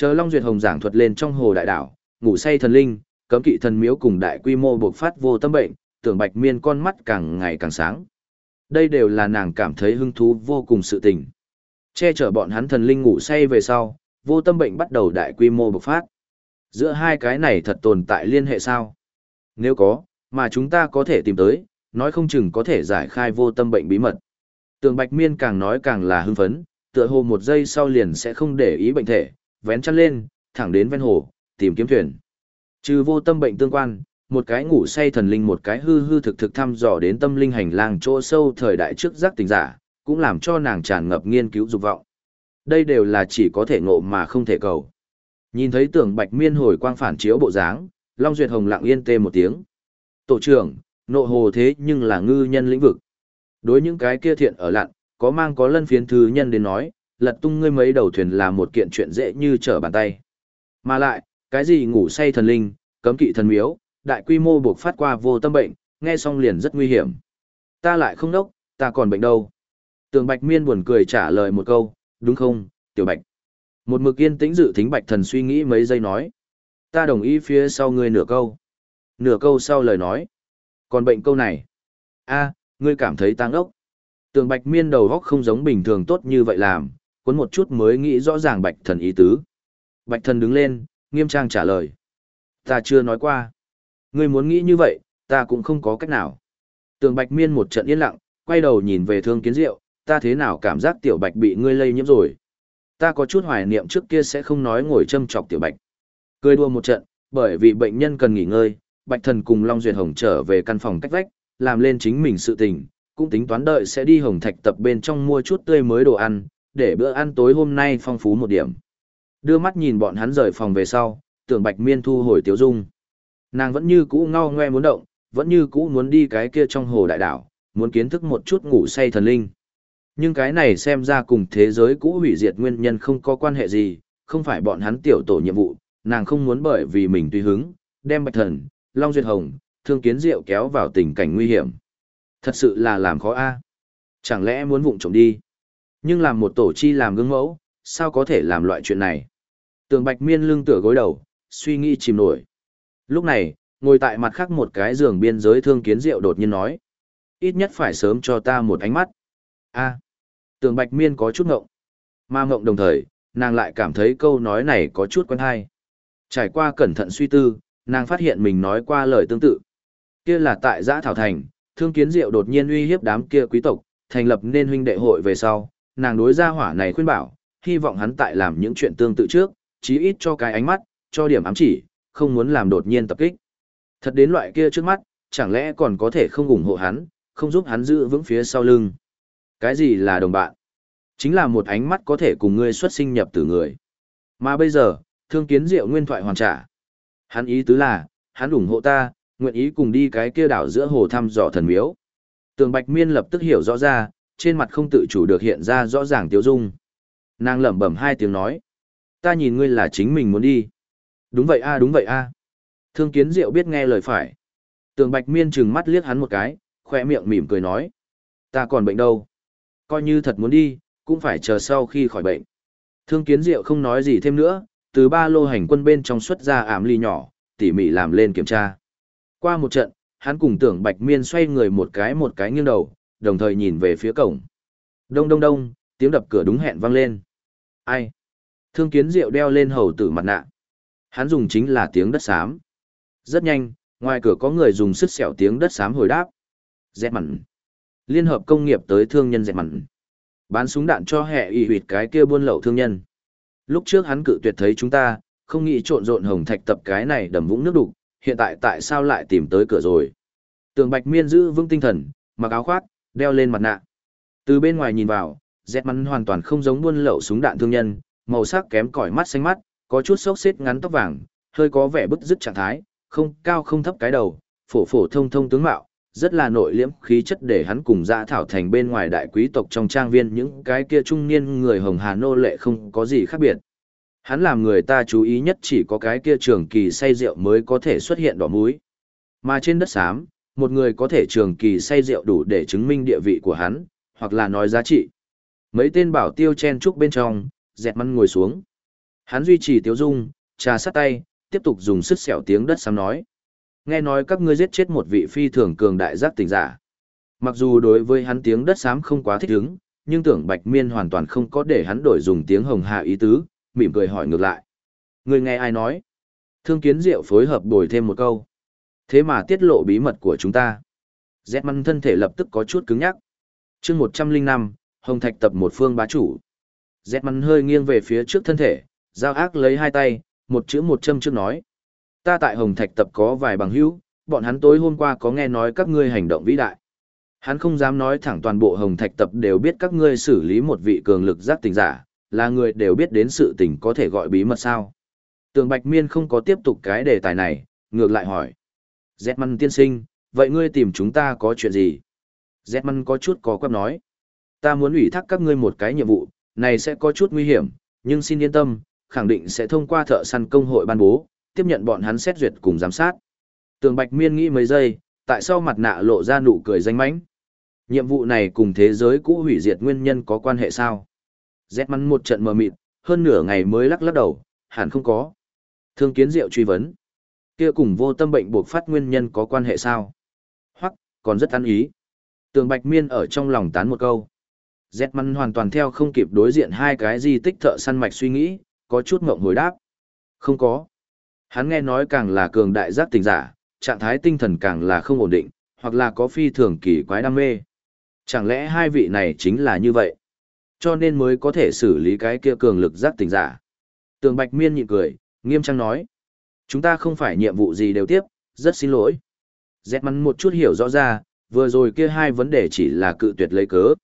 Chờ Long Duyệt Hồng giảng thuật lên trong hồ đại đảo, ngủ say thần linh, cấm kỵ thần miếu cùng đại quy mô bộc phát vô tâm bệnh, tưởng Bạch Miên con mắt càng ngày càng sáng. Đây đều là nàng cảm thấy hứng thú vô cùng sự tình. Che chở bọn hắn thần linh ngủ say về sau, vô tâm bệnh bắt đầu đại quy mô bộc phát. Giữa hai cái này thật tồn tại liên hệ sao? Nếu có, mà chúng ta có thể tìm tới, nói không chừng có thể giải khai vô tâm bệnh bí mật. Tường Bạch Miên càng nói càng là hưng phấn, tựa hồ một giây sau liền sẽ không để ý bệnh thể, vén chăn lên, thẳng đến ven hồ, tìm kiếm thuyền. Trừ vô tâm bệnh tương quan, một cái ngủ say thần linh một cái hư hư thực thực thăm dò đến tâm linh hành lang chỗ sâu thời đại trước giác tình giả, cũng làm cho nàng tràn ngập nghiên cứu dục vọng. Đây đều là chỉ có thể ngộ mà không thể cầu. Nhìn thấy tưởng bạch miên hồi quang phản chiếu bộ dáng, Long Duyệt Hồng lặng yên tê một tiếng. Tổ trưởng, nộ hồ thế nhưng là ngư nhân lĩnh vực. Đối những cái kia thiện ở lặn, có mang có lân phiến thứ nhân đến nói, lật tung ngươi mấy đầu thuyền là một kiện chuyện dễ như trở bàn tay. Mà lại, cái gì ngủ say thần linh, cấm kỵ thần miếu, đại quy mô buộc phát qua vô tâm bệnh, nghe xong liền rất nguy hiểm. Ta lại không đốc, ta còn bệnh đâu. Tường Bạch Miên buồn cười trả lời một câu, đúng không, Tiểu Bạch. Một mực yên tĩnh dự thính Bạch Thần suy nghĩ mấy giây nói. Ta đồng ý phía sau ngươi nửa câu. Nửa câu sau lời nói. Còn bệnh câu này. a ngươi cảm thấy tăng ốc. Tường Bạch Miên đầu góc không giống bình thường tốt như vậy làm, cuốn một chút mới nghĩ rõ ràng Bạch Thần ý tứ. Bạch Thần đứng lên, nghiêm trang trả lời. Ta chưa nói qua. Ngươi muốn nghĩ như vậy, ta cũng không có cách nào. Tường Bạch Miên một trận yên lặng, quay đầu nhìn về Thương Kiến Diệu, ta thế nào cảm giác Tiểu Bạch bị ngươi lây nhiễm rồi. Ta có chút hoài niệm trước kia sẽ không nói ngồi châm chọc Tiểu Bạch. Cười đua một trận, bởi vì bệnh nhân cần nghỉ ngơi, Bạch Thần cùng Long Duyệt Hồng trở về căn phòng cách vách, làm lên chính mình sự tình, cũng tính toán đợi sẽ đi Hồng Thạch tập bên trong mua chút tươi mới đồ ăn, để bữa ăn tối hôm nay phong phú một điểm. Đưa mắt nhìn bọn hắn rời phòng về sau, tưởng Bạch Miên thu hồi Tiếu Dung. Nàng vẫn như cũ ngao ngoe muốn động, vẫn như cũ muốn đi cái kia trong hồ đại đảo, muốn kiến thức một chút ngủ say thần linh. Nhưng cái này xem ra cùng thế giới cũ hủy diệt nguyên nhân không có quan hệ gì, không phải bọn hắn tiểu tổ nhiệm vụ, nàng không muốn bởi vì mình tùy hứng, đem bạch thần, long duyệt hồng, thương kiến diệu kéo vào tình cảnh nguy hiểm. Thật sự là làm khó a. Chẳng lẽ muốn vụng trộm đi? Nhưng làm một tổ chi làm gương mẫu, sao có thể làm loại chuyện này? Tường Bạch Miên lưng tựa gối đầu, suy nghĩ chìm nổi. Lúc này, ngồi tại mặt khác một cái giường biên giới thương kiến diệu đột nhiên nói. Ít nhất phải sớm cho ta một ánh mắt. a tường Bạch Miên có chút ngộng. Mà ngộng đồng thời, nàng lại cảm thấy câu nói này có chút quen hay. Trải qua cẩn thận suy tư, nàng phát hiện mình nói qua lời tương tự. Kia là tại giã thảo thành, thương kiến diệu đột nhiên uy hiếp đám kia quý tộc, thành lập nên huynh đệ hội về sau, nàng đối gia hỏa này khuyên bảo, hy vọng hắn tại làm những chuyện tương tự trước, chí ít cho cái ánh mắt, cho điểm ám chỉ, không muốn làm đột nhiên tập kích. Thật đến loại kia trước mắt, chẳng lẽ còn có thể không ủng hộ hắn, không giúp hắn giữ vững phía sau lưng. Cái gì là đồng bạn? Chính là một ánh mắt có thể cùng ngươi xuất sinh nhập từ người. Mà bây giờ, thương kiến diệu nguyên thoại hoàn trả. Hắn ý tứ là, hắn ủng hộ ta, nguyện ý cùng đi cái kia đảo giữa hồ thăm dò thần miếu. Tường Bạch Miên lập tức hiểu rõ ra, trên mặt không tự chủ được hiện ra rõ ràng tiêu dung. Nàng lẩm bẩm hai tiếng nói. Ta nhìn ngươi là chính mình muốn đi. Đúng vậy a đúng vậy a Thương kiến diệu biết nghe lời phải. Tường Bạch Miên trừng mắt liếc hắn một cái, khoe miệng mỉm cười nói. Ta còn bệnh đâu. Coi như thật muốn đi, cũng phải chờ sau khi khỏi bệnh. Thương kiến diệu không nói gì thêm nữa, từ ba lô hành quân bên trong xuất ra ảm ly nhỏ, tỉ mỉ làm lên kiểm tra. Qua một trận, hắn cùng tưởng Bạch Miên xoay người một cái một cái nghiêng đầu, đồng thời nhìn về phía cổng. Đông đông đông, tiếng đập cửa đúng hẹn vang lên. Ai? Thương kiến diệu đeo lên hầu tử mặt nạ. Hắn dùng chính là tiếng đất xám. Rất nhanh, ngoài cửa có người dùng sức xẻo tiếng đất xám hồi đáp. Dẹt mặn. Liên hợp công nghiệp tới thương nhân dẹt mặn. Bán súng đạn cho hệ y huyệt cái kia buôn lậu thương nhân. Lúc trước hắn cự tuyệt thấy chúng ta, không nghĩ trộn rộn hồng thạch tập cái này đầm vũng nước đục, hiện tại tại sao lại tìm tới cửa rồi. Tường Bạch Miên giữ vững tinh thần, mặc áo khoác, đeo lên mặt nạ. Từ bên ngoài nhìn vào, dẹt mắn hoàn toàn không giống buôn lậu súng đạn thương nhân, màu sắc kém cỏi mắt xanh mắt, có chút xốc xếp ngắn tóc vàng, hơi có vẻ bức dứt trạng thái, không cao không thấp cái đầu, phổ phổ thông thông tướng mạo, rất là nội liễm khí chất để hắn cùng ra thảo thành bên ngoài đại quý tộc trong trang viên những cái kia trung niên người hồng hà nô lệ không có gì khác biệt. Hắn làm người ta chú ý nhất chỉ có cái kia trường kỳ say rượu mới có thể xuất hiện đỏ múi. Mà trên đất xám, một người có thể trường kỳ say rượu đủ để chứng minh địa vị của hắn, hoặc là nói giá trị. Mấy tên bảo tiêu chen trúc bên trong, dẹt măn ngồi xuống. Hắn duy trì tiếu dung, trà sát tay, tiếp tục dùng sức xẻo tiếng đất sám nói. Nghe nói các ngươi giết chết một vị phi thường cường đại giác tỉnh giả. Mặc dù đối với hắn tiếng đất xám không quá thích ứng, nhưng tưởng Bạch Miên hoàn toàn không có để hắn đổi dùng tiếng hồng hạ ý tứ, mỉm cười hỏi ngược lại. Người nghe ai nói? Thương kiến diệu phối hợp đổi thêm một câu. Thế mà tiết lộ bí mật của chúng ta. Dẹt măn thân thể lập tức có chút cứng nhắc. chương 105, Hồng Thạch tập một phương bá chủ. Dẹt măn hơi nghiêng về phía trước thân thể, giao ác lấy hai tay, một chữ một châm trước nói. Ta tại Hồng Thạch tập có vài bằng hữu, bọn hắn tối hôm qua có nghe nói các ngươi hành động vĩ đại. Hắn không dám nói thẳng toàn bộ Hồng Thạch tập đều biết các ngươi xử lý một vị cường lực giác tình giả, là người đều biết đến sự tình có thể gọi bí mật sao. Tường Bạch Miên không có tiếp tục cái đề tài này, ngược lại hỏi. Dẹt măn tiên sinh, vậy ngươi tìm chúng ta có chuyện gì? Dẹt măn có chút có quắp nói. Ta muốn ủy thác các ngươi một cái nhiệm vụ, này sẽ có chút nguy hiểm, nhưng xin yên tâm, khẳng định sẽ thông qua thợ săn công hội ban bố, tiếp nhận bọn hắn xét duyệt cùng giám sát. Tường Bạch Miên nghĩ mấy giây, tại sao mặt nạ lộ ra nụ cười danh mãnh? Nhiệm vụ này cùng thế giới cũ hủy diệt nguyên nhân có quan hệ sao? Dẹt măn một trận mờ mịt, hơn nửa ngày mới lắc lắc đầu, hẳn không có. Thương kiến diệu truy vấn. Kia cùng vô tâm bệnh buộc phát nguyên nhân có quan hệ sao? Hoặc, còn rất ăn ý. Tường Bạch Miên ở trong lòng tán một câu. Dẹt mắn hoàn toàn theo không kịp đối diện hai cái di tích thợ săn mạch suy nghĩ, có chút ngộng hồi đáp. Không có. Hắn nghe nói càng là cường đại giác tình giả, trạng thái tinh thần càng là không ổn định, hoặc là có phi thường kỳ quái đam mê. Chẳng lẽ hai vị này chính là như vậy? Cho nên mới có thể xử lý cái kia cường lực giác tình giả. Tường Bạch Miên nhịn cười, nghiêm trang nói. Chúng ta không phải nhiệm vụ gì đều tiếp, rất xin lỗi. Dẹt mắn một chút hiểu rõ ra, vừa rồi kia hai vấn đề chỉ là cự tuyệt lấy cớ.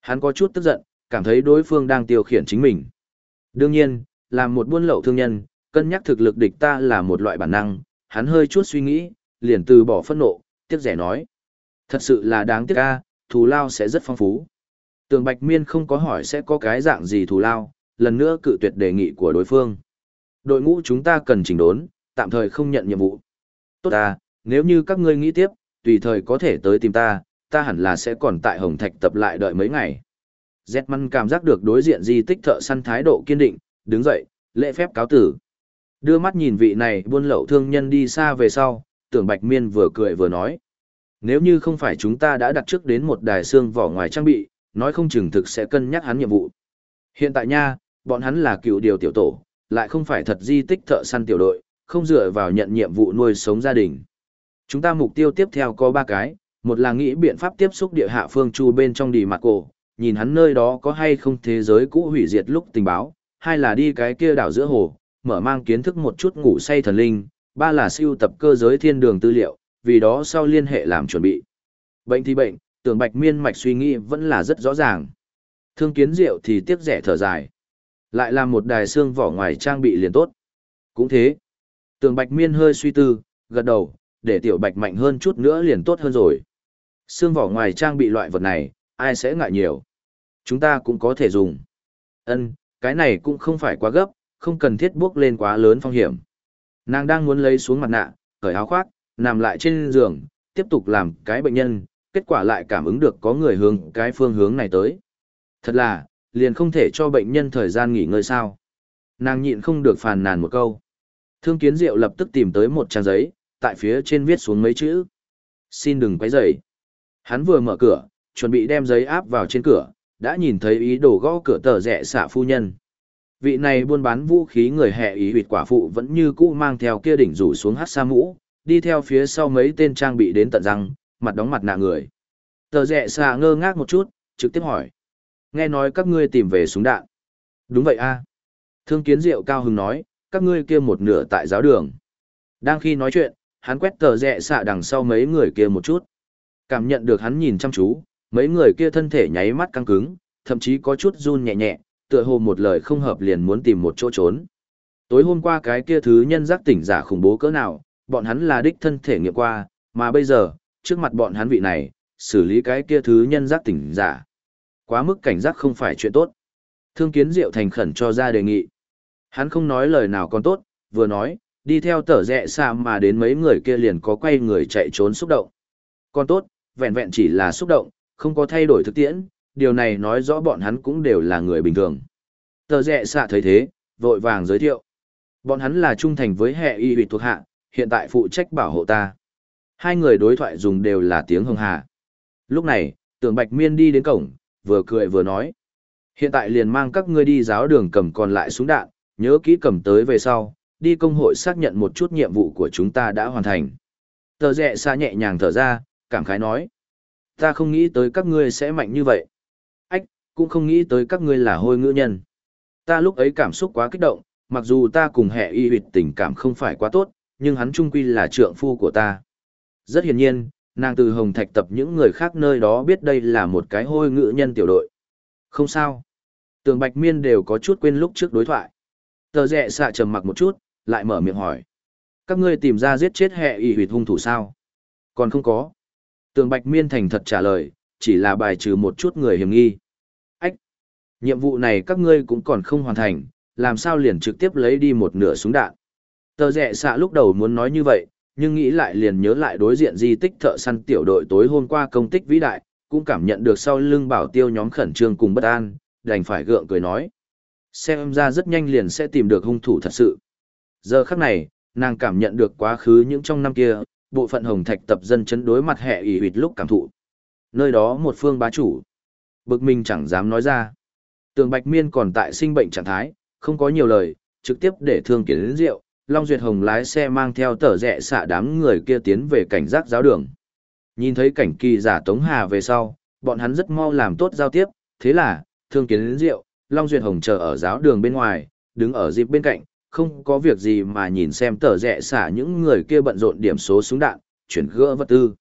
Hắn có chút tức giận, cảm thấy đối phương đang tiêu khiển chính mình. Đương nhiên, làm một buôn lậu thương nhân, cân nhắc thực lực địch ta là một loại bản năng, hắn hơi chút suy nghĩ, liền từ bỏ phẫn nộ, tiếc rẻ nói. Thật sự là đáng tiếc ca, thù lao sẽ rất phong phú. Tường Bạch Miên không có hỏi sẽ có cái dạng gì thù lao, lần nữa cự tuyệt đề nghị của đối phương. Đội ngũ chúng ta cần chỉnh đốn, tạm thời không nhận nhiệm vụ. Tốt ta, nếu như các ngươi nghĩ tiếp, tùy thời có thể tới tìm ta, ta hẳn là sẽ còn tại Hồng Thạch tập lại đợi mấy ngày. Zetman cảm giác được đối diện di tích thợ săn thái độ kiên định, đứng dậy, lễ phép cáo tử. Đưa mắt nhìn vị này buôn lậu thương nhân đi xa về sau, tưởng Bạch Miên vừa cười vừa nói. Nếu như không phải chúng ta đã đặt trước đến một đài xương vỏ ngoài trang bị, nói không chừng thực sẽ cân nhắc hắn nhiệm vụ. Hiện tại nha, bọn hắn là cựu điều tiểu tổ, lại không phải thật di tích thợ săn tiểu đội, không dựa vào nhận nhiệm vụ nuôi sống gia đình. Chúng ta mục tiêu tiếp theo có ba cái, một là nghĩ biện pháp tiếp xúc địa hạ phương chu bên trong đi mặt cổ, nhìn hắn nơi đó có hay không thế giới cũ hủy diệt lúc tình báo, hai là đi cái kia đảo giữa hồ, mở mang kiến thức một chút ngủ say thần linh, ba là siêu tập cơ giới thiên đường tư liệu, vì đó sau liên hệ làm chuẩn bị. Bệnh thì bệnh, tưởng bạch miên mạch suy nghĩ vẫn là rất rõ ràng. Thương kiến rượu thì tiếc rẻ thở dài. Lại làm một đài xương vỏ ngoài trang bị liền tốt. Cũng thế. Tường bạch miên hơi suy tư, gật đầu, để tiểu bạch mạnh hơn chút nữa liền tốt hơn rồi. Xương vỏ ngoài trang bị loại vật này, ai sẽ ngại nhiều. Chúng ta cũng có thể dùng. Ân, cái này cũng không phải quá gấp, không cần thiết bước lên quá lớn phong hiểm. Nàng đang muốn lấy xuống mặt nạ, cởi áo khoác, nằm lại trên giường, tiếp tục làm cái bệnh nhân, kết quả lại cảm ứng được có người hướng cái phương hướng này tới. Thật là, liền không thể cho bệnh nhân thời gian nghỉ ngơi sao. Nàng nhịn không được phàn nàn một câu. Thương kiến diệu lập tức tìm tới một trang giấy, tại phía trên viết xuống mấy chữ. Xin đừng quấy rầy. Hắn vừa mở cửa, chuẩn bị đem giấy áp vào trên cửa, đã nhìn thấy ý đồ gõ cửa tờ rẻ xạ phu nhân. Vị này buôn bán vũ khí người hệ ý huyệt quả phụ vẫn như cũ mang theo kia đỉnh rủ xuống hát sa mũ, đi theo phía sau mấy tên trang bị đến tận răng, mặt đóng mặt nạ người. Tờ rẻ xạ ngơ ngác một chút, trực tiếp hỏi. Nghe nói các ngươi tìm về súng đạn. Đúng vậy a Thương kiến diệu cao hứng nói, các ngươi kia một nửa tại giáo đường. Đang khi nói chuyện, hắn quét tờ rẽ xạ đằng sau mấy người kia một chút. Cảm nhận được hắn nhìn chăm chú, mấy người kia thân thể nháy mắt căng cứng, thậm chí có chút run nhẹ nhẹ, tựa hồ một lời không hợp liền muốn tìm một chỗ trốn. Tối hôm qua cái kia thứ nhân giác tỉnh giả khủng bố cỡ nào, bọn hắn là đích thân thể nghiệm qua, mà bây giờ, trước mặt bọn hắn vị này, xử lý cái kia thứ nhân giác tỉnh giả. Quá mức cảnh giác không phải chuyện tốt. Thương kiến diệu thành khẩn cho ra đề nghị. Hắn không nói lời nào còn tốt, vừa nói, đi theo tở rẽ xa mà đến mấy người kia liền có quay người chạy trốn xúc động. Còn tốt, vẹn vẹn chỉ là xúc động, không có thay đổi thực tiễn, điều này nói rõ bọn hắn cũng đều là người bình thường. Tờ rẽ xạ thấy thế, vội vàng giới thiệu. Bọn hắn là trung thành với hệ y huyệt thuộc hạ, hiện tại phụ trách bảo hộ ta. Hai người đối thoại dùng đều là tiếng hưng hà. Lúc này, tưởng Bạch Miên đi đến cổng, vừa cười vừa nói. Hiện tại liền mang các ngươi đi giáo đường cầm còn lại súng đạn, nhớ kỹ cầm tới về sau, đi công hội xác nhận một chút nhiệm vụ của chúng ta đã hoàn thành. Tờ rẹ xa nhẹ nhàng thở ra, cảm khái nói. Ta không nghĩ tới các ngươi sẽ mạnh như vậy. Ách, cũng không nghĩ tới các ngươi là hôi ngữ nhân. Ta lúc ấy cảm xúc quá kích động, mặc dù ta cùng hệ y huyệt tình cảm không phải quá tốt, nhưng hắn trung quy là trượng phu của ta. Rất hiển nhiên, nàng từ Hồng Thạch tập những người khác nơi đó biết đây là một cái hôi ngữ nhân tiểu đội. Không sao. Tường Bạch Miên đều có chút quên lúc trước đối thoại. Tờ rẹ xạ trầm mặc một chút, lại mở miệng hỏi. Các ngươi tìm ra giết chết hệ y huyệt hung thủ sao? Còn không có. Tường Bạch Miên thành thật trả lời, chỉ là bài trừ một chút người hiểm nghi. Ách! Nhiệm vụ này các ngươi cũng còn không hoàn thành, làm sao liền trực tiếp lấy đi một nửa súng đạn. Tờ rẽ xạ lúc đầu muốn nói như vậy, nhưng nghĩ lại liền nhớ lại đối diện di tích thợ săn tiểu đội tối hôm qua công tích vĩ đại, cũng cảm nhận được sau lưng bảo tiêu nhóm khẩn trương cùng bất an, đành phải gượng cười nói. Xem ra rất nhanh liền sẽ tìm được hung thủ thật sự. Giờ khắc này, nàng cảm nhận được quá khứ những trong năm kia, bộ phận hồng thạch tập dân chấn đối mặt hệ ủy huyệt lúc cảm thụ. Nơi đó một phương bá chủ. Bực mình chẳng dám nói ra. Tường Bạch Miên còn tại sinh bệnh trạng thái, không có nhiều lời, trực tiếp để thương kiến đến rượu. Long Duyệt Hồng lái xe mang theo tờ rẽ xạ đám người kia tiến về cảnh giác giáo đường. Nhìn thấy cảnh kỳ giả Tống Hà về sau, bọn hắn rất mau làm tốt giao tiếp, thế là, thương kiến đến rượu, Long Duyệt Hồng chờ ở giáo đường bên ngoài, đứng ở dịp bên cạnh, không có việc gì mà nhìn xem tờ rẽ xả những người kia bận rộn điểm số súng đạn, chuyển gỡ vật tư.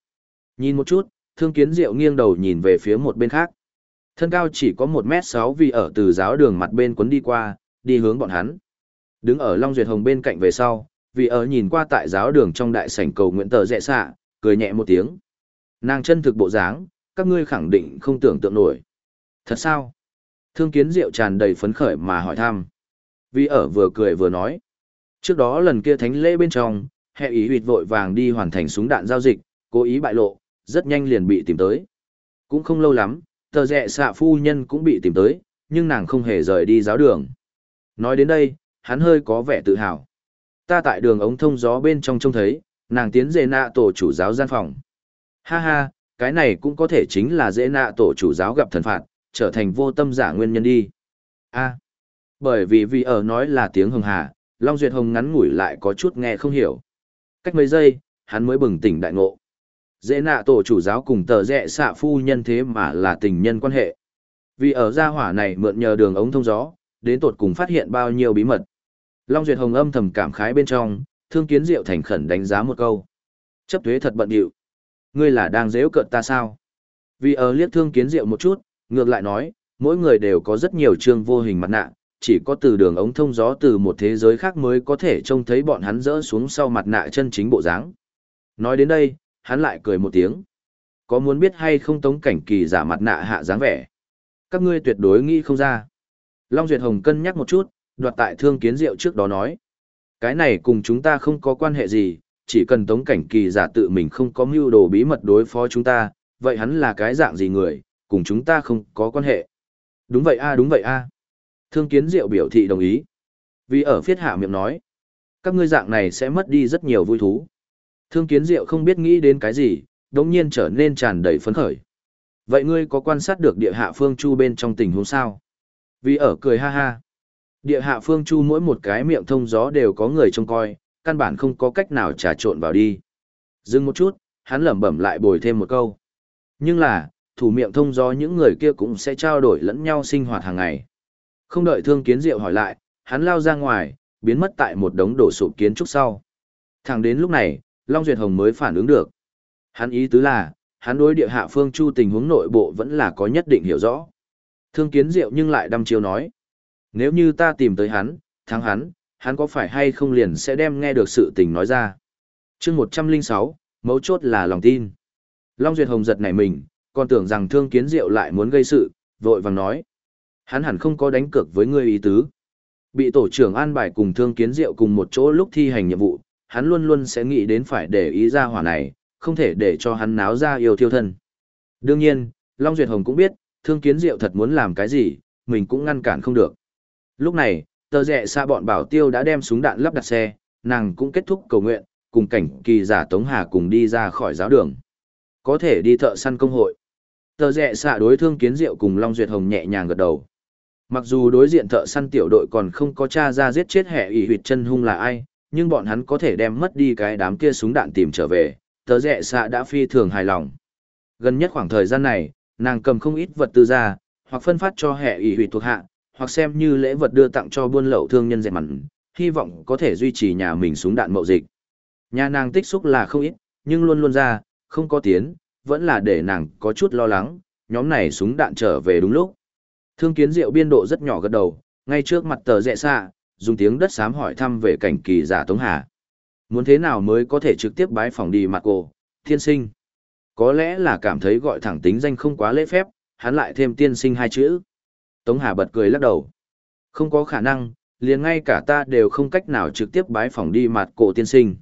Nhìn một chút, thương kiến diệu nghiêng đầu nhìn về phía một bên khác. Thân cao chỉ có một m sáu vì ở từ giáo đường mặt bên quấn đi qua, đi hướng bọn hắn. Đứng ở Long Duyệt Hồng bên cạnh về sau, vì ở nhìn qua tại giáo đường trong đại sảnh cầu nguyện tờ rẽ xạ, cười nhẹ một tiếng. Nàng chân thực bộ dáng, các ngươi khẳng định không tưởng tượng nổi. Thật sao? Thương kiến diệu tràn đầy phấn khởi mà hỏi thăm. Vi ở vừa cười vừa nói. Trước đó lần kia thánh lễ bên trong, hệ ý huyệt vội vàng đi hoàn thành súng đạn giao dịch, cố ý bại lộ, rất nhanh liền bị tìm tới. Cũng không lâu lắm, tờ rẹ xạ phu nhân cũng bị tìm tới, nhưng nàng không hề rời đi giáo đường. Nói đến đây, hắn hơi có vẻ tự hào. Ta tại đường ống thông gió bên trong trông thấy, nàng tiến dễ nạ tổ chủ giáo gian phòng. Ha ha, cái này cũng có thể chính là dễ nạ tổ chủ giáo gặp thần phạt, trở thành vô tâm giả nguyên nhân đi. A. Bởi vì vì ở nói là tiếng hồng hà, Long Duyệt Hồng ngắn ngủi lại có chút nghe không hiểu. Cách mấy giây, hắn mới bừng tỉnh đại ngộ. Dễ nạ tổ chủ giáo cùng tờ rẽ xạ phu nhân thế mà là tình nhân quan hệ. Vì ở gia hỏa này mượn nhờ đường ống thông gió, đến tột cùng phát hiện bao nhiêu bí mật. Long Duyệt Hồng âm thầm cảm khái bên trong, thương kiến diệu thành khẩn đánh giá một câu. Chấp thuế thật bận điệu. Ngươi là đang dễ cợt ta sao? Vì ở liếc thương kiến diệu một chút, ngược lại nói, mỗi người đều có rất nhiều chương vô hình mặt nạ, chỉ có từ đường ống thông gió từ một thế giới khác mới có thể trông thấy bọn hắn rỡ xuống sau mặt nạ chân chính bộ dáng. Nói đến đây, hắn lại cười một tiếng. Có muốn biết hay không tống cảnh kỳ giả mặt nạ hạ dáng vẻ? Các ngươi tuyệt đối nghĩ không ra. Long Duyệt Hồng cân nhắc một chút, đoạt tại thương kiến diệu trước đó nói. Cái này cùng chúng ta không có quan hệ gì, chỉ cần tống cảnh kỳ giả tự mình không có mưu đồ bí mật đối phó chúng ta, vậy hắn là cái dạng gì người, cùng chúng ta không có quan hệ. Đúng vậy a đúng vậy a Thương kiến diệu biểu thị đồng ý. Vì ở phiết hạ miệng nói, các ngươi dạng này sẽ mất đi rất nhiều vui thú. Thương kiến diệu không biết nghĩ đến cái gì, đống nhiên trở nên tràn đầy phấn khởi. Vậy ngươi có quan sát được địa hạ phương chu bên trong tình huống sao? Vì ở cười ha ha. Địa hạ phương chu mỗi một cái miệng thông gió đều có người trông coi, căn bản không có cách nào trà trộn vào đi. Dừng một chút, hắn lẩm bẩm lại bồi thêm một câu. Nhưng là, thủ miệng thông gió những người kia cũng sẽ trao đổi lẫn nhau sinh hoạt hàng ngày. Không đợi thương kiến diệu hỏi lại, hắn lao ra ngoài, biến mất tại một đống đổ sụp kiến trúc sau. Thẳng đến lúc này, Long Duyệt Hồng mới phản ứng được. Hắn ý tứ là, hắn đối địa hạ phương chu tình huống nội bộ vẫn là có nhất định hiểu rõ. Thương kiến diệu nhưng lại đăm chiêu nói. Nếu như ta tìm tới hắn, thắng hắn, hắn có phải hay không liền sẽ đem nghe được sự tình nói ra. chương 106, mấu chốt là lòng tin. Long Duyệt Hồng giật nảy mình, còn tưởng rằng thương kiến diệu lại muốn gây sự, vội vàng nói. Hắn hẳn không có đánh cược với ngươi ý tứ. Bị tổ trưởng an bài cùng thương kiến diệu cùng một chỗ lúc thi hành nhiệm vụ, hắn luôn luôn sẽ nghĩ đến phải để ý ra hỏa này, không thể để cho hắn náo ra yêu thiêu thân. Đương nhiên, Long Duyệt Hồng cũng biết, thương kiến diệu thật muốn làm cái gì, mình cũng ngăn cản không được. Lúc này, Tờ rẽ xa bọn bảo tiêu đã đem súng đạn lắp đặt xe, nàng cũng kết thúc cầu nguyện, cùng cảnh kỳ giả Tống Hà cùng đi ra khỏi giáo đường. Có thể đi thợ săn công hội. Tờ rẽ xạ đối thương kiến diệu cùng Long Duyệt Hồng nhẹ nhàng gật đầu. Mặc dù đối diện thợ săn tiểu đội còn không có tra ra giết chết hệ ỷ huyệt chân hung là ai, nhưng bọn hắn có thể đem mất đi cái đám kia súng đạn tìm trở về, tờ rẽ xạ đã phi thường hài lòng. Gần nhất khoảng thời gian này, nàng cầm không ít vật tư ra, hoặc phân phát cho hệ ỷ huyệt thuộc hạ, hoặc xem như lễ vật đưa tặng cho buôn lậu thương nhân dẹp mặn, hy vọng có thể duy trì nhà mình súng đạn mậu dịch. Nhà nàng tích xúc là không ít, nhưng luôn luôn ra, không có tiến, vẫn là để nàng có chút lo lắng, nhóm này súng đạn trở về đúng lúc. Thương kiến diệu biên độ rất nhỏ gật đầu, ngay trước mặt tờ rẽ xa, dùng tiếng đất xám hỏi thăm về cảnh kỳ giả Tống Hà. Muốn thế nào mới có thể trực tiếp bái phòng đi mặt cô, thiên sinh. Có lẽ là cảm thấy gọi thẳng tính danh không quá lễ phép, hắn lại thêm tiên sinh hai chữ. Tống Hà bật cười lắc đầu. Không có khả năng, liền ngay cả ta đều không cách nào trực tiếp bái phòng đi mặt cổ tiên sinh.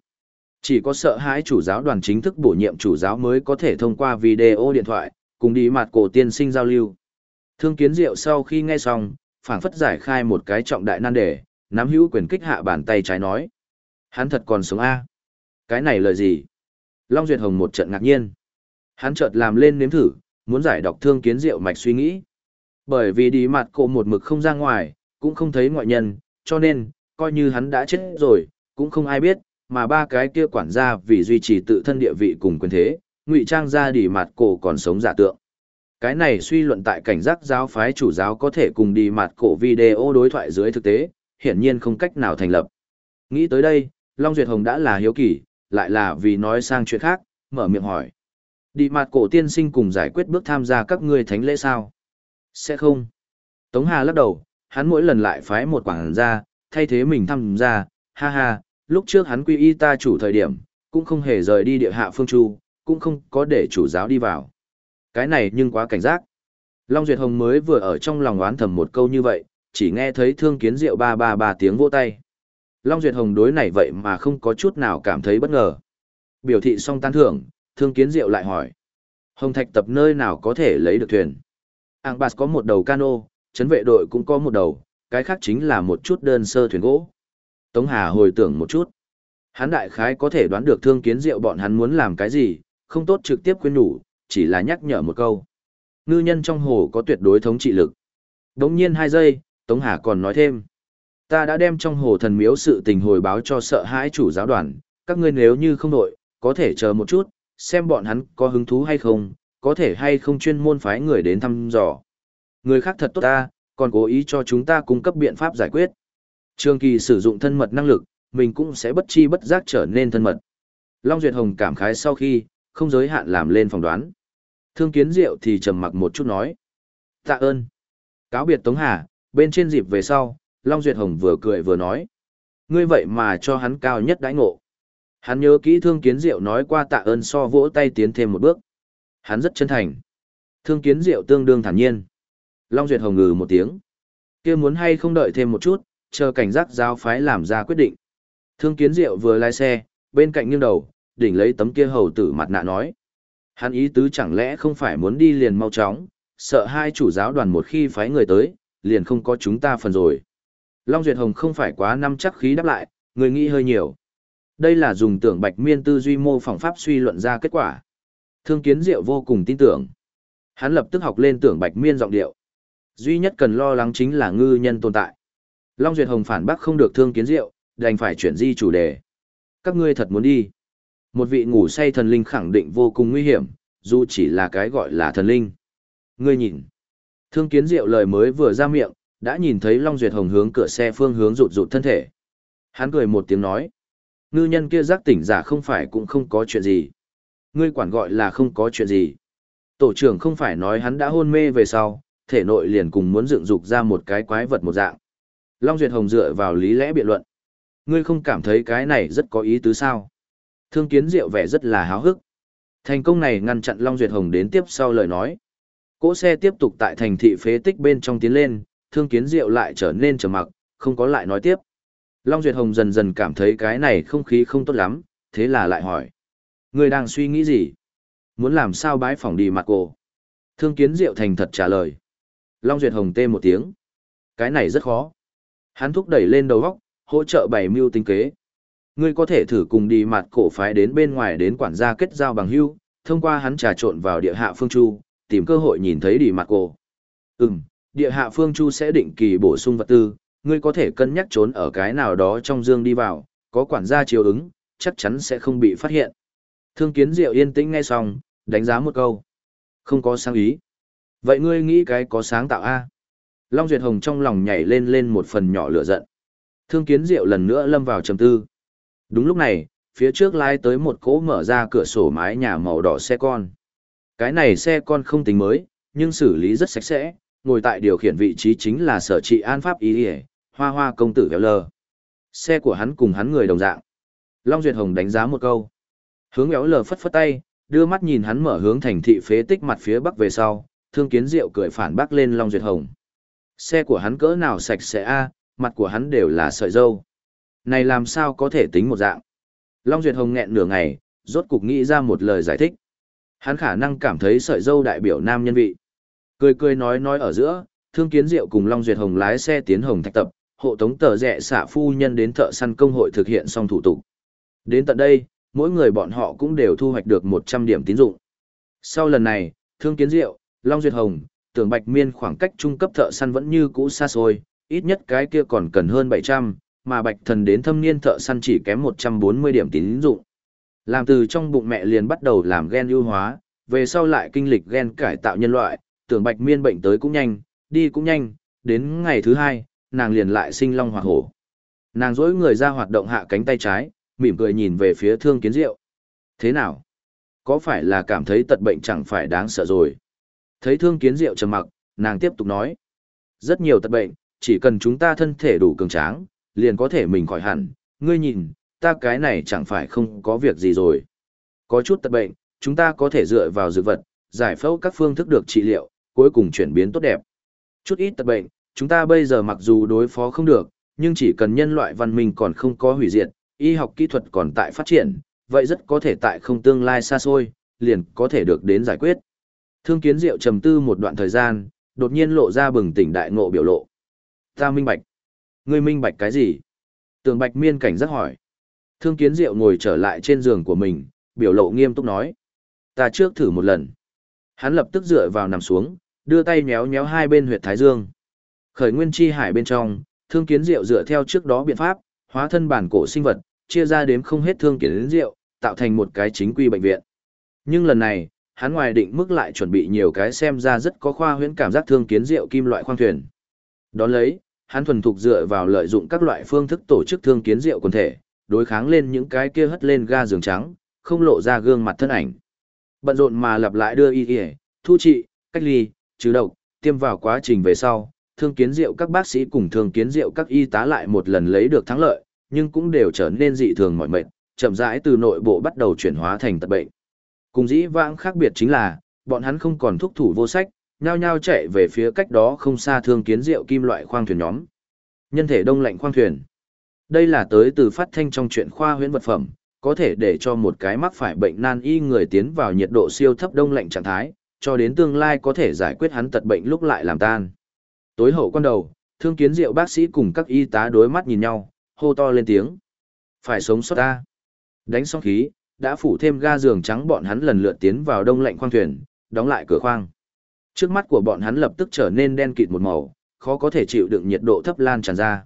Chỉ có sợ hãi chủ giáo đoàn chính thức bổ nhiệm chủ giáo mới có thể thông qua video điện thoại, cùng đi mặt cổ tiên sinh giao lưu. Thương kiến diệu sau khi nghe xong, phảng phất giải khai một cái trọng đại nan đề, nắm hữu quyền kích hạ bàn tay trái nói. Hắn thật còn sống A. Cái này lời gì? Long Duyệt Hồng một trận ngạc nhiên. Hắn chợt làm lên nếm thử, muốn giải đọc thương kiến diệu mạch suy nghĩ. Bởi vì đi mặt cổ một mực không ra ngoài, cũng không thấy ngoại nhân, cho nên, coi như hắn đã chết rồi, cũng không ai biết, mà ba cái kia quản gia vì duy trì tự thân địa vị cùng quyền thế, ngụy trang ra đi mặt cổ còn sống giả tượng. Cái này suy luận tại cảnh giác giáo phái chủ giáo có thể cùng đi mặt cổ video đối thoại dưới thực tế, hiển nhiên không cách nào thành lập. Nghĩ tới đây, Long Duyệt Hồng đã là hiếu kỳ, lại là vì nói sang chuyện khác, mở miệng hỏi. Đi mặt cổ tiên sinh cùng giải quyết bước tham gia các ngươi thánh lễ sao? Sẽ không. Tống Hà lắc đầu, hắn mỗi lần lại phái một quảng gia, thay thế mình tham gia, ha ha, lúc trước hắn quy y ta chủ thời điểm, cũng không hề rời đi địa hạ phương chu, cũng không có để chủ giáo đi vào. Cái này nhưng quá cảnh giác. Long Duyệt Hồng mới vừa ở trong lòng oán thầm một câu như vậy, chỉ nghe thấy thương kiến rượu ba ba ba tiếng vỗ tay. Long Duyệt Hồng đối này vậy mà không có chút nào cảm thấy bất ngờ. Biểu thị xong tan thưởng, thương kiến rượu lại hỏi. Hồng Thạch tập nơi nào có thể lấy được thuyền? Ảng Bạt có một đầu cano, chấn vệ đội cũng có một đầu, cái khác chính là một chút đơn sơ thuyền gỗ. Tống Hà hồi tưởng một chút. Hắn đại khái có thể đoán được thương kiến diệu bọn hắn muốn làm cái gì, không tốt trực tiếp khuyên nhủ, chỉ là nhắc nhở một câu. Ngư nhân trong hồ có tuyệt đối thống trị lực. Đống nhiên hai giây, Tống Hà còn nói thêm. Ta đã đem trong hồ thần miếu sự tình hồi báo cho sợ hãi chủ giáo đoàn, các ngươi nếu như không đội, có thể chờ một chút, xem bọn hắn có hứng thú hay không, có thể hay không chuyên môn phái người đến thăm dò. Người khác thật tốt ta, còn cố ý cho chúng ta cung cấp biện pháp giải quyết. Trường kỳ sử dụng thân mật năng lực, mình cũng sẽ bất chi bất giác trở nên thân mật. Long Duyệt Hồng cảm khái sau khi, không giới hạn làm lên phỏng đoán. Thương kiến diệu thì trầm mặc một chút nói. Tạ ơn. Cáo biệt Tống Hà, bên trên dịp về sau, Long Duyệt Hồng vừa cười vừa nói. Ngươi vậy mà cho hắn cao nhất đãi ngộ. Hắn nhớ kỹ thương kiến diệu nói qua tạ ơn so vỗ tay tiến thêm một bước. Hắn rất chân thành. Thương kiến diệu tương đương thản nhiên. Long Duyệt Hồng ngừ một tiếng. kia muốn hay không đợi thêm một chút, chờ cảnh giác giáo phái làm ra quyết định. Thương kiến diệu vừa lái xe, bên cạnh nghiêng đầu, đỉnh lấy tấm kia hầu tử mặt nạ nói. Hắn ý tứ chẳng lẽ không phải muốn đi liền mau chóng, sợ hai chủ giáo đoàn một khi phái người tới, liền không có chúng ta phần rồi. Long Duyệt Hồng không phải quá năm chắc khí đáp lại, người nghĩ hơi nhiều. Đây là dùng tưởng bạch miên tư duy mô phỏng pháp suy luận ra kết quả. Thương kiến diệu vô cùng tin tưởng. Hắn lập tức học lên tưởng bạch miên giọng điệu. Duy nhất cần lo lắng chính là ngư nhân tồn tại. Long Duyệt Hồng phản bác không được thương kiến diệu, đành phải chuyển di chủ đề. Các ngươi thật muốn đi. Một vị ngủ say thần linh khẳng định vô cùng nguy hiểm, dù chỉ là cái gọi là thần linh. Ngươi nhìn. Thương kiến diệu lời mới vừa ra miệng, đã nhìn thấy Long Duyệt Hồng hướng cửa xe phương hướng rụt rụt thân thể. Hắn cười một tiếng nói. Ngư nhân kia giác tỉnh giả không phải cũng không có chuyện gì. Ngươi quản gọi là không có chuyện gì. Tổ trưởng không phải nói hắn đã hôn mê về sau, thể nội liền cùng muốn dựng dục ra một cái quái vật một dạng. Long Duyệt Hồng dựa vào lý lẽ biện luận. Ngươi không cảm thấy cái này rất có ý tứ sao? Thương kiến diệu vẻ rất là háo hức. Thành công này ngăn chặn Long Duyệt Hồng đến tiếp sau lời nói. Cỗ xe tiếp tục tại thành thị phế tích bên trong tiến lên, thương kiến diệu lại trở nên trầm mặc, không có lại nói tiếp. Long Duyệt Hồng dần dần cảm thấy cái này không khí không tốt lắm, thế là lại hỏi. Ngươi đang suy nghĩ gì? Muốn làm sao bái phỏng đi mặt cô? Thương kiến diệu thành thật trả lời. Long Duyệt Hồng tê một tiếng. Cái này rất khó. Hắn thúc đẩy lên đầu góc, hỗ trợ bày mưu tính kế. Ngươi có thể thử cùng đi mặt cổ phái đến bên ngoài đến quản gia kết giao bằng hưu. thông qua hắn trà trộn vào địa hạ phương chu, tìm cơ hội nhìn thấy đi mặt cổ. Ừm, địa hạ phương chu sẽ định kỳ bổ sung vật tư, ngươi có thể cân nhắc trốn ở cái nào đó trong dương đi vào, có quản gia chiều ứng, chắc chắn sẽ không bị phát hiện. Thương kiến diệu yên tĩnh nghe xong, đánh giá một câu. Không có sáng ý. Vậy ngươi nghĩ cái có sáng tạo A? Long Duyệt Hồng trong lòng nhảy lên lên một phần nhỏ lửa giận. Thương kiến diệu lần nữa lâm vào trầm tư. Đúng lúc này, phía trước lái tới một cỗ mở ra cửa sổ mái nhà màu đỏ xe con. Cái này xe con không tính mới, nhưng xử lý rất sạch sẽ, ngồi tại điều khiển vị trí chính là sở trị an pháp ý hề, hoa hoa công tử véo lờ. Xe của hắn cùng hắn người đồng dạng. Long Duyệt Hồng đánh giá một câu. Hướng véo lờ phất phất tay, đưa mắt nhìn hắn mở hướng thành thị phế tích mặt phía bắc về sau, thương kiến diệu cười phản bác lên Long Duyệt Hồng. Xe của hắn cỡ nào sạch sẽ a, mặt của hắn đều là sợi dâu. Này làm sao có thể tính một dạng. Long Duyệt Hồng nghẹn nửa ngày, rốt cục nghĩ ra một lời giải thích. Hắn khả năng cảm thấy sợi dâu đại biểu nam nhân vị. Cười cười nói nói ở giữa, Thương Kiến Diệu cùng Long Duyệt Hồng lái xe tiến Hồng Thạch Tập, hộ tống tờ rẻ xả phu nhân đến thợ săn công hội thực hiện xong thủ tục. Đến tận đây, mỗi người bọn họ cũng đều thu hoạch được 100 điểm tín dụng. Sau lần này, Thương Kiến Diệu, Long Duyệt Hồng, Tưởng Bạch Miên khoảng cách trung cấp thợ săn vẫn như cũ xa xôi, ít nhất cái kia còn cần hơn 700, mà Bạch Thần đến thâm niên thợ săn chỉ kém 140 điểm tín dụng. Làm từ trong bụng mẹ liền bắt đầu làm gen ưu hóa, về sau lại kinh lịch gen cải tạo nhân loại, tưởng Bạch Miên bệnh tới cũng nhanh, đi cũng nhanh, đến ngày thứ hai, nàng liền lại sinh long hoa hổ. Nàng dối người ra hoạt động hạ cánh tay trái, mỉm cười nhìn về phía thương kiến diệu. Thế nào? Có phải là cảm thấy tật bệnh chẳng phải đáng sợ rồi? Thấy thương kiến diệu trầm mặc, nàng tiếp tục nói. Rất nhiều tật bệnh, chỉ cần chúng ta thân thể đủ cường tráng, liền có thể mình khỏi hẳn. Ngươi nhìn, ta cái này chẳng phải không có việc gì rồi. Có chút tật bệnh, chúng ta có thể dựa vào dược vật, giải phẫu các phương thức được trị liệu, cuối cùng chuyển biến tốt đẹp. Chút ít tật bệnh, chúng ta bây giờ mặc dù đối phó không được, nhưng chỉ cần nhân loại văn minh còn không có hủy diệt, y học kỹ thuật còn tại phát triển, vậy rất có thể tại không tương lai xa xôi, liền có thể được đến giải quyết. Thương kiến diệu trầm tư một đoạn thời gian, đột nhiên lộ ra bừng tỉnh đại ngộ biểu lộ. Ta minh bạch. Ngươi minh bạch cái gì? Tường bạch miên cảnh giác hỏi. Thương kiến diệu ngồi trở lại trên giường của mình, biểu lộ nghiêm túc nói. Ta trước thử một lần. Hắn lập tức dựa vào nằm xuống, đưa tay nhéo nhéo hai bên huyệt thái dương. Khởi nguyên chi hải bên trong, thương kiến diệu dựa theo trước đó biện pháp, hóa thân bản cổ sinh vật, chia ra đếm không hết thương kiến diệu, tạo thành một cái chính quy bệnh viện. Nhưng lần này, hắn ngoài định mức lại chuẩn bị nhiều cái xem ra rất có khoa huyễn cảm giác thương kiến diệu kim loại khoang thuyền. Đón lấy, hắn thuần thục dựa vào lợi dụng các loại phương thức tổ chức thương kiến diệu quần thể, đối kháng lên những cái kia hất lên ga giường trắng, không lộ ra gương mặt thân ảnh. Bận rộn mà lặp lại đưa y y, thu trị, cách ly, trừ độc, tiêm vào quá trình về sau, thương kiến diệu các bác sĩ cùng thương kiến diệu các y tá lại một lần lấy được thắng lợi, nhưng cũng đều trở nên dị thường mọi mệt, chậm rãi từ nội bộ bắt đầu chuyển hóa thành tật bệnh. Cùng dĩ vãng khác biệt chính là, bọn hắn không còn thúc thủ vô sách, nhao nhao chạy về phía cách đó không xa thương kiến diệu kim loại khoang thuyền nhóm. Nhân thể đông lạnh khoang thuyền. Đây là tới từ phát thanh trong chuyện khoa huyễn vật phẩm, có thể để cho một cái mắc phải bệnh nan y người tiến vào nhiệt độ siêu thấp đông lạnh trạng thái, cho đến tương lai có thể giải quyết hắn tật bệnh lúc lại làm tan. Tối hậu quan đầu, thương kiến diệu bác sĩ cùng các y tá đối mắt nhìn nhau, hô to lên tiếng. Phải sống sót ta. Đánh xong khí, đã phủ thêm ga giường trắng bọn hắn lần lượt tiến vào đông lạnh khoang thuyền, đóng lại cửa khoang. Trước mắt của bọn hắn lập tức trở nên đen kịt một màu, khó có thể chịu đựng nhiệt độ thấp lan tràn ra.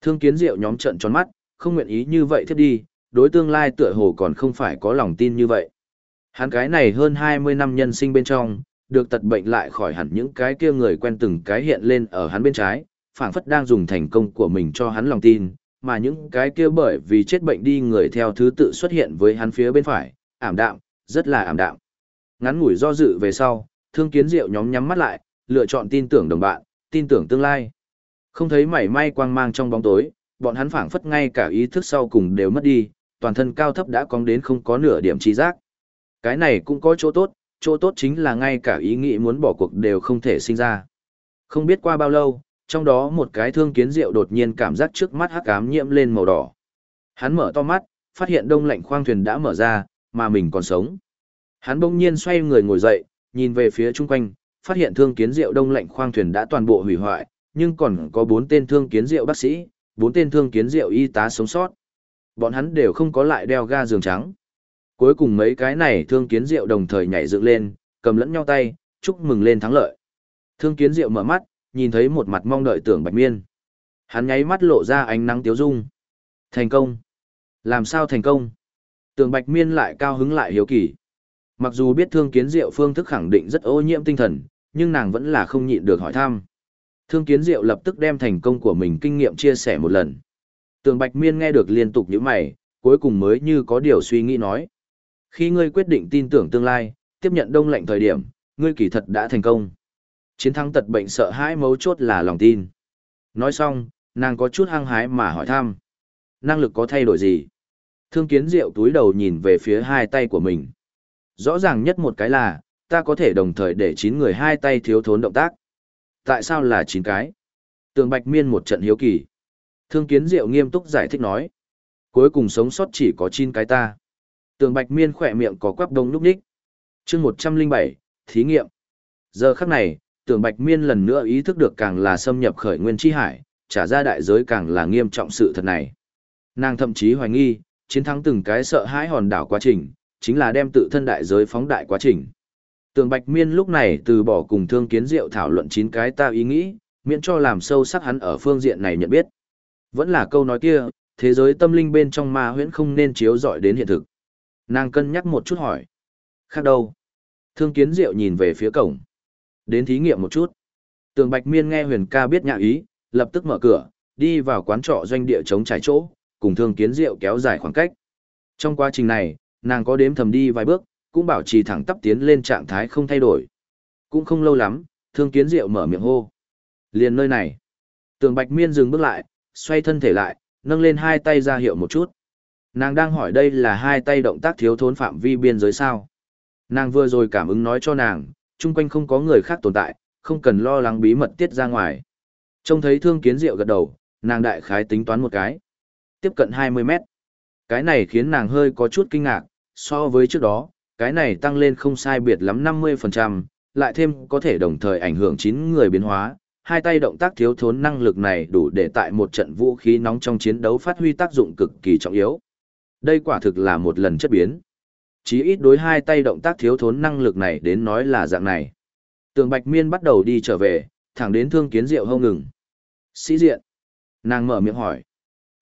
Thương kiến diệu nhóm trận tròn mắt, không nguyện ý như vậy thiết đi, đối tương lai tựa hồ còn không phải có lòng tin như vậy. Hắn cái này hơn 20 năm nhân sinh bên trong, được tật bệnh lại khỏi hẳn những cái kia người quen từng cái hiện lên ở hắn bên trái, phảng phất đang dùng thành công của mình cho hắn lòng tin, mà những cái kia bởi vì chết bệnh đi người theo thứ tự xuất hiện với hắn phía bên phải, ảm đạm, rất là ảm đạm. Ngắn ngủi do dự về sau, thương kiến diệu nhóm nhắm mắt lại, lựa chọn tin tưởng đồng bạn, tin tưởng tương lai. Không thấy mảy may quang mang trong bóng tối, bọn hắn phảng phất ngay cả ý thức sau cùng đều mất đi, toàn thân cao thấp đã cong đến không có nửa điểm trí giác. Cái này cũng có chỗ tốt, chỗ tốt chính là ngay cả ý nghĩ muốn bỏ cuộc đều không thể sinh ra. Không biết qua bao lâu, trong đó một cái thương kiến rượu đột nhiên cảm giác trước mắt hắc ám nhiễm lên màu đỏ. Hắn mở to mắt, phát hiện đông lạnh khoang thuyền đã mở ra, mà mình còn sống. Hắn bỗng nhiên xoay người ngồi dậy, nhìn về phía chung quanh, phát hiện thương kiến rượu đông lạnh khoang thuyền đã toàn bộ hủy hoại, nhưng còn có bốn tên thương kiến rượu bác sĩ, bốn tên thương kiến rượu y tá sống sót. Bọn hắn đều không có lại đeo ga giường trắng. Cuối cùng mấy cái này thương kiến rượu đồng thời nhảy dựng lên, cầm lẫn nhau tay, chúc mừng lên thắng lợi. Thương kiến rượu mở mắt, nhìn thấy một mặt mong đợi tưởng bạch miên. Hắn nháy mắt lộ ra ánh nắng tiếu dung. Thành công. Làm sao thành công? Tưởng bạch miên lại cao hứng lại hiếu kỳ. Mặc dù biết thương kiến diệu phương thức khẳng định rất ô nhiễm tinh thần, nhưng nàng vẫn là không nhịn được hỏi thăm. Thương kiến diệu lập tức đem thành công của mình kinh nghiệm chia sẻ một lần. Tường Bạch Miên nghe được liên tục những mày, cuối cùng mới như có điều suy nghĩ nói. Khi ngươi quyết định tin tưởng tương lai, tiếp nhận đông lệnh thời điểm, ngươi kỳ thật đã thành công. Chiến thắng tật bệnh sợ hãi mấu chốt là lòng tin. Nói xong, nàng có chút hăng hái mà hỏi thăm. Năng lực có thay đổi gì? Thương kiến diệu túi đầu nhìn về phía hai tay của mình. Rõ ràng nhất một cái là, ta có thể đồng thời để chín người hai tay thiếu thốn động tác. Tại sao là chín cái? Tường Bạch Miên một trận hiếu kỳ. Thương Kiến Diệu nghiêm túc giải thích nói. Cuối cùng sống sót chỉ có chín cái ta. Tường Bạch Miên khỏe miệng có quắp đông lúc ních. chương 107, thí nghiệm. Giờ khắc này, Tường Bạch Miên lần nữa ý thức được càng là xâm nhập khởi nguyên chi hải, trả ra đại giới càng là nghiêm trọng sự thật này. Nàng thậm chí hoài nghi, chiến thắng từng cái sợ hãi hòn đảo quá trình, chính là đem tự thân đại giới phóng đại quá trình. Tường Bạch Miên lúc này từ bỏ cùng Thương Kiến Diệu thảo luận chín cái ta ý nghĩ, miễn cho làm sâu sắc hắn ở phương diện này nhận biết. Vẫn là câu nói kia, thế giới tâm linh bên trong ma huyễn không nên chiếu dọi đến hiện thực. Nàng cân nhắc một chút hỏi. Khác đâu? Thương Kiến Diệu nhìn về phía cổng. Đến thí nghiệm một chút. Tường Bạch Miên nghe Huyền ca biết nhạ ý, lập tức mở cửa, đi vào quán trọ doanh địa chống trải chỗ, cùng Thương Kiến Diệu kéo dài khoảng cách. Trong quá trình này, nàng có đếm thầm đi vài bước, cũng bảo trì thẳng tắp tiến lên trạng thái không thay đổi. Cũng không lâu lắm, thương kiến diệu mở miệng hô. Liền nơi này. Tường Bạch Miên dừng bước lại, xoay thân thể lại, nâng lên hai tay ra hiệu một chút. Nàng đang hỏi đây là hai tay động tác thiếu thốn phạm vi biên giới sao. Nàng vừa rồi cảm ứng nói cho nàng, chung quanh không có người khác tồn tại, không cần lo lắng bí mật tiết ra ngoài. Trông thấy thương kiến diệu gật đầu, nàng đại khái tính toán một cái. Tiếp cận 20 mét. Cái này khiến nàng hơi có chút kinh ngạc, so với trước đó, cái này tăng lên không sai biệt lắm 50%, lại thêm có thể đồng thời ảnh hưởng 9 người biến hóa, hai tay động tác thiếu thốn năng lực này đủ để tại một trận vũ khí nóng trong chiến đấu phát huy tác dụng cực kỳ trọng yếu. Đây quả thực là một lần chất biến. Chí ít đối hai tay động tác thiếu thốn năng lực này đến nói là dạng này. Tường Bạch Miên bắt đầu đi trở về, thẳng đến thương kiến Diệu hông ngừng. Sĩ diện. Nàng mở miệng hỏi.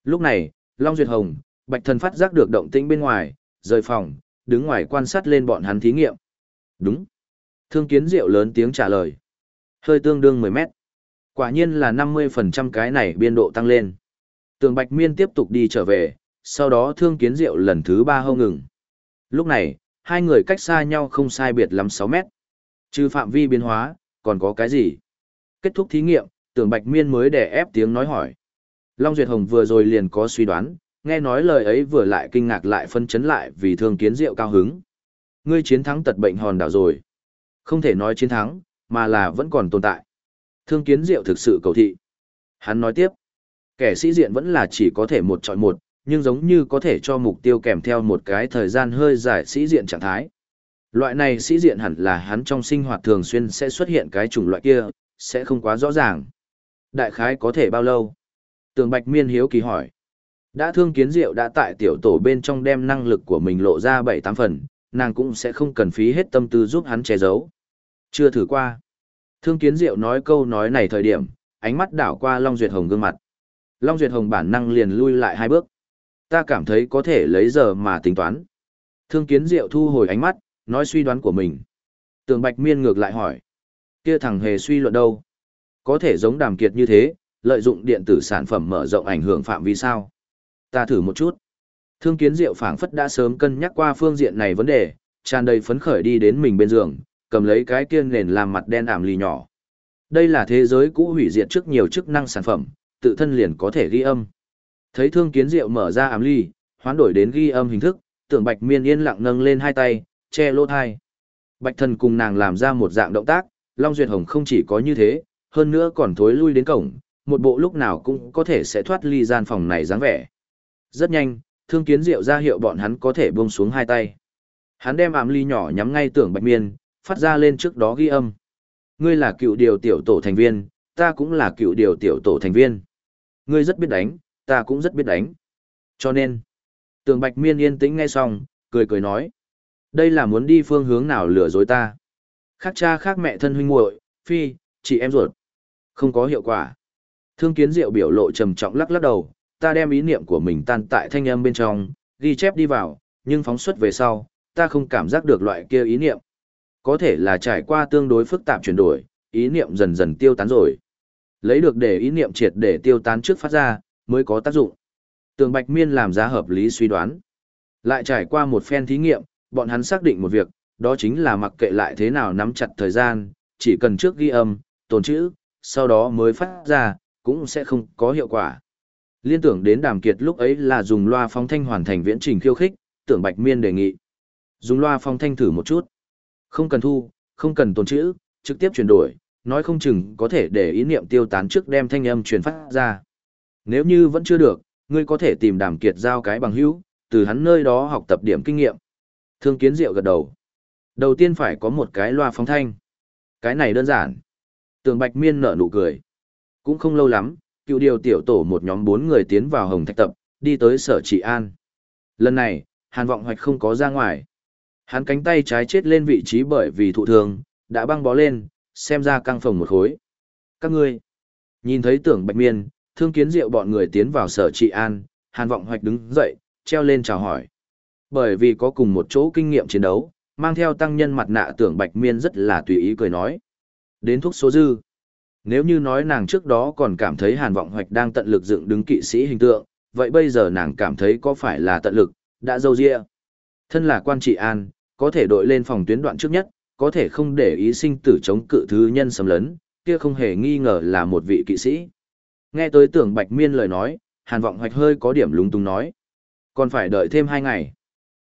Lúc này, Long Duyệt Hồng, Bạch Thần phát giác được động tĩnh bên ngoài, rời phòng, đứng ngoài quan sát lên bọn hắn thí nghiệm. Đúng. Thương kiến diệu lớn tiếng trả lời. Hơi tương đương 10 mét. Quả nhiên là 50% cái này biên độ tăng lên. Tường Bạch Miên tiếp tục đi trở về, sau đó thương kiến diệu lần thứ ba hông ngừng. Lúc này, hai người cách xa nhau không sai biệt lắm 6 mét. Trừ phạm vi biến hóa, còn có cái gì? Kết thúc thí nghiệm, Tường Bạch Miên mới đè ép tiếng nói hỏi. Long Duyệt Hồng vừa rồi liền có suy đoán, nghe nói lời ấy vừa lại kinh ngạc lại phân chấn lại vì thương kiến diệu cao hứng. Ngươi chiến thắng tật bệnh hòn đảo rồi. Không thể nói chiến thắng, mà là vẫn còn tồn tại. Thương kiến diệu thực sự cầu thị. Hắn nói tiếp, kẻ sĩ diện vẫn là chỉ có thể một chọi một, nhưng giống như có thể cho mục tiêu kèm theo một cái thời gian hơi dài sĩ diện trạng thái. Loại này sĩ diện hẳn là hắn trong sinh hoạt thường xuyên sẽ xuất hiện cái chủng loại kia, sẽ không quá rõ ràng. Đại khái có thể bao lâu? Tường Bạch Miên hiếu kỳ hỏi. Đã thương kiến diệu đã tại tiểu tổ bên trong đem năng lực của mình lộ ra bảy tám phần, nàng cũng sẽ không cần phí hết tâm tư giúp hắn che giấu. Chưa thử qua. Thương kiến diệu nói câu nói này thời điểm, ánh mắt đảo qua Long Duyệt Hồng gương mặt. Long Duyệt Hồng bản năng liền lui lại hai bước. Ta cảm thấy có thể lấy giờ mà tính toán. Thương kiến diệu thu hồi ánh mắt, nói suy đoán của mình. Tường Bạch Miên ngược lại hỏi. Kia thằng hề suy luận đâu? Có thể giống đàm kiệt như thế, lợi dụng điện tử sản phẩm mở rộng ảnh hưởng phạm vi sao? ta thử một chút. Thương kiến diệu phảng phất đã sớm cân nhắc qua phương diện này vấn đề, tràn đầy phấn khởi đi đến mình bên giường, cầm lấy cái kiên nền làm mặt đen ảm lì nhỏ. Đây là thế giới cũ hủy diệt trước nhiều chức năng sản phẩm, tự thân liền có thể ghi âm. Thấy thương kiến diệu mở ra ám ly, hoán đổi đến ghi âm hình thức, tưởng bạch miên yên lặng nâng lên hai tay, che lỗ thai. Bạch thần cùng nàng làm ra một dạng động tác, Long Duyệt Hồng không chỉ có như thế, hơn nữa còn thối lui đến cổng, một bộ lúc nào cũng có thể sẽ thoát ly gian phòng này dáng vẻ. Rất nhanh, thương kiến diệu ra hiệu bọn hắn có thể buông xuống hai tay. Hắn đem ám ly nhỏ nhắm ngay tưởng bạch miên, phát ra lên trước đó ghi âm. Ngươi là cựu điều tiểu tổ thành viên, ta cũng là cựu điều tiểu tổ thành viên. Ngươi rất biết đánh, ta cũng rất biết đánh. Cho nên, tường bạch miên yên tĩnh nghe xong, cười cười nói. Đây là muốn đi phương hướng nào lừa dối ta. Khác cha khác mẹ thân huynh muội phi, chị em ruột. Không có hiệu quả. Thương kiến diệu biểu lộ trầm trọng lắc lắc đầu, ta đem ý niệm của mình tan tại thanh âm bên trong, ghi chép đi vào, nhưng phóng xuất về sau, ta không cảm giác được loại kia ý niệm. Có thể là trải qua tương đối phức tạp chuyển đổi, ý niệm dần dần tiêu tán rồi. Lấy được để ý niệm triệt để tiêu tán trước phát ra, mới có tác dụng. Tường Bạch Miên làm ra hợp lý suy đoán. Lại trải qua một phen thí nghiệm, bọn hắn xác định một việc, đó chính là mặc kệ lại thế nào nắm chặt thời gian, chỉ cần trước ghi âm, tồn chữ, sau đó mới phát ra, cũng sẽ không có hiệu quả. Liên tưởng đến đàm kiệt lúc ấy là dùng loa phóng thanh hoàn thành viễn trình khiêu khích, tưởng Bạch Miên đề nghị. Dùng loa phóng thanh thử một chút. Không cần thu, không cần tồn chữ, trực tiếp chuyển đổi, nói không chừng có thể để ý niệm tiêu tán trước đem thanh âm truyền phát ra. Nếu như vẫn chưa được, ngươi có thể tìm đàm kiệt giao cái bằng hữu, từ hắn nơi đó học tập điểm kinh nghiệm. Thương kiến diệu gật đầu. Đầu tiên phải có một cái loa phóng thanh. Cái này đơn giản. Tường Bạch Miên nở nụ cười. Cũng không lâu lắm, cựu điều tiểu tổ một nhóm bốn người tiến vào Hồng Thạch Tập, đi tới sở trị an. Lần này, Hàn Vọng Hoạch không có ra ngoài. Hắn cánh tay trái chết lên vị trí bởi vì thụ thương, đã băng bó lên, xem ra căng phồng một khối. Các ngươi, nhìn thấy tưởng Bạch Miên, thương kiến diệu bọn người tiến vào sở trị an, Hàn Vọng Hoạch đứng dậy, treo lên chào hỏi. Bởi vì có cùng một chỗ kinh nghiệm chiến đấu, mang theo tăng nhân mặt nạ tưởng Bạch Miên rất là tùy ý cười nói. Đến thuốc số dư. Nếu như nói nàng trước đó còn cảm thấy Hàn Vọng Hoạch đang tận lực dựng đứng kỵ sĩ hình tượng, vậy bây giờ nàng cảm thấy có phải là tận lực, đã dâu dịa. Thân là quan trị an, có thể đội lên phòng tuyến đoạn trước nhất, có thể không để ý sinh tử chống cự thứ nhân xâm lấn, kia không hề nghi ngờ là một vị kỵ sĩ. Nghe tới tưởng Bạch Miên lời nói, Hàn Vọng Hoạch hơi có điểm lúng túng nói. Còn phải đợi thêm hai ngày.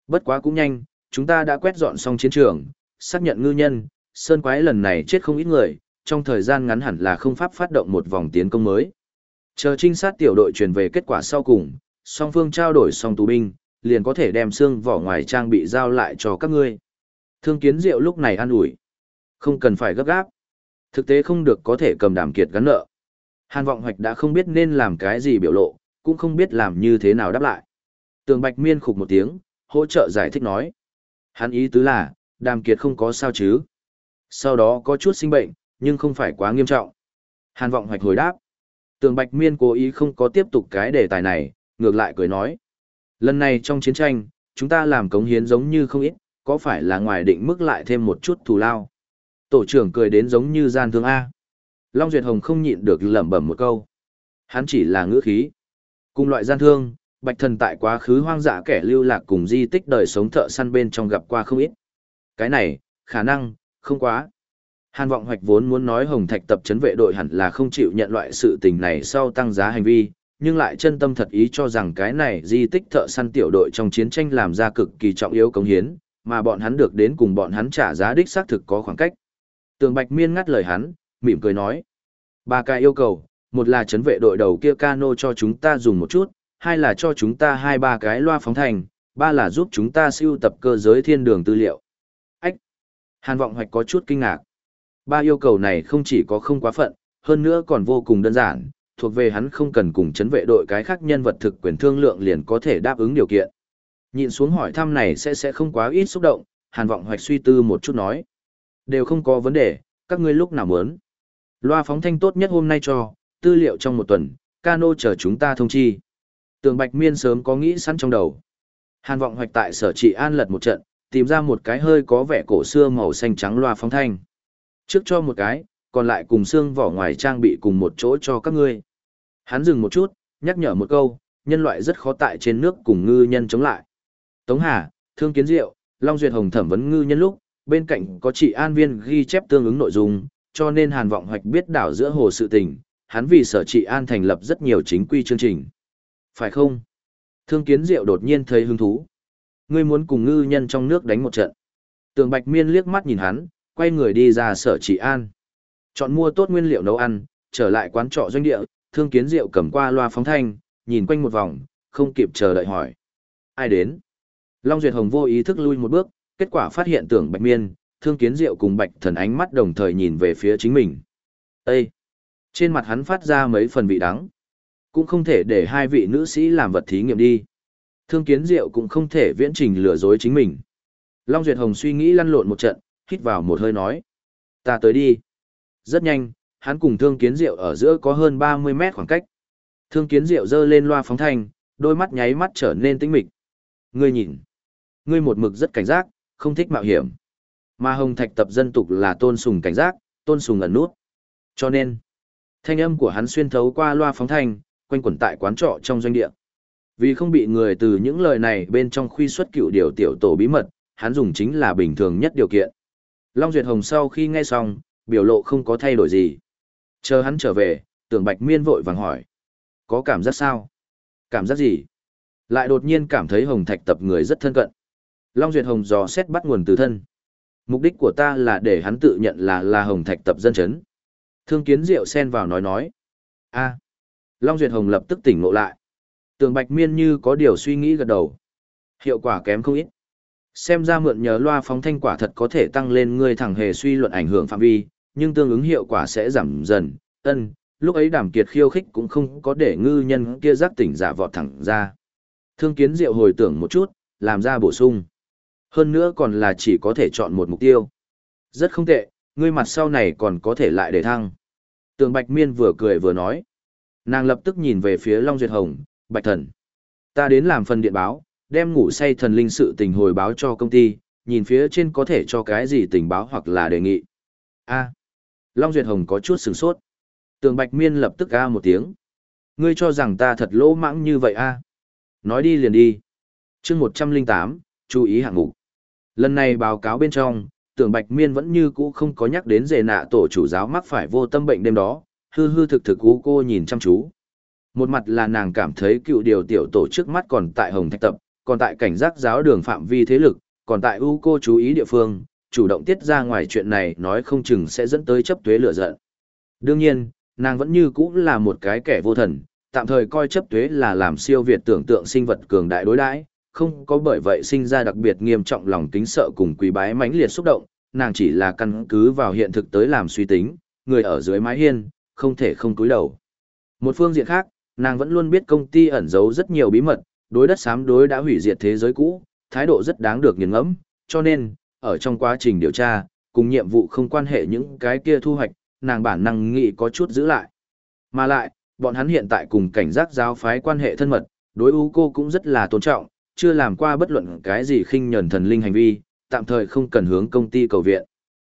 Bất quá cũng nhanh, chúng ta đã quét dọn xong chiến trường, xác nhận ngư nhân, sơn quái lần này chết không ít người, trong thời gian ngắn hẳn là không pháp phát động một vòng tiến công mới. Chờ trinh sát tiểu đội truyền về kết quả sau cùng, song phương trao đổi xong tù binh, liền có thể đem xương vỏ ngoài trang bị giao lại cho các ngươi. Thương kiến diệu lúc này an ủi. Không cần phải gấp gáp. Thực tế không được có thể cầm đảm kiệt gắn nợ. Hàn vọng hoạch đã không biết nên làm cái gì biểu lộ, cũng không biết làm như thế nào đáp lại. Tường Bạch Miên khục một tiếng, hỗ trợ giải thích nói. Hắn ý tứ là, đàm kiệt không có sao chứ. Sau đó có chút sinh bệnh, nhưng không phải quá nghiêm trọng. Hàn vọng hoạch hồi đáp. Tường Bạch Miên cố ý không có tiếp tục cái đề tài này, ngược lại cười nói. Lần này trong chiến tranh, chúng ta làm cống hiến giống như không ít, có phải là ngoài định mức lại thêm một chút thù lao? Tổ trưởng cười đến giống như gian thương A. Long Duyệt Hồng không nhịn được lẩm bẩm một câu. Hắn chỉ là ngữ khí. Cùng loại gian thương, Bạch Thần tại quá khứ hoang dã kẻ lưu lạc cùng di tích đời sống thợ săn bên trong gặp qua không ít. Cái này, khả năng, không quá. Hàn Vọng Hoạch vốn muốn nói Hồng Thạch tập chấn vệ đội hẳn là không chịu nhận loại sự tình này sau tăng giá hành vi, nhưng lại chân tâm thật ý cho rằng cái này di tích thợ săn tiểu đội trong chiến tranh làm ra cực kỳ trọng yếu cống hiến, mà bọn hắn được đến cùng bọn hắn trả giá đích xác thực có khoảng cách. Tường Bạch Miên ngắt lời hắn, mỉm cười nói. Ba cái yêu cầu, một là chấn vệ đội đầu kia cano cho chúng ta dùng một chút, hai là cho chúng ta hai ba cái loa phóng thành, ba là giúp chúng ta siêu tập cơ giới thiên đường tư liệu. Ách! Hàn Vọng Hoạch có chút kinh ngạc. Ba yêu cầu này không chỉ có không quá phận, hơn nữa còn vô cùng đơn giản, thuộc về hắn không cần cùng chấn vệ đội cái khác nhân vật thực quyền thương lượng liền có thể đáp ứng điều kiện. Nhìn xuống hỏi thăm này sẽ sẽ không quá ít xúc động, Hàn Vọng Hoạch suy tư một chút nói. Đều không có vấn đề, các ngươi lúc nào muốn. Loa phóng thanh tốt nhất hôm nay cho, tư liệu trong một tuần, cano chờ chúng ta thông chi. Tường Bạch Miên sớm có nghĩ sẵn trong đầu. Hàn Vọng Hoạch tại sở trị an lật một trận, tìm ra một cái hơi có vẻ cổ xưa màu xanh trắng loa phóng thanh. Trước cho một cái, còn lại cùng xương vỏ ngoài trang bị cùng một chỗ cho các ngươi. Hắn dừng một chút, nhắc nhở một câu, nhân loại rất khó tại trên nước cùng ngư nhân chống lại. Tống Hà, Thương Kiến Diệu, Long Duyệt Hồng thẩm vấn ngư nhân lúc, bên cạnh có chị an viên ghi chép tương ứng nội dung, cho nên Hàn Vọng Hoạch biết đảo giữa hồ sự tình, hắn vì sở trị an thành lập rất nhiều chính quy chương trình. Phải không? Thương Kiến Diệu đột nhiên thấy hứng thú. Ngươi muốn cùng ngư nhân trong nước đánh một trận. Tường Bạch Miên liếc mắt nhìn hắn, quay người đi ra sở trị an. Chọn mua tốt nguyên liệu nấu ăn, trở lại quán trọ doanh địa, Thương Kiến Diệu cầm qua loa phóng thanh, nhìn quanh một vòng, không kịp chờ đợi hỏi. Ai đến? Long Duyệt Hồng vô ý thức lui một bước, kết quả phát hiện tưởng Bạch Miên, Thương Kiến Diệu cùng Bạch Thần ánh mắt đồng thời nhìn về phía chính mình. Ê! Trên mặt hắn phát ra mấy phần vị đắng. Cũng không thể để hai vị nữ sĩ làm vật thí nghiệm đi. Thương kiến diệu cũng không thể viễn trình lừa dối chính mình. Long Duyệt Hồng suy nghĩ lăn lộn một trận, hít vào một hơi nói. Ta tới đi. Rất nhanh, hắn cùng thương kiến diệu ở giữa có hơn 30 mét khoảng cách. Thương kiến diệu dơ lên loa phóng thanh, đôi mắt nháy mắt trở nên tĩnh mịch. Ngươi nhìn. Ngươi một mực rất cảnh giác, không thích mạo hiểm. Mà hồng thạch tập dân tục là tôn sùng cảnh giác, tôn sùng ẩn nút. Cho nên, thanh âm của hắn xuyên thấu qua loa phóng thanh, quanh quẩn tại quán trọ trong doanh địa. Vì không bị người từ những lời này bên trong khuy xuất cựu điều tiểu tổ bí mật, hắn dùng chính là bình thường nhất điều kiện. Long Duyệt Hồng sau khi nghe xong, biểu lộ không có thay đổi gì. Chờ hắn trở về, tưởng bạch miên vội vàng hỏi. Có cảm giác sao? Cảm giác gì? Lại đột nhiên cảm thấy Hồng Thạch tập người rất thân cận. Long Duyệt Hồng dò xét bắt nguồn từ thân. Mục đích của ta là để hắn tự nhận là là Hồng Thạch tập dân chấn. Thương kiến diệu xen vào nói nói. a Long Duyệt Hồng lập tức tỉnh ngộ lại. Tường Bạch Miên như có điều suy nghĩ gật đầu. Hiệu quả kém không ít. Xem ra mượn nhờ loa phóng thanh quả thật có thể tăng lên ngươi thẳng hề suy luận ảnh hưởng phạm vi, nhưng tương ứng hiệu quả sẽ giảm dần. Ân, lúc ấy đàm kiệt khiêu khích cũng không có để ngư nhân kia giác tỉnh giả vọt thẳng ra. Thương kiến diệu hồi tưởng một chút, làm ra bổ sung. Hơn nữa còn là chỉ có thể chọn một mục tiêu. Rất không tệ, ngươi mặt sau này còn có thể lại để thăng. Tường Bạch Miên vừa cười vừa nói. Nàng lập tức nhìn về phía Long Duyệt Hồng, Bạch Thần. Ta đến làm phần điện báo, đem ngủ say thần linh sự tình hồi báo cho công ty, nhìn phía trên có thể cho cái gì tình báo hoặc là đề nghị. A. Long Duyệt Hồng có chút sửng sốt. Tường Bạch Miên lập tức a một tiếng. Ngươi cho rằng ta thật lỗ mãng như vậy a? Nói đi liền đi. chương 108, chú ý hạng mục. Lần này báo cáo bên trong, tưởng Bạch Miên vẫn như cũ không có nhắc đến dề nạ tổ chủ giáo mắc phải vô tâm bệnh đêm đó, hư hư thực thực cú cô nhìn chăm chú. Một mặt là nàng cảm thấy cựu điều tiểu tổ trước mắt còn tại Hồng Thạch Tập, còn tại cảnh giác giáo đường phạm vi thế lực, còn tại U cô chú ý địa phương, chủ động tiết ra ngoài chuyện này nói không chừng sẽ dẫn tới chấp tuế lửa giận. Đương nhiên, nàng vẫn như cũ là một cái kẻ vô thần, tạm thời coi chấp tuế là làm siêu việt tưởng tượng sinh vật cường đại đối đãi, không có bởi vậy sinh ra đặc biệt nghiêm trọng lòng kính sợ cùng quý bái mãnh liệt xúc động, nàng chỉ là căn cứ vào hiện thực tới làm suy tính, người ở dưới mái hiên, không thể không cúi đầu. Một phương diện khác, nàng vẫn luôn biết công ty ẩn giấu rất nhiều bí mật, đối đất xám đối đã hủy diệt thế giới cũ, thái độ rất đáng được nghiền ngẫm, cho nên, ở trong quá trình điều tra, cùng nhiệm vụ không quan hệ những cái kia thu hoạch, nàng bản năng nghĩ có chút giữ lại. Mà lại, bọn hắn hiện tại cùng cảnh giác giáo phái quan hệ thân mật, đối ưu cô cũng rất là tôn trọng, chưa làm qua bất luận cái gì khinh nhẫn thần linh hành vi, tạm thời không cần hướng công ty cầu viện.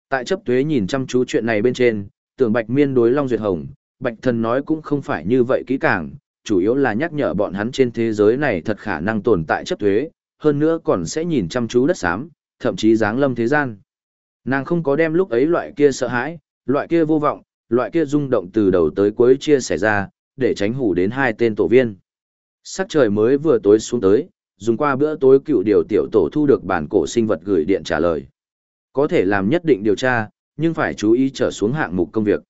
Tại chấp thuế nhìn chăm chú chuyện này bên trên, tưởng Bạch Miên đối Long Duyệt Hồng, Bạch Thần nói cũng không phải như vậy kỹ càng, chủ yếu là nhắc nhở bọn hắn trên thế giới này thật khả năng tồn tại chấp thuế, hơn nữa còn sẽ nhìn chăm chú đất xám, thậm chí dáng lâm thế gian. Nàng không có đem lúc ấy loại kia sợ hãi, loại kia vô vọng, loại kia rung động từ đầu tới cuối chia sẻ ra, để tránh hủ đến hai tên tổ viên. Sắc trời mới vừa tối xuống tới, dùng qua bữa tối cựu điều tiểu tổ thu được bản cổ sinh vật gửi điện trả lời. Có thể làm nhất định điều tra, nhưng phải chú ý trở xuống hạng mục công việc.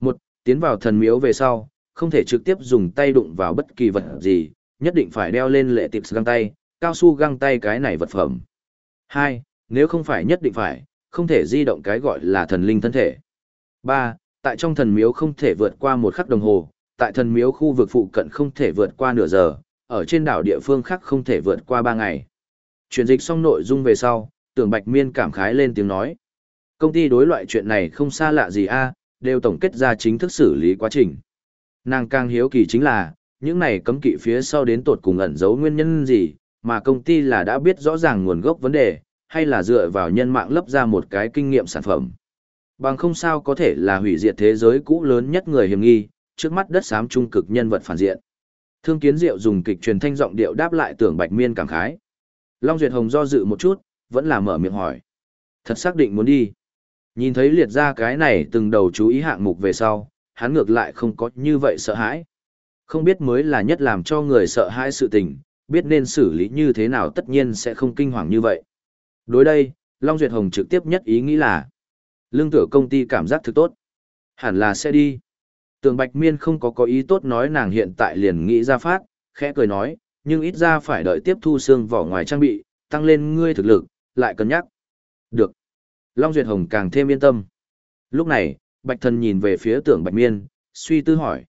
Một, tiến vào thần miếu về sau, không thể trực tiếp dùng tay đụng vào bất kỳ vật gì, nhất định phải đeo lên lệ tiệp găng tay, cao su găng tay cái này vật phẩm. Hai, nếu không phải nhất định phải, không thể di động cái gọi là thần linh thân thể. Ba, tại trong thần miếu không thể vượt qua một khắc đồng hồ, tại thần miếu khu vực phụ cận không thể vượt qua nửa giờ, ở trên đảo địa phương khác không thể vượt qua ba ngày. Chuyển dịch xong nội dung về sau, tưởng Bạch Miên cảm khái lên tiếng nói. Công ty đối loại chuyện này không xa lạ gì a, đều tổng kết ra chính thức xử lý quá trình. Nàng càng hiếu kỳ chính là, những này cấm kỵ phía sau đến tột cùng ẩn giấu nguyên nhân gì, mà công ty là đã biết rõ ràng nguồn gốc vấn đề, hay là dựa vào nhân mạng lấp ra một cái kinh nghiệm sản phẩm. Bằng không sao có thể là hủy diệt thế giới cũ lớn nhất người hiểm nghi, trước mắt đất xám trung cực nhân vật phản diện. Thương Kiến Diệu dùng kịch truyền thanh giọng điệu đáp lại tưởng Bạch Miên cảm khái. Long Duyệt Hồng do dự một chút, vẫn là mở miệng hỏi. Thật xác định muốn đi. Nhìn thấy liệt ra cái này từng đầu chú ý hạng mục về sau, hắn ngược lại không có như vậy sợ hãi. Không biết mới là nhất làm cho người sợ hãi sự tình, biết nên xử lý như thế nào tất nhiên sẽ không kinh hoàng như vậy. Đối đây, Long Duyệt Hồng trực tiếp nhất ý nghĩ là lương tử công ty cảm giác thực tốt. Hẳn là sẽ đi. Tường Bạch Miên không có có ý tốt nói nàng hiện tại liền nghĩ ra phát, khẽ cười nói, nhưng ít ra phải đợi tiếp thu xương vỏ ngoài trang bị, tăng lên ngươi thực lực, lại cân nhắc. Được. Long Duyệt Hồng càng thêm yên tâm. Lúc này, Bạch Thần nhìn về phía tưởng Bạch Miên, suy tư hỏi.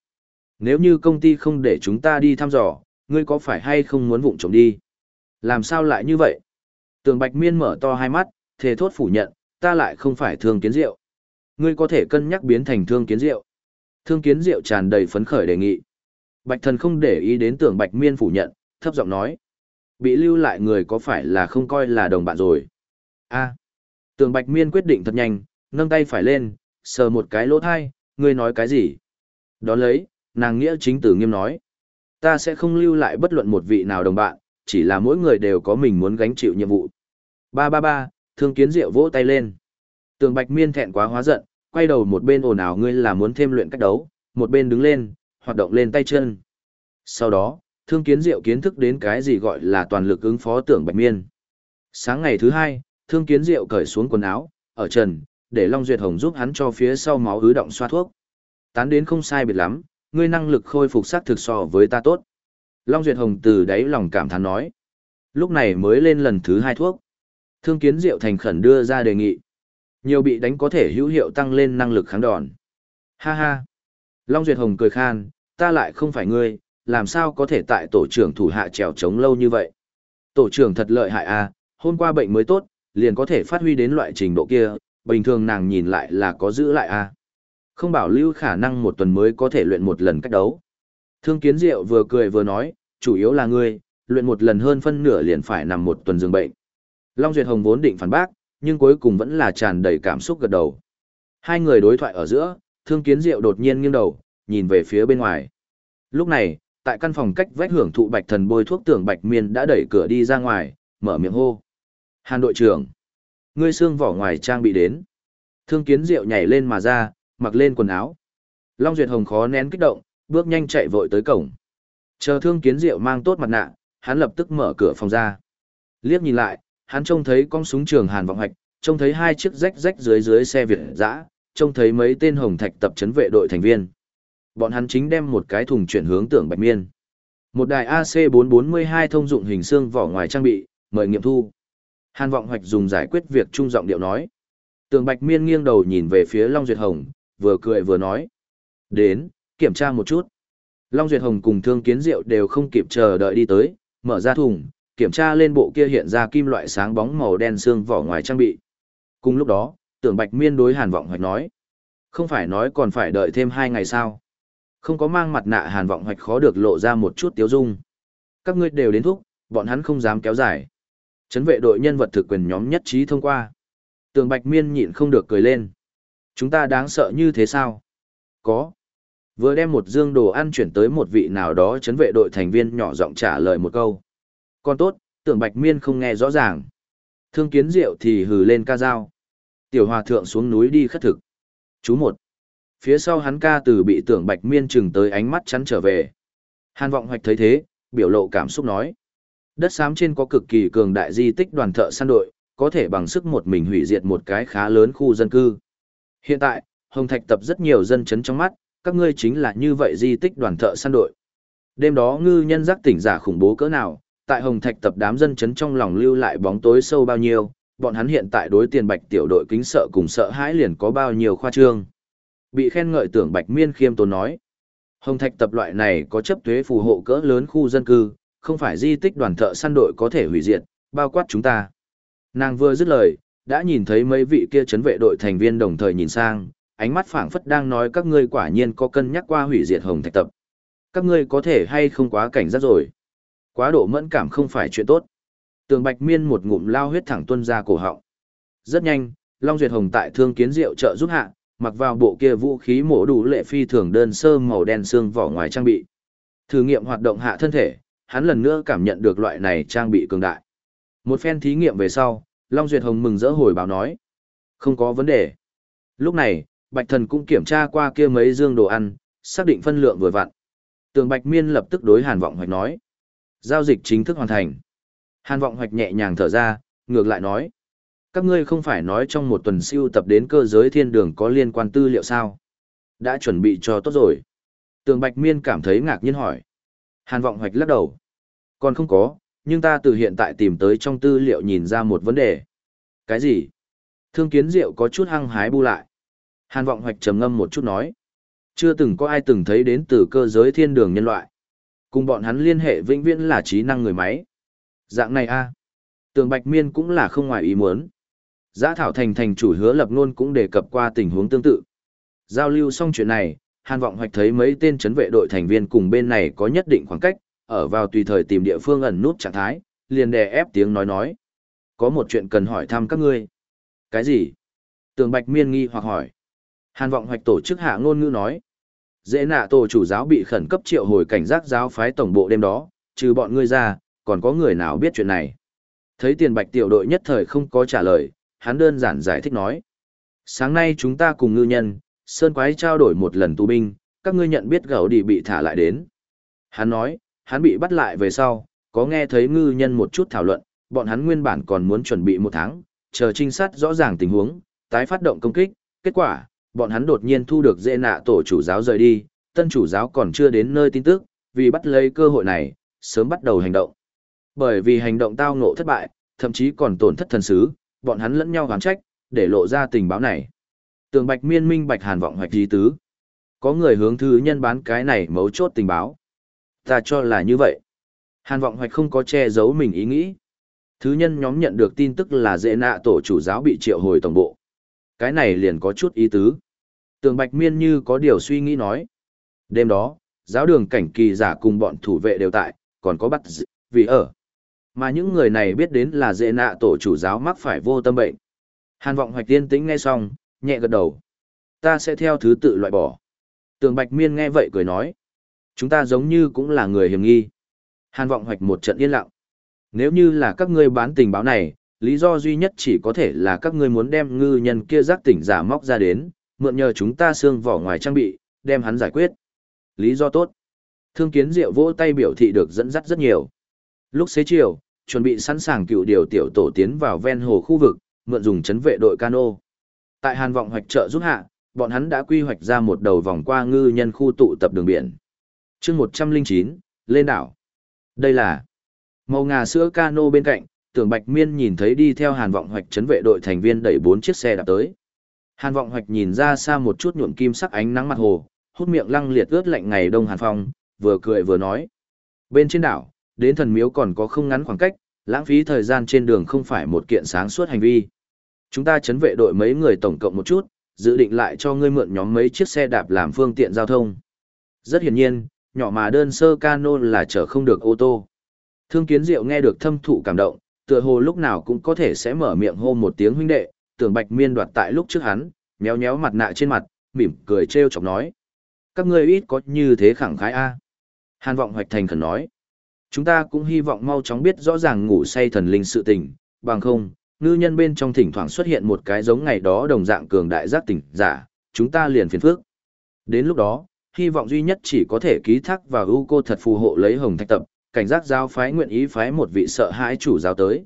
Nếu như công ty không để chúng ta đi thăm dò, ngươi có phải hay không muốn vụng trộm đi? Làm sao lại như vậy? Tường Bạch Miên mở to hai mắt, thề thốt phủ nhận, ta lại không phải thương kiến rượu. Ngươi có thể cân nhắc biến thành thương kiến rượu. Thương kiến Diệu tràn đầy phấn khởi đề nghị. Bạch thần không để ý đến tưởng Bạch Miên phủ nhận, thấp giọng nói. Bị lưu lại người có phải là không coi là đồng bạn rồi? a à. Bạch Miên quyết định thật nhanh, nâng tay phải lên, sờ một cái lỗ thai, ngươi nói cái gì? Đó lấy, nàng nghĩa chính tử nghiêm nói. Ta sẽ không lưu lại bất luận một vị nào đồng bạn, chỉ là mỗi người đều có mình muốn gánh chịu nhiệm vụ. Ba ba ba, thương kiến diệu vỗ tay lên. Tường Bạch Miên thẹn quá hóa giận, quay đầu một bên ồn ào ngươi là muốn thêm luyện cách đấu, một bên đứng lên, hoạt động lên tay chân. Sau đó, thương kiến diệu kiến thức đến cái gì gọi là toàn lực ứng phó tưởng Bạch Miên. Sáng ngày thứ hai, thương kiến diệu cởi xuống quần áo, ở trần, để Long Duyệt Hồng giúp hắn cho phía sau máu ứ động xoa thuốc. Tán đến không sai biệt lắm, ngươi năng lực khôi phục sát thực so với ta tốt. Long Duyệt Hồng từ đáy lòng cảm thán nói. Lúc này mới lên lần thứ hai thuốc. Thương kiến diệu thành khẩn đưa ra đề nghị. Nhiều bị đánh có thể hữu hiệu tăng lên năng lực kháng đòn. Ha ha. Long Duyệt Hồng cười khan, ta lại không phải ngươi, làm sao có thể tại tổ trưởng thủ hạ trèo trống lâu như vậy. Tổ trưởng thật lợi hại à, hôm qua bệnh mới tốt, liền có thể phát huy đến loại trình độ kia, bình thường nàng nhìn lại là có giữ lại à. Không bảo lưu khả năng một tuần mới có thể luyện một lần cách đấu. Thương kiến diệu vừa cười vừa nói, chủ yếu là ngươi, luyện một lần hơn phân nửa liền phải nằm một tuần giường bệnh. Long Duyệt Hồng vốn định phản bác, nhưng cuối cùng vẫn là tràn đầy cảm xúc gật đầu. Hai người đối thoại ở giữa, thương kiến diệu đột nhiên nghiêng đầu, nhìn về phía bên ngoài. Lúc này, tại căn phòng cách vách hưởng thụ bạch thần bôi thuốc tưởng bạch miên đã đẩy cửa đi ra ngoài, mở miệng hô. Hàn đội trưởng, ngươi xương vỏ ngoài trang bị đến. Thương kiến diệu nhảy lên mà ra, mặc lên quần áo. Long Duyệt Hồng khó nén kích động, bước nhanh chạy vội tới cổng. Chờ thương kiến diệu mang tốt mặt nạ, hắn lập tức mở cửa phòng ra. Liếc nhìn lại, hắn trông thấy con súng trường hàn vọng Hạch trông thấy hai chiếc rách rách dưới dưới xe Việt dã, trông thấy mấy tên hồng thạch tập trấn vệ đội thành viên. Bọn hắn chính đem một cái thùng chuyển hướng tưởng bạch miên. Một đài AC442 thông dụng hình xương vỏ ngoài trang bị, mời nghiệm thu. Hàn vọng hoạch dùng giải quyết việc trung giọng điệu nói. Tường bạch miên nghiêng đầu nhìn về phía Long Duyệt Hồng, vừa cười vừa nói. Đến, kiểm tra một chút. Long Duyệt Hồng cùng Thương Kiến Diệu đều không kịp chờ đợi đi tới, mở ra thùng, kiểm tra lên bộ kia hiện ra kim loại sáng bóng màu đen xương vỏ ngoài trang bị. Cùng lúc đó, tưởng Bạch Miên đối Hàn Vọng Hoạch nói. Không phải nói còn phải đợi thêm hai ngày sao. Không có mang mặt nạ Hàn Vọng Hoạch khó được lộ ra một chút tiếu dung. Các ngươi đều đến thúc, bọn hắn không dám kéo dài. Chấn vệ đội nhân vật thực quyền nhóm nhất trí thông qua. Tường Bạch Miên nhịn không được cười lên. Chúng ta đáng sợ như thế sao? Có. Vừa đem một dương đồ ăn chuyển tới một vị nào đó chấn vệ đội thành viên nhỏ giọng trả lời một câu. Còn tốt, tưởng Bạch Miên không nghe rõ ràng. Thương kiến diệu thì hừ lên ca dao. Tiểu hòa thượng xuống núi đi khất thực. Chú một. Phía sau hắn ca từ bị tưởng Bạch Miên chừng tới ánh mắt chắn trở về. Hàn vọng hoạch thấy thế, biểu lộ cảm xúc nói. Đất xám trên có cực kỳ cường đại di tích đoàn thợ săn đội, có thể bằng sức một mình hủy diệt một cái khá lớn khu dân cư. Hiện tại, Hồng Thạch tập rất nhiều dân chấn trong mắt, các ngươi chính là như vậy di tích đoàn thợ săn đội. Đêm đó ngư nhân giác tỉnh giả khủng bố cỡ nào, tại Hồng Thạch tập đám dân chấn trong lòng lưu lại bóng tối sâu bao nhiêu, bọn hắn hiện tại đối tiền bạch tiểu đội kính sợ cùng sợ hãi liền có bao nhiêu khoa trương. Bị khen ngợi tưởng bạch miên khiêm tốn nói. Hồng Thạch tập loại này có chấp thuế phù hộ cỡ lớn khu dân cư, không phải di tích đoàn thợ săn đội có thể hủy diệt, bao quát chúng ta. Nàng vừa dứt lời, đã nhìn thấy mấy vị kia chấn vệ đội thành viên đồng thời nhìn sang, ánh mắt phảng phất đang nói các ngươi quả nhiên có cân nhắc qua hủy diệt Hồng Thạch tập. Các ngươi có thể hay không quá cảnh giác rồi. Quá độ mẫn cảm không phải chuyện tốt. Tường Bạch Miên một ngụm lao huyết thẳng tuôn ra cổ họng. Rất nhanh, Long Duyệt Hồng tại Thương Kiến Diệu trợ giúp hạ, mặc vào bộ kia vũ khí mổ đủ lệ phi thường đơn sơ màu đen xương vỏ ngoài trang bị. Thử nghiệm hoạt động hạ thân thể, hắn lần nữa cảm nhận được loại này trang bị cường đại. Một phen thí nghiệm về sau, Long Duyệt Hồng mừng rỡ hồi báo nói. Không có vấn đề. Lúc này, Bạch Thần cũng kiểm tra qua kia mấy dương đồ ăn, xác định phân lượng vừa vặn. Tường Bạch Miên lập tức đối Hàn Vọng Hoạch nói. Giao dịch chính thức hoàn thành. Hàn vọng hoạch nhẹ nhàng thở ra, ngược lại nói. Các ngươi không phải nói trong một tuần siêu tập đến cơ giới thiên đường có liên quan tư liệu sao? Đã chuẩn bị cho tốt rồi. Tường Bạch Miên cảm thấy ngạc nhiên hỏi. Hàn vọng hoạch lắc đầu. Còn không có, nhưng ta từ hiện tại tìm tới trong tư liệu nhìn ra một vấn đề. Cái gì? Thương kiến diệu có chút hăng hái bu lại. Hàn vọng hoạch trầm ngâm một chút nói. Chưa từng có ai từng thấy đến từ cơ giới thiên đường nhân loại. Cùng bọn hắn liên hệ vĩnh viễn là trí năng người máy. Dạng này a Tường Bạch Miên cũng là không ngoài ý muốn. Giã Thảo Thành thành chủ hứa lập nôn cũng đề cập qua tình huống tương tự. Giao lưu xong chuyện này, Hàn Vọng Hoạch thấy mấy tên chấn vệ đội thành viên cùng bên này có nhất định khoảng cách, ở vào tùy thời tìm địa phương ẩn nút trạng thái, liền đè ép tiếng nói nói. Có một chuyện cần hỏi thăm các ngươi. Cái gì? Tường Bạch Miên nghi hoặc hỏi. Hàn Vọng Hoạch tổ chức hạ ngôn ngữ nói. Dễ nạ tổ chủ giáo bị khẩn cấp triệu hồi cảnh giác giáo phái tổng bộ đêm đó, trừ bọn ngươi ra, còn có người nào biết chuyện này. Thấy tiền bạch tiểu đội nhất thời không có trả lời, hắn đơn giản giải thích nói. Sáng nay chúng ta cùng ngư nhân, Sơn Quái trao đổi một lần tù binh, các ngươi nhận biết gấu đi bị thả lại đến. Hắn nói, hắn bị bắt lại về sau, có nghe thấy ngư nhân một chút thảo luận, bọn hắn nguyên bản còn muốn chuẩn bị một tháng, chờ trinh sát rõ ràng tình huống, tái phát động công kích, kết quả, bọn hắn đột nhiên thu được dễ nạ tổ chủ giáo rời đi, tân chủ giáo còn chưa đến nơi tin tức, vì bắt lấy cơ hội này, sớm bắt đầu hành động. Bởi vì hành động tao ngộ thất bại, thậm chí còn tổn thất thần sứ, bọn hắn lẫn nhau gán trách, để lộ ra tình báo này. Tường Bạch Miên minh bạch hàn vọng hoạch di tứ. Có người hướng thứ nhân bán cái này mấu chốt tình báo. Ta cho là như vậy. Hàn vọng hoạch không có che giấu mình ý nghĩ. Thứ nhân nhóm nhận được tin tức là dễ nạ tổ chủ giáo bị triệu hồi tổng bộ. Cái này liền có chút ý tứ. Tường Bạch Miên như có điều suy nghĩ nói. Đêm đó, giáo đường cảnh kỳ giả cùng bọn thủ vệ đều tại, còn có bắt dị, vì ở. Mà những người này biết đến là dễ nạ tổ chủ giáo mắc phải vô tâm bệnh. Hàn vọng hoạch tiên tĩnh nghe xong, nhẹ gật đầu. Ta sẽ theo thứ tự loại bỏ. Tường Bạch Miên nghe vậy cười nói. Chúng ta giống như cũng là người hiểm nghi. Hàn vọng hoạch một trận yên lặng. Nếu như là các ngươi bán tình báo này, lý do duy nhất chỉ có thể là các ngươi muốn đem ngư nhân kia giác tỉnh giả móc ra đến, mượn nhờ chúng ta xương vỏ ngoài trang bị, đem hắn giải quyết. Lý do tốt. Thương kiến diệu vỗ tay biểu thị được dẫn dắt rất nhiều. Lúc xế chiều, chuẩn bị sẵn sàng cựu điều tiểu tổ tiến vào ven hồ khu vực, mượn dùng chấn vệ đội cano. Tại Hàn Vọng hoạch trợ giúp hạ, bọn hắn đã quy hoạch ra một đầu vòng qua ngư nhân khu tụ tập đường biển. chương 109, lên đảo. Đây là màu ngà sữa cano bên cạnh, tưởng Bạch Miên nhìn thấy đi theo Hàn Vọng hoạch chấn vệ đội thành viên đẩy bốn chiếc xe đạp tới. Hàn Vọng hoạch nhìn ra xa một chút nhuộm kim sắc ánh nắng mặt hồ, hút miệng lăng liệt ướt lạnh ngày đông hàn phong, vừa cười vừa nói. Bên trên đảo, đến thần miếu còn có không ngắn khoảng cách, lãng phí thời gian trên đường không phải một kiện sáng suốt hành vi. Chúng ta chấn vệ đội mấy người tổng cộng một chút, dự định lại cho ngươi mượn nhóm mấy chiếc xe đạp làm phương tiện giao thông. Rất hiển nhiên, nhỏ mà đơn sơ cano là chở không được ô tô. Thương kiến diệu nghe được thâm thụ cảm động, tựa hồ lúc nào cũng có thể sẽ mở miệng hô một tiếng huynh đệ, tưởng bạch miên đoạt tại lúc trước hắn, méo méo mặt nạ trên mặt, mỉm cười trêu chọc nói. Các ngươi ít có như thế khẳng khái a Hàn vọng hoạch thành khẩn nói. Chúng ta cũng hy vọng mau chóng biết rõ ràng ngủ say thần linh sự tình, bằng không, ngư nhân bên trong thỉnh thoảng xuất hiện một cái giống ngày đó đồng dạng cường đại giác tỉnh giả, chúng ta liền phiền phước. Đến lúc đó, hy vọng duy nhất chỉ có thể ký thác vào ưu cô thật phù hộ lấy hồng thạch tập, cảnh giác giao phái nguyện ý phái một vị sợ hãi chủ giáo tới.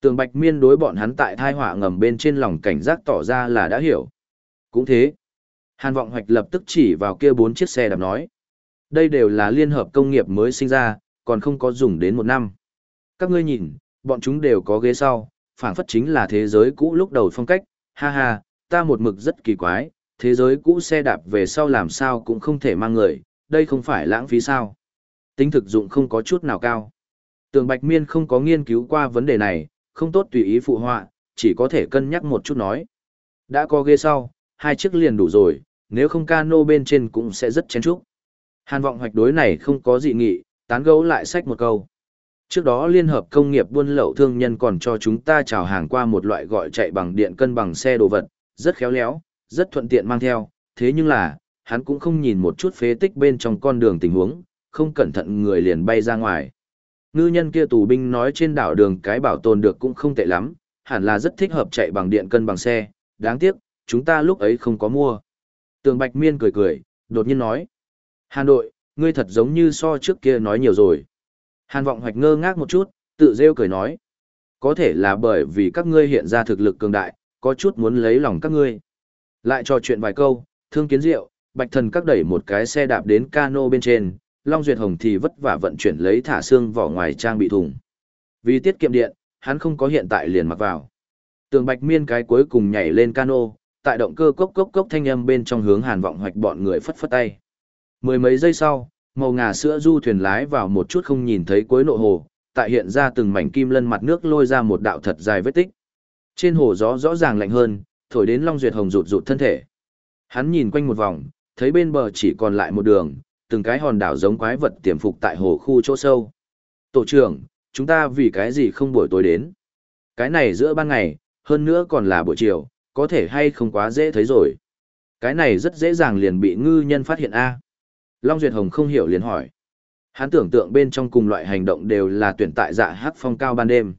Tường Bạch Miên đối bọn hắn tại thai họa ngầm bên trên lòng cảnh giác tỏ ra là đã hiểu. Cũng thế. Hàn Vọng Hoạch lập tức chỉ vào kia bốn chiếc xe đạp nói. Đây đều là liên hợp công nghiệp mới sinh ra, còn không có dùng đến một năm. Các ngươi nhìn, bọn chúng đều có ghế sau, phản phất chính là thế giới cũ lúc đầu phong cách, ha ha, ta một mực rất kỳ quái, thế giới cũ xe đạp về sau làm sao cũng không thể mang người, đây không phải lãng phí sao. Tính thực dụng không có chút nào cao. Tường Bạch Miên không có nghiên cứu qua vấn đề này, không tốt tùy ý phụ họa, chỉ có thể cân nhắc một chút nói. Đã có ghế sau, hai chiếc liền đủ rồi, nếu không cano bên trên cũng sẽ rất chén chúc. Hàn vọng hoạch đối này không có dị nghị, tán gấu lại sách một câu. Trước đó Liên hợp công nghiệp buôn lậu thương nhân còn cho chúng ta chào hàng qua một loại gọi chạy bằng điện cân bằng xe đồ vật, rất khéo léo, rất thuận tiện mang theo, thế nhưng là, hắn cũng không nhìn một chút phế tích bên trong con đường tình huống, không cẩn thận người liền bay ra ngoài. Ngư nhân kia tù binh nói trên đảo đường cái bảo tồn được cũng không tệ lắm, hẳn là rất thích hợp chạy bằng điện cân bằng xe, đáng tiếc, chúng ta lúc ấy không có mua. Tường Bạch Miên cười cười, đột nhiên nói. Hàn đội, ngươi thật giống như so trước kia nói nhiều rồi. Hàn vọng hoạch ngơ ngác một chút, tự rêu cười nói. Có thể là bởi vì các ngươi hiện ra thực lực cường đại, có chút muốn lấy lòng các ngươi. Lại trò chuyện vài câu, thương kiến diệu, bạch thần các đẩy một cái xe đạp đến cano bên trên, Long Duyệt Hồng thì vất vả vận chuyển lấy thả xương vỏ ngoài trang bị thùng. Vì tiết kiệm điện, hắn không có hiện tại liền mặc vào. Tường bạch miên cái cuối cùng nhảy lên cano, tại động cơ cốc cốc cốc thanh âm bên trong hướng hàn vọng hoạch bọn người phất phất tay. Mười mấy giây sau, màu ngà sữa du thuyền lái vào một chút không nhìn thấy cuối nội hồ, tại hiện ra từng mảnh kim lân mặt nước lôi ra một đạo thật dài vết tích. Trên hồ gió rõ ràng lạnh hơn, thổi đến Long Duyệt Hồng rụt rụt thân thể. Hắn nhìn quanh một vòng, thấy bên bờ chỉ còn lại một đường, từng cái hòn đảo giống quái vật tiềm phục tại hồ khu chỗ sâu. Tổ trưởng, chúng ta vì cái gì không buổi tối đến? Cái này giữa ban ngày, hơn nữa còn là buổi chiều, có thể hay không quá dễ thấy rồi. Cái này rất dễ dàng liền bị ngư nhân phát hiện A. Long Duyệt Hồng không hiểu liền hỏi. Hắn tưởng tượng bên trong cùng loại hành động đều là tuyển tại dạ hát phong cao ban đêm.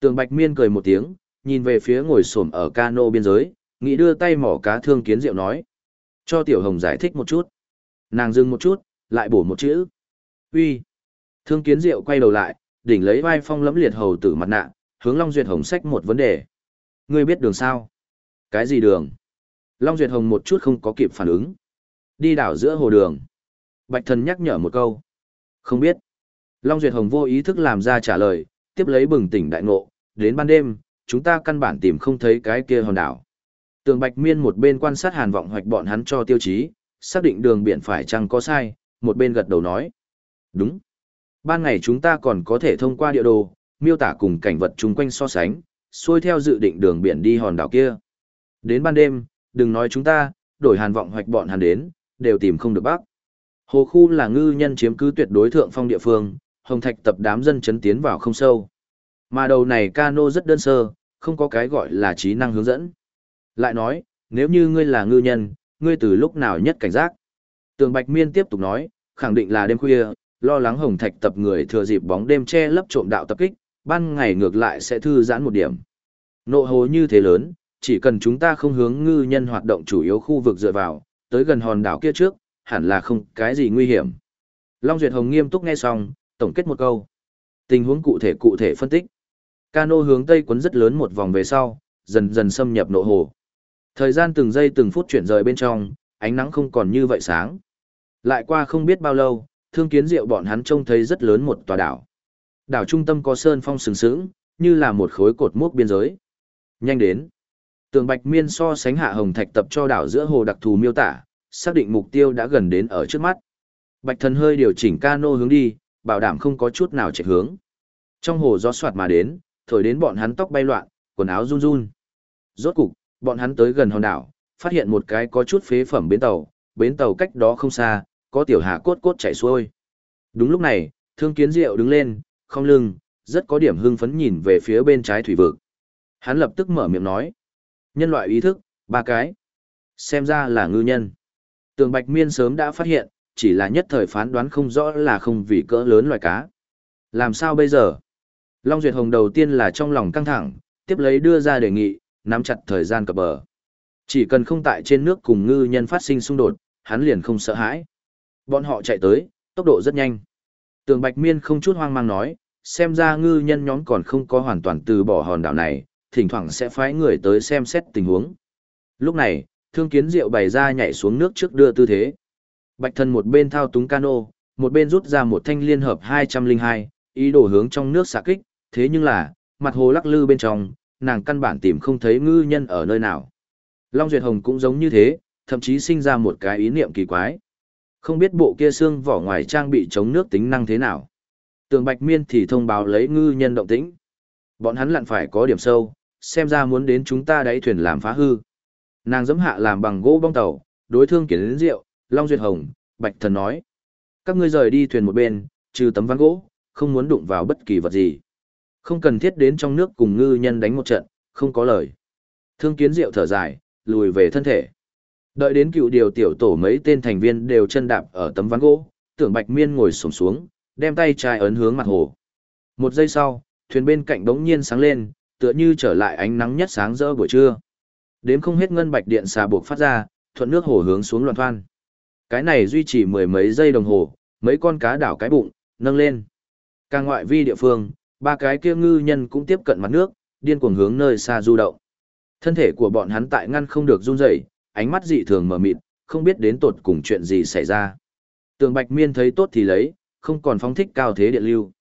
Tường Bạch Miên cười một tiếng, nhìn về phía ngồi xổm ở cano biên giới, nghĩ đưa tay mỏ cá thương kiến diệu nói. Cho Tiểu Hồng giải thích một chút. Nàng dừng một chút, lại bổ một chữ. Uy. Thương kiến diệu quay đầu lại, đỉnh lấy vai phong lẫm liệt hầu tử mặt nạ, hướng Long Duyệt Hồng sách một vấn đề. Ngươi biết đường sao? Cái gì đường? Long Duyệt Hồng một chút không có kịp phản ứng. Đi đảo giữa hồ đường. Bạch thần nhắc nhở một câu. Không biết. Long Duyệt Hồng vô ý thức làm ra trả lời, tiếp lấy bừng tỉnh đại ngộ. Đến ban đêm, chúng ta căn bản tìm không thấy cái kia hòn đảo. Tường Bạch Miên một bên quan sát hàn vọng hoạch bọn hắn cho tiêu chí, xác định đường biển phải chăng có sai, một bên gật đầu nói. Đúng. Ban ngày chúng ta còn có thể thông qua địa đồ, miêu tả cùng cảnh vật chung quanh so sánh, xuôi theo dự định đường biển đi hòn đảo kia. Đến ban đêm, đừng nói chúng ta, đổi hàn vọng hoạch bọn hàn đến, đều tìm không được bác. Hồ khu là ngư nhân chiếm cứ tuyệt đối thượng phong địa phương, hồng thạch tập đám dân chấn tiến vào không sâu. Mà đầu này cano rất đơn sơ, không có cái gọi là trí năng hướng dẫn. Lại nói, nếu như ngươi là ngư nhân, ngươi từ lúc nào nhất cảnh giác. Tường Bạch Miên tiếp tục nói, khẳng định là đêm khuya, lo lắng hồng thạch tập người thừa dịp bóng đêm che lấp trộm đạo tập kích, ban ngày ngược lại sẽ thư giãn một điểm. Nộ hồ như thế lớn, chỉ cần chúng ta không hướng ngư nhân hoạt động chủ yếu khu vực dựa vào, tới gần hòn đảo kia trước, hẳn là không cái gì nguy hiểm. Long Duyệt Hồng nghiêm túc nghe xong, tổng kết một câu. Tình huống cụ thể cụ thể phân tích. Cano hướng tây quấn rất lớn một vòng về sau, dần dần xâm nhập nộ hồ. Thời gian từng giây từng phút chuyển rời bên trong, ánh nắng không còn như vậy sáng. Lại qua không biết bao lâu, thương kiến diệu bọn hắn trông thấy rất lớn một tòa đảo. Đảo trung tâm có sơn phong sừng sững, như là một khối cột mốc biên giới. Nhanh đến. Tường Bạch Miên so sánh hạ hồng thạch tập cho đảo giữa hồ đặc thù miêu tả, xác định mục tiêu đã gần đến ở trước mắt. Bạch Thần hơi điều chỉnh cano hướng đi, bảo đảm không có chút nào chệch hướng. Trong hồ gió xoạt mà đến, thổi đến bọn hắn tóc bay loạn, quần áo run run. Rốt cục, bọn hắn tới gần hòn đảo, phát hiện một cái có chút phế phẩm bến tàu, bến tàu cách đó không xa, có tiểu hà cốt cốt chảy xuôi. Đúng lúc này, Thương Kiến Diệu đứng lên, không lưng, rất có điểm hưng phấn nhìn về phía bên trái thủy vực. Hắn lập tức mở miệng nói. Nhân loại ý thức, ba cái. Xem ra là ngư nhân. Tường Bạch Miên sớm đã phát hiện, chỉ là nhất thời phán đoán không rõ là không vì cỡ lớn loài cá. Làm sao bây giờ? Long Duyệt Hồng đầu tiên là trong lòng căng thẳng, tiếp lấy đưa ra đề nghị, nắm chặt thời gian cập bờ. Chỉ cần không tại trên nước cùng ngư nhân phát sinh xung đột, hắn liền không sợ hãi. Bọn họ chạy tới, tốc độ rất nhanh. Tường Bạch Miên không chút hoang mang nói, xem ra ngư nhân nhóm còn không có hoàn toàn từ bỏ hòn đảo này, thỉnh thoảng sẽ phái người tới xem xét tình huống. Lúc này, thương kiến diệu bày ra nhảy xuống nước trước đưa tư thế. Bạch thần một bên thao túng cano, một bên rút ra một thanh liên hợp 202, ý đồ hướng trong nước xạ kích, thế nhưng là, mặt hồ lắc lư bên trong, nàng căn bản tìm không thấy ngư nhân ở nơi nào. Long Duyệt Hồng cũng giống như thế, thậm chí sinh ra một cái ý niệm kỳ quái. Không biết bộ kia xương vỏ ngoài trang bị chống nước tính năng thế nào. Tường Bạch Miên thì thông báo lấy ngư nhân động tĩnh. Bọn hắn lặn phải có điểm sâu, xem ra muốn đến chúng ta đáy thuyền làm phá hư. Nàng giẫm hạ làm bằng gỗ bong tàu, đối thương kiến đến rượu, Long Duyệt Hồng, Bạch Thần nói. Các ngươi rời đi thuyền một bên, trừ tấm ván gỗ, không muốn đụng vào bất kỳ vật gì. Không cần thiết đến trong nước cùng ngư nhân đánh một trận, không có lời. Thương kiến rượu thở dài, lùi về thân thể. Đợi đến cựu điều tiểu tổ mấy tên thành viên đều chân đạp ở tấm ván gỗ, tưởng Bạch Miên ngồi xổm xuống, đem tay trái ấn hướng mặt hồ. Một giây sau, thuyền bên cạnh bỗng nhiên sáng lên, tựa như trở lại ánh nắng nhất sáng rỡ buổi trưa. Đếm không hết ngân bạch điện xà buộc phát ra, thuận nước hồ hướng xuống loạn thoan. Cái này duy trì mười mấy giây đồng hồ, mấy con cá đảo cái bụng, nâng lên. Càng ngoại vi địa phương, ba cái kia ngư nhân cũng tiếp cận mặt nước, điên cuồng hướng nơi xa du động. Thân thể của bọn hắn tại ngăn không được run rẩy, ánh mắt dị thường mờ mịt, không biết đến tột cùng chuyện gì xảy ra. Tường Bạch Miên thấy tốt thì lấy, không còn phóng thích cao thế điện lưu.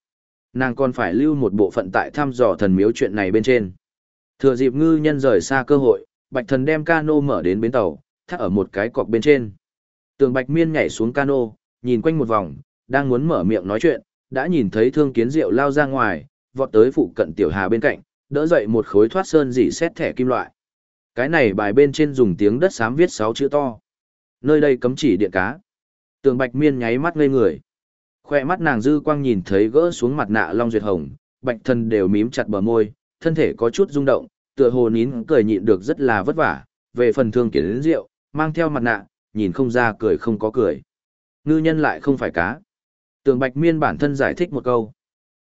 Nàng còn phải lưu một bộ phận tại thăm dò thần miếu chuyện này bên trên. Thừa dịp ngư nhân rời xa cơ hội, Bạch Thần đem cano mở đến bến tàu, thắt ở một cái cọc bên trên. Tường Bạch Miên nhảy xuống cano, nhìn quanh một vòng, đang muốn mở miệng nói chuyện, đã nhìn thấy Thương Kiến Diệu lao ra ngoài, vọt tới phụ cận Tiểu Hà bên cạnh, đỡ dậy một khối thoát sơn dỉ xét thẻ kim loại. Cái này bài bên trên dùng tiếng đất xám viết sáu chữ to. Nơi đây cấm chỉ điện cá. Tường Bạch Miên nháy mắt ngây người. Khoe mắt nàng dư quang nhìn thấy gỡ xuống mặt nạ Long Duyệt Hồng, Bạch Thần đều mím chặt bờ môi, thân thể có chút rung động, tựa hồ nín cười nhịn được rất là vất vả, về phần thương kiến đến rượu, mang theo mặt nạ, nhìn không ra cười không có cười. Ngư nhân lại không phải cá. Tường Bạch Miên bản thân giải thích một câu.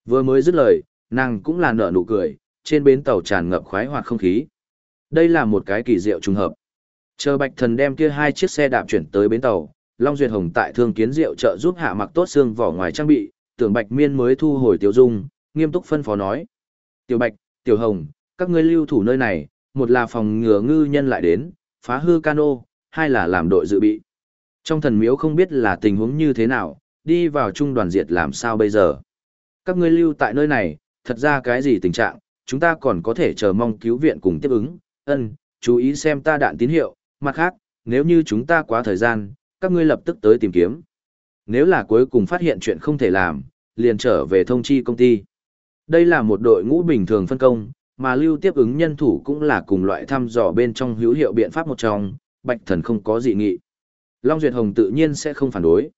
Vừa mới dứt lời, nàng cũng là nở nụ cười, trên bến tàu tràn ngập khoái hoạt không khí. Đây là một cái kỳ diệu trùng hợp. Chờ Bạch Thần đem kia hai chiếc xe đạp chuyển tới bến tàu, Long Duyệt Hồng tại Thương Kiến Diệu trợ giúp hạ mặc tốt xương vỏ ngoài trang bị, Tưởng Bạch Miên mới thu hồi Tiểu Dung, nghiêm túc phân phó nói: "Tiểu Bạch, Tiểu Hồng, các ngươi lưu thủ nơi này, một là phòng ngừa ngư nhân lại đến, phá hư cano, hai là làm đội dự bị. Trong thần miếu không biết là tình huống như thế nào, đi vào trung đoàn diệt làm sao bây giờ. Các ngươi lưu tại nơi này, thật ra cái gì tình trạng, chúng ta còn có thể chờ mong cứu viện cùng tiếp ứng, ân, chú ý xem ta đạn tín hiệu, mặt khác, nếu như chúng ta quá thời gian, các ngươi lập tức tới tìm kiếm. Nếu là cuối cùng phát hiện chuyện không thể làm, liền trở về thông chi công ty. Đây là một đội ngũ bình thường phân công, mà lưu tiếp ứng nhân thủ cũng là cùng loại thăm dò bên trong hữu hiệu biện pháp một trong, Bạch Thần không có dị nghị. Long Duyệt Hồng tự nhiên sẽ không phản đối.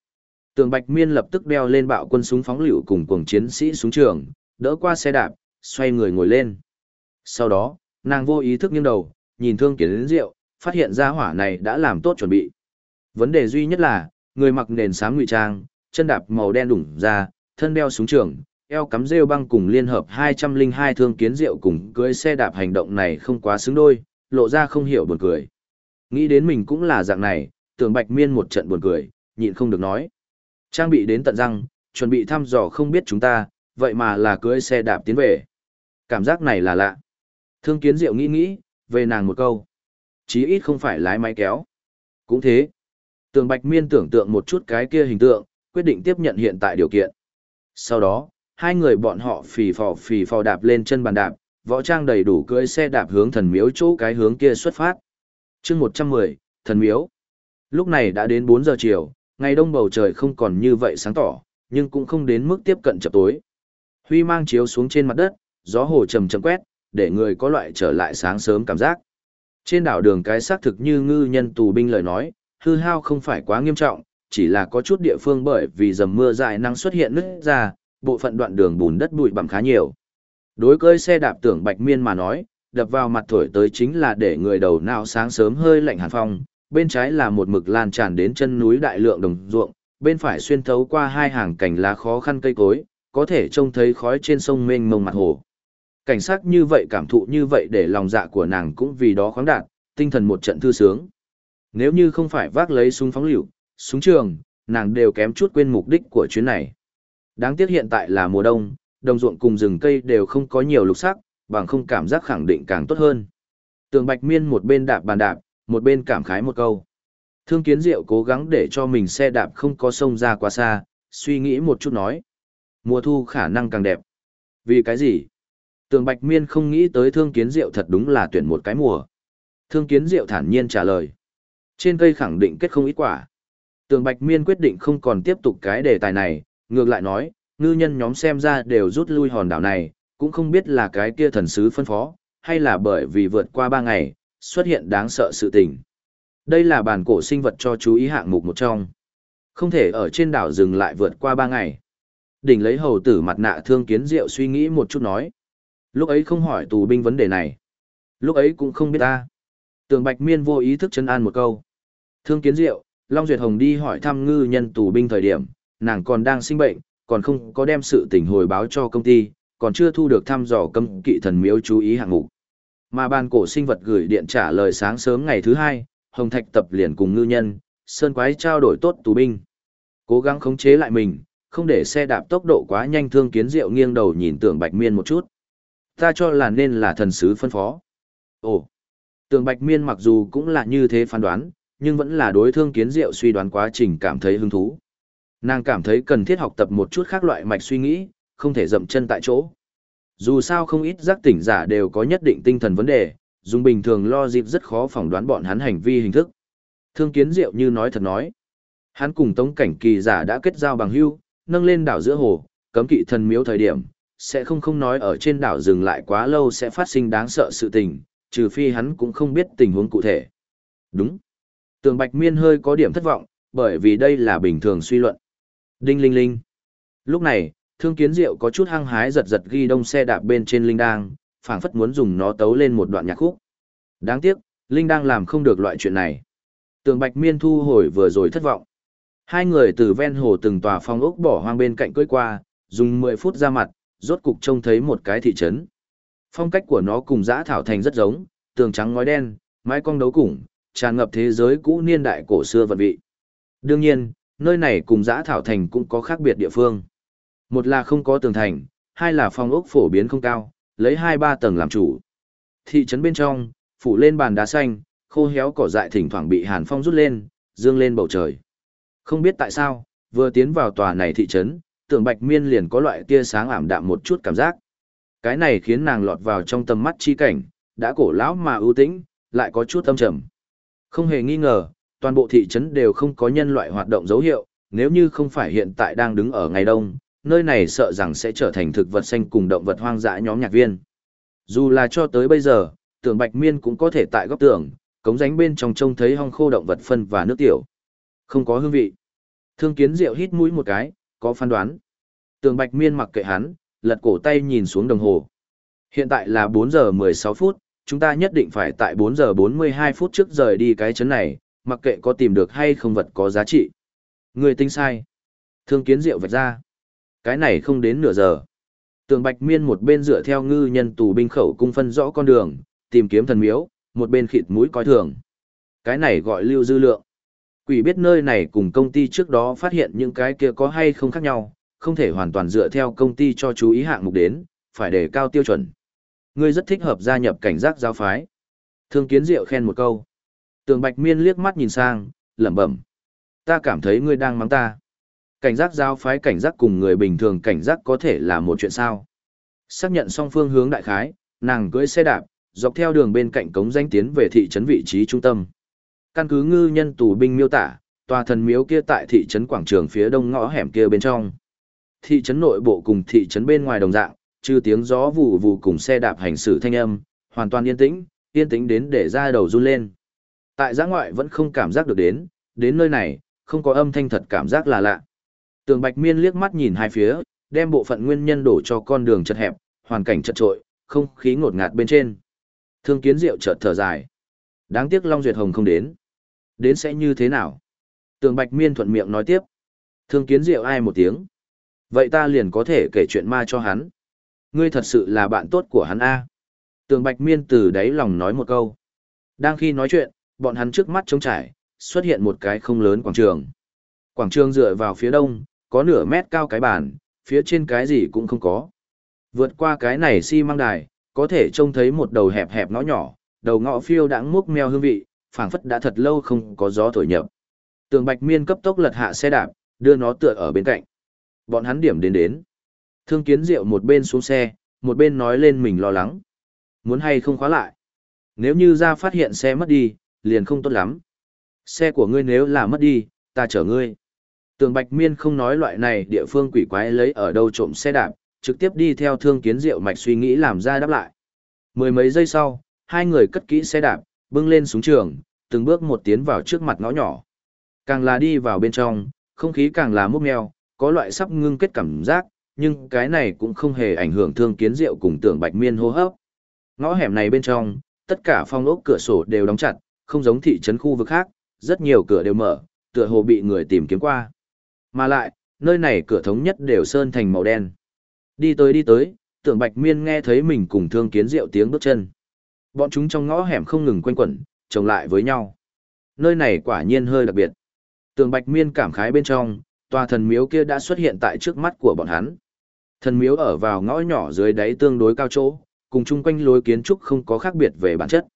Tường Bạch Miên lập tức đeo lên bạo quân súng phóng lựu cùng cuồng chiến sĩ xuống trường, đỡ qua xe đạp, xoay người ngồi lên. Sau đó, nàng vô ý thức nghiêng đầu, nhìn thương kiến đến rượu, phát hiện ra hỏa này đã làm tốt chuẩn bị. Vấn đề duy nhất là, người mặc nền sáng ngụy trang, chân đạp màu đen đủng ra, thân đeo súng trường, eo cắm rêu băng cùng liên hợp 202 thương kiến rượu cùng cưới xe đạp hành động này không quá xứng đôi, lộ ra không hiểu buồn cười. Nghĩ đến mình cũng là dạng này, tưởng bạch miên một trận buồn cười, nhịn không được nói. Trang bị đến tận răng, chuẩn bị thăm dò không biết chúng ta, vậy mà là cưới xe đạp tiến về. Cảm giác này là lạ. Thương kiến diệu nghĩ nghĩ, về nàng một câu. Chí ít không phải lái máy kéo. Cũng thế. Tường Bạch Miên tưởng tượng một chút cái kia hình tượng, quyết định tiếp nhận hiện tại điều kiện. Sau đó, hai người bọn họ phì phò phì phò đạp lên chân bàn đạp, võ trang đầy đủ cưỡi xe đạp hướng thần miếu chỗ cái hướng kia xuất phát. chương 110, thần miếu. Lúc này đã đến 4 giờ chiều, ngày đông bầu trời không còn như vậy sáng tỏ, nhưng cũng không đến mức tiếp cận chập tối. Huy mang chiếu xuống trên mặt đất, gió hồ trầm trầm quét, để người có loại trở lại sáng sớm cảm giác. Trên đảo đường cái xác thực như ngư nhân tù binh lời nói, hư hao không phải quá nghiêm trọng, chỉ là có chút địa phương bởi vì dầm mưa dài năng xuất hiện nứt ra, bộ phận đoạn đường bùn đất bụi bặm khá nhiều. Đối cơi xe đạp tưởng Bạch Miên mà nói, đập vào mặt thổi tới chính là để người đầu não sáng sớm hơi lạnh hàn phong, bên trái là một mực lan tràn đến chân núi đại lượng đồng ruộng, bên phải xuyên thấu qua hai hàng cành lá khó khăn cây cối, có thể trông thấy khói trên sông mênh mông mặt hồ. Cảnh sắc như vậy cảm thụ như vậy để lòng dạ của nàng cũng vì đó khoáng đạt, tinh thần một trận thư sướng. Nếu như không phải vác lấy súng phóng liều, súng trường, nàng đều kém chút quên mục đích của chuyến này. Đáng tiếc hiện tại là mùa đông, đồng ruộng cùng rừng cây đều không có nhiều lục sắc, bằng không cảm giác khẳng định càng tốt hơn. Tường Bạch Miên một bên đạp bàn đạp, một bên cảm khái một câu. Thương Kiến Diệu cố gắng để cho mình xe đạp không có sông ra quá xa, suy nghĩ một chút nói. Mùa thu khả năng càng đẹp. Vì cái gì? Tường Bạch Miên không nghĩ tới Thương Kiến Diệu thật đúng là tuyển một cái mùa. Thương Kiến Diệu thản nhiên trả lời. Trên cây khẳng định kết không ít quả. Tường Bạch Miên quyết định không còn tiếp tục cái đề tài này, ngược lại nói, ngư nhân nhóm xem ra đều rút lui hòn đảo này, cũng không biết là cái kia thần sứ phân phó, hay là bởi vì vượt qua ba ngày, xuất hiện đáng sợ sự tình. Đây là bản cổ sinh vật cho chú ý hạng mục một trong. Không thể ở trên đảo dừng lại vượt qua ba ngày. Đỉnh lấy hầu tử mặt nạ thương kiến diệu suy nghĩ một chút nói. Lúc ấy không hỏi tù binh vấn đề này. Lúc ấy cũng không biết ta. Tường Bạch Miên vô ý thức chân an một câu. Thương kiến diệu, Long Duyệt Hồng đi hỏi thăm ngư nhân tù binh thời điểm, nàng còn đang sinh bệnh, còn không có đem sự tình hồi báo cho công ty, còn chưa thu được thăm dò cấm kỵ thần miếu chú ý hạng mục. Mà ban cổ sinh vật gửi điện trả lời sáng sớm ngày thứ hai, Hồng Thạch tập liền cùng ngư nhân, Sơn Quái trao đổi tốt tù binh. Cố gắng khống chế lại mình, không để xe đạp tốc độ quá nhanh thương kiến diệu nghiêng đầu nhìn tưởng bạch miên một chút. Ta cho là nên là thần sứ phân phó. Ồ, tưởng bạch miên mặc dù cũng là như thế phán đoán, nhưng vẫn là đối thương kiến diệu suy đoán quá trình cảm thấy hứng thú. Nàng cảm thấy cần thiết học tập một chút khác loại mạch suy nghĩ, không thể dậm chân tại chỗ. Dù sao không ít giác tỉnh giả đều có nhất định tinh thần vấn đề, dùng bình thường lo dịp rất khó phỏng đoán bọn hắn hành vi hình thức. Thương kiến diệu như nói thật nói. Hắn cùng tống cảnh kỳ giả đã kết giao bằng hưu, nâng lên đảo giữa hồ, cấm kỵ thần miếu thời điểm, sẽ không không nói ở trên đảo dừng lại quá lâu sẽ phát sinh đáng sợ sự tình, trừ phi hắn cũng không biết tình huống cụ thể. Đúng. Tường Bạch Miên hơi có điểm thất vọng, bởi vì đây là bình thường suy luận. Đinh linh linh. Lúc này, Thương Kiến Diệu có chút hăng hái giật giật ghi đông xe đạp bên trên linh đang, phảng phất muốn dùng nó tấu lên một đoạn nhạc khúc. Đáng tiếc, linh đang làm không được loại chuyện này. Tường Bạch Miên thu hồi vừa rồi thất vọng. Hai người từ ven hồ từng tòa phong ốc bỏ hoang bên cạnh cưỡi qua, dùng 10 phút ra mặt, rốt cục trông thấy một cái thị trấn. Phong cách của nó cùng dã thảo thành rất giống, tường trắng ngói đen, mái cong đấu củng, tràn ngập thế giới cũ niên đại cổ xưa vận vị. Đương nhiên, nơi này cùng dã thảo thành cũng có khác biệt địa phương. Một là không có tường thành, hai là phong ốc phổ biến không cao, lấy hai ba tầng làm chủ. Thị trấn bên trong, phủ lên bàn đá xanh, khô héo cỏ dại thỉnh thoảng bị hàn phong rút lên, dương lên bầu trời. Không biết tại sao, vừa tiến vào tòa này thị trấn, tưởng bạch miên liền có loại tia sáng ảm đạm một chút cảm giác. Cái này khiến nàng lọt vào trong tầm mắt chi cảnh, đã cổ lão mà ưu tĩnh, lại có chút âm trầm. Không hề nghi ngờ, toàn bộ thị trấn đều không có nhân loại hoạt động dấu hiệu, nếu như không phải hiện tại đang đứng ở ngày đông, nơi này sợ rằng sẽ trở thành thực vật xanh cùng động vật hoang dã nhóm nhạc viên. Dù là cho tới bây giờ, tưởng bạch miên cũng có thể tại góc tường, cống ránh bên trong trông thấy hong khô động vật phân và nước tiểu. Không có hương vị. Thương kiến diệu hít mũi một cái, có phán đoán. Tường bạch miên mặc kệ hắn, lật cổ tay nhìn xuống đồng hồ. Hiện tại là 4 giờ 16 phút, chúng ta nhất định phải tại 4 giờ 42 phút trước rời đi cái chấn này, mặc kệ có tìm được hay không vật có giá trị. Người tính sai. Thương kiến diệu vạch ra. Cái này không đến nửa giờ. Tường Bạch Miên một bên dựa theo ngư nhân tù binh khẩu cung phân rõ con đường, tìm kiếm thần miếu, một bên khịt mũi coi thường. Cái này gọi lưu dư lượng. Quỷ biết nơi này cùng công ty trước đó phát hiện những cái kia có hay không khác nhau, không thể hoàn toàn dựa theo công ty cho chú ý hạng mục đến, phải để cao tiêu chuẩn. Ngươi rất thích hợp gia nhập cảnh giác giáo phái. Thương kiến diệu khen một câu. Tường Bạch Miên liếc mắt nhìn sang, lẩm bẩm. Ta cảm thấy ngươi đang mắng ta. Cảnh giác giáo phái cảnh giác cùng người bình thường cảnh giác có thể là một chuyện sao. Xác nhận xong phương hướng đại khái, nàng cưỡi xe đạp, dọc theo đường bên cạnh cống danh tiến về thị trấn vị trí trung tâm. Căn cứ ngư nhân tù binh miêu tả, tòa thần miếu kia tại thị trấn quảng trường phía đông ngõ hẻm kia bên trong. Thị trấn nội bộ cùng thị trấn bên ngoài đồng dạng, trừ tiếng gió vù vù cùng xe đạp hành xử thanh âm, hoàn toàn yên tĩnh, yên tĩnh đến để ra đầu run lên. Tại giã ngoại vẫn không cảm giác được đến, đến nơi này, không có âm thanh thật cảm giác là lạ. Tường Bạch Miên liếc mắt nhìn hai phía, đem bộ phận nguyên nhân đổ cho con đường chật hẹp, hoàn cảnh chật trội, không khí ngột ngạt bên trên. Thương Kiến Diệu chợt thở dài. Đáng tiếc Long Duyệt Hồng không đến. Đến sẽ như thế nào? Tường Bạch Miên thuận miệng nói tiếp. Thương Kiến Diệu ai một tiếng. Vậy ta liền có thể kể chuyện ma cho hắn. Ngươi thật sự là bạn tốt của hắn A. Tường Bạch Miên từ đáy lòng nói một câu. Đang khi nói chuyện, bọn hắn trước mắt trống trải, xuất hiện một cái không lớn quảng trường. Quảng trường dựa vào phía đông, có nửa mét cao cái bàn, phía trên cái gì cũng không có. Vượt qua cái này xi si măng đài, có thể trông thấy một đầu hẹp hẹp ngõ nhỏ, đầu ngõ phiêu đãng múc meo hương vị, phảng phất đã thật lâu không có gió thổi nhập. Tường Bạch Miên cấp tốc lật hạ xe đạp, đưa nó tựa ở bên cạnh. Bọn hắn điểm đến đến. Thương Kiến Diệu một bên xuống xe, một bên nói lên mình lo lắng. Muốn hay không khóa lại. Nếu như ra phát hiện xe mất đi, liền không tốt lắm. Xe của ngươi nếu là mất đi, ta chở ngươi. Tường Bạch Miên không nói loại này địa phương quỷ quái lấy ở đâu trộm xe đạp, trực tiếp đi theo thương kiến diệu mạch suy nghĩ làm ra đáp lại. Mười mấy giây sau, hai người cất kỹ xe đạp, bưng lên súng trường, từng bước một tiến vào trước mặt ngõ nhỏ. Càng là đi vào bên trong, không khí càng là múc mèo, có loại sắp ngưng kết cảm giác, nhưng cái này cũng không hề ảnh hưởng thương kiến diệu cùng tưởng bạch miên hô hấp. Ngõ hẻm này bên trong, tất cả phong ốc cửa sổ đều đóng chặt, không giống thị trấn khu vực khác, rất nhiều cửa đều mở, tựa hồ bị người tìm kiếm qua. Mà lại, nơi này cửa thống nhất đều sơn thành màu đen. Đi tới đi tới, tưởng bạch miên nghe thấy mình cùng thương kiến diệu tiếng bước chân. Bọn chúng trong ngõ hẻm không ngừng quanh quẩn, chồng lại với nhau. Nơi này quả nhiên hơi đặc biệt. Tường bạch miên cảm khái bên trong, tòa thần miếu kia đã xuất hiện tại trước mắt của bọn hắn. Thần miếu ở vào ngõ nhỏ dưới đáy tương đối cao chỗ, cùng chung quanh lối kiến trúc không có khác biệt về bản chất.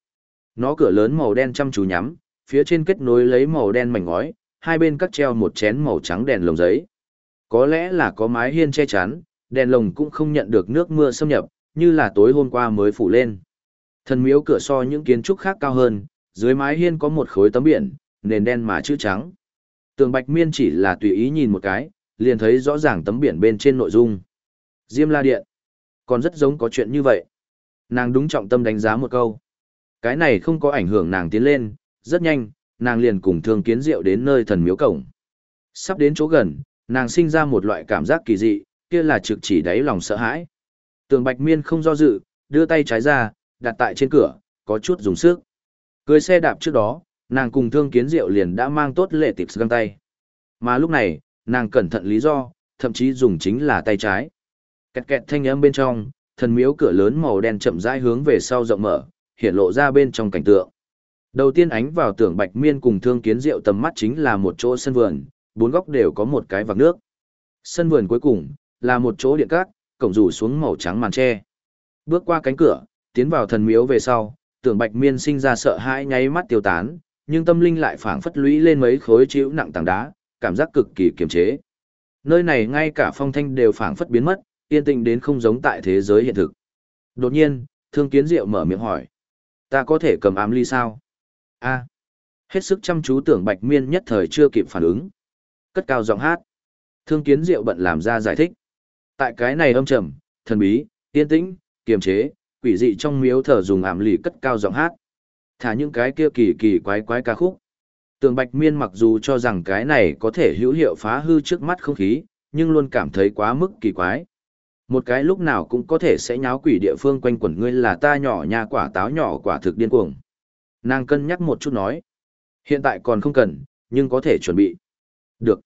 Nó cửa lớn màu đen chăm chú nhắm, phía trên kết nối lấy màu đen mảnh ngói, hai bên cắt treo một chén màu trắng đèn lồng giấy. Có lẽ là có mái hiên che chắn, đèn lồng cũng không nhận được nước mưa xâm nhập, như là tối hôm qua mới phủ lên. Thần miếu cửa so những kiến trúc khác cao hơn, dưới mái hiên có một khối tấm biển, nền đen mà chữ trắng. Tường Bạch Miên chỉ là tùy ý nhìn một cái, liền thấy rõ ràng tấm biển bên trên nội dung. Diêm La Điện. Còn rất giống có chuyện như vậy. Nàng đúng trọng tâm đánh giá một câu. Cái này không có ảnh hưởng nàng tiến lên, rất nhanh, nàng liền cùng thương kiến diệu đến nơi thần miếu cổng. Sắp đến chỗ gần, nàng sinh ra một loại cảm giác kỳ dị, kia là trực chỉ đáy lòng sợ hãi. Tường Bạch Miên không do dự, đưa tay trái ra, đặt tại trên cửa, có chút dùng sức. Cưới xe đạp trước đó, nàng cùng thương kiến diệu liền đã mang tốt lệ tiệp găng tay. Mà lúc này, nàng cẩn thận lý do, thậm chí dùng chính là tay trái. Kẹt kẹt thanh âm bên trong, thần miếu cửa lớn màu đen chậm rãi hướng về sau rộng mở, hiện lộ ra bên trong cảnh tượng. Đầu tiên ánh vào tưởng Bạch Miên cùng Thương Kiến Diệu tầm mắt chính là một chỗ sân vườn, bốn góc đều có một cái vạc nước. Sân vườn cuối cùng là một chỗ điện cát, cổng rủ xuống màu trắng màn tre. Bước qua cánh cửa, tiến vào thần miếu về sau, tưởng Bạch Miên sinh ra sợ hãi nháy mắt tiêu tán, nhưng tâm linh lại phảng phất lũy lên mấy khối chịu nặng tảng đá, cảm giác cực kỳ kiềm chế. Nơi này ngay cả phong thanh đều phảng phất biến mất, yên tĩnh đến không giống tại thế giới hiện thực. Đột nhiên, Thương Kiến Diệu mở miệng hỏi: "Ta có thể cầm ám ly sao?" A. Hết sức chăm chú tưởng Bạch Miên nhất thời chưa kịp phản ứng. Cất cao giọng hát. Thương Kiến Diệu bận làm ra giải thích. Tại cái này âm trầm, thần bí, yên tĩnh, kiềm chế, quỷ dị trong miếu thờ dùng ảm lì cất cao giọng hát. Thả những cái kia kỳ kỳ quái quái ca khúc. Tường Bạch Miên mặc dù cho rằng cái này có thể hữu hiệu phá hư trước mắt không khí, nhưng luôn cảm thấy quá mức kỳ quái. Một cái lúc nào cũng có thể sẽ nháo quỷ địa phương quanh quẩn ngươi là ta nhỏ nhà quả táo nhỏ quả thực điên cuồng. Nàng cân nhắc một chút nói. Hiện tại còn không cần, nhưng có thể chuẩn bị. Được.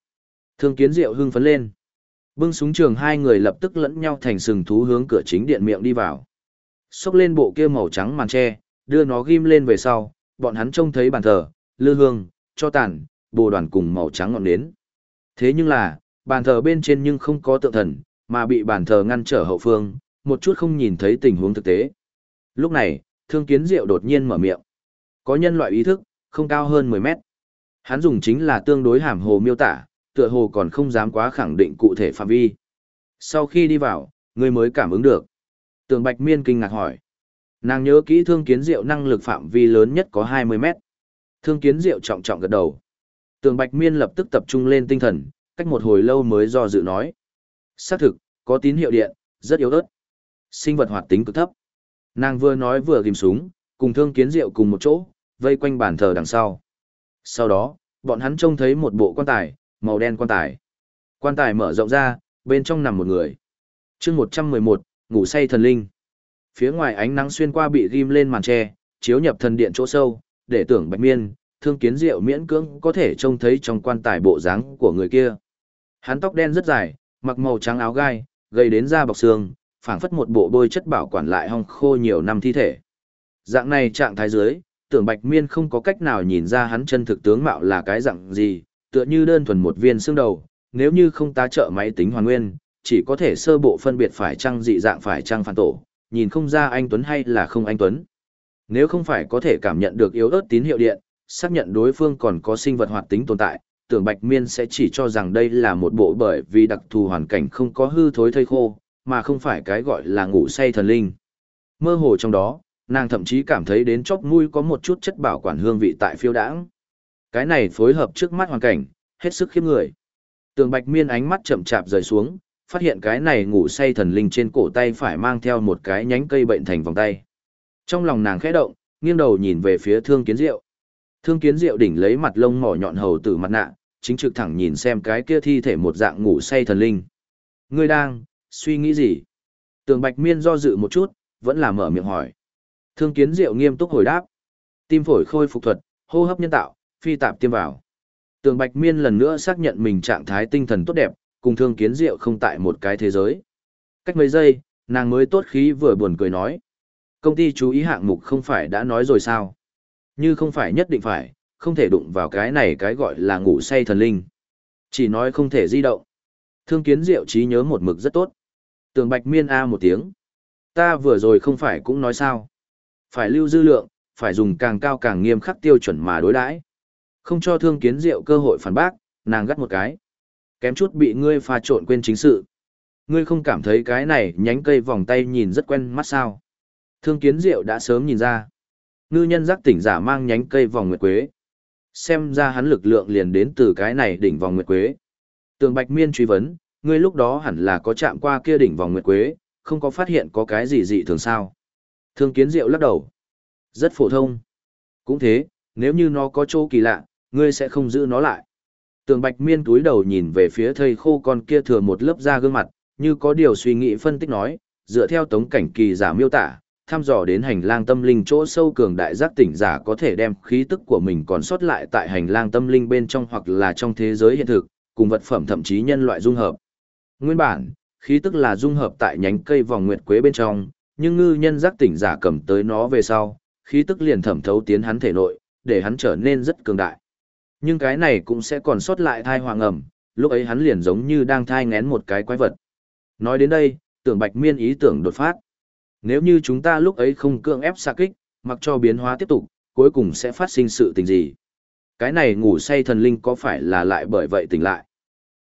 Thương kiến diệu hưng phấn lên. Bưng súng trường hai người lập tức lẫn nhau thành sừng thú hướng cửa chính điện miệng đi vào. Xốc lên bộ kia màu trắng màn tre, đưa nó ghim lên về sau, bọn hắn trông thấy bàn thờ, lư hương, cho tàn, bồ đoàn cùng màu trắng ngọn nến. Thế nhưng là, bàn thờ bên trên nhưng không có tượng thần, mà bị bàn thờ ngăn trở hậu phương, một chút không nhìn thấy tình huống thực tế. Lúc này, thương kiến diệu đột nhiên mở miệng. Có nhân loại ý thức, không cao hơn 10 mét. Hắn dùng chính là tương đối hàm hồ miêu tả, tựa hồ còn không dám quá khẳng định cụ thể phạm vi. Sau khi đi vào, người mới cảm ứng được. Tường Bạch Miên kinh ngạc hỏi. Nàng nhớ kỹ thương kiến diệu năng lực phạm vi lớn nhất có 20 mét. Thương kiến diệu trọng trọng gật đầu. Tường Bạch Miên lập tức tập trung lên tinh thần, cách một hồi lâu mới do dự nói. Xác thực, có tín hiệu điện, rất yếu ớt. Sinh vật hoạt tính cực thấp. Nàng vừa nói vừa ghim súng, cùng thương kiến diệu cùng một chỗ, vây quanh bàn thờ đằng sau. Sau đó, bọn hắn trông thấy một bộ quan tài, màu đen quan tài. Quan tài mở rộng ra, bên trong nằm một người. chương 111, ngủ say thần linh. Phía ngoài ánh nắng xuyên qua bị ghim lên màn tre, chiếu nhập thần điện chỗ sâu, để tưởng bạch miên, thương kiến diệu miễn cưỡng có thể trông thấy trong quan tài bộ dáng của người kia. Hắn tóc đen rất dài, mặc màu trắng áo gai, gây đến da bọc xương, phảng phất một bộ bôi chất bảo quản lại hong khô nhiều năm thi thể. Dạng này trạng thái dưới, tưởng bạch miên không có cách nào nhìn ra hắn chân thực tướng mạo là cái dạng gì, tựa như đơn thuần một viên xương đầu, nếu như không tá trợ máy tính hoàn nguyên, chỉ có thể sơ bộ phân biệt phải chăng dị dạng phải chăng phản tổ, nhìn không ra anh Tuấn hay là không anh Tuấn. Nếu không phải có thể cảm nhận được yếu ớt tín hiệu điện, xác nhận đối phương còn có sinh vật hoạt tính tồn tại, tưởng Bạch Miên sẽ chỉ cho rằng đây là một bộ bởi vì đặc thù hoàn cảnh không có hư thối thây khô, mà không phải cái gọi là ngủ say thần linh. Mơ hồ trong đó, nàng thậm chí cảm thấy đến chóp mũi có một chút chất bảo quản hương vị tại phiêu đãng. Cái này phối hợp trước mắt hoàn cảnh, hết sức khiếp người. Tường Bạch Miên ánh mắt chậm chạp rời xuống, phát hiện cái này ngủ say thần linh trên cổ tay phải mang theo một cái nhánh cây bệnh thành vòng tay. Trong lòng nàng khẽ động, nghiêng đầu nhìn về phía Thương Kiến Diệu. Thương Kiến Diệu đỉnh lấy mặt lông mỏ nhọn hầu từ mặt nạ, chính trực thẳng nhìn xem cái kia thi thể một dạng ngủ say thần linh. Ngươi đang suy nghĩ gì? Tường Bạch Miên do dự một chút, vẫn là mở miệng hỏi. Thương Kiến Diệu nghiêm túc hồi đáp. Tim phổi khôi phục thuật, hô hấp nhân tạo, phi tạp tiêm vào. Tường Bạch Miên lần nữa xác nhận mình trạng thái tinh thần tốt đẹp, cùng Thương Kiến Diệu không tại một cái thế giới. Cách mấy giây, nàng mới tốt khí vừa buồn cười nói. Công ty chú ý hạng mục không phải đã nói rồi sao? Như không phải nhất định phải, không thể đụng vào cái này cái gọi là ngủ say thần linh. Chỉ nói không thể di động. Thương Kiến Diệu trí nhớ một mực rất tốt. Tường Bạch Miên A một tiếng. Ta vừa rồi không phải cũng nói sao. Phải lưu dư lượng, phải dùng càng cao càng nghiêm khắc tiêu chuẩn mà đối đãi Không cho thương kiến diệu cơ hội phản bác, nàng gắt một cái. Kém chút bị ngươi pha trộn quên chính sự. Ngươi không cảm thấy cái này nhánh cây vòng tay nhìn rất quen mắt sao. Thương kiến diệu đã sớm nhìn ra. Ngư nhân giác tỉnh giả mang nhánh cây vòng nguyệt quế. Xem ra hắn lực lượng liền đến từ cái này đỉnh vòng nguyệt quế. Tường Bạch Miên truy vấn, ngươi lúc đó hẳn là có chạm qua kia đỉnh vòng nguyệt quế, không có phát hiện có cái gì dị thường sao. Thương kiến diệu lắc đầu. Rất phổ thông. Cũng thế, nếu như nó có chỗ kỳ lạ, ngươi sẽ không giữ nó lại. Tường Bạch Miên túi đầu nhìn về phía thầy khô con kia thừa một lớp da gương mặt, như có điều suy nghĩ phân tích nói, dựa theo tống cảnh kỳ giả miêu tả, thăm dò đến hành lang tâm linh chỗ sâu cường đại giác tỉnh giả có thể đem khí tức của mình còn sót lại tại hành lang tâm linh bên trong hoặc là trong thế giới hiện thực, cùng vật phẩm thậm chí nhân loại dung hợp. Nguyên bản, khí tức là dung hợp tại nhánh cây vòng nguyệt quế bên trong, nhưng ngư nhân giác tỉnh giả cầm tới nó về sau, khí tức liền thẩm thấu tiến hắn thể nội, để hắn trở nên rất cường đại. Nhưng cái này cũng sẽ còn sót lại thai hoàng ẩm, lúc ấy hắn liền giống như đang thai ngén một cái quái vật. Nói đến đây, tưởng bạch miên ý tưởng đột phát. Nếu như chúng ta lúc ấy không cưỡng ép xa kích, mặc cho biến hóa tiếp tục, cuối cùng sẽ phát sinh sự tình gì? Cái này ngủ say thần linh có phải là lại bởi vậy tỉnh lại?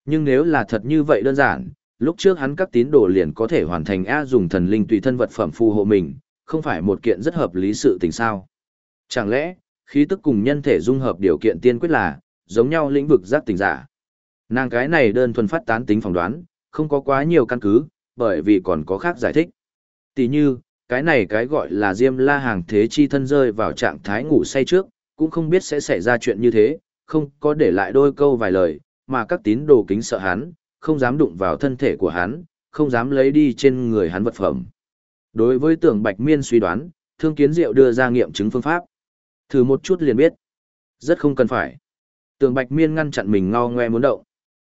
Nhưng nếu là thật như vậy đơn giản, lúc trước hắn các tín đồ liền có thể hoàn thành A dùng thần linh tùy thân vật phẩm phù hộ mình, không phải một kiện rất hợp lý sự tình sao? Chẳng lẽ, khí tức cùng nhân thể dung hợp điều kiện tiên quyết là, giống nhau lĩnh vực giác tỉnh giả? Nàng cái này đơn thuần phát tán tính phỏng đoán, không có quá nhiều căn cứ, bởi vì còn có khác giải thích. Tỷ như, cái này cái gọi là Diêm La hàng thế chi thân rơi vào trạng thái ngủ say trước, cũng không biết sẽ xảy ra chuyện như thế, không có để lại đôi câu vài lời, mà các tín đồ kính sợ hắn, không dám đụng vào thân thể của hắn, không dám lấy đi trên người hắn vật phẩm. Đối với tưởng Bạch Miên suy đoán, Thương Kiến Diệu đưa ra nghiệm chứng phương pháp. Thử một chút liền biết. Rất không cần phải. Tưởng Bạch Miên ngăn chặn mình ngao ngoe muốn động.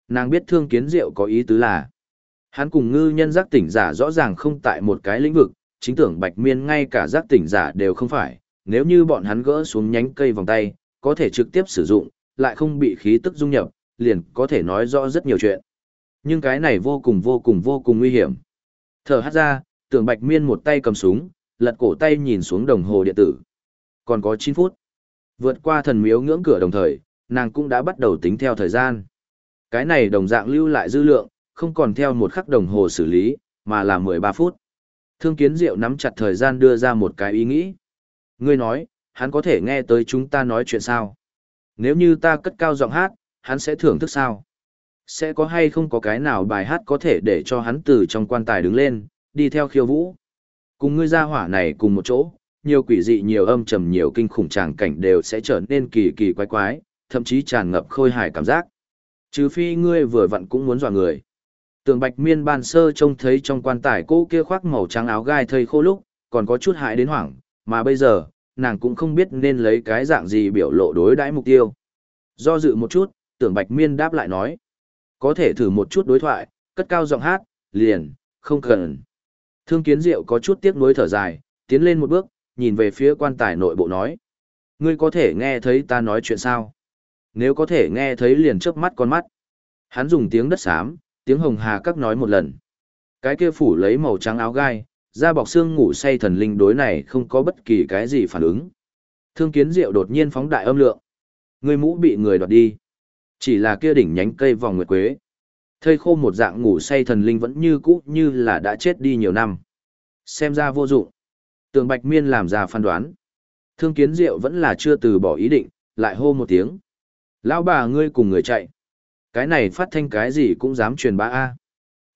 Nàng biết Thương Kiến Diệu có ý tứ là Hắn cùng ngư nhân giác tỉnh giả rõ ràng không tại một cái lĩnh vực, chính tưởng bạch miên ngay cả giác tỉnh giả đều không phải, nếu như bọn hắn gỡ xuống nhánh cây vòng tay, có thể trực tiếp sử dụng, lại không bị khí tức dung nhập, liền có thể nói rõ rất nhiều chuyện. Nhưng cái này vô cùng vô cùng vô cùng nguy hiểm. Thở hát ra, tưởng bạch miên một tay cầm súng, lật cổ tay nhìn xuống đồng hồ điện tử. Còn có 9 phút. Vượt qua thần miếu ngưỡng cửa đồng thời, nàng cũng đã bắt đầu tính theo thời gian. Cái này đồng dạng lưu lại dư lượng, không còn theo một khắc đồng hồ xử lý, mà là 13 phút. Thương kiến diệu nắm chặt thời gian đưa ra một cái ý nghĩ. Ngươi nói, hắn có thể nghe tới chúng ta nói chuyện sao? Nếu như ta cất cao giọng hát, hắn sẽ thưởng thức sao? Sẽ có hay không có cái nào bài hát có thể để cho hắn từ trong quan tài đứng lên, đi theo khiêu vũ? Cùng ngươi ra hỏa này cùng một chỗ, nhiều quỷ dị nhiều âm trầm nhiều kinh khủng tràng cảnh đều sẽ trở nên kỳ kỳ quái quái, thậm chí tràn ngập khôi hài cảm giác. Trừ phi ngươi vừa vặn cũng muốn dọa người. Tường bạch miên ban sơ trông thấy trong quan tài cô kia khoác màu trắng áo gai thây khô lúc, còn có chút hại đến hoảng, mà bây giờ, nàng cũng không biết nên lấy cái dạng gì biểu lộ đối đãi mục tiêu. Do dự một chút, tưởng bạch miên đáp lại nói. Có thể thử một chút đối thoại, cất cao giọng hát, liền, không cần. Thương kiến diệu có chút tiếc nuối thở dài, tiến lên một bước, nhìn về phía quan tài nội bộ nói. Ngươi có thể nghe thấy ta nói chuyện sao? Nếu có thể nghe thấy liền chớp mắt con mắt. Hắn dùng tiếng đất xám, tiếng hồng hà các nói một lần. Cái kia phủ lấy màu trắng áo gai, da bọc xương ngủ say thần linh đối này không có bất kỳ cái gì phản ứng. Thương kiến diệu đột nhiên phóng đại âm lượng. Người mũ bị người đoạt đi. Chỉ là kia đỉnh nhánh cây vòng nguyệt quế. Thây khô một dạng ngủ say thần linh vẫn như cũ như là đã chết đi nhiều năm. Xem ra vô dụng. Tường Bạch Miên làm ra phán đoán. Thương kiến diệu vẫn là chưa từ bỏ ý định, lại hô một tiếng. Lão bà ngươi cùng người chạy. Cái này phát thanh cái gì cũng dám truyền bá A.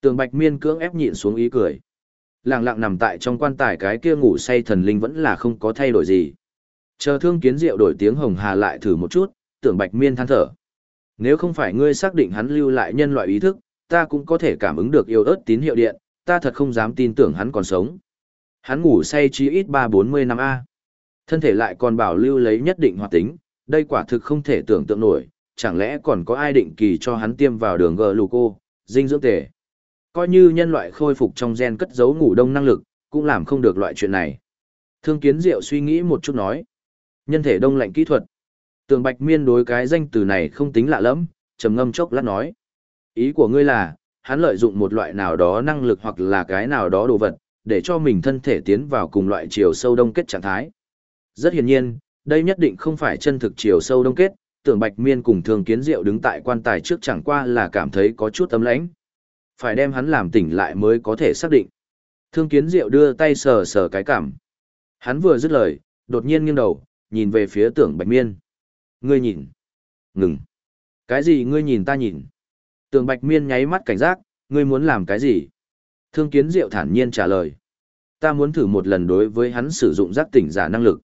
Tường Bạch Miên cưỡng ép nhịn xuống ý cười. Lặng lặng nằm tại trong quan tài cái kia ngủ say thần linh vẫn là không có thay đổi gì. Chờ thương kiến diệu đổi tiếng hồng hà lại thử một chút, tưởng Bạch Miên than thở. Nếu không phải ngươi xác định hắn lưu lại nhân loại ý thức, ta cũng có thể cảm ứng được yêu ớt tín hiệu điện, ta thật không dám tin tưởng hắn còn sống. Hắn ngủ say chí ít ba bốn mươi năm A. Thân thể lại còn bảo lưu lấy nhất định hoạt tính, đây quả thực không thể tưởng tượng nổi, chẳng lẽ còn có ai định kỳ cho hắn tiêm vào đường gluco, dinh dưỡng tề. Coi như nhân loại khôi phục trong gen cất giấu ngủ đông năng lực, cũng làm không được loại chuyện này. Thương kiến diệu suy nghĩ một chút nói. Nhân thể đông lạnh kỹ thuật. Tường bạch miên đối cái danh từ này không tính lạ lắm, trầm ngâm chốc lát nói. Ý của ngươi là, hắn lợi dụng một loại nào đó năng lực hoặc là cái nào đó đồ vật, để cho mình thân thể tiến vào cùng loại chiều sâu đông kết trạng thái. Rất hiển nhiên, đây nhất định không phải chân thực chiều sâu đông kết, tưởng bạch miên cùng thường kiến diệu đứng tại quan tài trước chẳng qua là cảm thấy có chút ấm lãnh phải đem hắn làm tỉnh lại mới có thể xác định thương kiến diệu đưa tay sờ sờ cái cảm Hắn vừa dứt lời, đột nhiên nghiêng đầu, nhìn về phía tưởng bạch miên. Ngươi nhìn. Ngừng. Cái gì ngươi nhìn ta nhìn? Tưởng bạch miên nháy mắt cảnh giác, ngươi muốn làm cái gì? Thương kiến diệu thản nhiên trả lời. Ta muốn thử một lần đối với hắn sử dụng giác tỉnh giả năng lực.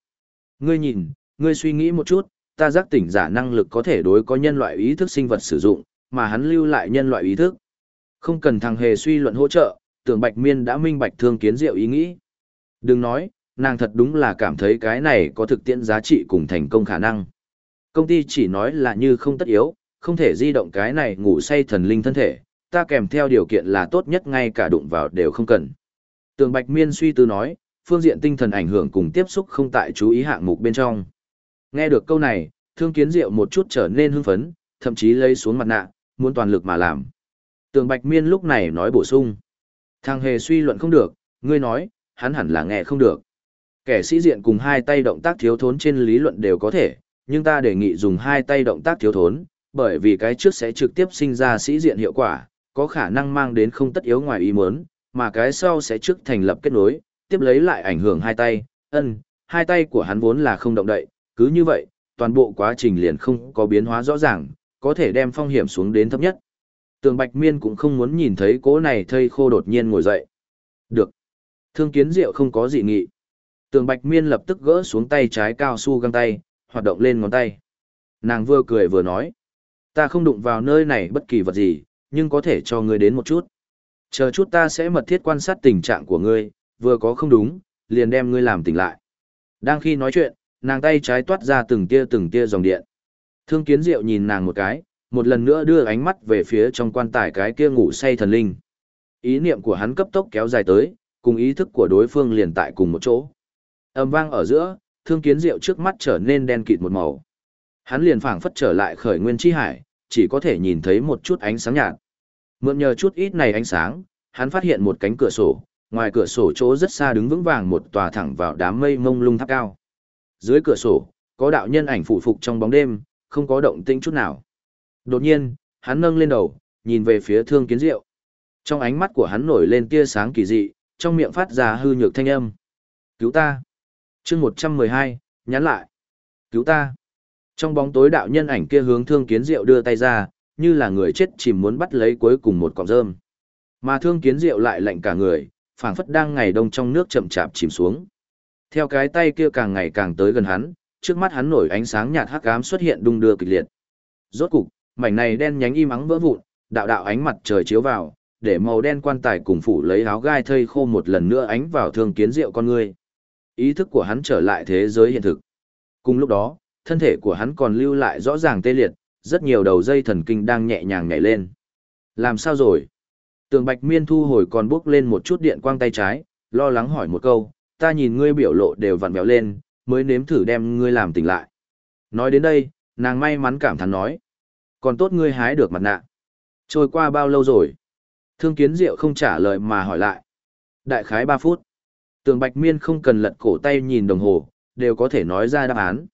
Ngươi nhìn, ngươi suy nghĩ một chút, ta giác tỉnh giả năng lực có thể đối có nhân loại ý thức sinh vật sử dụng, mà hắn lưu lại nhân loại ý thức. Không cần thằng hề suy luận hỗ trợ, tưởng bạch miên đã minh bạch thương kiến diệu ý nghĩ. Đừng nói, nàng thật đúng là cảm thấy cái này có thực tiễn giá trị cùng thành công khả năng. Công ty chỉ nói là như không tất yếu, không thể di động cái này ngủ say thần linh thân thể, ta kèm theo điều kiện là tốt nhất ngay cả đụng vào đều không cần. Tường Bạch Miên suy tư nói, phương diện tinh thần ảnh hưởng cùng tiếp xúc không tại chú ý hạng mục bên trong. Nghe được câu này, thương kiến diệu một chút trở nên hưng phấn, thậm chí lấy xuống mặt nạ, muốn toàn lực mà làm. Tường Bạch Miên lúc này nói bổ sung. Thằng hề suy luận không được, ngươi nói, hắn hẳn là nghe không được. Kẻ sĩ diện cùng hai tay động tác thiếu thốn trên lý luận đều có thể, nhưng ta đề nghị dùng hai tay động tác thiếu thốn, bởi vì cái trước sẽ trực tiếp sinh ra sĩ diện hiệu quả, có khả năng mang đến không tất yếu ngoài ý muốn, mà cái sau sẽ trước thành lập kết nối, tiếp lấy lại ảnh hưởng hai tay, ân, hai tay của hắn vốn là không động đậy, cứ như vậy, toàn bộ quá trình liền không có biến hóa rõ ràng, có thể đem phong hiểm xuống đến thấp nhất. Tường Bạch Miên cũng không muốn nhìn thấy cố này thây khô đột nhiên ngồi dậy. Được. Thương kiến diệu không có gì nghị. Tường Bạch Miên lập tức gỡ xuống tay trái cao su găng tay, hoạt động lên ngón tay. Nàng vừa cười vừa nói. Ta không đụng vào nơi này bất kỳ vật gì, nhưng có thể cho ngươi đến một chút. Chờ chút ta sẽ mật thiết quan sát tình trạng của ngươi, vừa có không đúng, liền đem ngươi làm tỉnh lại. Đang khi nói chuyện, nàng tay trái toát ra từng tia từng tia dòng điện. Thương kiến diệu nhìn nàng một cái, một lần nữa đưa ánh mắt về phía trong quan tài cái kia ngủ say thần linh. Ý niệm của hắn cấp tốc kéo dài tới, cùng ý thức của đối phương liền tại cùng một chỗ. Âm vang ở giữa, thương kiến diệu trước mắt trở nên đen kịt một màu. Hắn liền phảng phất trở lại khởi nguyên chi hải, chỉ có thể nhìn thấy một chút ánh sáng nhạt. Mượn nhờ chút ít này ánh sáng, hắn phát hiện một cánh cửa sổ, ngoài cửa sổ chỗ rất xa đứng vững vàng một tòa thẳng vào đám mây mông lung tháp cao. Dưới cửa sổ, có đạo nhân ảnh phụ phục trong bóng đêm, không có động tĩnh chút nào. Đột nhiên, hắn nâng lên đầu, nhìn về phía thương kiến diệu. Trong ánh mắt của hắn nổi lên tia sáng kỳ dị, trong miệng phát ra hư nhược thanh âm. Cứu ta! chương 112, nhắn lại. Cứu ta! Trong bóng tối đạo nhân ảnh kia hướng thương kiến diệu đưa tay ra, như là người chết chìm muốn bắt lấy cuối cùng một cọng rơm. Mà thương kiến diệu lại lạnh cả người, phảng phất đang ngày đông trong nước chậm chạp chìm xuống. Theo cái tay kia càng ngày càng tới gần hắn, trước mắt hắn nổi ánh sáng nhạt hắc ám xuất hiện đung đưa kịch liệt. Rốt cục, mảnh này đen nhánh im ắng vỡ vụn, đạo đạo ánh mặt trời chiếu vào, để màu đen quan tài cùng phủ lấy áo gai thây khô một lần nữa ánh vào thương kiến diệu con người. Ý thức của hắn trở lại thế giới hiện thực. Cùng lúc đó, thân thể của hắn còn lưu lại rõ ràng tê liệt, rất nhiều đầu dây thần kinh đang nhẹ nhàng nhảy lên. Làm sao rồi? Tường Bạch Miên thu hồi còn bước lên một chút điện quang tay trái, lo lắng hỏi một câu, ta nhìn ngươi biểu lộ đều vặn béo lên, mới nếm thử đem ngươi làm tỉnh lại. Nói đến đây, nàng may mắn cảm thán nói. Còn tốt ngươi hái được mặt nạ. Trôi qua bao lâu rồi? Thương kiến diệu không trả lời mà hỏi lại. Đại khái 3 phút. Tường Bạch Miên không cần lật cổ tay nhìn đồng hồ, đều có thể nói ra đáp án.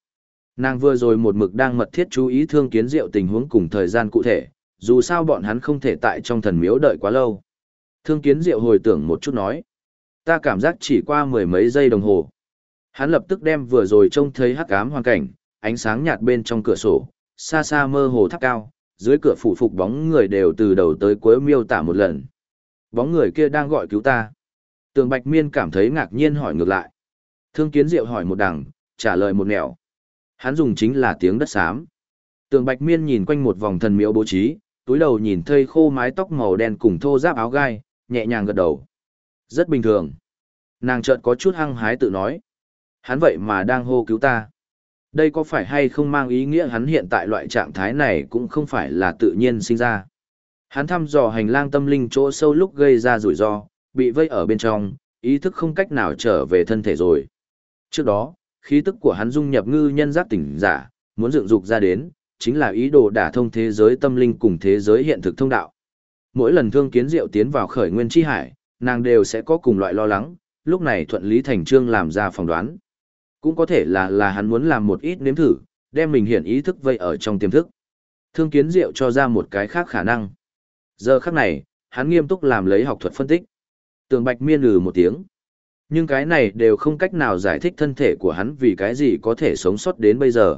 Nàng vừa rồi một mực đang mật thiết chú ý thương kiến diệu tình huống cùng thời gian cụ thể, dù sao bọn hắn không thể tại trong thần miếu đợi quá lâu. Thương kiến diệu hồi tưởng một chút nói. Ta cảm giác chỉ qua mười mấy giây đồng hồ. Hắn lập tức đem vừa rồi trông thấy hắc ám hoàn cảnh, ánh sáng nhạt bên trong cửa sổ, xa xa mơ hồ tháp cao, dưới cửa phủ phục bóng người đều từ đầu tới cuối miêu tả một lần. Bóng người kia đang gọi cứu ta. Tường Bạch Miên cảm thấy ngạc nhiên hỏi ngược lại. Thương Kiến Diệu hỏi một đằng, trả lời một nẻo. Hắn dùng chính là tiếng đất xám. Tường Bạch Miên nhìn quanh một vòng thần miếu bố trí, túi đầu nhìn thây khô mái tóc màu đen cùng thô giáp áo gai, nhẹ nhàng gật đầu. Rất bình thường. Nàng chợt có chút hăng hái tự nói. Hắn vậy mà đang hô cứu ta. Đây có phải hay không mang ý nghĩa hắn hiện tại loại trạng thái này cũng không phải là tự nhiên sinh ra. Hắn thăm dò hành lang tâm linh chỗ sâu lúc gây ra rủi ro, bị vây ở bên trong, ý thức không cách nào trở về thân thể rồi. Trước đó, khí tức của hắn dung nhập ngư nhân giác tỉnh giả, muốn dựng dục ra đến, chính là ý đồ đả thông thế giới tâm linh cùng thế giới hiện thực thông đạo. Mỗi lần thương kiến diệu tiến vào khởi nguyên chi hải, nàng đều sẽ có cùng loại lo lắng, lúc này thuận lý thành trương làm ra phỏng đoán. Cũng có thể là là hắn muốn làm một ít nếm thử, đem mình hiện ý thức vây ở trong tiềm thức. Thương kiến diệu cho ra một cái khác khả năng. Giờ khắc này, hắn nghiêm túc làm lấy học thuật phân tích. Tường Bạch miên lừ một tiếng. Nhưng cái này đều không cách nào giải thích thân thể của hắn vì cái gì có thể sống sót đến bây giờ.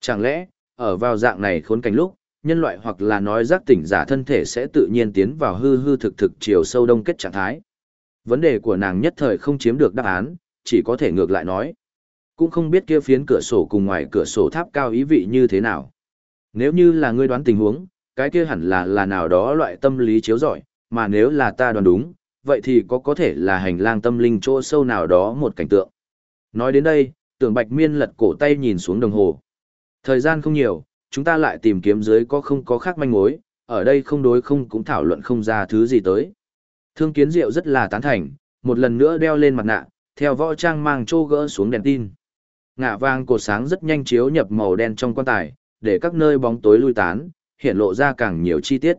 Chẳng lẽ, ở vào dạng này khốn cảnh lúc, nhân loại hoặc là nói giác tỉnh giả thân thể sẽ tự nhiên tiến vào hư hư thực thực chiều sâu đông kết trạng thái. Vấn đề của nàng nhất thời không chiếm được đáp án, chỉ có thể ngược lại nói. Cũng không biết kia phiến cửa sổ cùng ngoài cửa sổ tháp cao ý vị như thế nào. Nếu như là ngươi đoán tình huống, cái kia hẳn là là nào đó loại tâm lý chiếu giỏi, mà nếu là ta đoán đúng, vậy thì có có thể là hành lang tâm linh chỗ sâu nào đó một cảnh tượng. Nói đến đây, tưởng bạch miên lật cổ tay nhìn xuống đồng hồ. Thời gian không nhiều, chúng ta lại tìm kiếm dưới có không có khác manh mối, ở đây không đối không cũng thảo luận không ra thứ gì tới. Thương kiến diệu rất là tán thành, một lần nữa đeo lên mặt nạ, theo võ trang mang trô gỡ xuống đèn tin. Ngạ vàng cột sáng rất nhanh chiếu nhập màu đen trong quan tài, để các nơi bóng tối lui tán, hiện lộ ra càng nhiều chi tiết.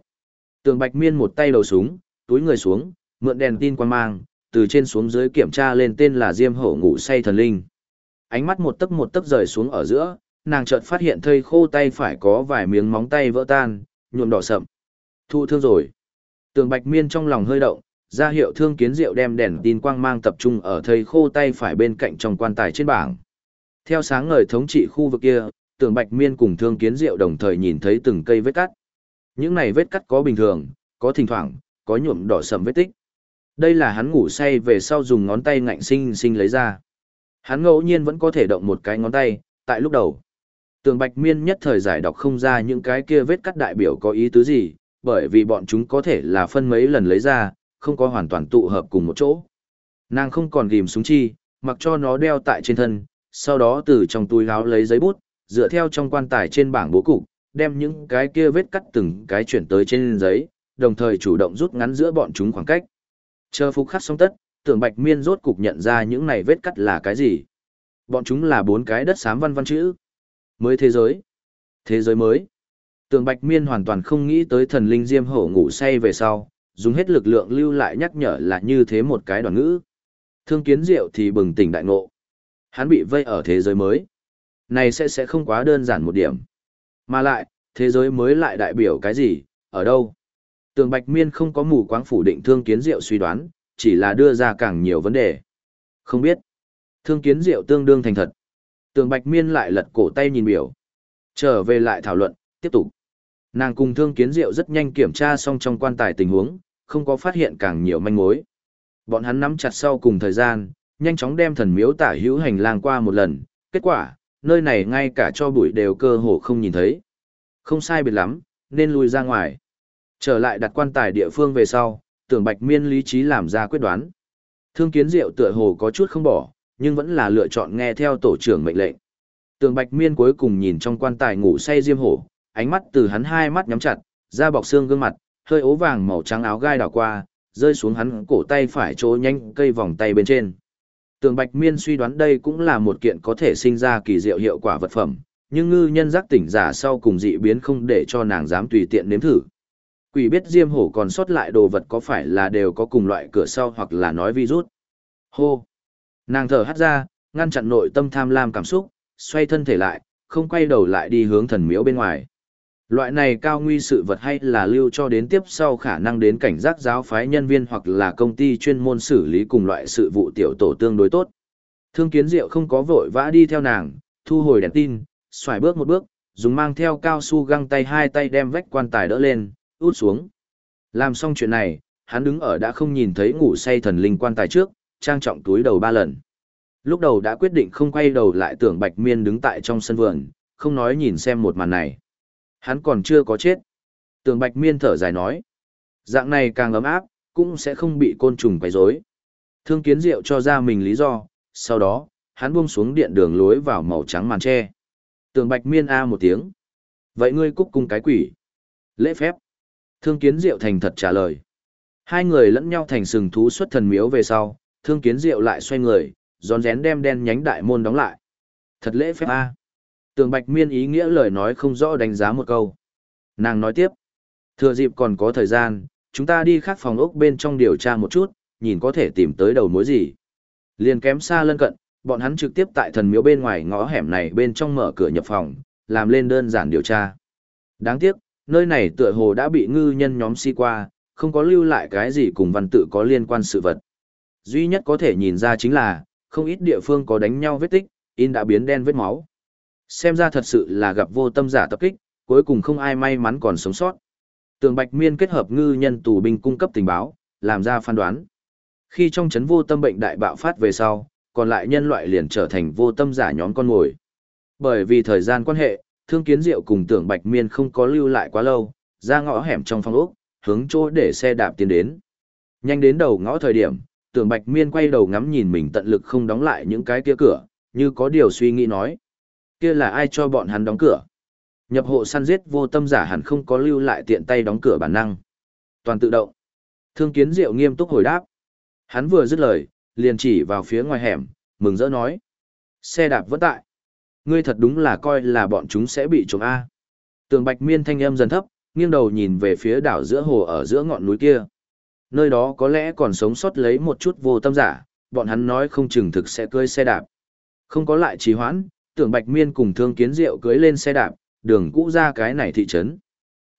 Tường Bạch Miên một tay đầu súng, túi người xuống, mượn đèn tin quan mang, từ trên xuống dưới kiểm tra lên tên là Diêm Hổ ngủ say thần linh. Ánh mắt một tấc một tấc rời xuống ở giữa, nàng chợt phát hiện thây khô tay phải có vài miếng móng tay vỡ tan, nhuộm đỏ sậm. Thu thương rồi. Tường Bạch Miên trong lòng hơi động, ra hiệu thương kiến diệu đem đèn tin quang mang tập trung ở thây khô tay phải bên cạnh trong quan tài trên bảng. Theo sáng ngời thống trị khu vực kia, Tường Bạch Miên cùng thương kiến diệu đồng thời nhìn thấy từng cây vết cắt. Những này vết cắt có bình thường, có thỉnh thoảng, có nhuộm đỏ sậm vết tích. Đây là hắn ngủ say về sau dùng ngón tay ngạnh sinh sinh lấy ra. Hắn ngẫu nhiên vẫn có thể động một cái ngón tay, tại lúc đầu. Tường Bạch Miên nhất thời giải đọc không ra những cái kia vết cắt đại biểu có ý tứ gì, bởi vì bọn chúng có thể là phân mấy lần lấy ra, không có hoàn toàn tụ hợp cùng một chỗ. Nàng không còn ghim súng chi, mặc cho nó đeo tại trên thân, sau đó từ trong túi áo lấy giấy bút, dựa theo trong quan tài trên bảng bố cục, đem những cái kia vết cắt từng cái chuyển tới trên giấy, đồng thời chủ động rút ngắn giữa bọn chúng khoảng cách. Chờ phục khắc xong tất, tưởng bạch miên rốt cục nhận ra những này vết cắt là cái gì. Bọn chúng là bốn cái đất xám văn văn chữ. Mới thế giới. Thế giới mới. Tưởng bạch miên hoàn toàn không nghĩ tới thần linh diêm hổ ngủ say về sau, dùng hết lực lượng lưu lại nhắc nhở là như thế một cái đoàn ngữ. Thương kiến diệu thì bừng tỉnh đại ngộ. Hắn bị vây ở thế giới mới. Này sẽ sẽ không quá đơn giản một điểm. Mà lại, thế giới mới lại đại biểu cái gì, ở đâu? Tường Bạch Miên không có mù quáng phủ định Thương Kiến Diệu suy đoán, chỉ là đưa ra càng nhiều vấn đề. Không biết. Thương Kiến Diệu tương đương thành thật. Tường Bạch Miên lại lật cổ tay nhìn biểu. Trở về lại thảo luận, tiếp tục. Nàng cùng Thương Kiến Diệu rất nhanh kiểm tra xong trong quan tài tình huống, không có phát hiện càng nhiều manh mối. Bọn hắn nắm chặt sau cùng thời gian, nhanh chóng đem thần miếu tả hữu hành lang qua một lần, kết quả, nơi này ngay cả cho bụi đều cơ hồ không nhìn thấy. Không sai biệt lắm, nên lui ra ngoài. Trở lại đặt quan tài địa phương về sau, tưởng bạch miên lý trí làm ra quyết đoán. Thương kiến diệu tựa hồ có chút không bỏ, nhưng vẫn là lựa chọn nghe theo tổ trưởng mệnh lệnh. Tường Bạch Miên cuối cùng nhìn trong quan tài ngủ say Diêm Hổ, ánh mắt từ hắn hai mắt nhắm chặt, da bọc xương gương mặt, hơi ố vàng màu trắng áo gai đảo qua, rơi xuống hắn cổ tay phải chỗ nhanh cây vòng tay bên trên. Tường Bạch Miên suy đoán đây cũng là một kiện có thể sinh ra kỳ diệu hiệu quả vật phẩm, nhưng ngư nhân giác tỉnh giả sau cùng dị biến không để cho nàng dám tùy tiện nếm thử. Quỷ biết Diêm Hổ còn sót lại đồ vật có phải là đều có cùng loại cửa sau hoặc là nói virus. Hô! Nàng thở hắt ra, ngăn chặn nội tâm tham lam cảm xúc, xoay thân thể lại, không quay đầu lại đi hướng thần miếu bên ngoài. Loại này cao nguy sự vật hay là lưu cho đến tiếp sau khả năng đến cảnh giác giáo phái nhân viên hoặc là công ty chuyên môn xử lý cùng loại sự vụ tiểu tổ tương đối tốt. Thương kiến diệu không có vội vã đi theo nàng, thu hồi đèn tin, xoài bước một bước, dùng mang theo cao su găng tay hai tay đem vách quan tài đỡ lên, út xuống. Làm xong chuyện này, hắn đứng ở đã không nhìn thấy ngủ say thần linh quan tài trước, trang trọng túi đầu ba lần. Lúc đầu đã quyết định không quay đầu lại tưởng Bạch Miên đứng tại trong sân vườn, không nói nhìn xem một màn này. Hắn còn chưa có chết. Tưởng Bạch Miên thở dài nói. Dạng này càng ấm áp, cũng sẽ không bị côn trùng quấy rối. Thương kiến diệu cho ra mình lý do, sau đó, hắn buông xuống điện đường lối vào màu trắng màn tre. Tường Bạch Miên A một tiếng. Vậy ngươi cúc cung cái quỷ. Lễ phép. Thương kiến diệu thành thật trả lời. Hai người lẫn nhau thành sừng thú xuất thần miếu về sau, thương kiến diệu lại xoay người, giòn rén đem đen nhánh đại môn đóng lại. Thật lễ phép A. Tường Bạch Miên ý nghĩa lời nói không rõ đánh giá một câu. Nàng nói tiếp. Thừa dịp còn có thời gian, chúng ta đi khác phòng ốc bên trong điều tra một chút, nhìn có thể tìm tới đầu mối gì. Liền kém xa lân cận, bọn hắn trực tiếp tại thần miếu bên ngoài ngõ hẻm này bên trong mở cửa nhập phòng, làm lên đơn giản điều tra. Đáng tiếc, nơi này tựa hồ đã bị ngư nhân nhóm si qua, không có lưu lại cái gì cùng văn tự có liên quan sự vật. Duy nhất có thể nhìn ra chính là, không ít địa phương có đánh nhau vết tích, in đã biến đen vết máu. Xem ra thật sự là gặp vô tâm giả tập kích, cuối cùng không ai may mắn còn sống sót. Tường Bạch Miên kết hợp ngư nhân tù binh cung cấp tình báo, làm ra phán đoán. Khi trong chấn vô tâm bệnh đại bạo phát về sau, còn lại nhân loại liền trở thành vô tâm giả nhóm con ngồi. Bởi vì thời gian quan hệ, Thương Kiến Diệu cùng Tưởng Bạch Miên không có lưu lại quá lâu, ra ngõ hẻm trong phòng ốc, hướng chỗ để xe đạp tiến đến. Nhanh đến đầu ngõ thời điểm, Tưởng Bạch Miên quay đầu ngắm nhìn mình tận lực không đóng lại những cái kia cửa, như có điều suy nghĩ nói. Kia là ai cho bọn hắn đóng cửa? Nhập hộ săn giết vô tâm giả hẳn không có lưu lại tiện tay đóng cửa bản năng. Toàn tự động. Thương Kiến Diệu nghiêm túc hồi đáp. Hắn vừa dứt lời, liền chỉ vào phía ngoài hẻm, mừng rỡ nói. Xe đạp vẫn tại. Ngươi thật đúng là coi là bọn chúng sẽ bị trộm A. Tường Bạch Miên thanh âm dần thấp, nghiêng đầu nhìn về phía đảo giữa hồ ở giữa ngọn núi kia. Nơi đó có lẽ còn sống sót lấy một chút vô tâm giả, bọn hắn nói không chừng thực sẽ cưới xe đạp. Không có lại trì hoãn, tưởng Bạch Miên cùng Thương Kiến Diệu cưới lên xe đạp, đường cũ ra cái này thị trấn.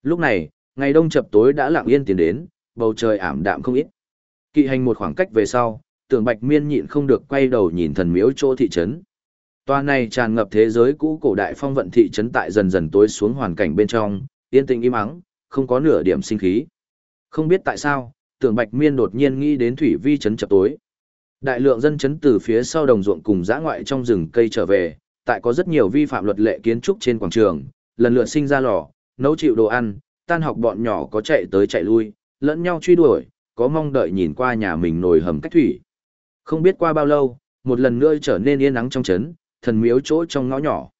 Lúc này, ngày đông chập tối đã lặng yên tiến đến, bầu trời ảm đạm không ít. Kỵ hành một khoảng cách về sau, tưởng Bạch Miên nhịn không được quay đầu nhìn thần miếu chỗ thị trấn. Toàn này tràn ngập thế giới cũ cổ đại phong vận thị trấn tại dần dần tối xuống hoàn cảnh bên trong, yên tĩnh im ắng, không có nửa điểm sinh khí. Không biết tại sao, tưởng Bạch Miên đột nhiên nghĩ đến thủy vi trấn chập tối. Đại lượng dân chấn từ phía sau đồng ruộng cùng dã ngoại trong rừng cây trở về, tại có rất nhiều vi phạm luật lệ kiến trúc trên quảng trường, lần lượt sinh ra lò, nấu chịu đồ ăn, tan học bọn nhỏ có chạy tới chạy lui, lẫn nhau truy đuổi, có mong đợi nhìn qua nhà mình nồi hầm cách thủy. Không biết qua bao lâu, một lần nữa trở nên yên nắng trong trấn thần miếu chỗ trong ngõ nhỏ.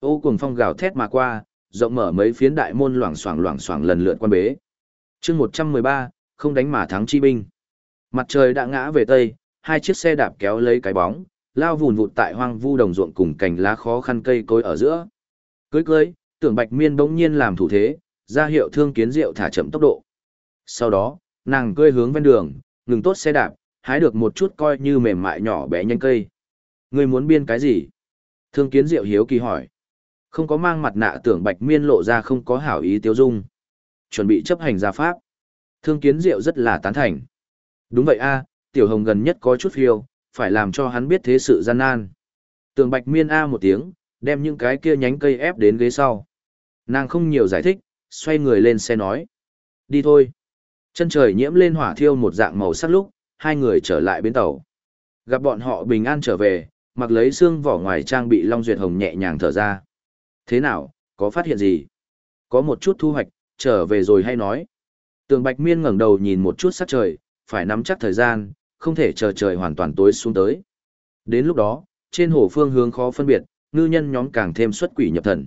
Ô cuồng phong gào thét mà qua, rộng mở mấy phiến đại môn loảng xoảng loảng xoảng lần lượt quan bế. chương 113, không đánh mà thắng chi binh. Mặt trời đã ngã về tây, hai chiếc xe đạp kéo lấy cái bóng, lao vùn vụt tại hoang vu đồng ruộng cùng cành lá khó khăn cây cối ở giữa. Cưới cưới, tưởng bạch miên bỗng nhiên làm thủ thế, ra hiệu thương kiến diệu thả chậm tốc độ. Sau đó, nàng cưỡi hướng ven đường, ngừng tốt xe đạp, hái được một chút coi như mềm mại nhỏ bé nhanh cây. Ngươi muốn biên cái gì? Thương kiến diệu hiếu kỳ hỏi. Không có mang mặt nạ tưởng bạch miên lộ ra không có hảo ý tiêu dung. Chuẩn bị chấp hành gia pháp. Thương kiến diệu rất là tán thành. Đúng vậy a, tiểu hồng gần nhất có chút phiêu, phải làm cho hắn biết thế sự gian nan. Tường bạch miên a một tiếng, đem những cái kia nhánh cây ép đến ghế sau. Nàng không nhiều giải thích, xoay người lên xe nói. Đi thôi. Chân trời nhiễm lên hỏa thiêu một dạng màu sắc lúc, hai người trở lại bến tàu. Gặp bọn họ bình an trở về, mặc lấy xương vỏ ngoài trang bị Long Duyệt Hồng nhẹ nhàng thở ra. Thế nào, có phát hiện gì? Có một chút thu hoạch, trở về rồi hay nói. Tường Bạch Miên ngẩng đầu nhìn một chút sắc trời, phải nắm chắc thời gian, không thể chờ trời hoàn toàn tối xuống tới. Đến lúc đó, trên hồ phương hướng khó phân biệt, ngư nhân nhóm càng thêm xuất quỷ nhập thần.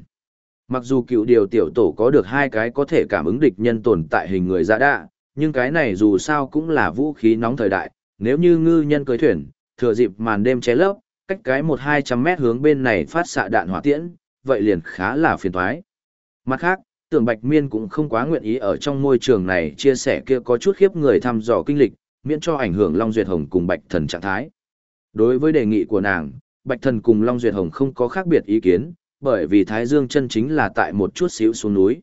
Mặc dù cựu điều tiểu tổ có được hai cái có thể cảm ứng địch nhân tồn tại hình người dạ đạ, nhưng cái này dù sao cũng là vũ khí nóng thời đại, nếu như ngư nhân cưới thuyền, thừa dịp màn đêm ché lấp, cách cái một hai trăm mét hướng bên này phát xạ đạn hỏa tiễn, vậy liền khá là phiền toái. Mặt khác, tưởng Bạch Miên cũng không quá nguyện ý ở trong môi trường này chia sẻ kia có chút khiếp người thăm dò kinh lịch, miễn cho ảnh hưởng Long Duyệt Hồng cùng Bạch Thần trạng thái. Đối với đề nghị của nàng, Bạch Thần cùng Long Duyệt Hồng không có khác biệt ý kiến, bởi vì Thái Dương chân chính là tại một chút xíu xuống núi.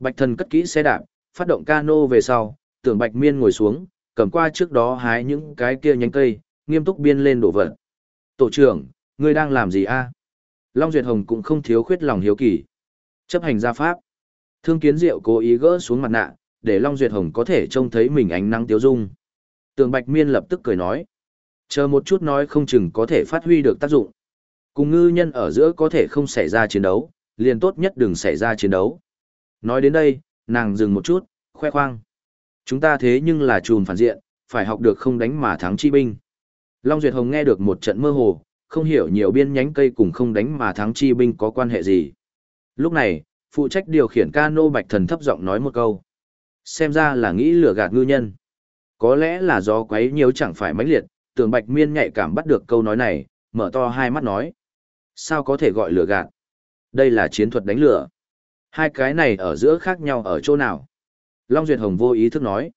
Bạch Thần cất kỹ xe đạp, phát động cano về sau, tưởng Bạch Miên ngồi xuống, cầm qua trước đó hái những cái kia nhánh cây, nghiêm túc biên lên đổ vật. Tổ trưởng, ngươi đang làm gì a? Long Duyệt Hồng cũng không thiếu khuyết lòng hiếu kỳ. Chấp hành gia pháp. Thương Kiến Diệu cố ý gỡ xuống mặt nạ, để Long Duyệt Hồng có thể trông thấy mình ánh nắng tiếu dung. Tường Bạch Miên lập tức cười nói. Chờ một chút nói không chừng có thể phát huy được tác dụng. Cùng ngư nhân ở giữa có thể không xảy ra chiến đấu, liền tốt nhất đừng xảy ra chiến đấu. Nói đến đây, nàng dừng một chút, khoe khoang. Chúng ta thế nhưng là trùn phản diện, phải học được không đánh mà thắng chi binh. Long Duyệt Hồng nghe được một trận mơ hồ, không hiểu nhiều biên nhánh cây cùng không đánh mà thắng chi binh có quan hệ gì. Lúc này, phụ trách điều khiển cano Bạch Thần thấp giọng nói một câu. Xem ra là nghĩ lừa gạt ngư nhân. Có lẽ là do quấy nhiều chẳng phải mãnh liệt, tưởng Bạch Miên nhạy cảm bắt được câu nói này, mở to hai mắt nói. Sao có thể gọi lừa gạt? Đây là chiến thuật đánh lửa. Hai cái này ở giữa khác nhau ở chỗ nào? Long Duyệt Hồng vô ý thức nói.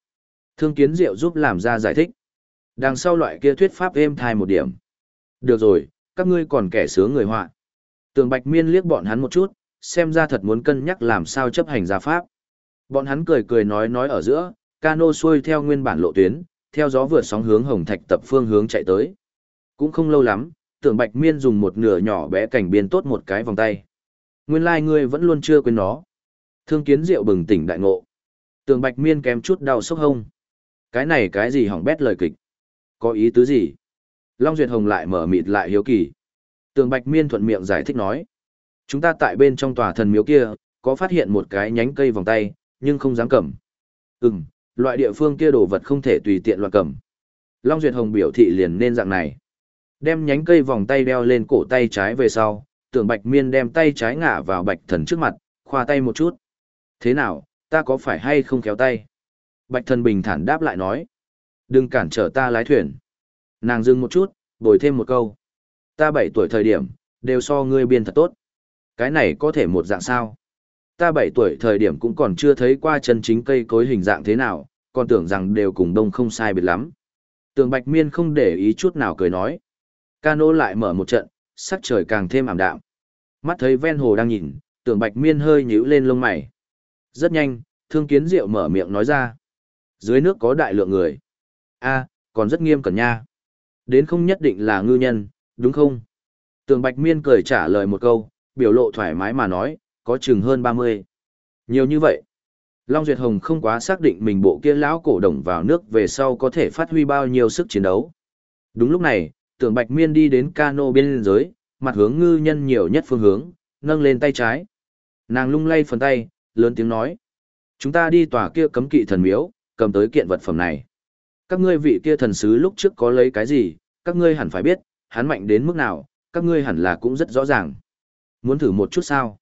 Thương Kiến Diệu giúp làm ra giải thích. Đằng sau loại kia thuyết pháp êm thai một điểm. Được rồi, các ngươi còn kẻ sướng người họa. Tường Bạch Miên liếc bọn hắn một chút, xem ra thật muốn cân nhắc làm sao chấp hành gia pháp. Bọn hắn cười cười nói nói ở giữa, cano xuôi theo nguyên bản lộ tuyến, theo gió vượt sóng hướng hồng thạch tập phương hướng chạy tới. Cũng không lâu lắm, tưởng bạch miên dùng một nửa nhỏ bé cảnh biên tốt một cái vòng tay. Nguyên lai like ngươi vẫn luôn chưa quên nó. Thương kiến diệu bừng tỉnh đại ngộ. Tưởng bạch miên kém chút đau sốc hông. Cái này cái gì hỏng bét lời kịch. Có ý tứ gì? Long Duyệt Hồng lại mở mịt lại hiếu kỳ. Tường Bạch Miên thuận miệng giải thích nói. Chúng ta tại bên trong tòa thần miếu kia, có phát hiện một cái nhánh cây vòng tay, nhưng không dám cầm. Ừm, loại địa phương kia đồ vật không thể tùy tiện loạn cầm. Long Duyệt Hồng biểu thị liền nên dạng này. Đem nhánh cây vòng tay đeo lên cổ tay trái về sau, tưởng Bạch Miên đem tay trái ngả vào Bạch Thần trước mặt, khoa tay một chút. Thế nào, ta có phải hay không kéo tay? Bạch Thần bình thản đáp lại nói. Đừng cản trở ta lái thuyền. Nàng dừng một chút, bồi thêm một câu. Ta bảy tuổi thời điểm, đều so ngươi biên thật tốt. Cái này có thể một dạng sao? Ta bảy tuổi thời điểm cũng còn chưa thấy qua chân chính cây cối hình dạng thế nào, còn tưởng rằng đều cùng đông không sai biệt lắm. Tường Bạch Miên không để ý chút nào cười nói. Cano lại mở một trận, sắc trời càng thêm ảm đạm. Mắt thấy ven hồ đang nhìn, Tường Bạch Miên hơi nhíu lên lông mày. Rất nhanh, Thương Kiến Diệu mở miệng nói ra. Dưới nước có đại lượng người a còn rất nghiêm cẩn nha. Đến không nhất định là ngư nhân, đúng không? Tường Bạch Miên cười trả lời một câu, biểu lộ thoải mái mà nói, có chừng hơn 30. Nhiều như vậy. Long Duyệt Hồng không quá xác định mình bộ kia lão cổ đồng vào nước về sau có thể phát huy bao nhiêu sức chiến đấu. Đúng lúc này, Tường Bạch Miên đi đến cano bên giới, mặt hướng ngư nhân nhiều nhất phương hướng, nâng lên tay trái. Nàng lung lay phần tay, lớn tiếng nói. Chúng ta đi tòa kia cấm kỵ thần miếu, cầm tới kiện vật phẩm này. Các ngươi vị kia thần sứ lúc trước có lấy cái gì, các ngươi hẳn phải biết, hắn mạnh đến mức nào, các ngươi hẳn là cũng rất rõ ràng. Muốn thử một chút sao?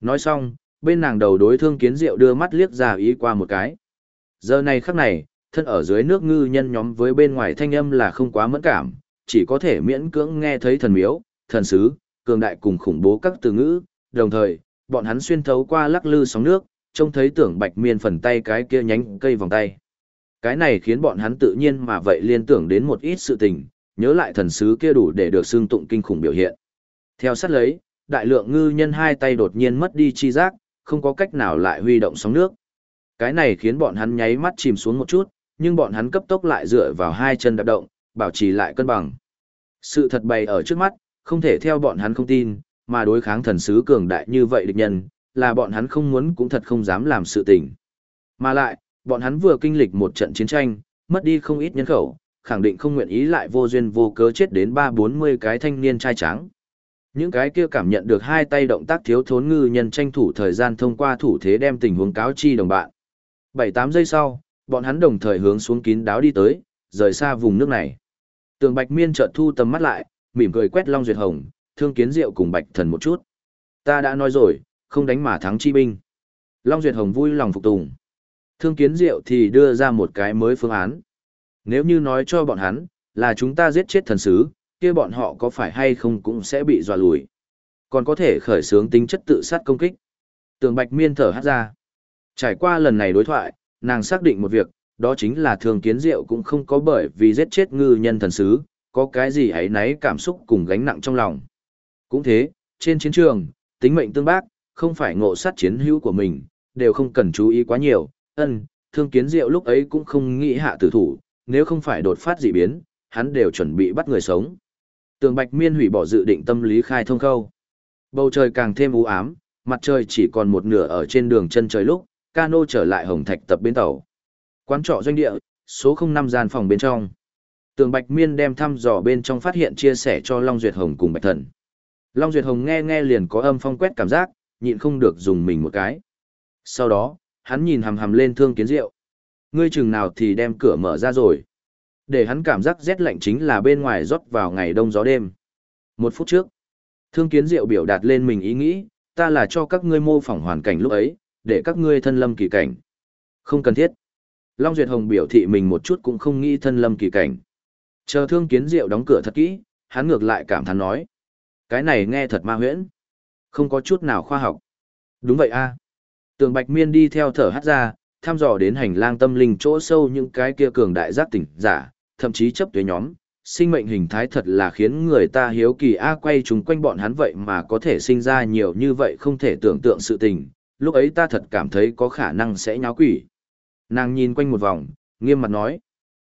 Nói xong, bên nàng đầu đối thương kiến diệu đưa mắt liếc ra ý qua một cái. Giờ này khắc này, thân ở dưới nước ngư nhân nhóm với bên ngoài thanh âm là không quá mẫn cảm, chỉ có thể miễn cưỡng nghe thấy thần miếu, thần sứ, cường đại cùng khủng bố các từ ngữ, đồng thời, bọn hắn xuyên thấu qua lắc lư sóng nước, trông thấy tưởng bạch miên phần tay cái kia nhánh cây vòng tay. Cái này khiến bọn hắn tự nhiên mà vậy liên tưởng đến một ít sự tình, nhớ lại thần sứ kia đủ để được xương tụng kinh khủng biểu hiện. Theo sát lấy, đại lượng ngư nhân hai tay đột nhiên mất đi chi giác, không có cách nào lại huy động sóng nước. Cái này khiến bọn hắn nháy mắt chìm xuống một chút, nhưng bọn hắn cấp tốc lại dựa vào hai chân đạp động, bảo trì lại cân bằng. Sự thật bày ở trước mắt, không thể theo bọn hắn không tin, mà đối kháng thần sứ cường đại như vậy địch nhân, là bọn hắn không muốn cũng thật không dám làm sự tình. Mà lại, bọn hắn vừa kinh lịch một trận chiến tranh, mất đi không ít nhân khẩu, khẳng định không nguyện ý lại vô duyên vô cớ chết đến ba bốn mươi cái thanh niên trai trắng. Những cái kia cảm nhận được hai tay động tác thiếu thốn ngư nhân tranh thủ thời gian thông qua thủ thế đem tình huống cáo chi đồng bạn. Bảy tám giây sau, bọn hắn đồng thời hướng xuống kín đáo đi tới, rời xa vùng nước này. Tường Bạch Miên chợt thu tầm mắt lại, mỉm cười quét Long Duyệt Hồng, Thương Kiến Diệu cùng Bạch Thần một chút. Ta đã nói rồi, không đánh mà thắng chi binh. Long Duyệt Hồng vui lòng phục tùng. Thương Kiến Diệu thì đưa ra một cái mới phương án. Nếu như nói cho bọn hắn, là chúng ta giết chết thần sứ, kia bọn họ có phải hay không cũng sẽ bị dọa lùi. Còn có thể khởi xướng tính chất tự sát công kích. Tường Bạch Miên thở hát ra. Trải qua lần này đối thoại, nàng xác định một việc, đó chính là thường kiến diệu cũng không có bởi vì giết chết ngư nhân thần sứ, có cái gì ấy nấy cảm xúc cùng gánh nặng trong lòng. Cũng thế, trên chiến trường, tính mệnh tương bác, không phải ngộ sát chiến hữu của mình, đều không cần chú ý quá nhiều, ân, thương kiến diệu lúc ấy cũng không nghĩ hạ tử thủ, nếu không phải đột phát dị biến, hắn đều chuẩn bị bắt người sống. Tường Bạch Miên hủy bỏ dự định tâm lý khai thông khâu. Bầu trời càng thêm u ám, mặt trời chỉ còn một nửa ở trên đường chân trời lúc, cano trở lại Hồng Thạch tập bến tàu. Quán trọ doanh địa, số 05 gian phòng bên trong. Tường Bạch Miên đem thăm dò bên trong phát hiện chia sẻ cho Long Duyệt Hồng cùng Bạch Thần. Long Duyệt Hồng nghe nghe liền có âm phong quét cảm giác, nhịn không được dùng mình một cái. Sau đó, hắn nhìn hằm hằm lên thương kiến diệu, Ngươi chừng nào thì đem cửa mở ra rồi. Để hắn cảm giác rét lạnh chính là bên ngoài rót vào ngày đông gió đêm. Một phút trước, thương kiến diệu biểu đạt lên mình ý nghĩ, ta là cho các ngươi mô phỏng hoàn cảnh lúc ấy, để các ngươi thân lâm kỳ cảnh. Không cần thiết. Long Duyệt Hồng biểu thị mình một chút cũng không nghĩ thân lâm kỳ cảnh. Chờ thương kiến diệu đóng cửa thật kỹ, hắn ngược lại cảm thán nói. Cái này nghe thật ma huyễn. Không có chút nào khoa học. Đúng vậy a Tường Bạch Miên đi theo thở hát ra, thăm dò đến hành lang tâm linh chỗ sâu những cái kia cường đại giác tỉnh giả, thậm chí chấp tuế nhóm, sinh mệnh hình thái thật là khiến người ta hiếu kỳ. A quay chúng quanh bọn hắn vậy mà có thể sinh ra nhiều như vậy không thể tưởng tượng sự tình, lúc ấy ta thật cảm thấy có khả năng sẽ nháo quỷ. Nàng nhìn quanh một vòng, nghiêm mặt nói,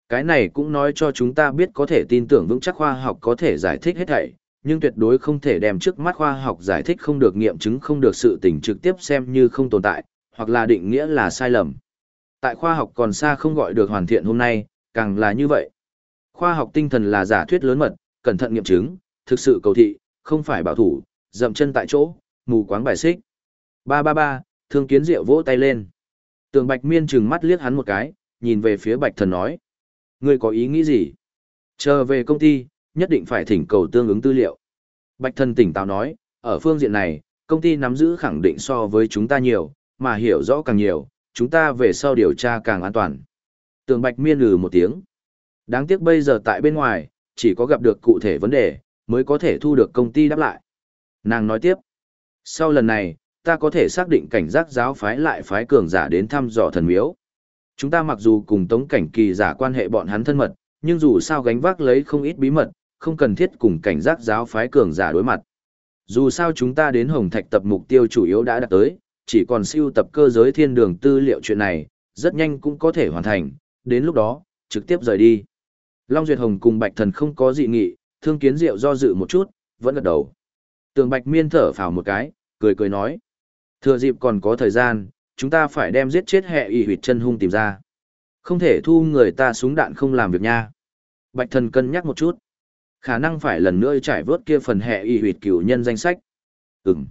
Cái này cũng nói cho chúng ta biết có thể tin tưởng vững chắc khoa học có thể giải thích hết thảy, nhưng tuyệt đối không thể đem trước mắt khoa học giải thích không được nghiệm chứng không được sự tình trực tiếp xem như không tồn tại, hoặc là định nghĩa là sai lầm. Tại khoa học còn xa không gọi được hoàn thiện hôm nay, càng là như vậy. Khoa học tinh thần là giả thuyết lớn mật, cẩn thận nghiệm chứng, thực sự cầu thị, không phải bảo thủ, dậm chân tại chỗ, mù quáng bài xích. Ba ba ba, thương kiến diệu vỗ tay lên. Tường Bạch Miên trừng mắt liếc hắn một cái, nhìn về phía Bạch Thần nói. Ngươi có ý nghĩ gì? Chờ về công ty, nhất định phải thỉnh cầu tương ứng tư liệu. Bạch Thần tỉnh táo nói, ở phương diện này, công ty nắm giữ khẳng định so với chúng ta nhiều, mà hiểu rõ càng nhiều, chúng ta về sau điều tra càng an toàn. Tường Bạch Miên lừ một tiếng. Đáng tiếc bây giờ tại bên ngoài, chỉ có gặp được cụ thể vấn đề, mới có thể thu được công ty đáp lại. Nàng nói tiếp, sau lần này, ta có thể xác định cảnh giác giáo phái lại phái cường giả đến thăm dò thần miếu. Chúng ta mặc dù cùng tống cảnh kỳ giả quan hệ bọn hắn thân mật, nhưng dù sao gánh vác lấy không ít bí mật, không cần thiết cùng cảnh giác giáo phái cường giả đối mặt. Dù sao chúng ta đến Hồng Thạch tập mục tiêu chủ yếu đã đạt tới, chỉ còn siêu tập cơ giới thiên đường tư liệu chuyện này, rất nhanh cũng có thể hoàn thành, đến lúc đó, trực tiếp rời đi. Long Duyệt Hồng cùng Bạch Thần không có dị nghị, thương kiến diệu do dự một chút, vẫn gật đầu. Tường Bạch Miên thở phào một cái, cười cười nói. Thừa dịp còn có thời gian, chúng ta phải đem giết chết hệ y huyệt chân hung tìm ra. Không thể thu người ta súng đạn không làm việc nha. Bạch thần cân nhắc một chút. Khả năng phải lần nữa trải vớt kia phần hệ y huyệt cửu nhân danh sách. Ừm.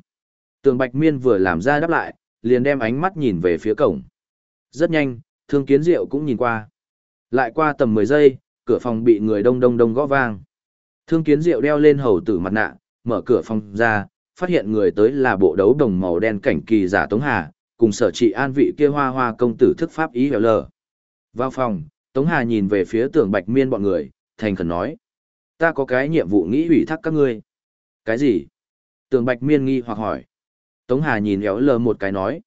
Tường Bạch Miên vừa làm ra đáp lại, liền đem ánh mắt nhìn về phía cổng. Rất nhanh, thương kiến diệu cũng nhìn qua. Lại qua tầm 10 giây, cửa phòng bị người đông đông đông gõ vang. Thương kiến diệu đeo lên hầu tử mặt nạ, mở cửa phòng ra, phát hiện người tới là bộ đấu đồng màu đen cảnh kỳ giả Tống Hà, cùng sở trị an vị kia hoa hoa công tử thức pháp ý hẻo lờ. Vào phòng, Tống Hà nhìn về phía Tường bạch miên bọn người, thành khẩn nói. Ta có cái nhiệm vụ nghĩ ủy thác các ngươi. Cái gì? tường bạch miên nghi hoặc hỏi. Tống Hà nhìn éo lờ một cái nói.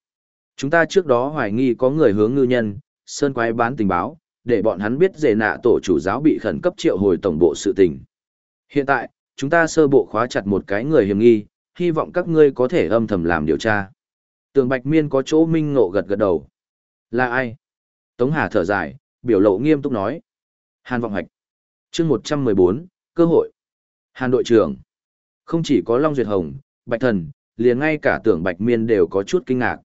Chúng ta trước đó hoài nghi có người hướng ngư nhân, sơn quái bán tình báo, để bọn hắn biết dề nạ tổ chủ giáo bị khẩn cấp triệu hồi tổng bộ sự tình. Hiện tại, chúng ta sơ bộ khóa chặt một cái người hiểm nghi, hy vọng các ngươi có thể âm thầm làm điều tra. Tường Bạch Miên có chỗ minh ngộ gật gật đầu. Là ai? Tống Hà thở dài, biểu lộ nghiêm túc nói. Hàn Vọng Hạch. chương 114, cơ hội. Hàn đội trưởng. Không chỉ có Long Duyệt Hồng, Bạch Thần, liền ngay cả tưởng Bạch Miên đều có chút kinh ngạc.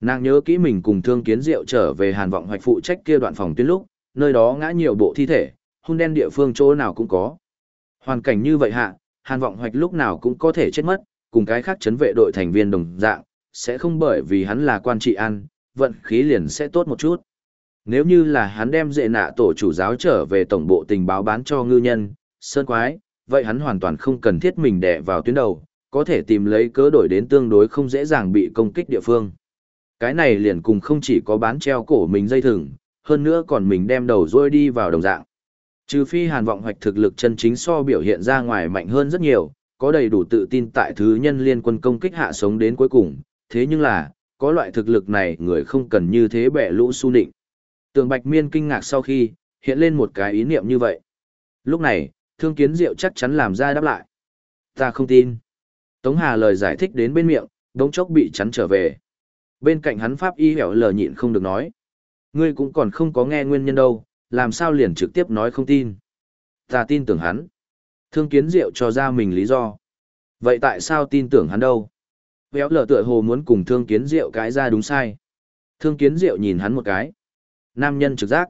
Nàng nhớ kỹ mình cùng Thương Kiến Diệu trở về Hàn Vọng Hoạch phụ trách kia đoạn phòng tuyến lúc, nơi đó ngã nhiều bộ thi thể, hung đen địa phương chỗ nào cũng có. Hoàn cảnh như vậy hạ, Hàn Vọng Hoạch lúc nào cũng có thể chết mất, cùng cái khác chấn vệ đội thành viên đồng dạng, sẽ không bởi vì hắn là quan trị ăn, vận khí liền sẽ tốt một chút. Nếu như là hắn đem dệ nạ tổ chủ giáo trở về tổng bộ tình báo bán cho ngư nhân, sơn quái, vậy hắn hoàn toàn không cần thiết mình đè vào tuyến đầu, có thể tìm lấy cớ đổi đến tương đối không dễ dàng bị công kích địa phương. Cái này liền cùng không chỉ có bán treo cổ mình dây thừng, hơn nữa còn mình đem đầu rôi đi vào đồng dạng. Trừ phi hàn vọng hoạch thực lực chân chính so biểu hiện ra ngoài mạnh hơn rất nhiều, có đầy đủ tự tin tại thứ nhân liên quân công kích hạ sống đến cuối cùng, thế nhưng là, có loại thực lực này người không cần như thế bẻ lũ su nịnh. Tường Bạch Miên kinh ngạc sau khi, hiện lên một cái ý niệm như vậy. Lúc này, Thương Kiến Diệu chắc chắn làm ra đáp lại. Ta không tin. Tống Hà lời giải thích đến bên miệng, đống chốc bị chắn trở về. Bên cạnh hắn Pháp y hẻo lờ nhịn không được nói. Ngươi cũng còn không có nghe nguyên nhân đâu, làm sao liền trực tiếp nói không tin. Ta tin tưởng hắn. Thương Kiến Diệu cho ra mình lý do. Vậy tại sao tin tưởng hắn đâu? Béo lờ tựa hồ muốn cùng Thương Kiến Diệu cái ra đúng sai. Thương Kiến Diệu nhìn hắn một cái. Nam nhân trực giác.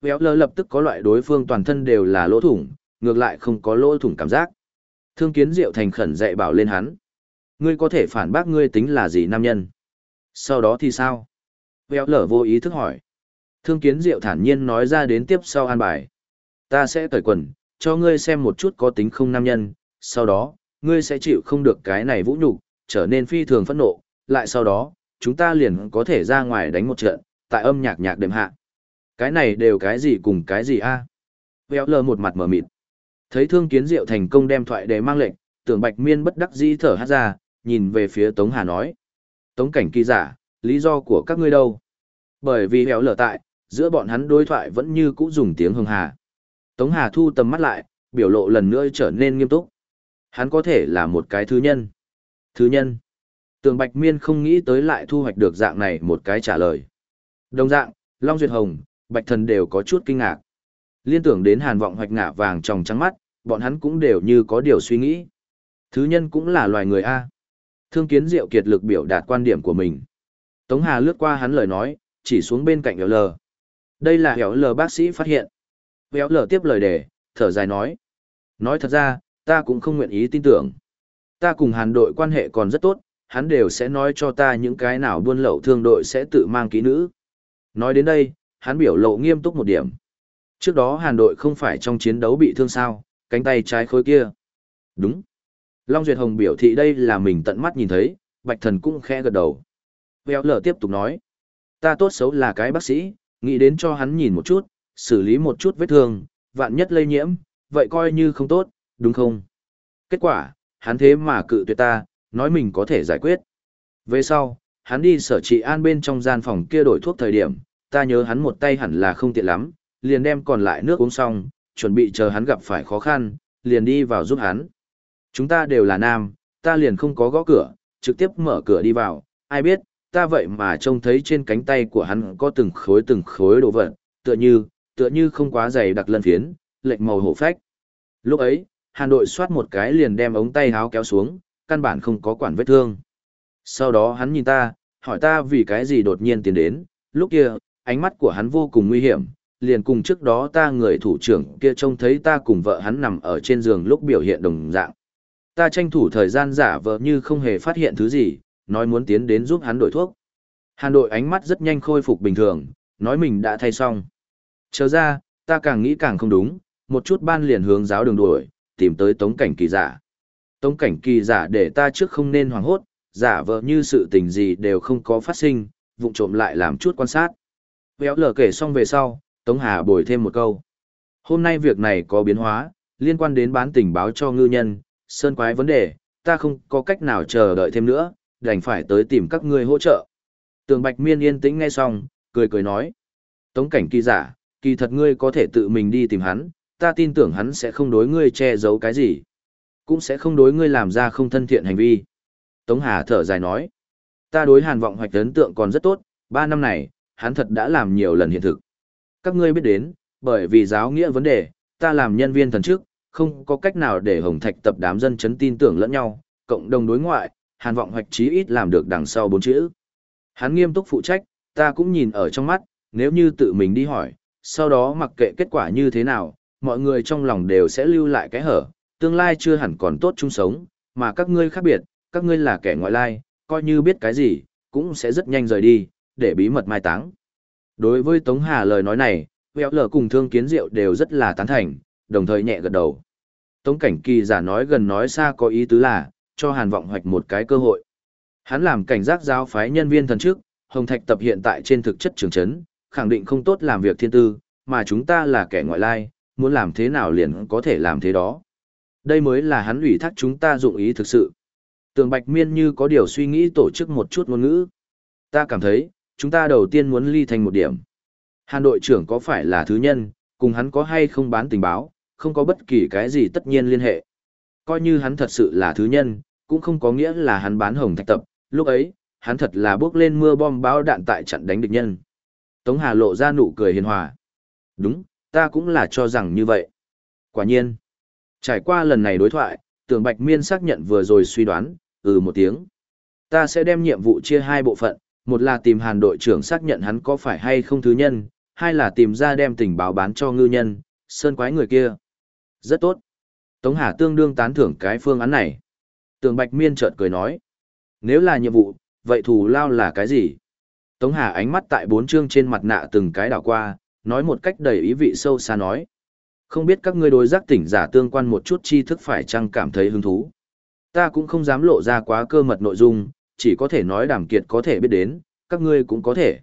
béo lờ lập tức có loại đối phương toàn thân đều là lỗ thủng, ngược lại không có lỗ thủng cảm giác. Thương Kiến Diệu thành khẩn dạy bảo lên hắn. Ngươi có thể phản bác ngươi tính là gì nam nhân? Sau đó thì sao? Véo lở vô ý thức hỏi. Thương Kiến Diệu thản nhiên nói ra đến tiếp sau an bài. Ta sẽ cởi quần, cho ngươi xem một chút có tính không nam nhân, sau đó, ngươi sẽ chịu không được cái này vũ nhục, trở nên phi thường phẫn nộ, lại sau đó, chúng ta liền có thể ra ngoài đánh một trận, tại âm nhạc nhạc đệm hạ. Cái này đều cái gì cùng cái gì a? À? lở lờ một mặt mở mịt. Thấy thương kiến diệu thành công đem thoại để mang lệnh, tưởng bạch miên bất đắc dĩ thở hát ra, nhìn về phía Tống Hà nói. Tống cảnh kỳ giả, lý do của các ngươi đâu? Bởi vì héo lờ tại, giữa bọn hắn đối thoại vẫn như cũ dùng tiếng hưng hà. Tống Hà thu tầm mắt lại, biểu lộ lần nữa trở nên nghiêm túc. Hắn có thể là một cái thứ nhân. Thứ nhân. Tường Bạch Miên không nghĩ tới lại thu hoạch được dạng này một cái trả lời. Đồng dạng, Long Duyệt Hồng, Bạch Thần đều có chút kinh ngạc. Liên tưởng đến hàn vọng hoạch ngả vàng tròng trắng mắt, bọn hắn cũng đều như có điều suy nghĩ. Thứ nhân cũng là loài người A. Thương kiến diệu kiệt lực biểu đạt quan điểm của mình. Tống Hà lướt qua hắn lời nói, chỉ xuống bên cạnh Héo Lờ. Đây là Héo Lờ bác sĩ phát hiện. Héo Lờ tiếp lời đề, thở dài nói. Nói thật ra, ta cũng không nguyện ý tin tưởng. Ta cùng hàn đội quan hệ còn rất tốt, hắn đều sẽ nói cho ta những cái nào buôn lậu thương đội sẽ tự mang ký nữ. Nói đến đây, hắn biểu lộ nghiêm túc một điểm. Trước đó hàn đội không phải trong chiến đấu bị thương sao, cánh tay trái khối kia. Đúng. Long Duyệt Hồng biểu thị đây là mình tận mắt nhìn thấy, Bạch Thần cũng khẽ gật đầu. Vèo lở tiếp tục nói. Ta tốt xấu là cái bác sĩ, nghĩ đến cho hắn nhìn một chút, xử lý một chút vết thương, vạn nhất lây nhiễm, vậy coi như không tốt, đúng không? Kết quả, hắn thế mà cự tuyệt ta, nói mình có thể giải quyết. Về sau, hắn đi sở trị an bên trong gian phòng kia đổi thuốc thời điểm, ta nhớ hắn một tay hẳn là không tiện lắm, liền đem còn lại nước uống xong, chuẩn bị chờ hắn gặp phải khó khăn, liền đi vào giúp hắn. Chúng ta đều là nam, ta liền không có gõ cửa, trực tiếp mở cửa đi vào, ai biết, ta vậy mà trông thấy trên cánh tay của hắn có từng khối từng khối đồ vật, tựa như, tựa như không quá dày đặc lân phiến, lệnh màu hổ phách. Lúc ấy, Hàn đội xoát một cái liền đem ống tay háo kéo xuống, căn bản không có quản vết thương. Sau đó hắn nhìn ta, hỏi ta vì cái gì đột nhiên tiến đến, lúc kia, ánh mắt của hắn vô cùng nguy hiểm, liền cùng trước đó ta người thủ trưởng kia trông thấy ta cùng vợ hắn nằm ở trên giường lúc biểu hiện đồng dạng. Ta tranh thủ thời gian giả vờ như không hề phát hiện thứ gì, nói muốn tiến đến giúp hắn đổi thuốc. Hàn đội ánh mắt rất nhanh khôi phục bình thường, nói mình đã thay xong. Chờ ra, ta càng nghĩ càng không đúng, một chút ban liền hướng giáo đường đuổi, tìm tới tống cảnh kỳ giả. Tống cảnh kỳ giả để ta trước không nên hoảng hốt, giả vờ như sự tình gì đều không có phát sinh, vụng trộm lại làm chút quan sát. béo lờ kể xong về sau, Tống Hà bồi thêm một câu. Hôm nay việc này có biến hóa, liên quan đến bán tình báo cho ngư nhân, sơn quái vấn đề, ta không có cách nào chờ đợi thêm nữa, đành phải tới tìm các ngươi hỗ trợ. Tường Bạch Miên yên tĩnh nghe xong, cười cười nói. Tống cảnh kỳ giả, kỳ thật ngươi có thể tự mình đi tìm hắn, ta tin tưởng hắn sẽ không đối ngươi che giấu cái gì. Cũng sẽ không đối ngươi làm ra không thân thiện hành vi. Tống Hà thở dài nói. Ta đối hàn vọng hoạch ấn tượng còn rất tốt, ba năm này, hắn thật đã làm nhiều lần hiện thực. Các ngươi biết đến, bởi vì giáo nghĩa vấn đề, ta làm nhân viên thần chức, không có cách nào để hồng thạch tập đám dân chấn tin tưởng lẫn nhau, cộng đồng đối ngoại, hàn vọng hoạch chí ít làm được đằng sau bốn chữ. Hắn nghiêm túc phụ trách, ta cũng nhìn ở trong mắt, nếu như tự mình đi hỏi, sau đó mặc kệ kết quả như thế nào, mọi người trong lòng đều sẽ lưu lại cái hở, tương lai chưa hẳn còn tốt chung sống, mà các ngươi khác biệt, các ngươi là kẻ ngoại lai, coi như biết cái gì, cũng sẽ rất nhanh rời đi, để bí mật mai táng. Đối với Tống Hà lời nói này, Vẹo Lở cùng Thương Kiến Diệu đều rất là tán thành, đồng thời nhẹ gật đầu. Tống Cảnh Kỳ giả nói gần nói xa có ý tứ là, cho Hàn Vọng Hoạch một cái cơ hội. Hắn làm cảnh giác giáo phái nhân viên thần trước, Hồng Thạch tập hiện tại trên thực chất trường chấn, khẳng định không tốt làm việc thiên tư, mà chúng ta là kẻ ngoại lai, muốn làm thế nào liền có thể làm thế đó. Đây mới là hắn ủy thác chúng ta dụng ý thực sự. Tường Bạch Miên như có điều suy nghĩ tổ chức một chút ngôn ngữ. Ta cảm thấy, chúng ta đầu tiên muốn ly thành một điểm. Hàn đội trưởng có phải là thứ nhân, cùng hắn có hay không bán tình báo, không có bất kỳ cái gì tất nhiên liên hệ. Coi như hắn thật sự là thứ nhân, cũng không có nghĩa là hắn bán hồng thạch tập, lúc ấy, hắn thật là bước lên mưa bom báo đạn tại trận đánh địch nhân. Tống Hà lộ ra nụ cười hiền hòa. Đúng, ta cũng là cho rằng như vậy. Quả nhiên, trải qua lần này đối thoại, tưởng Bạch Miên xác nhận vừa rồi suy đoán, ừ một tiếng. Ta sẽ đem nhiệm vụ chia hai bộ phận, một là tìm hàn đội trưởng xác nhận hắn có phải hay không thứ nhân, hai là tìm ra đem tình báo bán cho ngư nhân, sơn quái người kia. Rất tốt. Tống Hà tương đương tán thưởng cái phương án này. Tường Bạch Miên chợt cười nói. Nếu là nhiệm vụ, vậy thù lao là cái gì? Tống Hà ánh mắt tại bốn chương trên mặt nạ từng cái đảo qua, nói một cách đầy ý vị sâu xa nói. Không biết các ngươi đối giác tỉnh giả tương quan một chút tri thức phải chăng cảm thấy hứng thú. Ta cũng không dám lộ ra quá cơ mật nội dung, chỉ có thể nói đàm kiệt có thể biết đến, các ngươi cũng có thể.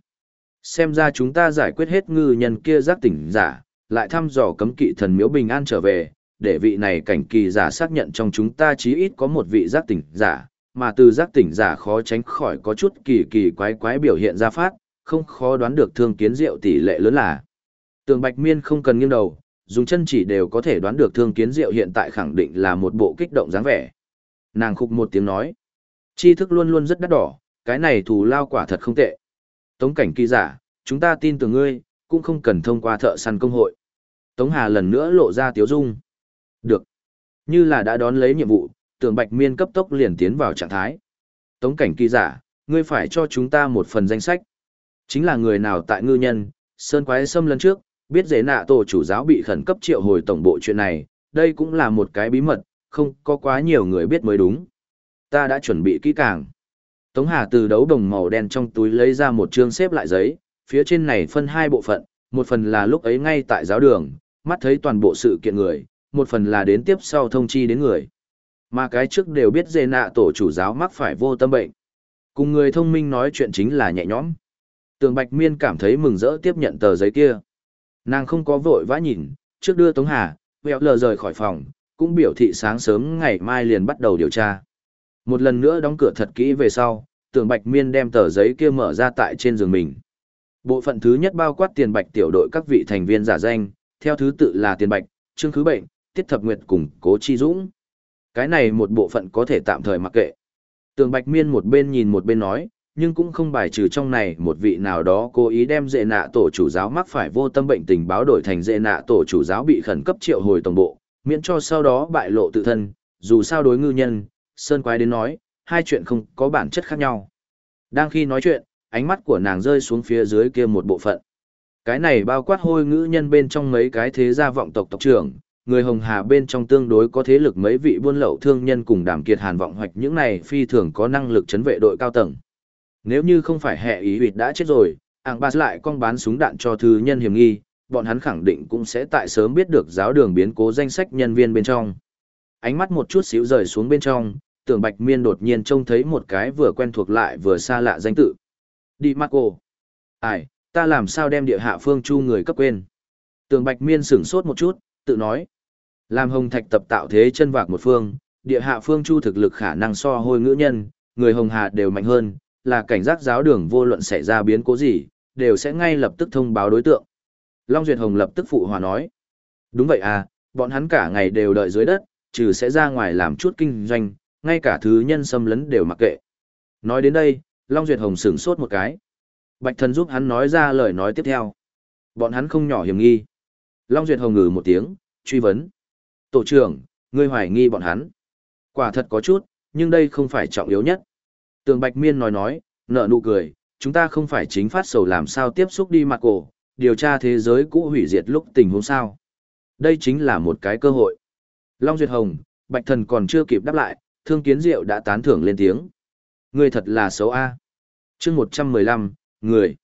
Xem ra chúng ta giải quyết hết ngư nhân kia giác tỉnh giả, lại thăm dò cấm kỵ thần miếu bình an trở về, để vị này cảnh kỳ giả xác nhận trong chúng ta chí ít có một vị giác tỉnh giả, mà từ giác tỉnh giả khó tránh khỏi có chút kỳ kỳ quái quái biểu hiện ra phát, không khó đoán được thương kiến diệu tỷ lệ lớn là. Tường Bạch Miên không cần nghiêng đầu, dùng chân chỉ đều có thể đoán được thương kiến diệu hiện tại khẳng định là một bộ kích động dáng vẻ. Nàng khục một tiếng nói. Tri thức luôn luôn rất đắt đỏ, cái này thù lao quả thật không tệ. Tống cảnh kỳ giả, chúng ta tin tưởng ngươi, cũng không cần thông qua thợ săn công hội. Tống Hà lần nữa lộ ra tiếu dung. Được. Như là đã đón lấy nhiệm vụ, tưởng bạch miên cấp tốc liền tiến vào trạng thái. Tống cảnh kỳ giả, ngươi phải cho chúng ta một phần danh sách. Chính là người nào tại ngư nhân, sơn quái xâm lần trước, biết dễ nạ tổ chủ giáo bị khẩn cấp triệu hồi tổng bộ chuyện này, đây cũng là một cái bí mật, không có quá nhiều người biết mới đúng. Ta đã chuẩn bị kỹ càng. Tống Hà từ đấu đồng màu đen trong túi lấy ra một chương xếp lại giấy, phía trên này phân hai bộ phận, một phần là lúc ấy ngay tại giáo đường, mắt thấy toàn bộ sự kiện người, một phần là đến tiếp sau thông chi đến người. Mà cái trước đều biết dê nạ tổ chủ giáo mắc phải vô tâm bệnh. Cùng người thông minh nói chuyện chính là nhẹ nhõm. Tường Bạch Miên cảm thấy mừng rỡ tiếp nhận tờ giấy kia. Nàng không có vội vã nhìn, trước đưa Tống Hà, vẹo lờ rời khỏi phòng, cũng biểu thị sáng sớm ngày mai liền bắt đầu điều tra. Một lần nữa đóng cửa thật kỹ về sau, Tường Bạch Miên đem tờ giấy kia mở ra tại trên giường mình. Bộ phận thứ nhất bao quát tiền bạch tiểu đội các vị thành viên giả danh, theo thứ tự là tiền bạch, trương khứ bệnh, tiết thập nguyệt cùng cố chi dũng. Cái này một bộ phận có thể tạm thời mặc kệ. Tường bạch miên một bên nhìn một bên nói, nhưng cũng không bài trừ trong này một vị nào đó cố ý đem dệ nạ tổ chủ giáo mắc phải vô tâm bệnh tình báo đổi thành dệ nạ tổ chủ giáo bị khẩn cấp triệu hồi tổng bộ, miễn cho sau đó bại lộ tự thân, dù sao đối ngư nhân, Sơn Quái đến nói, hai chuyện không có bản chất khác nhau. Đang khi nói chuyện, ánh mắt của nàng rơi xuống phía dưới kia một bộ phận. Cái này bao quát hôi ngữ nhân bên trong mấy cái thế gia vọng tộc tộc trưởng, người Hồng Hà bên trong tương đối có thế lực mấy vị buôn lậu thương nhân cùng đảm kiệt hàn vọng hoạch những này phi thường có năng lực chấn vệ đội cao tầng. Nếu như không phải hệ ý huyệt đã chết rồi, ảng bà lại con bán súng đạn cho thư nhân hiểm nghi, bọn hắn khẳng định cũng sẽ tại sớm biết được giáo đường biến cố danh sách nhân viên bên trong. Ánh mắt một chút xíu rời xuống bên trong, tưởng bạch miên đột nhiên trông thấy một cái vừa quen thuộc lại vừa xa lạ danh tự. Đi Marco. Ai, ta làm sao đem địa hạ phương chu người cấp quên. Tưởng Bạch Miên sửng sốt một chút, tự nói. Làm hồng thạch tập tạo thế chân vạc một phương, địa hạ phương chu thực lực khả năng so hôi ngữ nhân, người hồng hà đều mạnh hơn, là cảnh giác giáo đường vô luận xảy ra biến cố gì, đều sẽ ngay lập tức thông báo đối tượng. Long Duyệt Hồng lập tức phụ hòa nói. Đúng vậy à, bọn hắn cả ngày đều đợi dưới đất, trừ sẽ ra ngoài làm chút kinh doanh, ngay cả thứ nhân xâm lấn đều mặc kệ. Nói đến đây, Long Duyệt Hồng sửng sốt một cái. Bạch thần giúp hắn nói ra lời nói tiếp theo. Bọn hắn không nhỏ hiểm nghi. Long Duyệt Hồng ngừ một tiếng, truy vấn. Tổ trưởng, ngươi hoài nghi bọn hắn. Quả thật có chút, nhưng đây không phải trọng yếu nhất. Tường Bạch Miên nói nói, nở nụ cười, chúng ta không phải chính phát sầu làm sao tiếp xúc đi mặt cổ, điều tra thế giới cũ hủy diệt lúc tình huống sao. Đây chính là một cái cơ hội. Long Duyệt Hồng, Bạch Thần còn chưa kịp đáp lại, Thương Kiến Diệu đã tán thưởng lên tiếng. Người thật là xấu a. Chương 115, người.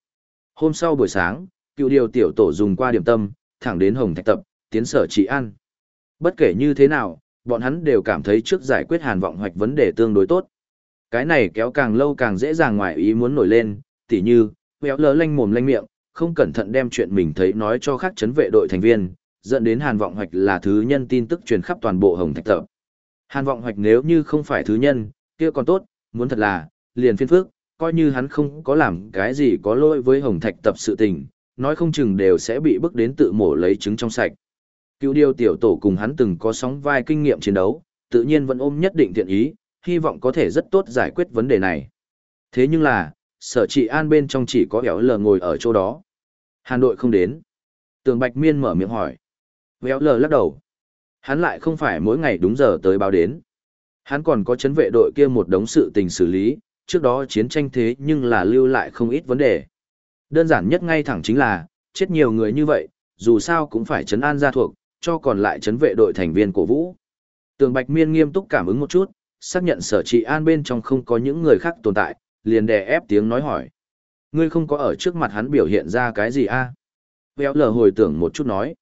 Hôm sau buổi sáng, cựu điều tiểu tổ dùng qua điểm tâm, thẳng đến Hồng Thạch tập, tiến sở trị ăn. Bất kể như thế nào, bọn hắn đều cảm thấy trước giải quyết hàn vọng hoạch vấn đề tương đối tốt. Cái này kéo càng lâu càng dễ dàng ngoài ý muốn nổi lên, tỉ như, béo lỡ lanh mồm lanh miệng, không cẩn thận đem chuyện mình thấy nói cho khác chấn vệ đội thành viên, dẫn đến hàn vọng hoạch là thứ nhân tin tức truyền khắp toàn bộ Hồng Thạch tập. Hàn vọng hoạch nếu như không phải thứ nhân, kia còn tốt, muốn thật là, liền phiên phước, coi như hắn không có làm cái gì có lỗi với Hồng Thạch tập sự tình, nói không chừng đều sẽ bị bức đến tự mổ lấy trứng trong sạch. Cựu điều tiểu tổ cùng hắn từng có sóng vai kinh nghiệm chiến đấu, tự nhiên vẫn ôm nhất định thiện ý, hy vọng có thể rất tốt giải quyết vấn đề này. Thế nhưng là, sở trị an bên trong chỉ có éo lờ ngồi ở chỗ đó. Hàn đội không đến. Tường Bạch Miên mở miệng hỏi. Véo lờ lắc đầu. Hắn lại không phải mỗi ngày đúng giờ tới báo đến. Hắn còn có chấn vệ đội kia một đống sự tình xử lý, trước đó chiến tranh thế nhưng là lưu lại không ít vấn đề. Đơn giản nhất ngay thẳng chính là, chết nhiều người như vậy, dù sao cũng phải chấn an gia thuộc, cho còn lại chấn vệ đội thành viên cổ vũ. Tường Bạch Miên nghiêm túc cảm ứng một chút, xác nhận sở trị an bên trong không có những người khác tồn tại, liền đè ép tiếng nói hỏi. Ngươi không có ở trước mặt hắn biểu hiện ra cái gì a? À? Véo lờ hồi tưởng một chút nói.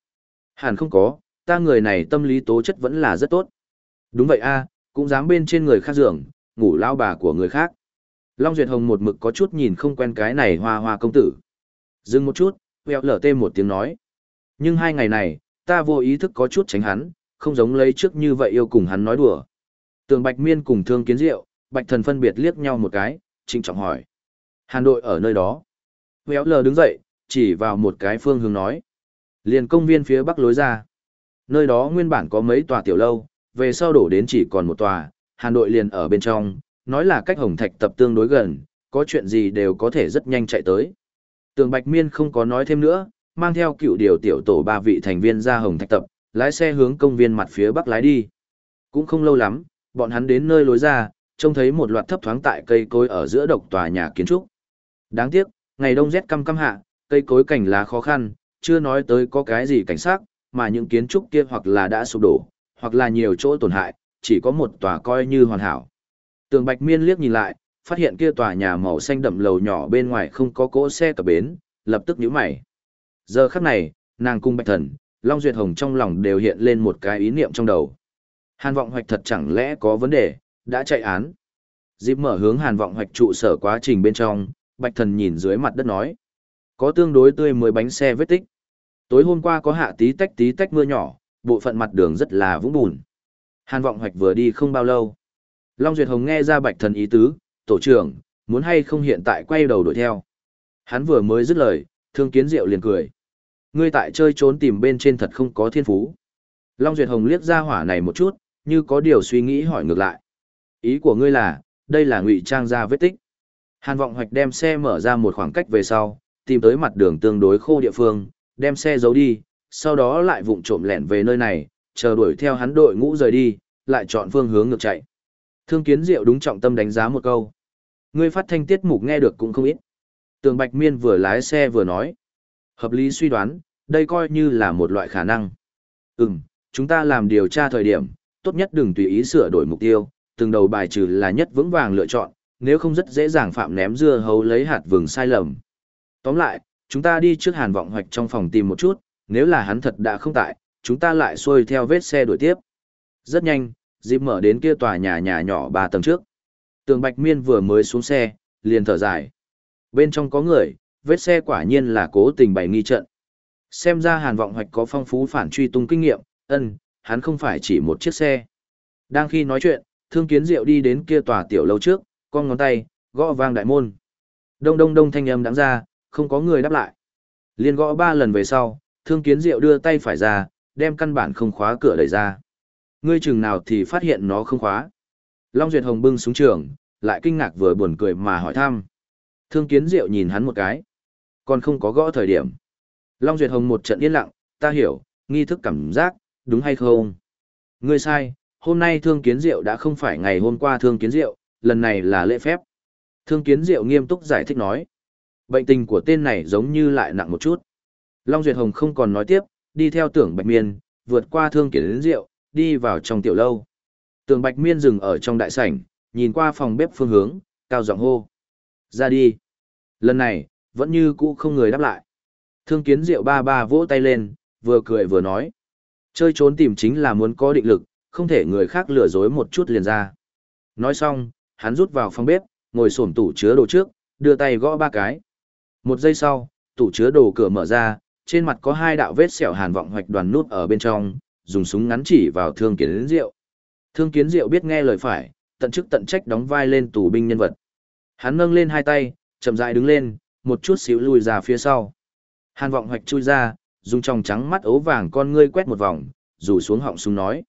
Hẳn không có, ta người này tâm lý tố chất vẫn là rất tốt. Đúng vậy a, cũng dám bên trên người khác giường, ngủ lao bà của người khác. Long Duyệt Hồng một mực có chút nhìn không quen cái này hoa hoa công tử. Dừng một chút, Vẹo lở tê một tiếng nói. Nhưng hai ngày này, ta vô ý thức có chút tránh hắn, không giống lấy trước như vậy yêu cùng hắn nói đùa. Tường Bạch Miên cùng Thương Kiến Diệu, Bạch Thần phân biệt liếc nhau một cái, trịnh trọng hỏi. Hàn đội ở nơi đó. Vẹo lở đứng dậy, chỉ vào một cái phương hướng nói. Liền công viên phía bắc lối ra. Nơi đó nguyên bản có mấy tòa tiểu lâu, về sau đổ đến chỉ còn một tòa, Hàn đội liền ở bên trong, nói là cách Hồng Thạch tập tương đối gần, có chuyện gì đều có thể rất nhanh chạy tới. Tường Bạch Miên không có nói thêm nữa, mang theo cựu điều tiểu tổ ba vị thành viên ra hồng thạch tập, lái xe hướng công viên mặt phía bắc lái đi. Cũng không lâu lắm, bọn hắn đến nơi lối ra, trông thấy một loạt thấp thoáng tại cây cối ở giữa độc tòa nhà kiến trúc. Đáng tiếc, ngày đông rét căm căm hạ, cây cối cảnh lá khó khăn, chưa nói tới có cái gì cảnh sát, mà những kiến trúc kia hoặc là đã sụp đổ, hoặc là nhiều chỗ tổn hại, chỉ có một tòa coi như hoàn hảo. Tường Bạch Miên liếc nhìn lại, phát hiện kia tòa nhà màu xanh đậm lầu nhỏ bên ngoài không có cỗ xe cập bến, lập tức nhíu mày. Giờ khắc này, nàng cung Bạch Thần, Long Duyệt Hồng trong lòng đều hiện lên một cái ý niệm trong đầu. Hàn vọng hoạch thật chẳng lẽ có vấn đề, đã chạy án. Dịp mở hướng hàn vọng hoạch trụ sở quá trình bên trong, Bạch Thần nhìn dưới mặt đất nói. Có tương đối tươi mới bánh xe vết tích. Tối hôm qua có hạ tí tách tí tách mưa nhỏ, bộ phận mặt đường rất là vũng bùn. Hàn vọng hoạch vừa đi không bao lâu. Long Duyệt Hồng nghe ra Bạch Thần ý tứ, tổ trưởng, muốn hay không hiện tại quay đầu đuổi theo. Hắn vừa mới dứt lời, thương kiến diệu liền cười. Ngươi tại chơi trốn tìm bên trên thật không có thiên phú. Long Duyệt Hồng liếc ra hỏa này một chút, như có điều suy nghĩ hỏi ngược lại. Ý của ngươi là, đây là ngụy trang ra vết tích. Hàn vọng hoạch đem xe mở ra một khoảng cách về sau, tìm tới mặt đường tương đối khô địa phương, đem xe giấu đi, sau đó lại vụng trộm lẻn về nơi này, chờ đuổi theo hắn đội ngũ rời đi, lại chọn phương hướng ngược chạy. Thương kiến diệu đúng trọng tâm đánh giá một câu. Ngươi phát thanh tiết mục nghe được cũng không ít. Tường Bạch Miên vừa lái xe vừa nói. Hợp lý suy đoán, đây coi như là một loại khả năng. Ừm, chúng ta làm điều tra thời điểm, tốt nhất đừng tùy ý sửa đổi mục tiêu, từng đầu bài trừ là nhất vững vàng lựa chọn, nếu không rất dễ dàng phạm ném dưa hấu lấy hạt vừng sai lầm. Tóm lại, chúng ta đi trước hàn vọng hoạch trong phòng tìm một chút, nếu là hắn thật đã không tại, chúng ta lại xuôi theo vết xe đuổi tiếp. Rất nhanh, dịp mở đến kia tòa nhà nhà nhỏ ba tầng trước. Tường Bạch Miên vừa mới xuống xe, liền thở dài. Bên trong có người, vết xe quả nhiên là cố tình bày nghi trận. Xem ra Hàn Vọng Hoạch có phong phú phản truy tung kinh nghiệm, ân, hắn không phải chỉ một chiếc xe. Đang khi nói chuyện, Thương Kiến Diệu đi đến kia tòa tiểu lâu trước, con ngón tay, gõ vang đại môn. Đông đông đông thanh âm đáng ra, không có người đáp lại. Liên gõ ba lần về sau, Thương Kiến Diệu đưa tay phải ra, đem căn bản không khóa cửa đẩy ra. Ngươi chừng nào thì phát hiện nó không khóa. Long Duyệt Hồng bưng xuống trường, lại kinh ngạc vừa buồn cười mà hỏi thăm. Thương Kiến Diệu nhìn hắn một cái. Còn không có gõ thời điểm. Long Duyệt Hồng một trận yên lặng, ta hiểu, nghi thức cảm giác, đúng hay không? Ngươi sai, hôm nay Thương Kiến Diệu đã không phải ngày hôm qua Thương Kiến Diệu, lần này là lễ phép. Thương Kiến Diệu nghiêm túc giải thích nói. Bệnh tình của tên này giống như lại nặng một chút. Long Duyệt Hồng không còn nói tiếp, đi theo tưởng Bạch Miên, vượt qua Thương Kiến rượu đi vào trong tiểu lâu. Tưởng Bạch Miên dừng ở trong đại sảnh, nhìn qua phòng bếp phương hướng, cao giọng hô. Ra đi. Lần này, vẫn như cũ không người đáp lại. Thương kiến rượu ba ba vỗ tay lên, vừa cười vừa nói. Chơi trốn tìm chính là muốn có định lực, không thể người khác lừa dối một chút liền ra. Nói xong, hắn rút vào phòng bếp, ngồi xổm tủ chứa đồ trước, đưa tay gõ ba cái. Một giây sau, tủ chứa đồ cửa mở ra, trên mặt có hai đạo vết sẹo hàn vọng hoạch đoàn nút ở bên trong, dùng súng ngắn chỉ vào thương kiến diệu. Thương kiến diệu biết nghe lời phải, tận chức tận trách đóng vai lên tù binh nhân vật. Hắn nâng lên hai tay, chậm rãi đứng lên, một chút xíu lùi ra phía sau. Hàn vọng hoạch chui ra, dùng tròng trắng mắt ấu vàng con ngươi quét một vòng, rủ xuống họng súng nói.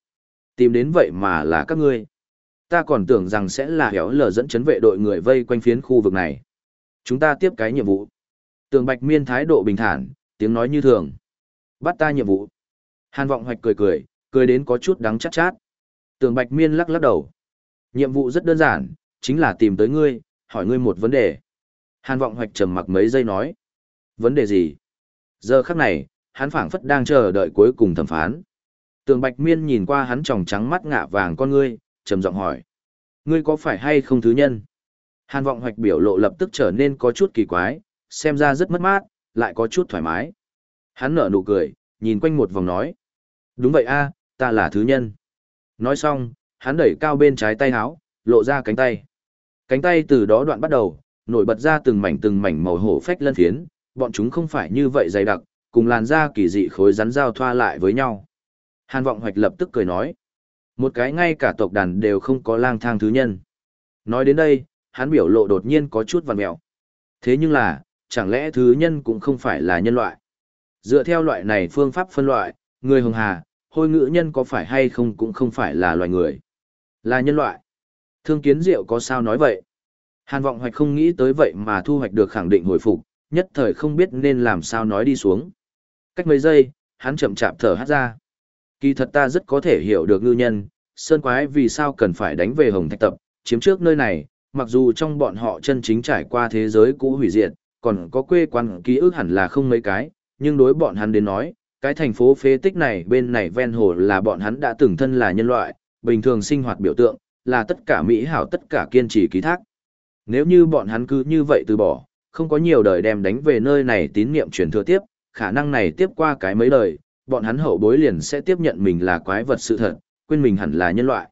Tìm đến vậy mà là các ngươi. Ta còn tưởng rằng sẽ là héo lờ dẫn chấn vệ đội người vây quanh phiến khu vực này. Chúng ta tiếp cái nhiệm vụ. Tường Bạch Miên thái độ bình thản, tiếng nói như thường. Bắt ta nhiệm vụ. Hàn vọng hoạch cười cười, cười đến có chút đắng chát chát. Tường Bạch Miên lắc lắc đầu. Nhiệm vụ rất đơn giản, chính là tìm tới ngươi, hỏi ngươi một vấn đề. Hàn vọng hoạch trầm mặc mấy giây nói. Vấn đề gì? Giờ khắc này, hắn phảng phất đang chờ đợi cuối cùng thẩm phán. Tường Bạch Miên nhìn qua hắn tròng trắng mắt ngạ vàng con ngươi, trầm giọng hỏi. Ngươi có phải hay không thứ nhân? Hàn vọng hoạch biểu lộ lập tức trở nên có chút kỳ quái, xem ra rất mất mát, lại có chút thoải mái. Hắn nở nụ cười, nhìn quanh một vòng nói. Đúng vậy a, ta là thứ nhân. Nói xong, hắn đẩy cao bên trái tay háo, lộ ra cánh tay. Cánh tay từ đó đoạn bắt đầu, nổi bật ra từng mảnh từng mảnh màu hổ phách lân phiến, bọn chúng không phải như vậy dày đặc, cùng làn da kỳ dị khối rắn giao thoa lại với nhau. Hàn vọng hoạch lập tức cười nói. Một cái ngay cả tộc đàn đều không có lang thang thứ nhân. Nói đến đây, hắn biểu lộ đột nhiên có chút vằn mẹo. Thế nhưng là, chẳng lẽ thứ nhân cũng không phải là nhân loại? Dựa theo loại này phương pháp phân loại, người hồng hà, hôi ngữ nhân có phải hay không cũng không phải là loài người. Là nhân loại. Thương kiến diệu có sao nói vậy? Hàn vọng hoạch không nghĩ tới vậy mà thu hoạch được khẳng định hồi phục, nhất thời không biết nên làm sao nói đi xuống. Cách mấy giây, hắn chậm chạp thở hát ra. Kỳ thật ta rất có thể hiểu được ngư nhân, sơn quái vì sao cần phải đánh về hồng thạch tập, chiếm trước nơi này, mặc dù trong bọn họ chân chính trải qua thế giới cũ hủy diệt, còn có quê quán ký ức hẳn là không mấy cái, nhưng đối bọn hắn đến nói, cái thành phố phế tích này bên này ven hồ là bọn hắn đã từng thân là nhân loại, bình thường sinh hoạt biểu tượng, là tất cả mỹ hảo tất cả kiên trì ký thác. Nếu như bọn hắn cứ như vậy từ bỏ, không có nhiều đời đem đánh về nơi này tín niệm truyền thừa tiếp, khả năng này tiếp qua cái mấy đời, bọn hắn hậu bối liền sẽ tiếp nhận mình là quái vật sự thật, quên mình hẳn là nhân loại.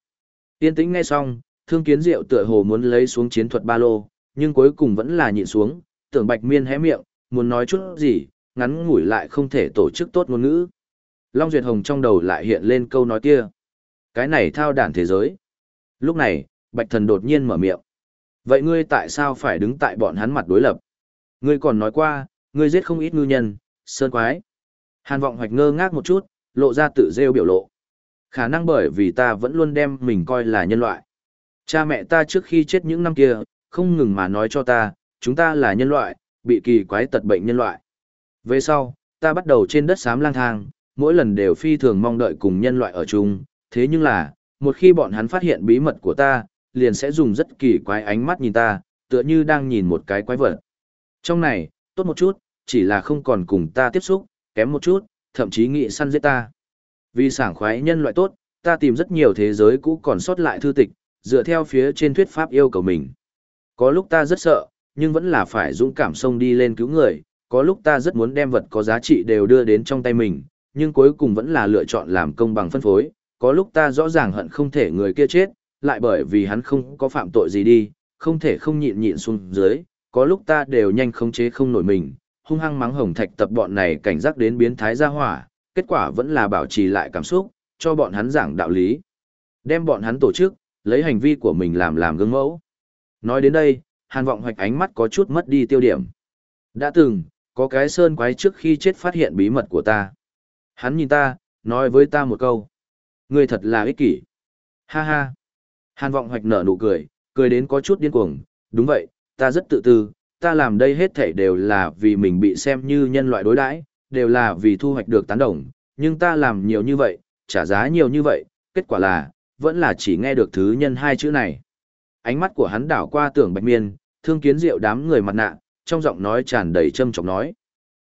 Tiên tĩnh nghe xong, thương kiến diệu tựa hồ muốn lấy xuống chiến thuật ba lô, nhưng cuối cùng vẫn là nhịn xuống, tưởng bạch miên hé miệng, muốn nói chút gì, ngắn ngủi lại không thể tổ chức tốt ngôn ngữ. Long Duyệt Hồng trong đầu lại hiện lên câu nói kia. Cái này thao đản thế giới. Lúc này, Bạch Thần đột nhiên mở miệng. Vậy ngươi tại sao phải đứng tại bọn hắn mặt đối lập? Ngươi còn nói qua, ngươi giết không ít ngư nhân, sơn quái. Hàn vọng hoạch ngơ ngác một chút, lộ ra tự rêu biểu lộ. Khả năng bởi vì ta vẫn luôn đem mình coi là nhân loại. Cha mẹ ta trước khi chết những năm kia, không ngừng mà nói cho ta, chúng ta là nhân loại, bị kỳ quái tật bệnh nhân loại. Về sau, ta bắt đầu trên đất xám lang thang, mỗi lần đều phi thường mong đợi cùng nhân loại ở chung, thế nhưng là, một khi bọn hắn phát hiện bí mật của ta, liền sẽ dùng rất kỳ quái ánh mắt nhìn ta, tựa như đang nhìn một cái quái vật. Trong này, tốt một chút, chỉ là không còn cùng ta tiếp xúc, kém một chút, thậm chí nghị săn giết ta. Vì sảng khoái nhân loại tốt, ta tìm rất nhiều thế giới cũ còn sót lại thư tịch, dựa theo phía trên thuyết pháp yêu cầu mình. Có lúc ta rất sợ, nhưng vẫn là phải dũng cảm xông đi lên cứu người, có lúc ta rất muốn đem vật có giá trị đều đưa đến trong tay mình, nhưng cuối cùng vẫn là lựa chọn làm công bằng phân phối, có lúc ta rõ ràng hận không thể người kia chết, lại bởi vì hắn không có phạm tội gì đi, không thể không nhịn nhịn xuống dưới, có lúc ta đều nhanh khống chế không nổi mình, hung hăng mắng hồng thạch tập bọn này cảnh giác đến biến thái ra hỏa, kết quả vẫn là bảo trì lại cảm xúc, cho bọn hắn giảng đạo lý. Đem bọn hắn tổ chức, lấy hành vi của mình làm làm gương mẫu. Nói đến đây, hàn vọng hoạch ánh mắt có chút mất đi tiêu điểm. Đã từng, có cái sơn quái trước khi chết phát hiện bí mật của ta. Hắn nhìn ta, nói với ta một câu. Ngươi thật là ích kỷ. Ha ha. Hàn vọng hoạch nở nụ cười, cười đến có chút điên cuồng. Đúng vậy, ta rất tự tư, ta làm đây hết thảy đều là vì mình bị xem như nhân loại đối đãi, đều là vì thu hoạch được tán đồng. Nhưng ta làm nhiều như vậy, trả giá nhiều như vậy, kết quả là, vẫn là chỉ nghe được thứ nhân hai chữ này. Ánh mắt của hắn đảo qua tưởng bạch miên, thương kiến diệu đám người mặt nạ, trong giọng nói tràn đầy châm trọng nói.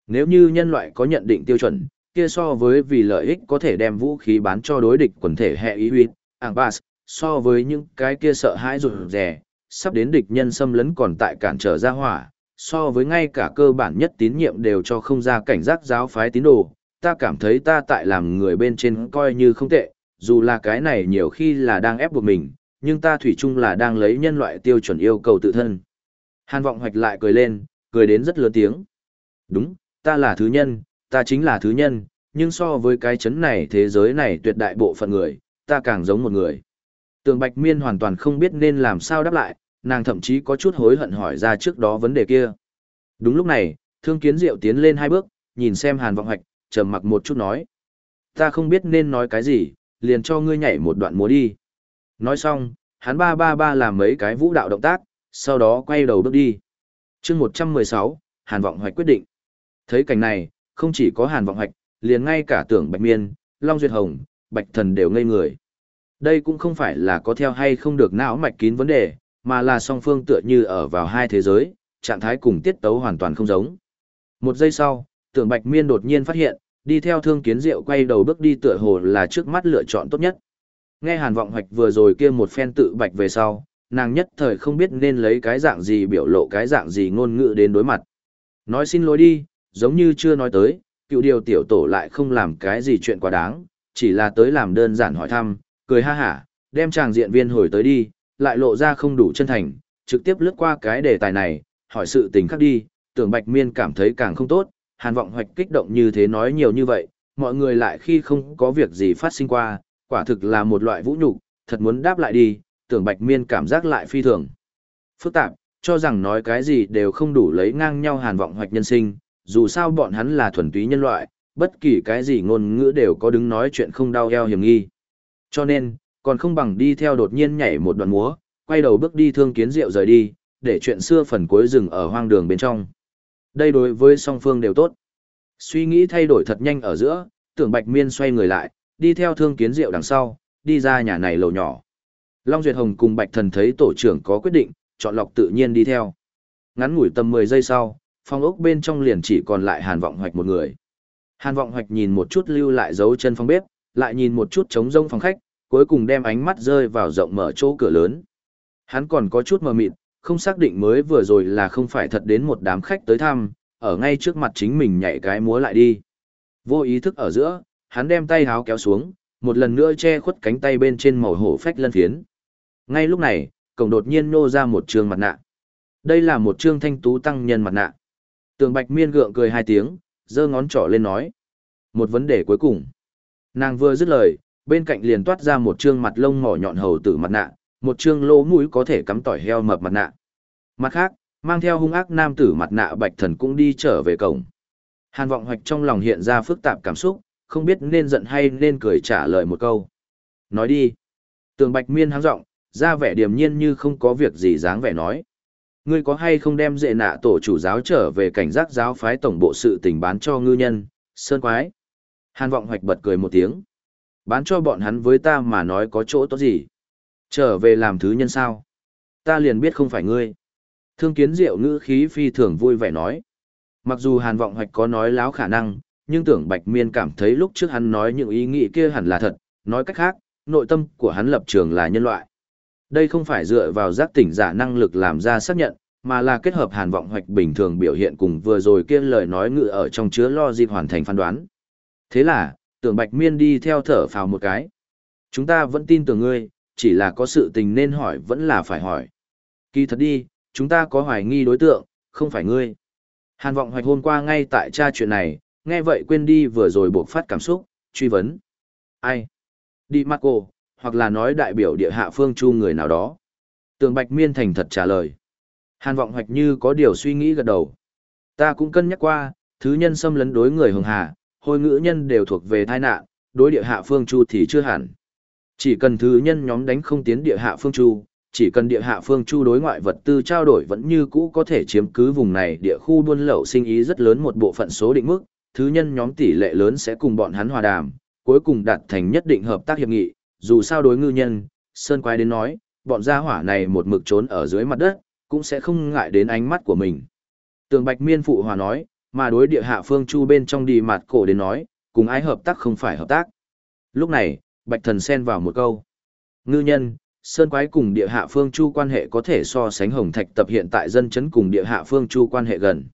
Nếu như nhân loại có nhận định tiêu chuẩn, kia so với vì lợi ích có thể đem vũ khí bán cho đối địch quần thể hệ ý huyết, ảng bas, so với những cái kia sợ hãi rụt rè, sắp đến địch nhân xâm lấn còn tại cản trở ra hỏa, so với ngay cả cơ bản nhất tín nhiệm đều cho không ra cảnh giác giáo phái tín đồ, ta cảm thấy ta tại làm người bên trên coi như không tệ, dù là cái này nhiều khi là đang ép buộc mình, nhưng ta thủy chung là đang lấy nhân loại tiêu chuẩn yêu cầu tự thân. Hàn vọng hoạch lại cười lên, cười đến rất lớn tiếng. Đúng, ta là thứ nhân, ta chính là thứ nhân, nhưng so với cái chấn này thế giới này tuyệt đại bộ phận người, ta càng giống một người. Tường Bạch Miên hoàn toàn không biết nên làm sao đáp lại, nàng thậm chí có chút hối hận hỏi ra trước đó vấn đề kia. Đúng lúc này, Thương Kiến Diệu tiến lên hai bước, nhìn xem Hàn Vọng Hoạch, trầm mặc một chút nói. Ta không biết nên nói cái gì, liền cho ngươi nhảy một đoạn múa đi. Nói xong, hắn ba ba ba làm mấy cái vũ đạo động tác, sau đó quay đầu bước đi. chương 116, Hàn Vọng Hoạch quyết định. Thấy cảnh này, không chỉ có Hàn Vọng Hoạch, liền ngay cả tưởng Bạch Miên, Long Duyệt Hồng, Bạch Thần đều ngây người. Đây cũng không phải là có theo hay không được não mạch kín vấn đề, mà là song phương tựa như ở vào hai thế giới, trạng thái cùng tiết tấu hoàn toàn không giống. Một giây sau, tưởng Bạch Miên đột nhiên phát hiện, đi theo thương kiến diệu quay đầu bước đi tựa hồ là trước mắt lựa chọn tốt nhất. Nghe Hàn Vọng Hoạch vừa rồi kia một phen tự bạch về sau, nàng nhất thời không biết nên lấy cái dạng gì biểu lộ cái dạng gì ngôn ngữ đến đối mặt. Nói xin lỗi đi, giống như chưa nói tới, cựu điều tiểu tổ lại không làm cái gì chuyện quá đáng, chỉ là tới làm đơn giản hỏi thăm, cười ha hả, đem chàng diện viên hồi tới đi, lại lộ ra không đủ chân thành, trực tiếp lướt qua cái đề tài này, hỏi sự tình khác đi, tưởng bạch miên cảm thấy càng không tốt, hàn vọng hoạch kích động như thế nói nhiều như vậy, mọi người lại khi không có việc gì phát sinh qua, quả thực là một loại vũ nhục, thật muốn đáp lại đi, tưởng bạch miên cảm giác lại phi thường. Phức tạp, cho rằng nói cái gì đều không đủ lấy ngang nhau hàn vọng hoạch nhân sinh, dù sao bọn hắn là thuần túy nhân loại, bất kỳ cái gì ngôn ngữ đều có đứng nói chuyện không đau eo hiểm nghi. Cho nên, còn không bằng đi theo đột nhiên nhảy một đoạn múa, quay đầu bước đi thương kiến rượu rời đi, để chuyện xưa phần cuối rừng ở hoang đường bên trong. Đây đối với song phương đều tốt. Suy nghĩ thay đổi thật nhanh ở giữa, tưởng bạch miên xoay người lại, đi theo thương kiến diệu đằng sau, đi ra nhà này lầu nhỏ. Long Duyệt Hồng cùng bạch thần thấy tổ trưởng có quyết định, chọn lọc tự nhiên đi theo. Ngắn ngủi tầm 10 giây sau, phòng ốc bên trong liền chỉ còn lại Hàn Vọng Hoạch một người. Hàn Vọng Hoạch nhìn một chút lưu lại dấu chân phòng bếp, lại nhìn một chút trống rông phòng khách, cuối cùng đem ánh mắt rơi vào rộng mở chỗ cửa lớn. Hắn còn có chút mờ mịt, không xác định mới vừa rồi là không phải thật đến một đám khách tới thăm, ở ngay trước mặt chính mình nhảy cái múa lại đi. Vô ý thức ở giữa, hắn đem tay háo kéo xuống, một lần nữa che khuất cánh tay bên trên màu hổ phách lân phiến. Ngay lúc này, cổng đột nhiên nô ra một trường mặt nạ. Đây là một trương thanh tú tăng nhân mặt nạ. Tường Bạch Miên gượng cười hai tiếng, giơ ngón trỏ lên nói. Một vấn đề cuối cùng. Nàng vừa dứt lời, bên cạnh liền toát ra một trương mặt lông mỏ nhọn hầu tử mặt nạ, một trương lỗ mũi có thể cắm tỏi heo mập mặt nạ. Mặt khác, mang theo hung ác nam tử mặt nạ bạch thần cũng đi trở về cổng. Hàn vọng hoạch trong lòng hiện ra phức tạp cảm xúc, không biết nên giận hay nên cười trả lời một câu. Nói đi. Tường bạch miên háng giọng ra vẻ điềm nhiên như không có việc gì dáng vẻ nói. Ngươi có hay không đem dệ nạ tổ chủ giáo trở về cảnh giác giáo phái tổng bộ sự tình bán cho ngư nhân, sơn quái. Hàn vọng hoạch bật cười một tiếng. Bán cho bọn hắn với ta mà nói có chỗ tốt gì. Trở về làm thứ nhân sao. Ta liền biết không phải ngươi. Thương kiến diệu ngữ khí phi thường vui vẻ nói. Mặc dù hàn vọng hoạch có nói láo khả năng, nhưng tưởng bạch miên cảm thấy lúc trước hắn nói những ý nghĩ kia hẳn là thật, nói cách khác, nội tâm của hắn lập trường là nhân loại. Đây không phải dựa vào giác tỉnh giả năng lực làm ra xác nhận, mà là kết hợp hàn vọng hoạch bình thường biểu hiện cùng vừa rồi kia lời nói ngự ở trong chứa lo dịp hoàn thành phán đoán. Thế là, tưởng bạch miên đi theo thở phào một cái. Chúng ta vẫn tin tưởng ngươi, chỉ là có sự tình nên hỏi vẫn là phải hỏi. Kỳ thật đi, chúng ta có hoài nghi đối tượng, không phải ngươi. Hàn vọng hoạch hôm qua ngay tại tra chuyện này, nghe vậy quên đi vừa rồi buộc phát cảm xúc, truy vấn. Ai? Đi Marco, hoặc là nói đại biểu địa hạ phương chu người nào đó. Tường Bạch Miên thành thật trả lời. Hàn vọng hoạch như có điều suy nghĩ gật đầu. Ta cũng cân nhắc qua, thứ nhân xâm lấn đối người hồng hà, hồi ngữ nhân đều thuộc về tai nạn, đối địa hạ phương chu thì chưa hẳn. Chỉ cần thứ nhân nhóm đánh không tiến địa hạ phương chu, chỉ cần địa hạ phương chu đối ngoại vật tư trao đổi vẫn như cũ có thể chiếm cứ vùng này địa khu buôn lậu sinh ý rất lớn một bộ phận số định mức, thứ nhân nhóm tỷ lệ lớn sẽ cùng bọn hắn hòa đàm, cuối cùng đạt thành nhất định hợp tác hiệp nghị, dù sao đối ngư nhân, Sơn Quái đến nói, bọn gia hỏa này một mực trốn ở dưới mặt đất, cũng sẽ không ngại đến ánh mắt của mình. Tường Bạch Miên phụ hòa nói, mà đối địa hạ phương chu bên trong đi mặt cổ đến nói, cùng ai hợp tác không phải hợp tác. Lúc này, Bạch Thần xen vào một câu. Ngư nhân, Sơn Quái cùng địa hạ phương chu quan hệ có thể so sánh Hồng Thạch tập hiện tại dân chấn cùng địa hạ phương chu quan hệ gần.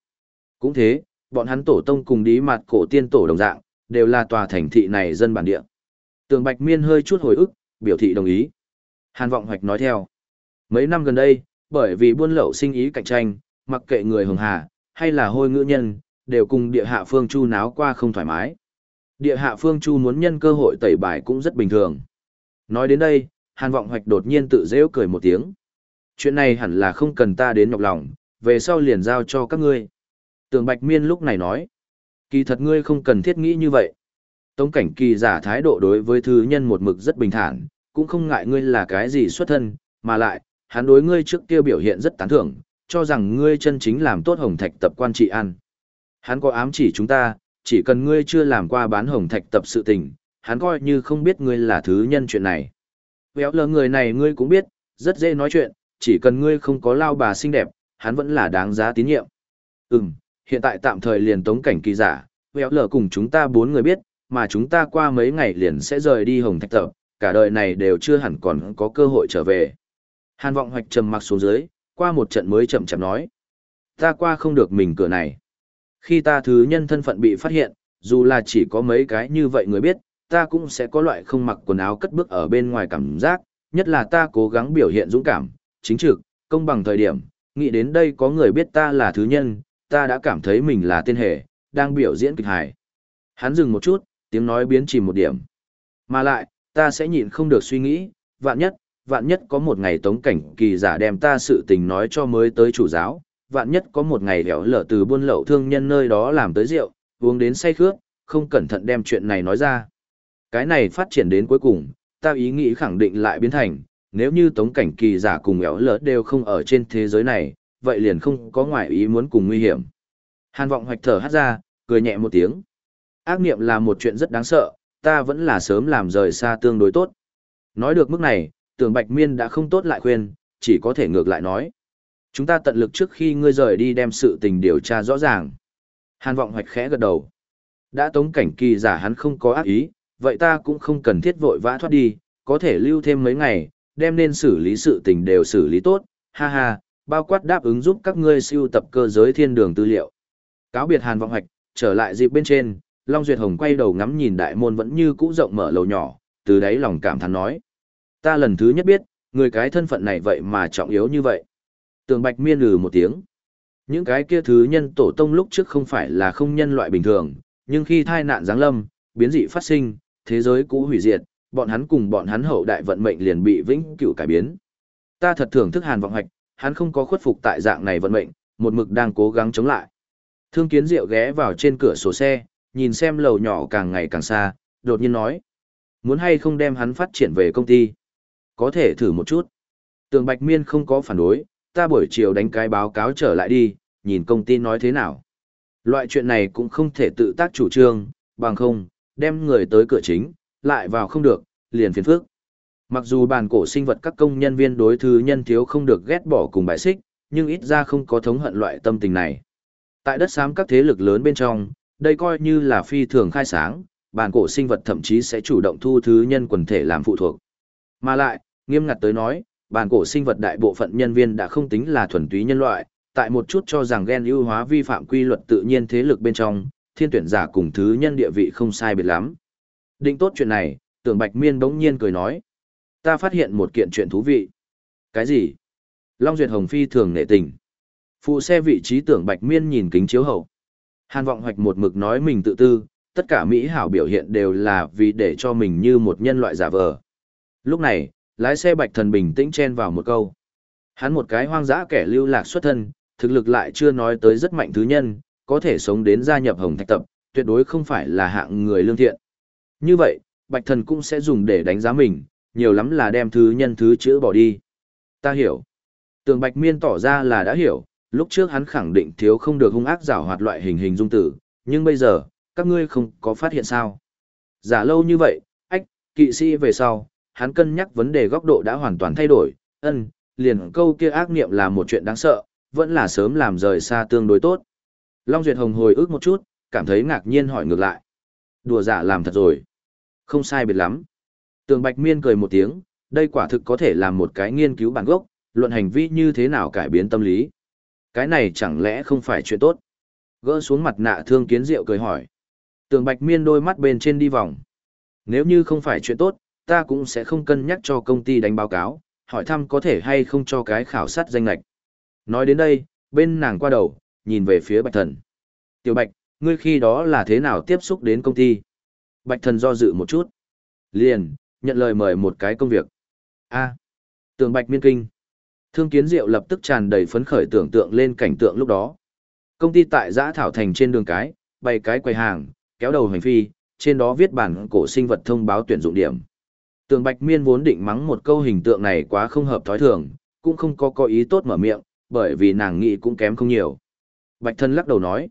Cũng thế, bọn hắn tổ tông cùng đi mặt cổ tiên tổ đồng dạng, đều là tòa thành thị này dân bản địa. Tường Bạch Miên hơi chút hồi ức, biểu thị đồng ý. Hàn Vọng Hoạch nói theo. Mấy năm gần đây, bởi vì buôn lậu sinh ý cạnh tranh, mặc kệ người hồng hà, hay là hôi ngữ nhân, đều cùng địa hạ phương chu náo qua không thoải mái. Địa hạ phương chu muốn nhân cơ hội tẩy bài cũng rất bình thường. Nói đến đây, Hàn Vọng Hoạch đột nhiên tự dễu cười một tiếng. Chuyện này hẳn là không cần ta đến nhọc lòng, về sau liền giao cho các ngươi. Tường Bạch Miên lúc này nói. Kỳ thật ngươi không cần thiết nghĩ như vậy. Tống cảnh kỳ giả thái độ đối với thứ nhân một mực rất bình thản, cũng không ngại ngươi là cái gì xuất thân, mà lại, hắn đối ngươi trước kia biểu hiện rất tán thưởng, cho rằng ngươi chân chính làm tốt hồng thạch tập quan trị ăn. Hắn có ám chỉ chúng ta, chỉ cần ngươi chưa làm qua bán hồng thạch tập sự tình, hắn coi như không biết ngươi là thứ nhân chuyện này. Véo lờ người này ngươi cũng biết, rất dễ nói chuyện, chỉ cần ngươi không có lao bà xinh đẹp, hắn vẫn là đáng giá tín nhiệm. Ừm, hiện tại tạm thời liền tống cảnh kỳ giả, véo lở cùng chúng ta bốn người biết, mà chúng ta qua mấy ngày liền sẽ rời đi hồng thạch tập, cả đời này đều chưa hẳn còn có cơ hội trở về. Hàn vọng hoạch trầm mặc xuống dưới, qua một trận mới chậm chậm nói. Ta qua không được mình cửa này. Khi ta thứ nhân thân phận bị phát hiện, dù là chỉ có mấy cái như vậy người biết, ta cũng sẽ có loại không mặc quần áo cất bước ở bên ngoài cảm giác, nhất là ta cố gắng biểu hiện dũng cảm, chính trực, công bằng thời điểm, nghĩ đến đây có người biết ta là thứ nhân, ta đã cảm thấy mình là tên hề, đang biểu diễn kịch hài. Hắn dừng một chút, tiếng nói biến chìm một điểm. Mà lại, ta sẽ nhịn không được suy nghĩ, vạn nhất, vạn nhất có một ngày tống cảnh kỳ giả đem ta sự tình nói cho mới tới chủ giáo, vạn nhất có một ngày lẻo lở từ buôn lậu thương nhân nơi đó làm tới rượu, uống đến say khước, không cẩn thận đem chuyện này nói ra. Cái này phát triển đến cuối cùng, ta ý nghĩ khẳng định lại biến thành, nếu như tống cảnh kỳ giả cùng lẻo lở đều không ở trên thế giới này, vậy liền không có ngoại ý muốn cùng nguy hiểm. Hàn vọng hoạch thở hát ra, cười nhẹ một tiếng. Ác niệm là một chuyện rất đáng sợ, ta vẫn là sớm làm rời xa tương đối tốt. Nói được mức này, tưởng Bạch Miên đã không tốt lại khuyên, chỉ có thể ngược lại nói. Chúng ta tận lực trước khi ngươi rời đi đem sự tình điều tra rõ ràng. Hàn vọng hoạch khẽ gật đầu. Đã tống cảnh kỳ giả hắn không có ác ý, vậy ta cũng không cần thiết vội vã thoát đi, có thể lưu thêm mấy ngày, đem nên xử lý sự tình đều xử lý tốt, ha ha, bao quát đáp ứng giúp các ngươi siêu tập cơ giới thiên đường tư liệu. Cáo biệt Hàn vọng hoạch, trở lại dịp bên trên, Long Duyệt Hồng quay đầu ngắm nhìn đại môn vẫn như cũ rộng mở lầu nhỏ, từ đấy lòng cảm thán nói. Ta lần thứ nhất biết, người cái thân phận này vậy mà trọng yếu như vậy. Tường Bạch miên lừ một tiếng. Những cái kia thứ nhân tổ tông lúc trước không phải là không nhân loại bình thường, nhưng khi thai nạn giáng lâm, biến dị phát sinh, thế giới cũ hủy diệt, bọn hắn cùng bọn hắn hậu đại vận mệnh liền bị vĩnh cửu cải biến. Ta thật thưởng thức Hàn Vọng Hạch, hắn không có khuất phục tại dạng này vận mệnh, một mực đang cố gắng chống lại. Thương Kiến Diệu ghé vào trên cửa sổ xe, nhìn xem lầu nhỏ càng ngày càng xa, đột nhiên nói: "Muốn hay không đem hắn phát triển về công ty?" Có thể thử một chút. Tường Bạch Miên không có phản đối, ta buổi chiều đánh cái báo cáo trở lại đi, nhìn công ty nói thế nào. Loại chuyện này cũng không thể tự tác chủ trương, bằng không, đem người tới cửa chính, lại vào không được, liền phiền phức. Mặc dù bản cổ sinh vật các công nhân viên đối thứ nhân thiếu không được ghét bỏ cùng bại xích, nhưng ít ra không có thống hận loại tâm tình này. Tại đất xám các thế lực lớn bên trong, đây coi như là phi thường khai sáng, bản cổ sinh vật thậm chí sẽ chủ động thu thứ nhân quần thể làm phụ thuộc. Mà lại, nghiêm ngặt tới nói, bản cổ sinh vật đại bộ phận nhân viên đã không tính là thuần túy nhân loại, tại một chút cho rằng gen ưu hóa vi phạm quy luật tự nhiên thế lực bên trong, thiên tuyển giả cùng thứ nhân địa vị không sai biệt lắm. Định tốt chuyện này, tưởng Bạch Miên bỗng nhiên cười nói. Ta phát hiện một kiện chuyện thú vị. Cái gì? Long Duyệt Hồng Phi thường nệ tình. Phụ xe vị trí tưởng Bạch Miên nhìn kính chiếu hậu. Hàn vọng hoạch một mực nói mình tự tư, tất cả Mỹ hảo biểu hiện đều là vì để cho mình như một nhân loại giả vờ. Lúc này, lái xe bạch thần bình tĩnh chen vào một câu. Hắn một cái hoang dã kẻ lưu lạc xuất thân, thực lực lại chưa nói tới rất mạnh thứ nhân, có thể sống đến gia nhập hồng thạch tập, tuyệt đối không phải là hạng người lương thiện. Như vậy, bạch thần cũng sẽ dùng để đánh giá mình, nhiều lắm là đem thứ nhân thứ chữ bỏ đi. Ta hiểu. Tường bạch miên tỏ ra là đã hiểu, lúc trước hắn khẳng định thiếu không được hung ác giả hoạt loại hình hình dung tử, nhưng bây giờ, các ngươi không có phát hiện sao. Giả lâu như vậy, ách, kỵ sĩ về sau, hắn cân nhắc vấn đề góc độ đã hoàn toàn thay đổi, ân, liền câu kia ác niệm là một chuyện đáng sợ, vẫn là sớm làm rời xa tương đối tốt. Long Duyệt Hồng hồi ức một chút, cảm thấy ngạc nhiên hỏi ngược lại. Đùa giả làm thật rồi. Không sai biệt lắm. Tường Bạch Miên cười một tiếng, đây quả thực có thể làm một cái nghiên cứu bản gốc, luận hành vi như thế nào cải biến tâm lý. Cái này chẳng lẽ không phải chuyện tốt. Gỡ xuống mặt nạ thương kiến diệu cười hỏi. Tường Bạch Miên đôi mắt bên trên đi vòng. Nếu như không phải chuyện tốt, ta cũng sẽ không cân nhắc cho công ty đánh báo cáo, hỏi thăm có thể hay không cho cái khảo sát danh lạch. Nói đến đây, bên nàng qua đầu, nhìn về phía Bạch Thần. Tiểu Bạch, ngươi khi đó là thế nào tiếp xúc đến công ty? Bạch Thần do dự một chút. Liền, nhận lời mời một cái công việc. A. tường Bạch miên kinh. Thương Kiến Diệu lập tức tràn đầy phấn khởi tưởng tượng lên cảnh tượng lúc đó. Công ty tại Giã Thảo Thành trên đường cái, bày cái quầy hàng, kéo đầu hành phi, trên đó viết bản cổ sinh vật thông báo tuyển dụng điểm. Tường Bạch Miên vốn định mắng một câu hình tượng này quá không hợp thói thường, cũng không có có ý tốt mở miệng, bởi vì nàng nghĩ cũng kém không nhiều. Bạch Thân lắc đầu nói,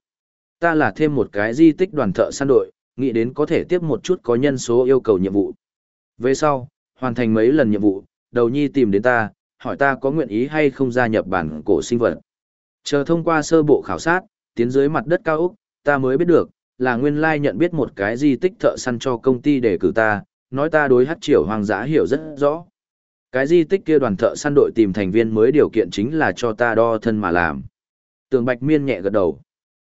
ta là thêm một cái di tích đoàn thợ săn đội, nghĩ đến có thể tiếp một chút có nhân số yêu cầu nhiệm vụ. Về sau, hoàn thành mấy lần nhiệm vụ, đầu nhi tìm đến ta, hỏi ta có nguyện ý hay không gia nhập bản cổ sinh vật. Chờ thông qua sơ bộ khảo sát, tiến dưới mặt đất cao Úc, ta mới biết được, là nguyên lai nhận biết một cái di tích thợ săn cho công ty để cử ta, nói ta đối hát triều hoang dã hiểu rất rõ. Cái di tích kia đoàn thợ săn đội tìm thành viên mới điều kiện chính là cho ta đo thân mà làm. Tường Bạch Miên nhẹ gật đầu.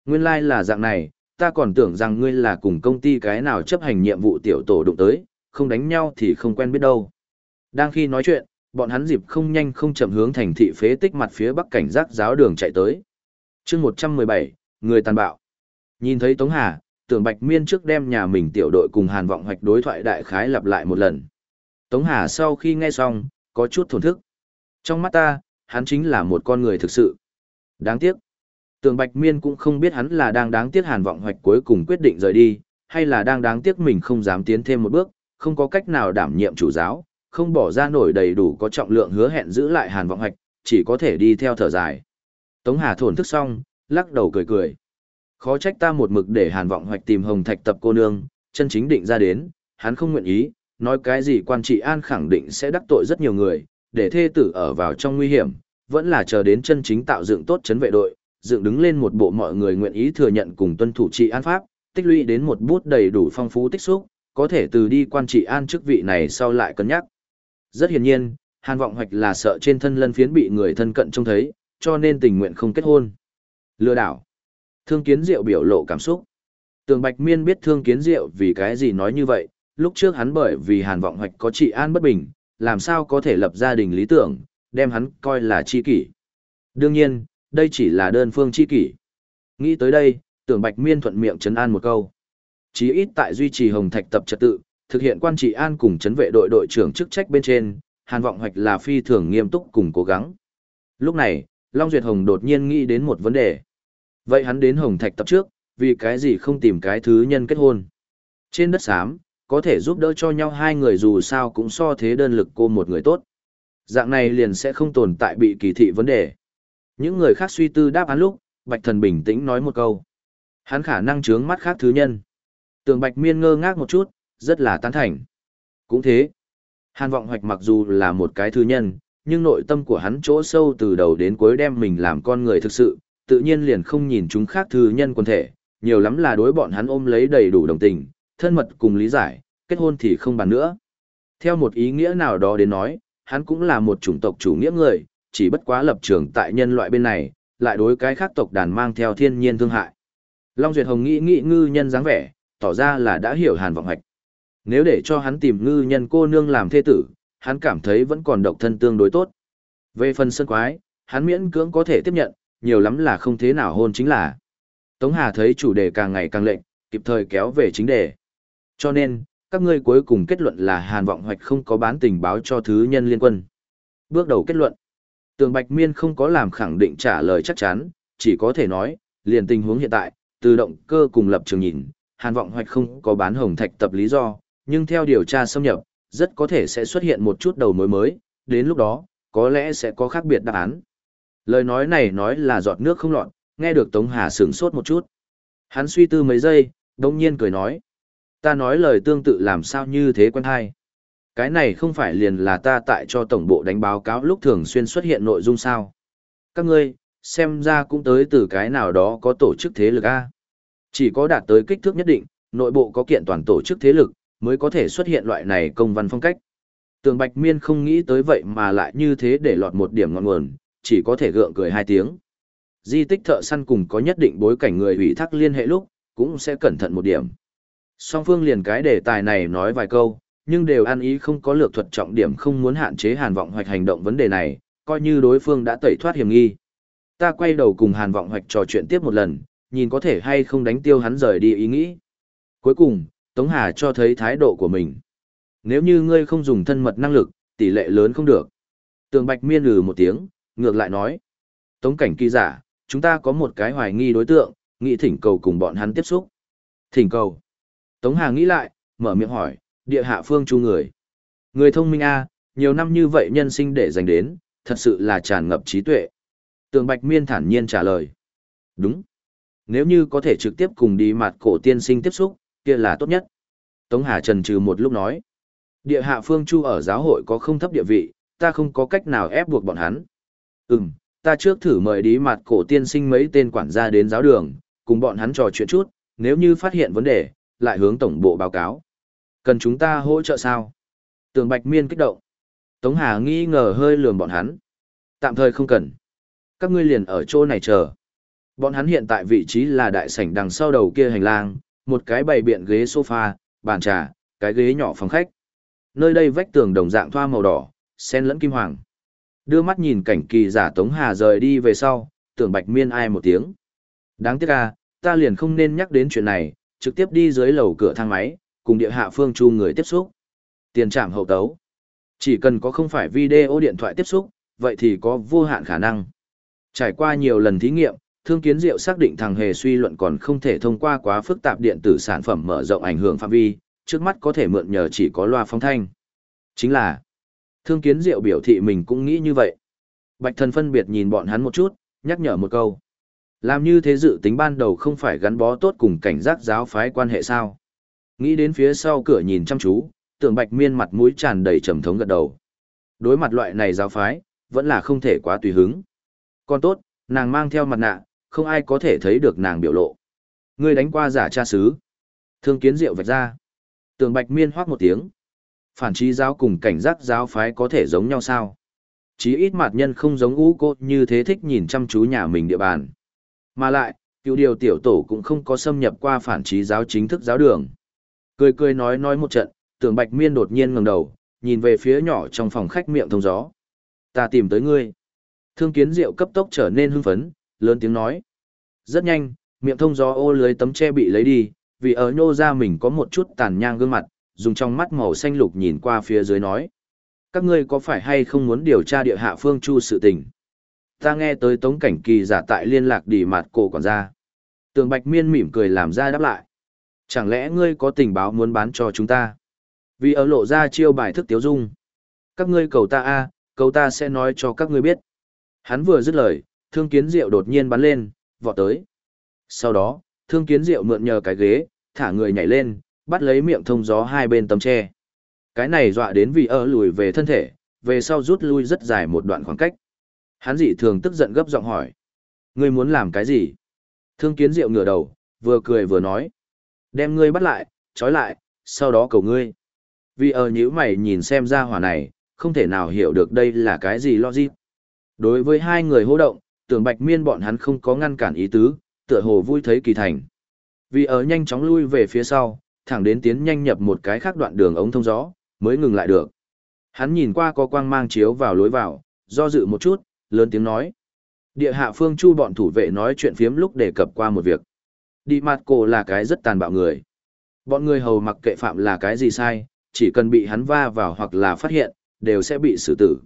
Nguyên lai là dạng này, ta còn tưởng rằng ngươi là cùng công ty cái nào chấp hành nhiệm vụ tiểu tổ đụng tới, không đánh nhau thì không quen biết đâu. Đang khi nói chuyện, bọn hắn dịp không nhanh không chậm hướng thành thị phế tích mặt phía bắc cảnh giác giáo đường chạy tới. chương 117, người tàn bạo. Nhìn thấy Tống Hà, tưởng Bạch Miên trước đem nhà mình tiểu đội cùng Hàn Vọng Hoạch đối thoại đại khái lặp lại một lần. Tống Hà sau khi nghe xong, có chút thổn thức. Trong mắt ta, hắn chính là một con người thực sự. Đáng tiếc. tường Bạch Miên cũng không biết hắn là đang đáng tiếc Hàn Vọng Hoạch cuối cùng quyết định rời đi, hay là đang đáng tiếc mình không dám tiến thêm một bước, không có cách nào đảm nhiệm chủ giáo, không bỏ ra nổi đầy đủ có trọng lượng hứa hẹn giữ lại Hàn Vọng Hoạch, chỉ có thể đi theo thở dài. Tống Hà thổn thức xong, lắc đầu cười cười. Khó trách ta một mực để hàn vọng hoạch tìm hồng thạch tập cô nương, chân chính định ra đến, hắn không nguyện ý, nói cái gì quan trị an khẳng định sẽ đắc tội rất nhiều người, để thê tử ở vào trong nguy hiểm, vẫn là chờ đến chân chính tạo dựng tốt chấn vệ đội, dựng đứng lên một bộ mọi người nguyện ý thừa nhận cùng tuân thủ trị an pháp, tích lũy đến một bút đầy đủ phong phú tích xúc, có thể từ đi quan trị an chức vị này sau lại cân nhắc. Rất hiển nhiên, Hàn Vọng Hoạch là sợ trên thân lân phiến bị người thân cận trông thấy, cho nên tình nguyện không kết hôn. Lừa đảo. Thương Kiến Diệu biểu lộ cảm xúc. Tường Bạch Miên biết Thương Kiến Diệu vì cái gì nói như vậy, lúc trước hắn bởi vì Hàn Vọng Hoạch có trị an bất bình, làm sao có thể lập gia đình lý tưởng, đem hắn coi là chi kỷ. Đương nhiên, đây chỉ là đơn phương chi kỷ. Nghĩ tới đây, Tưởng Bạch Miên thuận miệng trấn an một câu. Chí ít tại duy trì Hồng Thạch tập trật tự, thực hiện quan trị an cùng chấn vệ đội đội trưởng chức trách bên trên, Hàn Vọng Hoạch là phi thường nghiêm túc cùng cố gắng. Lúc này, Long Duyệt Hồng đột nhiên nghĩ đến một vấn đề. Vậy hắn đến Hồng Thạch tập trước, vì cái gì không tìm cái thứ nhân kết hôn? Trên đất xám, có thể giúp đỡ cho nhau hai người dù sao cũng so thế đơn lực cô một người tốt. Dạng này liền sẽ không tồn tại bị kỳ thị vấn đề. Những người khác suy tư đáp án lúc, Bạch Thần bình tĩnh nói một câu. Hắn khả năng trướng mắt khác thứ nhân. Tường Bạch Miên ngơ ngác một chút, rất là tán thành. Cũng thế. Hàn Vọng Hoạch mặc dù là một cái thư nhân, nhưng nội tâm của hắn chỗ sâu từ đầu đến cuối đem mình làm con người thực sự, tự nhiên liền không nhìn chúng khác thư nhân quân thể, nhiều lắm là đối bọn hắn ôm lấy đầy đủ đồng tình, thân mật cùng lý giải, kết hôn thì không bàn nữa. Theo một ý nghĩa nào đó đến nói, hắn cũng là một chủng tộc chủ nghĩa người, chỉ bất quá lập trường tại nhân loại bên này, lại đối cái khác tộc đàn mang theo thiên nhiên thương hại. Long Duyệt Hồng nghĩ nghĩ ngư nhân dáng vẻ, tỏ ra là đã hiểu hàn vọng hạch. Nếu để cho hắn tìm ngư nhân cô nương làm thê tử, hắn cảm thấy vẫn còn độc thân tương đối tốt. Về phần sân quái, hắn miễn cưỡng có thể tiếp nhận, nhiều lắm là không thế nào hôn chính là. Tống Hà thấy chủ đề càng ngày càng lệnh, kịp thời kéo về chính đề. Cho nên, các ngươi cuối cùng kết luận là Hàn Vọng Hoạch không có bán tình báo cho thứ nhân liên quân. Bước đầu kết luận, Tường Bạch Miên không có làm khẳng định trả lời chắc chắn, chỉ có thể nói, liền tình huống hiện tại, từ động cơ cùng lập trường nhìn, Hàn Vọng Hoạch không có bán hồng thạch tập lý do, nhưng theo điều tra xâm nhập, rất có thể sẽ xuất hiện một chút đầu mối mới, đến lúc đó, có lẽ sẽ có khác biệt đáp án. Lời nói này nói là giọt nước không lọt, nghe được Tống Hà sướng sốt một chút. Hắn suy tư mấy giây, đồng nhiên cười nói. Ta nói lời tương tự làm sao như thế quen hay. Cái này không phải liền là ta tại cho tổng bộ đánh báo cáo lúc thường xuyên xuất hiện nội dung sao. Các ngươi, xem ra cũng tới từ cái nào đó có tổ chức thế lực A. Chỉ có đạt tới kích thước nhất định, nội bộ có kiện toàn tổ chức thế lực, mới có thể xuất hiện loại này công văn phong cách. Tường Bạch Miên không nghĩ tới vậy mà lại như thế để lọt một điểm ngọn nguồn, chỉ có thể gượng cười hai tiếng. Di tích thợ săn cùng có nhất định bối cảnh người ủy thác liên hệ lúc, cũng sẽ cẩn thận một điểm. Song phương liền cái đề tài này nói vài câu, nhưng đều ăn ý không có lược thuật trọng điểm không muốn hạn chế hàn vọng hoạch hành động vấn đề này, coi như đối phương đã tẩy thoát hiểm nghi. Ta quay đầu cùng hàn vọng hoạch trò chuyện tiếp một lần, nhìn có thể hay không đánh tiêu hắn rời đi ý nghĩ. Cuối cùng, Tống Hà cho thấy thái độ của mình. Nếu như ngươi không dùng thân mật năng lực, tỷ lệ lớn không được. Tường Bạch miên lừ một tiếng, ngược lại nói. Tống cảnh kỳ giả, chúng ta có một cái hoài nghi đối tượng, nghĩ thỉnh cầu cùng bọn hắn tiếp xúc. Thỉnh cầu. Tống Hà nghĩ lại, mở miệng hỏi, địa hạ phương chu người. Người thông minh A, nhiều năm như vậy nhân sinh để dành đến, thật sự là tràn ngập trí tuệ. Tường Bạch Miên thản nhiên trả lời. Đúng. Nếu như có thể trực tiếp cùng đi mặt cổ tiên sinh tiếp xúc, kia là tốt nhất. Tống Hà trần trừ một lúc nói. Địa hạ phương chu ở giáo hội có không thấp địa vị, ta không có cách nào ép buộc bọn hắn. Ừm, ta trước thử mời đi mặt cổ tiên sinh mấy tên quản gia đến giáo đường, cùng bọn hắn trò chuyện chút, nếu như phát hiện vấn đề, lại hướng tổng bộ báo cáo. Cần chúng ta hỗ trợ sao? Tường Bạch Miên kích động. Tống Hà nghi ngờ hơi lườm bọn hắn. Tạm thời không cần. Các ngươi liền ở chỗ này chờ. Bọn hắn hiện tại vị trí là đại sảnh đằng sau đầu kia hành lang, một cái bày biện ghế sofa, bàn trà, cái ghế nhỏ phòng khách. Nơi đây vách tường đồng dạng thoa màu đỏ, sen lẫn kim hoàng. Đưa mắt nhìn cảnh kỳ giả Tống Hà rời đi về sau, tưởng Bạch Miên ai một tiếng. Đáng tiếc à, ta liền không nên nhắc đến chuyện này, trực tiếp đi dưới lầu cửa thang máy, cùng địa hạ phương chu người tiếp xúc. Tiền trạm hậu tấu. Chỉ cần có không phải video điện thoại tiếp xúc, vậy thì có vô hạn khả năng. Trải qua nhiều lần thí nghiệm, Thương Kiến Diệu xác định thằng hề suy luận còn không thể thông qua quá phức tạp điện tử sản phẩm mở rộng ảnh hưởng phạm vi, trước mắt có thể mượn nhờ chỉ có loa phóng thanh. Chính là, Thương Kiến Diệu biểu thị mình cũng nghĩ như vậy. Bạch Thần phân biệt nhìn bọn hắn một chút, nhắc nhở một câu. Làm như thế dự tính ban đầu không phải gắn bó tốt cùng cảnh giác giáo phái quan hệ sao. Nghĩ đến phía sau cửa nhìn chăm chú, tưởng bạch miên mặt mũi tràn đầy trầm thống gật đầu. Đối mặt loại này giáo phái, vẫn là không thể quá tùy hứng. Còn tốt, nàng mang theo mặt nạ, không ai có thể thấy được nàng biểu lộ. Ngươi đánh qua giả cha sứ. Thương kiến diệu vạch ra. tường bạch miên hoác một tiếng. Phản trí giáo cùng cảnh giác giáo phái có thể giống nhau sao? Chí ít mặt nhân không giống ú cô như thế thích nhìn chăm chú nhà mình địa bàn. Mà lại, cựu điều tiểu tổ cũng không có xâm nhập qua phản trí giáo chính thức giáo đường. Cười cười nói nói một trận, tưởng bạch miên đột nhiên ngẩng đầu, nhìn về phía nhỏ trong phòng khách miệng thông gió. Ta tìm tới ngươi. Thương kiến diệu cấp tốc trở nên hưng phấn, lớn tiếng nói. Rất nhanh, miệng thông gió ô lưới tấm che bị lấy đi, vì ở nhô ra mình có một chút tàn nhang gương mặt, dùng trong mắt màu xanh lục nhìn qua phía dưới nói. Các ngươi có phải hay không muốn điều tra địa hạ phương chu sự tình? Ta nghe tới tống cảnh kỳ giả tại liên lạc đi mặt cổ còn ra. Tường Bạch Miên mỉm cười làm ra đáp lại. Chẳng lẽ ngươi có tình báo muốn bán cho chúng ta? Vì ở lộ ra chiêu bài thức tiếu dung. Các ngươi cầu ta a, cầu ta sẽ nói cho các ngươi biết. Hắn vừa dứt lời, thương kiến diệu đột nhiên bắn lên, vọt tới. Sau đó, thương kiến diệu mượn nhờ cái ghế, thả người nhảy lên, bắt lấy miệng thông gió hai bên tấm tre. Cái này dọa đến vì ơ lùi về thân thể, về sau rút lui rất dài một đoạn khoảng cách. Hắn dị thường tức giận gấp giọng hỏi. Ngươi muốn làm cái gì? Thương kiến diệu ngửa đầu, vừa cười vừa nói. Đem ngươi bắt lại, trói lại, sau đó cầu ngươi. Vì ở nhữ mày nhìn xem ra hỏa này, không thể nào hiểu được đây là cái gì logic. Đối với hai người hô động, tưởng bạch miên bọn hắn không có ngăn cản ý tứ, tựa hồ vui thấy kỳ thành. Vì ở nhanh chóng lui về phía sau, thẳng đến tiến nhanh nhập một cái khác đoạn đường ống thông gió, mới ngừng lại được. Hắn nhìn qua có quang mang chiếu vào lối vào, do dự một chút, lớn tiếng nói. Địa hạ phương chu bọn thủ vệ nói chuyện phiếm lúc đề cập qua một việc. Đi mặt cổ là cái rất tàn bạo người. Bọn người hầu mặc kệ phạm là cái gì sai, chỉ cần bị hắn va vào hoặc là phát hiện, đều sẽ bị xử tử.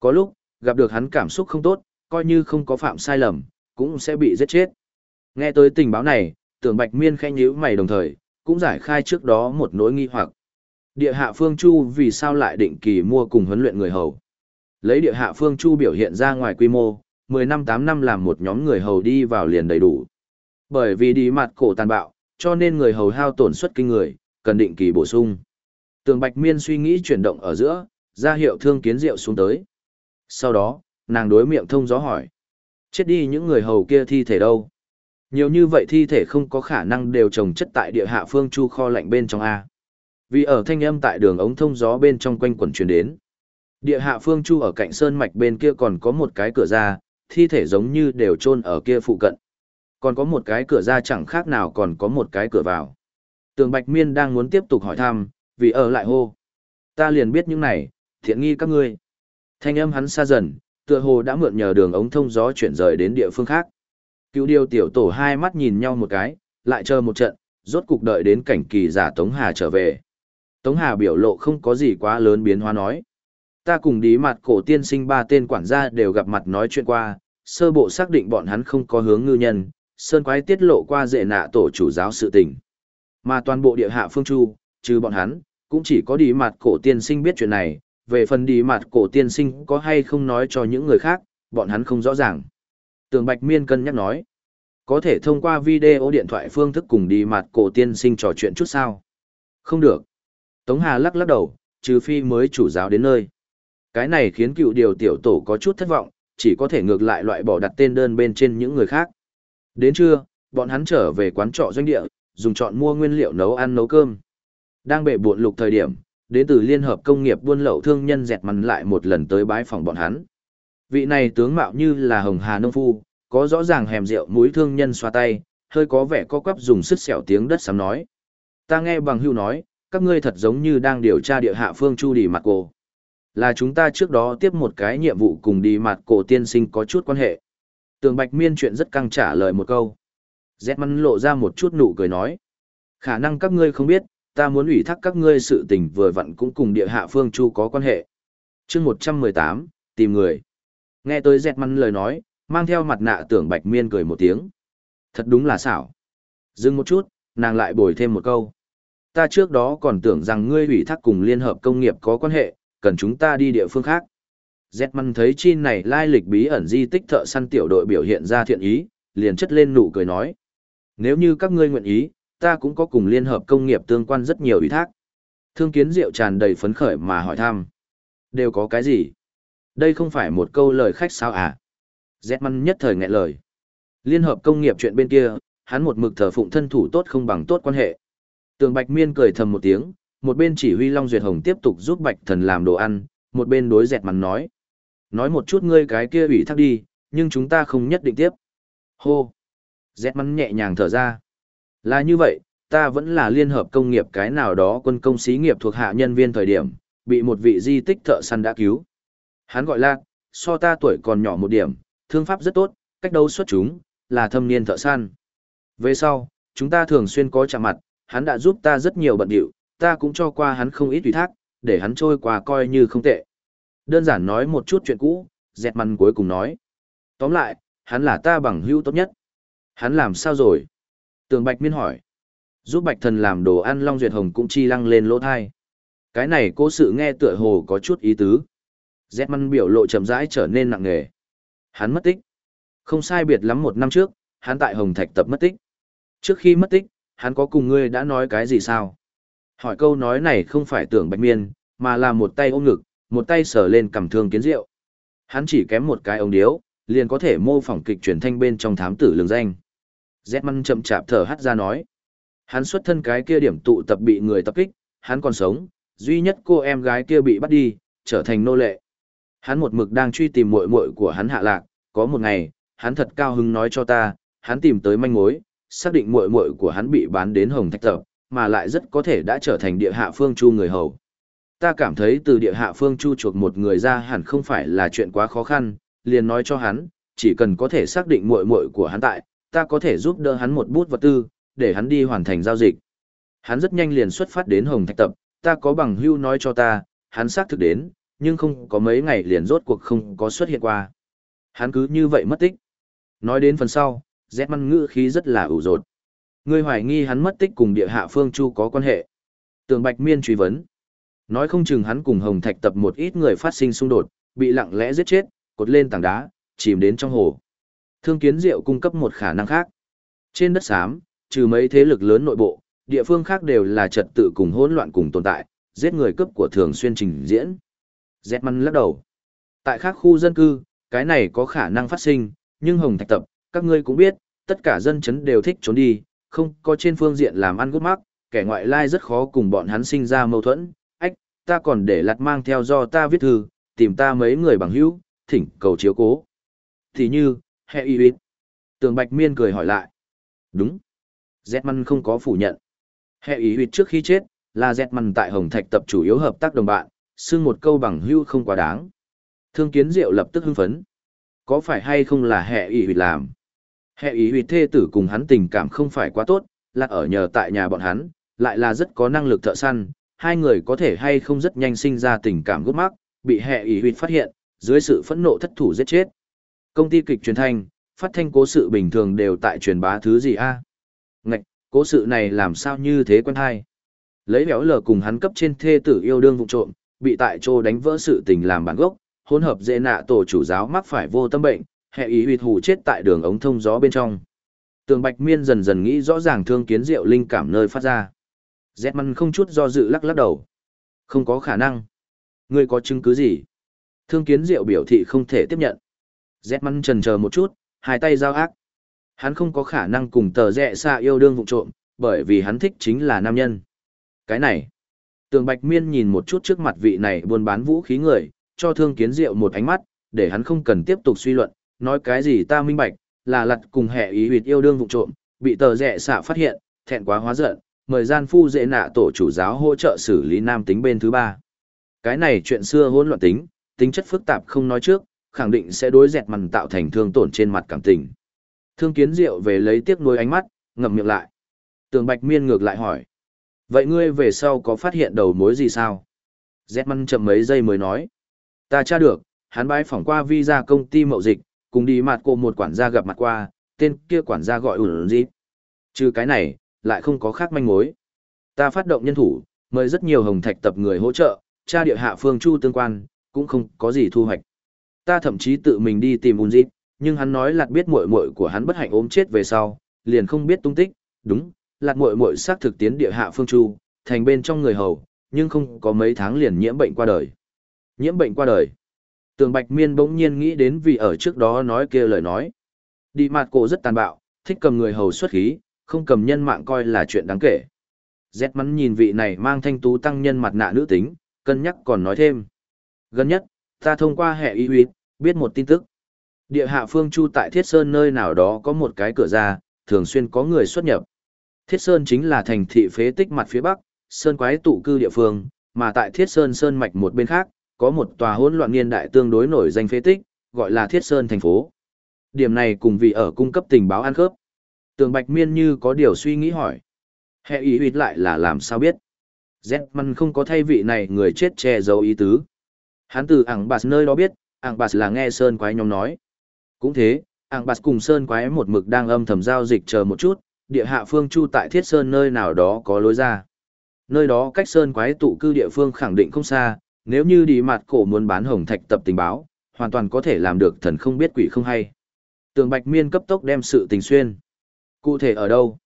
Có lúc, gặp được hắn cảm xúc không tốt, coi như không có phạm sai lầm, cũng sẽ bị giết chết. Nghe tới tình báo này, tưởng bạch miên khẽ nhíu mày đồng thời, cũng giải khai trước đó một nỗi nghi hoặc. Địa hạ phương chu vì sao lại định kỳ mua cùng huấn luyện người hầu? Lấy địa hạ phương chu biểu hiện ra ngoài quy mô, 10 năm 8 năm làm một nhóm người hầu đi vào liền đầy đủ. Bởi vì đi mặt cổ tàn bạo, cho nên người hầu hao tổn suất kinh người, cần định kỳ bổ sung. Tường Bạch Miên suy nghĩ chuyển động ở giữa, ra hiệu thương kiến rượu xuống tới. Sau đó, nàng đối miệng thông gió hỏi. Chết đi những người hầu kia thi thể đâu? Nhiều như vậy thi thể không có khả năng đều trồng chất tại địa hạ phương chu kho lạnh bên trong A. Vì ở thanh âm tại đường ống thông gió bên trong quanh quẩn truyền đến. Địa hạ phương chu ở cạnh sơn mạch bên kia còn có một cái cửa ra, thi thể giống như đều chôn ở kia phụ cận. Còn có một cái cửa ra chẳng khác nào còn có một cái cửa vào. Tường Bạch Miên đang muốn tiếp tục hỏi thăm, vì ở lại hô. Ta liền biết những này, thiện nghi các ngươi. Thanh âm hắn xa dần, tựa hồ đã mượn nhờ đường ống thông gió chuyển rời đến địa phương khác. Cựu điều tiểu tổ hai mắt nhìn nhau một cái, lại chờ một trận, rốt cục đợi đến cảnh kỳ giả Tống Hà trở về. Tống Hà biểu lộ không có gì quá lớn biến hóa nói. Ta cùng đi mặt cổ tiên sinh ba tên quản gia đều gặp mặt nói chuyện qua, sơ bộ xác định bọn hắn không có hướng ngư nhân, sơn quái tiết lộ qua dệ nạ tổ chủ giáo sự tình. Mà toàn bộ địa hạ phương chu, trừ bọn hắn, cũng chỉ có đi mặt cổ tiên sinh biết chuyện này, về phần đi mặt cổ tiên sinh có hay không nói cho những người khác, bọn hắn không rõ ràng. Tường Bạch Miên cân nhắc nói, có thể thông qua video điện thoại phương thức cùng đi mặt cổ tiên sinh trò chuyện chút sao? Không được. Tống Hà lắc lắc đầu, trừ phi mới chủ giáo đến nơi. Cái này khiến cựu điều tiểu tổ có chút thất vọng, chỉ có thể ngược lại loại bỏ đặt tên đơn bên trên những người khác. Đến trưa, bọn hắn trở về quán trọ doanh địa, dùng chọn mua nguyên liệu nấu ăn nấu cơm. Đang bể buộn lục thời điểm, đến từ Liên hợp Công nghiệp buôn lậu thương nhân dẹt mằn lại một lần tới bái phòng bọn hắn. Vị này tướng mạo như là hồng hà nông phu, có rõ ràng hèm rượu mũi thương nhân xoa tay, hơi có vẻ co quắp dùng sức sẹo tiếng đất sắm nói. Ta nghe bằng hưu nói, các ngươi thật giống như đang điều tra địa hạ phương chu đi mặt cổ. Là chúng ta trước đó tiếp một cái nhiệm vụ cùng đi mặt cổ tiên sinh có chút quan hệ. Tường Bạch Miên chuyện rất căng trả lời một câu. Dẹt mặn lộ ra một chút nụ cười nói. Khả năng các ngươi không biết, ta muốn ủy thác các ngươi sự tình vừa vặn cũng cùng địa hạ phương chu có quan hệ. chương 118, tìm người. Nghe tới dẹt mắn lời nói, mang theo mặt nạ tưởng Bạch Miên cười một tiếng. Thật đúng là xảo. Dừng một chút, nàng lại bồi thêm một câu. Ta trước đó còn tưởng rằng ngươi ủy thác cùng liên hợp công nghiệp có quan hệ, cần chúng ta đi địa phương khác. Zetman thấy chi này lai lịch bí ẩn di tích thợ săn tiểu đội biểu hiện ra thiện ý, liền chất lên nụ cười nói. Nếu như các ngươi nguyện ý, ta cũng có cùng liên hợp công nghiệp tương quan rất nhiều ủy thác. Thương kiến diệu tràn đầy phấn khởi mà hỏi thăm. Đều có cái gì? Đây không phải một câu lời khách sao à? Zetman nhất thời nghẹn lời. Liên hợp công nghiệp chuyện bên kia, hắn một mực thờ phụng thân thủ tốt không bằng tốt quan hệ. Tường Bạch Miên cười thầm một tiếng, một bên chỉ huy Long Duyệt Hồng tiếp tục giúp Bạch Thần làm đồ ăn, một bên đối dẹt mắn nói. Nói một chút ngươi cái kia ủy thác đi, nhưng chúng ta không nhất định tiếp. Hô! Dẹt mắn nhẹ nhàng thở ra. Là như vậy, ta vẫn là liên hợp công nghiệp cái nào đó quân công xí nghiệp thuộc hạ nhân viên thời điểm, bị một vị di tích thợ săn đã cứu. Hắn gọi là, so ta tuổi còn nhỏ một điểm, thương pháp rất tốt, cách đấu xuất chúng, là thâm niên thợ săn. Về sau, chúng ta thường xuyên có chạm mặt, hắn đã giúp ta rất nhiều bận điệu, ta cũng cho qua hắn không ít ủy thác, để hắn trôi qua coi như không tệ. Đơn giản nói một chút chuyện cũ, dẹt măn cuối cùng nói. Tóm lại, hắn là ta bằng hữu tốt nhất. Hắn làm sao rồi? Tường Bạch Miên hỏi. Giúp Bạch Thần làm đồ ăn Long Duyệt Hồng cũng chi lăng lên lỗ thai. Cái này cố sự nghe tựa hồ có chút ý tứ. Dẹt măn biểu lộ chậm rãi trở nên nặng nề. Hắn mất tích. Không sai biệt lắm một năm trước, hắn tại Hồng Thạch tập mất tích. Trước khi mất tích, hắn có cùng ngươi đã nói cái gì sao? Hỏi câu nói này không phải tưởng bạch miên, mà là một tay ôm ngực, một tay sờ lên cầm thương kiến rượu. Hắn chỉ kém một cái ống điếu, liền có thể mô phỏng kịch truyền thanh bên trong thám tử lường danh. Zetman chậm chạp thở hắt ra nói. Hắn xuất thân cái kia điểm tụ tập bị người tập kích, hắn còn sống, duy nhất cô em gái kia bị bắt đi, trở thành nô lệ. Hắn một mực đang truy tìm muội muội của hắn hạ lạc, có một ngày, hắn thật cao hứng nói cho ta, hắn tìm tới manh mối, xác định muội muội của hắn bị bán đến Hồng Thạch Tập, mà lại rất có thể đã trở thành địa hạ phương chu người hầu. Ta cảm thấy từ địa hạ phương chu chuộc một người ra hẳn không phải là chuyện quá khó khăn, liền nói cho hắn, chỉ cần có thể xác định muội muội của hắn tại, ta có thể giúp đỡ hắn một bút vật tư, để hắn đi hoàn thành giao dịch. Hắn rất nhanh liền xuất phát đến Hồng Thạch Tập, ta có bằng hưu nói cho ta, hắn xác thực đến, nhưng không có mấy ngày liền rốt cuộc không có xuất hiện qua. Hắn cứ như vậy mất tích. Nói đến phần sau, dép măn ngữ khí rất là ủ rột. Ngươi hoài nghi hắn mất tích cùng địa hạ phương chu có quan hệ. Tường Bạch Miên truy vấn. Nói không chừng hắn cùng Hồng Thạch tập một ít người phát sinh xung đột, bị lặng lẽ giết chết, cột lên tảng đá, chìm đến trong hồ. Thương Kiến Diệu cung cấp một khả năng khác. Trên đất xám, trừ mấy thế lực lớn nội bộ, địa phương khác đều là trật tự cùng hỗn loạn cùng tồn tại, giết người cấp của thường xuyên trình diễn. Zetman lắc đầu. Tại khác khu dân cư, cái này có khả năng phát sinh, nhưng Hồng Thạch tập, các ngươi cũng biết, tất cả dân chấn đều thích trốn đi, không có trên phương diện làm ăn gút mắc, kẻ ngoại lai rất khó cùng bọn hắn sinh ra mâu thuẫn, ách, ta còn để lặt mang theo do ta viết thư, tìm ta mấy người bằng hữu, thỉnh cầu chiếu cố. Thì như, hệ y huyết. Tường Bạch Miên cười hỏi lại. Đúng. Zetman không có phủ nhận. Hệ y huyết trước khi chết, là Zetman tại Hồng Thạch tập chủ yếu hợp tác đồng bạn, xưng một câu bằng hưu không quá đáng. Thương kiến diệu lập tức hưng phấn. Có phải hay không là hệ y huyết làm? Hệ y huyệt thê tử cùng hắn tình cảm không phải quá tốt, là ở nhờ tại nhà bọn hắn, lại là rất có năng lực thợ săn, hai người có thể hay không rất nhanh sinh ra tình cảm gốc mắc, bị hệ y huyệt phát hiện, dưới sự phẫn nộ thất thủ giết chết. Công ty kịch truyền thanh, phát thanh cố sự bình thường đều tại truyền bá thứ gì a? Ngạch, cố sự này làm sao như thế quen hay? Lấy béo lờ cùng hắn cấp trên thê tử yêu đương vụ trộm, bị tại chỗ đánh vỡ sự tình làm bản gốc, hỗn hợp dễ nạ tổ chủ giáo mắc phải vô tâm bệnh, hệ ý huyệt hủ chết tại đường ống thông gió bên trong. Tường Bạch Miên dần dần nghĩ rõ ràng thương kiến diệu linh cảm nơi phát ra. Zetman không chút do dự lắc lắc đầu. Không có khả năng. Ngươi có chứng cứ gì? Thương kiến diệu biểu thị không thể tiếp nhận. Zetman trần chờ một chút, hai tay giao ác. Hắn không có khả năng cùng tờ rẽ xa yêu đương vụ trộm, bởi vì hắn thích chính là nam nhân. Cái này. Tường Bạch Miên nhìn một chút trước mặt vị này buôn bán vũ khí người, cho thương kiến diệu một ánh mắt, để hắn không cần tiếp tục suy luận, nói cái gì ta minh bạch, là lặt cùng hệ ý huyệt yêu đương vụ trộm, bị tờ rẻ xạ phát hiện, thẹn quá hóa giận, mời gian phu dễ nạ tổ chủ giáo hỗ trợ xử lý nam tính bên thứ ba. Cái này chuyện xưa hỗn loạn tính, tính chất phức tạp không nói trước, khẳng định sẽ đối dẹt mằn tạo thành thương tổn trên mặt cảm tình. Thương kiến diệu về lấy tiếc nuôi ánh mắt, ngậm miệng lại. Tường Bạch Miên ngược lại hỏi. Vậy ngươi về sau có phát hiện đầu mối gì sao? Dẹt mằn chậm mấy giây mới nói. Ta tra được, hắn bái phỏng qua visa công ty mậu dịch, cùng đi mặt cô một quản gia gặp mặt qua, tên kia quản gia gọi ủn gì. Trừ cái này, lại không có khác manh mối. Ta phát động nhân thủ, mời rất nhiều hồng thạch tập người hỗ trợ, tra địa hạ phương chu tương quan, cũng không có gì thu hoạch. Ta thậm chí tự mình đi tìm ủn dịp, nhưng hắn nói lạt biết muội muội của hắn bất hạnh ốm chết về sau, liền không biết tung tích, đúng, lạt muội muội xác thực tiến địa hạ phương chu, thành bên trong người hầu, nhưng không có mấy tháng liền nhiễm bệnh qua đời. Nhiễm bệnh qua đời. Tường Bạch Miên bỗng nhiên nghĩ đến vì ở trước đó nói kia lời nói. Đi mặt cổ rất tàn bạo, thích cầm người hầu xuất khí, không cầm nhân mạng coi là chuyện đáng kể. rét mắn nhìn vị này mang thanh tú tăng nhân mặt nạ nữ tính, cân nhắc còn nói thêm. Gần nhất, ta thông qua hệ y huyết, biết một tin tức. Địa hạ phương chu tại Thiết Sơn nơi nào đó có một cái cửa ra, thường xuyên có người xuất nhập. Thiết Sơn chính là thành thị phế tích mặt phía bắc, Sơn quái tụ cư địa phương, mà tại Thiết Sơn Sơn mạch một bên khác, có một tòa hỗn loạn niên đại tương đối nổi danh phế tích, gọi là Thiết Sơn thành phố. Điểm này cùng vị ở cung cấp tình báo ăn khớp. Tường Bạch Miên như có điều suy nghĩ hỏi. Hệ ý huyệt lại là làm sao biết? Zetman không có thay vị này người chết che giấu ý tứ. Hắn từ ảng bạt nơi đó biết, ảng bạt là nghe Sơn quái nhóm nói. Cũng thế, ảng bạt cùng Sơn quái một mực đang âm thầm giao dịch chờ một chút, địa hạ phương chu tại Thiết Sơn nơi nào đó có lối ra. Nơi đó cách Sơn quái tụ cư địa phương khẳng định không xa, nếu như đi mặt cổ muốn bán hồng thạch tập tình báo, hoàn toàn có thể làm được thần không biết quỷ không hay. Tường Bạch Miên cấp tốc đem sự tình xuyên. Cụ thể ở đâu?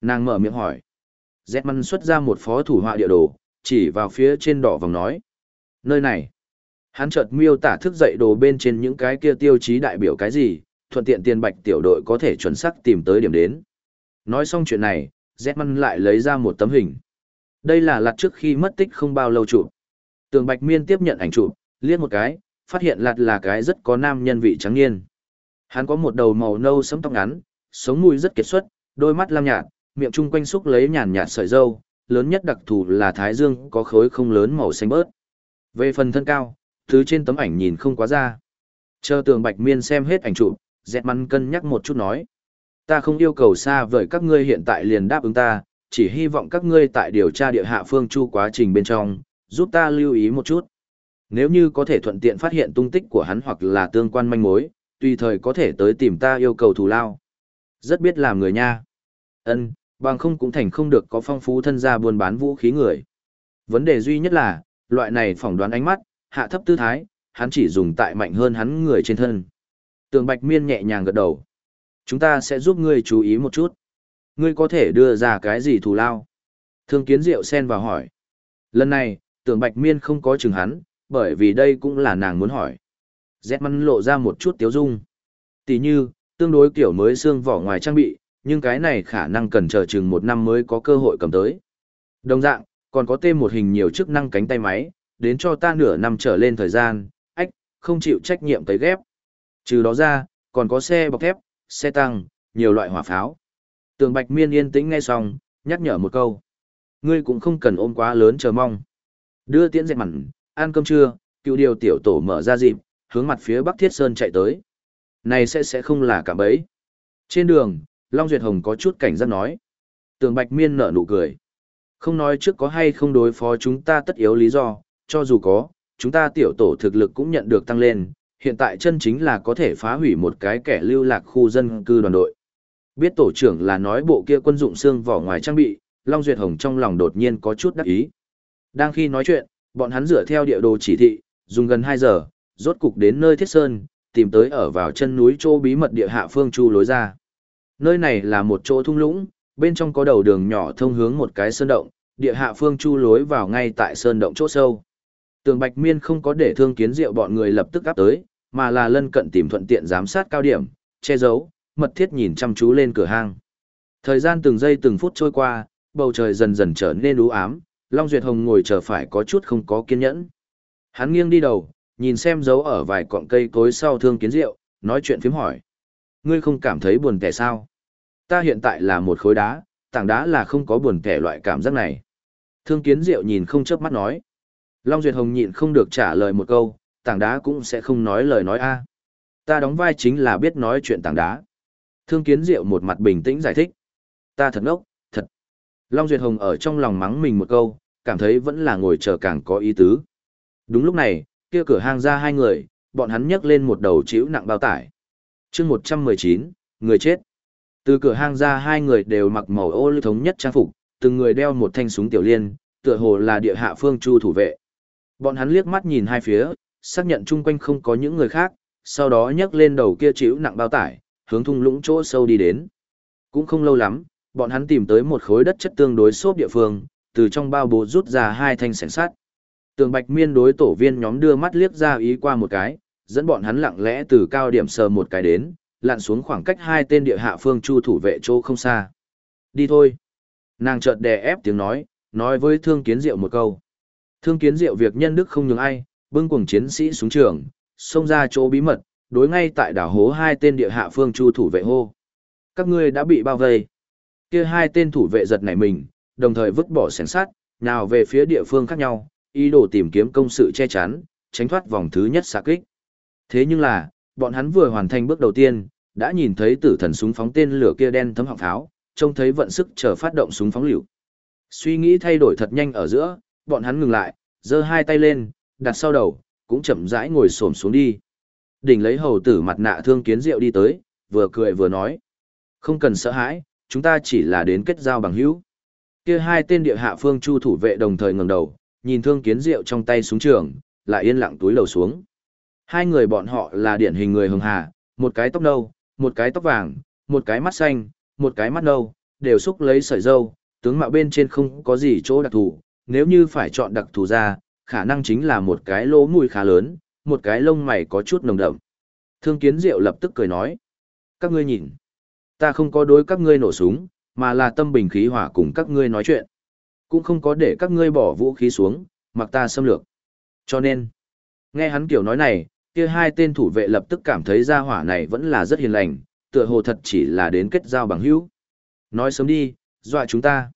Nàng mở miệng hỏi. Zetman xuất ra một phó thủ họa địa đồ, chỉ vào phía trên đỏ vòng nói. Nơi này. Hắn chợt miêu tả thức dậy đồ bên trên những cái kia tiêu chí đại biểu cái gì, thuận tiện tiền bạch tiểu đội có thể chuẩn xác tìm tới điểm đến. Nói xong chuyện này, Zetman lại lấy ra một tấm hình. Đây là lặt trước khi mất tích không bao lâu chụp. Tường Bạch Miên tiếp nhận ảnh chụp, liếc một cái, phát hiện lặt là cái rất có nam nhân vị trắng niên. Hắn có một đầu màu nâu sẫm tóc ngắn, sống mũi rất kiệt xuất, đôi mắt lam nhạt, miệng trung quanh xúc lấy nhàn nhạt sợi râu, lớn nhất đặc thù là thái dương có khối không lớn màu xanh bớt. Về phần thân cao, thứ trên tấm ảnh nhìn không quá ra. Chờ tường bạch miên xem hết ảnh chụp, dẹt mắn cân nhắc một chút nói. Ta không yêu cầu xa vời các ngươi hiện tại liền đáp ứng ta, chỉ hy vọng các ngươi tại điều tra địa hạ phương chu quá trình bên trong, giúp ta lưu ý một chút. Nếu như có thể thuận tiện phát hiện tung tích của hắn hoặc là tương quan manh mối, tùy thời có thể tới tìm ta yêu cầu thù lao. Rất biết làm người nha. Ân, bằng không cũng thành không được có phong phú thân gia buôn bán vũ khí người. Vấn đề duy nhất là, loại này phỏng đoán ánh mắt, hạ thấp tư thái, hắn chỉ dùng tại mạnh hơn hắn người trên thân. Tường Bạch Miên nhẹ nhàng gật đầu. Chúng ta sẽ giúp ngươi chú ý một chút. Ngươi có thể đưa ra cái gì thù lao? Thương kiến diệu xen vào hỏi. Lần này, Tường Bạch Miên không có chừng hắn, bởi vì đây cũng là nàng muốn hỏi. Dẹt măn lộ ra một chút tiếu dung. Tỷ như, tương đối kiểu mới xương vỏ ngoài trang bị, nhưng cái này khả năng cần chờ chừng một năm mới có cơ hội cầm tới. Đồng dạng, còn có thêm một hình nhiều chức năng cánh tay máy, đến cho ta nửa năm trở lên thời gian, ách, không chịu trách nhiệm tới ghép. Trừ đó ra, còn có xe bọc thép, xe tăng, nhiều loại hỏa pháo. Tường Bạch Miên yên tĩnh nghe xong, nhắc nhở một câu. Ngươi cũng không cần ôm quá lớn chờ mong. Đưa tiễn dẹp mặn, ăn cơm trưa, cựu điều tiểu tổ mở ra dịp, hướng mặt phía Bắc Thiết Sơn chạy tới. Này sẽ sẽ không là cả bấy. Trên đường, Long Duyệt Hồng có chút cảnh giác nói. Tường Bạch Miên nở nụ cười. Không nói trước có hay không đối phó chúng ta tất yếu lý do, cho dù có, chúng ta tiểu tổ thực lực cũng nhận được tăng lên, hiện tại chân chính là có thể phá hủy một cái kẻ lưu lạc khu dân cư đoàn đội. Biết tổ trưởng là nói bộ kia quân dụng xương vỏ ngoài trang bị, Long Duyệt Hồng trong lòng đột nhiên có chút đắc ý. Đang khi nói chuyện, bọn hắn dựa theo địa đồ chỉ thị, dùng gần 2 giờ, rốt cục đến nơi Thiết Sơn, tìm tới ở vào chân núi chỗ bí mật địa hạ phương chu lối ra. Nơi này là một chỗ thung lũng, bên trong có đầu đường nhỏ thông hướng một cái sơn động, địa hạ phương chu lối vào ngay tại sơn động chỗ sâu. Tường Bạch Miên không có để thương kiến diệu bọn người lập tức áp tới, mà là lân cận tìm thuận tiện giám sát cao điểm, che giấu, mật thiết nhìn chăm chú lên cửa hang. Thời gian từng giây từng phút trôi qua, bầu trời dần dần trở nên u ám, Long Duyệt Hồng ngồi chờ phải có chút không có kiên nhẫn. Hắn nghiêng đi đầu, nhìn xem dấu ở vài cọng cây cối sau thương kiến rượu, nói chuyện phím hỏi. Ngươi không cảm thấy buồn kẻ sao? Ta hiện tại là một khối đá, tảng đá là không có buồn kẻ loại cảm giác này. Thương kiến diệu nhìn không chớp mắt nói. Long Duyệt Hồng nhịn không được trả lời một câu, tảng đá cũng sẽ không nói lời nói a. Ta đóng vai chính là biết nói chuyện tảng đá. Thương kiến diệu một mặt bình tĩnh giải thích. Ta thật ngốc, thật. Long Duyệt Hồng ở trong lòng mắng mình một câu, cảm thấy vẫn là ngồi chờ càng có ý tứ. Đúng lúc này, kia cửa hang ra hai người, bọn hắn nhấc lên một đầu chiếu nặng bao tải. chương 119, người chết. Từ cửa hang ra hai người đều mặc màu ô lưu thống nhất trang phục, từng người đeo một thanh súng tiểu liên, tựa hồ là địa hạ phương chu thủ vệ. Bọn hắn liếc mắt nhìn hai phía, xác nhận chung quanh không có những người khác, sau đó nhấc lên đầu kia chịu nặng bao tải, hướng thung lũng chỗ sâu đi đến. Cũng không lâu lắm, bọn hắn tìm tới một khối đất chất tương đối xốp địa phương, từ trong bao bố rút ra hai thanh sẻng sắt. Tường Bạch Miên đối tổ viên nhóm đưa mắt liếc ra ý qua một cái, dẫn bọn hắn lặng lẽ từ cao điểm sờ một cái đến, lặn xuống khoảng cách hai tên địa hạ phương chu thủ vệ chỗ không xa. Đi thôi. Nàng chợt đè ép tiếng nói, nói với Thương Kiến Diệu một câu. Thương Kiến Diệu việc nhân đức không nhường ai, bưng cuồng chiến sĩ xuống trường, xông ra chỗ bí mật, đối ngay tại đảo hố hai tên địa hạ phương chu thủ vệ hô. Các ngươi đã bị bao vây. Kia hai tên thủ vệ giật nảy mình, đồng thời vứt bỏ sẻng sát, nào về phía địa phương khác nhau, ý đồ tìm kiếm công sự che chắn, tránh thoát vòng thứ nhất xạ kích. Thế nhưng là, bọn hắn vừa hoàn thành bước đầu tiên, đã nhìn thấy tử thần súng phóng tên lửa kia đen thấm họng pháo, trông thấy vận sức chờ phát động súng phóng liều. Suy nghĩ thay đổi thật nhanh ở giữa, bọn hắn ngừng lại, giơ hai tay lên, đặt sau đầu, cũng chậm rãi ngồi xổm xuống đi. Đỉnh lấy hầu tử mặt nạ thương kiến rượu đi tới, vừa cười vừa nói. Không cần sợ hãi, chúng ta chỉ là đến kết giao bằng hữu. Kia hai tên địa hạ phương chu thủ vệ đồng thời ngẩng đầu, nhìn thương kiến rượu trong tay súng trường, lại yên lặng túi lầu xuống. Hai người bọn họ là điển hình người hường hà, một cái tóc nâu, một cái tóc vàng, một cái mắt xanh, một cái mắt nâu, đều xúc lấy sợi dâu, tướng mạo bên trên không có gì chỗ đặc thù, nếu như phải chọn đặc thù ra, khả năng chính là một cái lỗ mũi khá lớn, một cái lông mày có chút nồng đậm. Thương kiến diệu lập tức cười nói. Các ngươi nhìn, ta không có đối các ngươi nổ súng, mà là tâm bình khí hòa cùng các ngươi nói chuyện. Cũng không có để các ngươi bỏ vũ khí xuống, mặc ta xâm lược. Cho nên, nghe hắn kiểu nói này, kia hai tên thủ vệ lập tức cảm thấy gia hỏa này vẫn là rất hiền lành, tựa hồ thật chỉ là đến kết giao bằng hữu. Nói sớm đi, dọa chúng ta.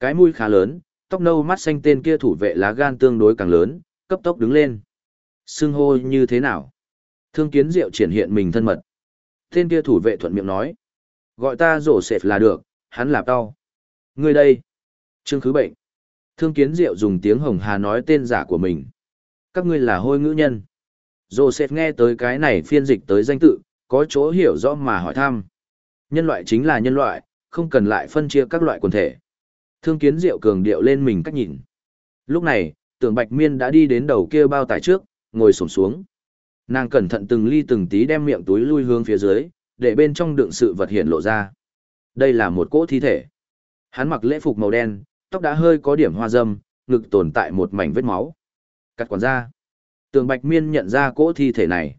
Cái mũi khá lớn, tóc nâu mắt xanh tên kia thủ vệ lá gan tương đối càng lớn, cấp tốc đứng lên. Xưng hô như thế nào? Thương kiến diệu triển hiện mình thân mật. Tên kia thủ vệ thuận miệng nói. Gọi ta rổ sệt là được, hắn là tao. Người đây. Trương khứ bệnh. Thương kiến diệu dùng tiếng hồng hà nói tên giả của mình. Các ngươi là hôi ngữ nhân. Joseph nghe tới cái này phiên dịch tới danh tự, có chỗ hiểu rõ mà hỏi thăm. Nhân loại chính là nhân loại, không cần lại phân chia các loại quần thể. Thương kiến diệu cường điệu lên mình cách nhìn. Lúc này, tưởng bạch miên đã đi đến đầu kia bao tải trước, ngồi sổm xuống. Nàng cẩn thận từng ly từng tí đem miệng túi lui hướng phía dưới, để bên trong đựng sự vật hiện lộ ra. Đây là một cỗ thi thể. Hắn mặc lễ phục màu đen, tóc đã hơi có điểm hoa dâm, ngực tồn tại một mảnh vết máu. Cắt quản gia. Tường Bạch Miên nhận ra cỗ thi thể này.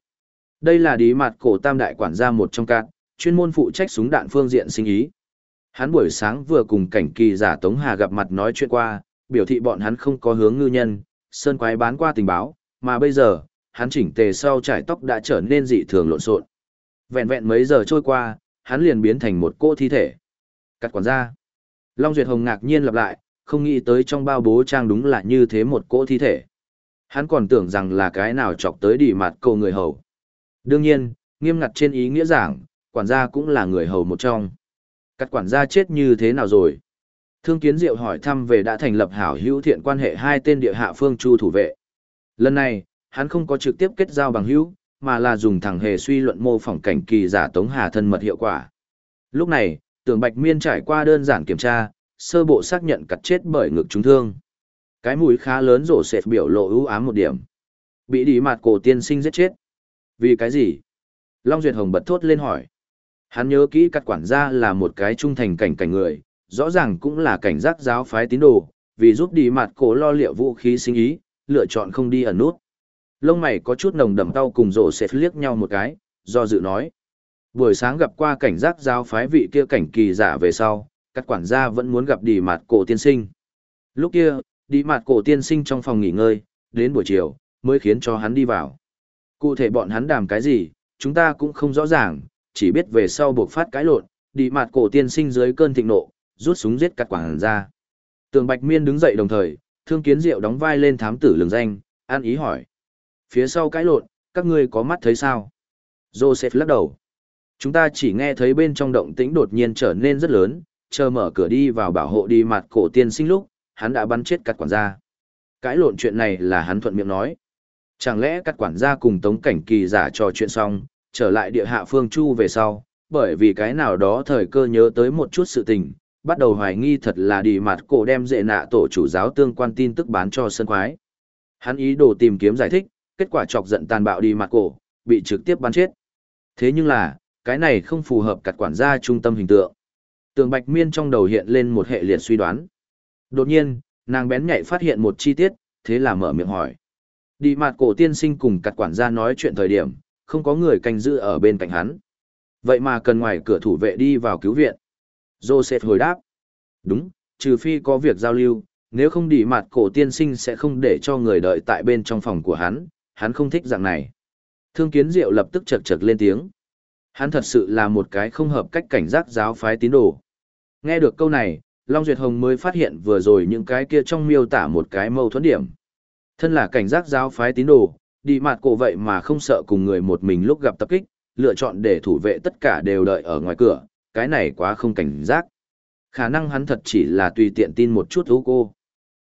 Đây là đi mặt cổ tam đại quản gia một trong cát, chuyên môn phụ trách súng đạn phương diện sinh ý. Hắn buổi sáng vừa cùng cảnh kỳ giả Tống Hà gặp mặt nói chuyện qua, biểu thị bọn hắn không có hướng ngư nhân, sơn quái bán qua tình báo, mà bây giờ, hắn chỉnh tề sau trải tóc đã trở nên dị thường lộn xộn. Vẹn vẹn mấy giờ trôi qua, hắn liền biến thành một cô thi thể. Cắt quản gia. Long Duyệt Hồng ngạc nhiên lặp lại, không nghĩ tới trong bao bố trang đúng là như thế một cỗ thi thể. Hắn còn tưởng rằng là cái nào chọc tới đỉ mặt cầu người hầu. Đương nhiên, nghiêm ngặt trên ý nghĩa giảng, quản gia cũng là người hầu một trong. Cắt quản gia chết như thế nào rồi? Thương Kiến Diệu hỏi thăm về đã thành lập hảo hữu thiện quan hệ hai tên địa hạ phương chu thủ vệ. Lần này, hắn không có trực tiếp kết giao bằng hữu, mà là dùng thẳng hề suy luận mô phỏng cảnh kỳ giả Tống Hà thân mật hiệu quả. Lúc này, tưởng Bạch Miên trải qua đơn giản kiểm tra, sơ bộ xác nhận cắt chết bởi ngực trúng thương. Cái mũi khá lớn rổ sệt biểu lộ ưu ám một điểm. Bị đi mặt cổ tiên sinh giết chết. Vì cái gì? Long Duyệt Hồng bật thốt lên hỏi. Hắn nhớ kỹ cắt quản gia là một cái trung thành cảnh cảnh người, rõ ràng cũng là cảnh giác giáo phái tín đồ, vì giúp đi mặt cổ lo liệu vũ khí sinh ý, lựa chọn không đi ẩn nút. Lông mày có chút nồng đậm tao cùng rổ sệt liếc nhau một cái, do dự nói. Buổi sáng gặp qua cảnh giác giáo phái vị kia cảnh kỳ giả về sau, các quản gia vẫn muốn gặp đi mặt cổ tiên sinh. Lúc kia, đi mặt cổ tiên sinh trong phòng nghỉ ngơi, đến buổi chiều, mới khiến cho hắn đi vào. Cụ thể bọn hắn đàm cái gì, chúng ta cũng không rõ ràng, chỉ biết về sau buộc phát cãi lộn, đi mặt cổ tiên sinh dưới cơn thịnh nộ, rút súng giết cắt quản ra. Tường Bạch Miên đứng dậy đồng thời, thương kiến diệu đóng vai lên thám tử lường danh, an ý hỏi. Phía sau cãi lộn, các ngươi có mắt thấy sao? Joseph lắc đầu. Chúng ta chỉ nghe thấy bên trong động tĩnh đột nhiên trở nên rất lớn, chờ mở cửa đi vào bảo hộ đi mặt cổ tiên sinh lúc, hắn đã bắn chết cắt quản gia. Cãi lộn chuyện này là hắn thuận miệng nói. Chẳng lẽ cắt quản gia cùng tống cảnh kỳ giả trò chuyện xong, trở lại địa hạ phương chu về sau, bởi vì cái nào đó thời cơ nhớ tới một chút sự tình, bắt đầu hoài nghi thật là đi mặt cổ đem dệ nạ tổ chủ giáo tương quan tin tức bán cho sân khoái. Hắn ý đồ tìm kiếm giải thích, kết quả chọc giận tàn bạo đi mặt cổ, bị trực tiếp bắn chết. Thế nhưng là, cái này không phù hợp cặt quản gia trung tâm hình tượng. Tường Bạch Miên trong đầu hiện lên một hệ liệt suy đoán. Đột nhiên, nàng bén nhạy phát hiện một chi tiết, thế là mở miệng hỏi. Đi mặt cổ tiên sinh cùng cặt quản gia nói chuyện thời điểm, không có người canh giữ ở bên cạnh hắn. Vậy mà cần ngoài cửa thủ vệ đi vào cứu viện. Joseph hồi đáp. Đúng, trừ phi có việc giao lưu, nếu không đi mặt cổ tiên sinh sẽ không để cho người đợi tại bên trong phòng của hắn, hắn không thích dạng này. Thương kiến diệu lập tức chật chật lên tiếng. Hắn thật sự là một cái không hợp cách cảnh giác giáo phái tín đồ. Nghe được câu này, Long Duyệt Hồng mới phát hiện vừa rồi những cái kia trong miêu tả một cái mâu thuẫn điểm. Thân là cảnh giác giáo phái tín đồ, đi mặt cổ vậy mà không sợ cùng người một mình lúc gặp tập kích, lựa chọn để thủ vệ tất cả đều đợi ở ngoài cửa, cái này quá không cảnh giác. Khả năng hắn thật chỉ là tùy tiện tin một chút thú cô.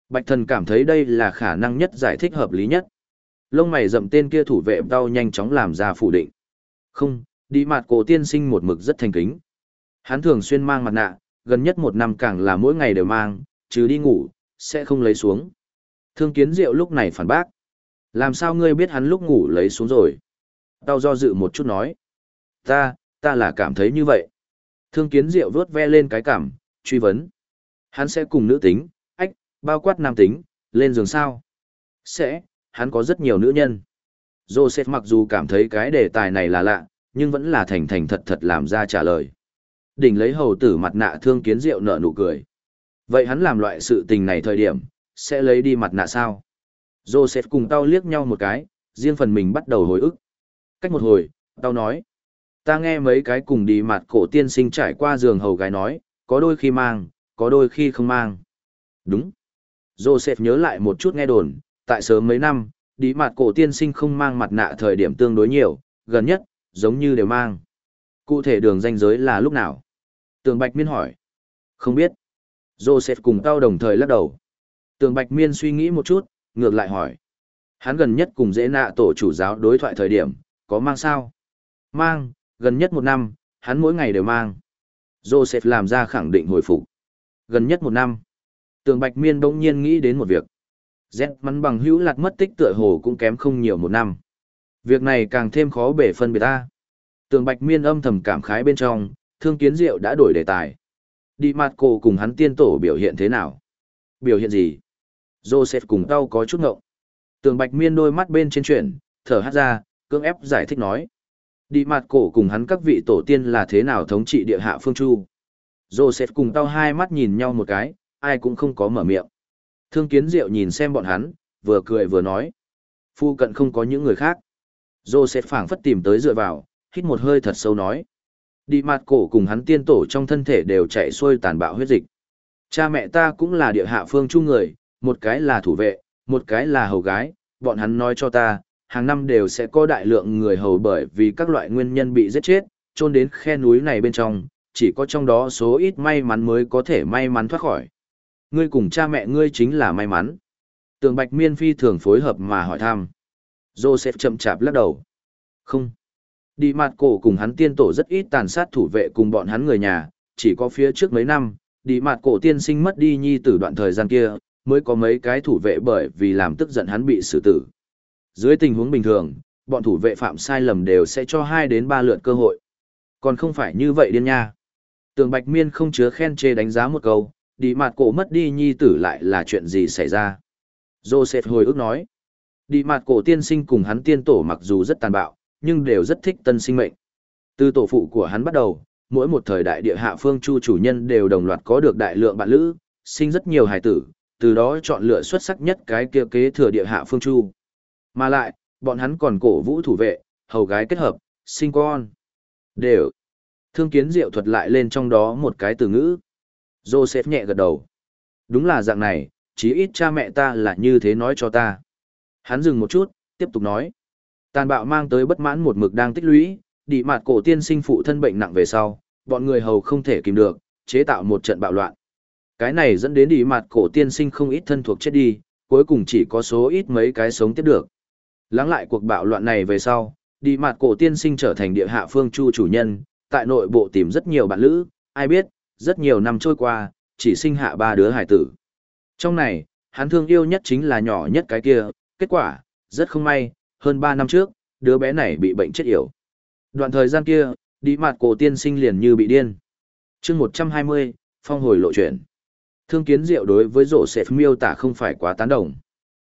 Bạch thần cảm thấy đây là khả năng nhất giải thích hợp lý nhất. Lông mày rậm tên kia thủ vệ đau nhanh chóng làm ra phủ định. Không, đi mặt cổ tiên sinh một mực rất thành kính. Hắn thường xuyên mang mặt nạ, gần nhất một năm càng là mỗi ngày đều mang, chứ đi ngủ, sẽ không lấy xuống. Thương kiến diệu lúc này phản bác. Làm sao ngươi biết hắn lúc ngủ lấy xuống rồi? Tao do dự một chút nói. Ta, ta là cảm thấy như vậy. Thương kiến diệu vớt ve lên cái cảm, truy vấn. Hắn sẽ cùng nữ tính, ách, bao quát nam tính, lên giường sao? Sẽ, hắn có rất nhiều nữ nhân. Joseph mặc dù cảm thấy cái đề tài này là lạ, nhưng vẫn là thành thành thật thật làm ra trả lời. Đỉnh lấy hầu tử mặt nạ thương kiến diệu nở nụ cười. Vậy hắn làm loại sự tình này thời điểm, sẽ lấy đi mặt nạ sao? Joseph cùng tao liếc nhau một cái, riêng phần mình bắt đầu hồi ức. Cách một hồi, tao nói. Ta nghe mấy cái cùng đi mặt cổ tiên sinh trải qua giường hầu gái nói, có đôi khi mang, có đôi khi không mang. Đúng. Joseph nhớ lại một chút nghe đồn, tại sớm mấy năm, đi mặt cổ tiên sinh không mang mặt nạ thời điểm tương đối nhiều, gần nhất, giống như đều mang. Cụ thể đường danh giới là lúc nào? Tường Bạch Miên hỏi. Không biết. Joseph cùng tao đồng thời lắc đầu. Tường Bạch Miên suy nghĩ một chút, ngược lại hỏi. Hắn gần nhất cùng dễ nạ tổ chủ giáo đối thoại thời điểm, có mang sao? Mang, gần nhất một năm, hắn mỗi ngày đều mang. Joseph làm ra khẳng định hồi phục. Gần nhất một năm. Tường Bạch Miên bỗng nhiên nghĩ đến một việc. Z mắn bằng hữu lạc mất tích tựa hồ cũng kém không nhiều một năm. Việc này càng thêm khó bể phân biệt ta. Tường Bạch Miên âm thầm cảm khái bên trong, thương kiến diệu đã đổi đề tài. Đi mặt cổ cùng hắn tiên tổ biểu hiện thế nào? Biểu hiện gì? Joseph cùng tao có chút ngộng. Tường Bạch Miên đôi mắt bên trên chuyển, thở hát ra, cưỡng ép giải thích nói. Đi mặt cổ cùng hắn các vị tổ tiên là thế nào thống trị địa hạ phương chu. Joseph cùng tao hai mắt nhìn nhau một cái, ai cũng không có mở miệng. Thương kiến diệu nhìn xem bọn hắn, vừa cười vừa nói. Phu cận không có những người khác. Joseph phảng phất tìm tới dựa vào, hít một hơi thật sâu nói. Đi mặt cổ cùng hắn tiên tổ trong thân thể đều chạy xuôi tàn bạo huyết dịch. Cha mẹ ta cũng là địa hạ phương chu người, một cái là thủ vệ, một cái là hầu gái, bọn hắn nói cho ta, hàng năm đều sẽ có đại lượng người hầu bởi vì các loại nguyên nhân bị giết chết, trôn đến khe núi này bên trong, chỉ có trong đó số ít may mắn mới có thể may mắn thoát khỏi. Ngươi cùng cha mẹ ngươi chính là may mắn. Tường Bạch Miên phi thường phối hợp mà hỏi thăm. Joseph chậm chạp lắc đầu. Không. Đi mặt cổ cùng hắn tiên tổ rất ít tàn sát thủ vệ cùng bọn hắn người nhà, chỉ có phía trước mấy năm, đi mặt cổ tiên sinh mất đi nhi tử đoạn thời gian kia, mới có mấy cái thủ vệ bởi vì làm tức giận hắn bị xử tử. Dưới tình huống bình thường, bọn thủ vệ phạm sai lầm đều sẽ cho 2 đến 3 lượt cơ hội. Còn không phải như vậy điên nha. Tường Bạch Miên không chứa khen chê đánh giá một câu, đi mặt cổ mất đi nhi tử lại là chuyện gì xảy ra. Joseph hồi ức nói, đi mặt cổ tiên sinh cùng hắn tiên tổ mặc dù rất tàn bạo, nhưng đều rất thích tân sinh mệnh. Từ tổ phụ của hắn bắt đầu, mỗi một thời đại địa hạ phương chu chủ nhân đều đồng loạt có được đại lượng bạn lữ, sinh rất nhiều hài tử, từ đó chọn lựa xuất sắc nhất cái kia kế thừa địa hạ phương chu. Mà lại, bọn hắn còn cổ vũ thủ vệ, hầu gái kết hợp, sinh con. Đều. Thương kiến diệu thuật lại lên trong đó một cái từ ngữ. Joseph nhẹ gật đầu. Đúng là dạng này, chí ít cha mẹ ta là như thế nói cho ta. Hắn dừng một chút, tiếp tục nói. Tàn bạo mang tới bất mãn một mực đang tích lũy, đi mặt cổ tiên sinh phụ thân bệnh nặng về sau, bọn người hầu không thể kìm được, chế tạo một trận bạo loạn. Cái này dẫn đến đi mặt cổ tiên sinh không ít thân thuộc chết đi, cuối cùng chỉ có số ít mấy cái sống tiếp được. Lắng lại cuộc bạo loạn này về sau, đi mặt cổ tiên sinh trở thành địa hạ phương chu chủ nhân, tại nội bộ tìm rất nhiều bạn lữ, ai biết, rất nhiều năm trôi qua, chỉ sinh hạ ba đứa hải tử. Trong này, hắn thương yêu nhất chính là nhỏ nhất cái kia, kết quả, rất không may, hơn ba năm trước, đứa bé này bị bệnh chết yểu. Đoạn thời gian kia, đi mặt cổ tiên sinh liền như bị điên. chương 120, phong hồi lộ chuyển. Thương kiến diệu đối với rổ sệt miêu tả không phải quá tán đồng.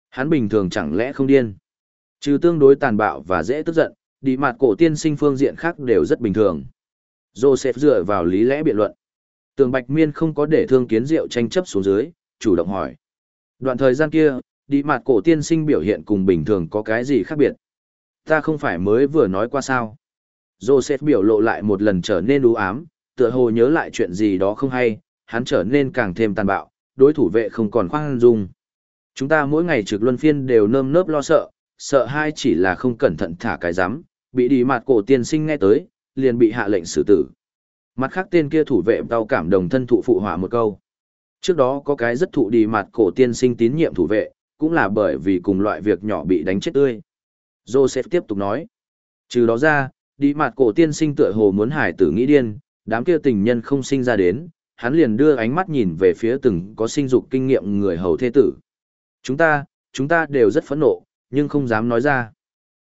Hắn bình thường chẳng lẽ không điên. Trừ tương đối tàn bạo và dễ tức giận, đi mặt cổ tiên sinh phương diện khác đều rất bình thường. Joseph dựa vào lý lẽ biện luận. Tường Bạch Miên không có để thương kiến diệu tranh chấp xuống dưới, chủ động hỏi. Đoạn thời gian kia, đi mặt cổ tiên sinh biểu hiện cùng bình thường có cái gì khác biệt? Ta không phải mới vừa nói qua sao? Joseph biểu lộ lại một lần trở nên u ám, tựa hồ nhớ lại chuyện gì đó không hay, hắn trở nên càng thêm tàn bạo, đối thủ vệ không còn khoan dung. Chúng ta mỗi ngày trực luân phiên đều nơm nớp lo sợ, sợ hai chỉ là không cẩn thận thả cái giám, bị đi mặt cổ tiên sinh nghe tới, liền bị hạ lệnh xử tử. Mặt khác tên kia thủ vệ đau cảm đồng thân thụ phụ hỏa một câu. Trước đó có cái rất thụ đi mặt cổ tiên sinh tín nhiệm thủ vệ, cũng là bởi vì cùng loại việc nhỏ bị đánh chết tươi. Joseph tiếp tục nói. Trừ đó ra, đi mặt cổ tiên sinh tựa hồ muốn hải tử nghĩ điên, đám kia tình nhân không sinh ra đến, hắn liền đưa ánh mắt nhìn về phía từng có sinh dục kinh nghiệm người hầu thế tử. Chúng ta, chúng ta đều rất phẫn nộ, nhưng không dám nói ra.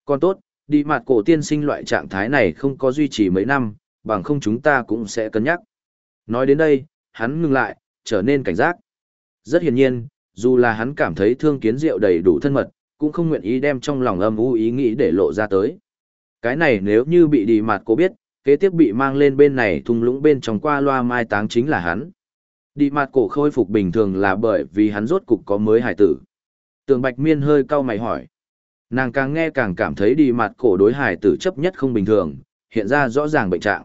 Còn tốt, đi mặt cổ tiên sinh loại trạng thái này không có duy trì mấy năm, bằng không chúng ta cũng sẽ cân nhắc. Nói đến đây, hắn ngừng lại, trở nên cảnh giác. Rất hiển nhiên, dù là hắn cảm thấy thương kiến diệu đầy đủ thân mật, cũng không nguyện ý đem trong lòng âm u ý nghĩ để lộ ra tới. Cái này nếu như bị đi mặt cổ biết, kế tiếp bị mang lên bên này thung lũng bên trong qua loa mai táng chính là hắn. Đi mặt cổ khôi phục bình thường là bởi vì hắn rốt cục có mới hải tử. Tường Bạch Miên hơi cau mày hỏi. Nàng càng nghe càng cảm thấy đi mặt cổ đối hải tử chấp nhất không bình thường, hiện ra rõ ràng bệnh trạng.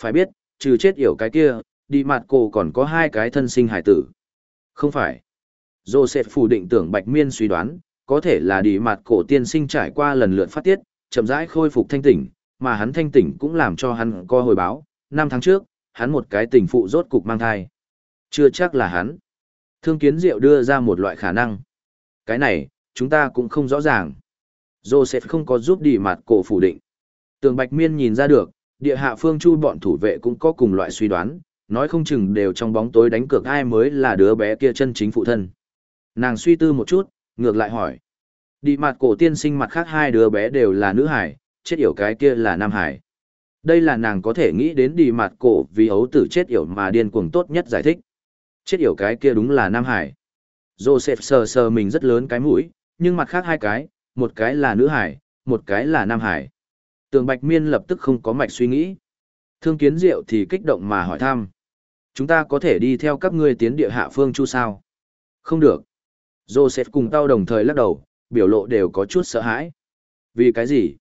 Phải biết, trừ chết yểu cái kia, đi mặt cổ còn có hai cái thân sinh hải tử. Không phải. Joseph phủ định tưởng Bạch Miên suy đoán, có thể là đi mặt cổ tiên sinh trải qua lần lượt phát tiết, chậm rãi khôi phục thanh tỉnh, mà hắn thanh tỉnh cũng làm cho hắn co hồi báo, năm tháng trước, hắn một cái tình phụ rốt cục mang thai. Chưa chắc là hắn. Thương kiến diệu đưa ra một loại khả năng. Cái này, chúng ta cũng không rõ ràng. Joseph không có giúp đi mặt cổ phủ định. Tường Bạch Miên nhìn ra được, địa hạ phương chu bọn thủ vệ cũng có cùng loại suy đoán, nói không chừng đều trong bóng tối đánh cược ai mới là đứa bé kia chân chính phụ thân. Nàng suy tư một chút, ngược lại hỏi. Đi mặt cổ tiên sinh mặt khác hai đứa bé đều là nữ hải, chết yểu cái kia là nam hải. Đây là nàng có thể nghĩ đến đi mặt cổ vì ấu tử chết yểu mà điên cuồng tốt nhất giải thích. Chết yểu cái kia đúng là nam hải. Joseph sờ sờ mình rất lớn cái mũi, nhưng mặt khác hai cái, một cái là nữ hải, một cái là nam hải. Tường Bạch Miên lập tức không có mạch suy nghĩ. Thương kiến diệu thì kích động mà hỏi thăm. Chúng ta có thể đi theo các ngươi tiến địa hạ phương chu sao? Không được. Joseph cùng tao đồng thời lắc đầu, biểu lộ đều có chút sợ hãi. Vì cái gì?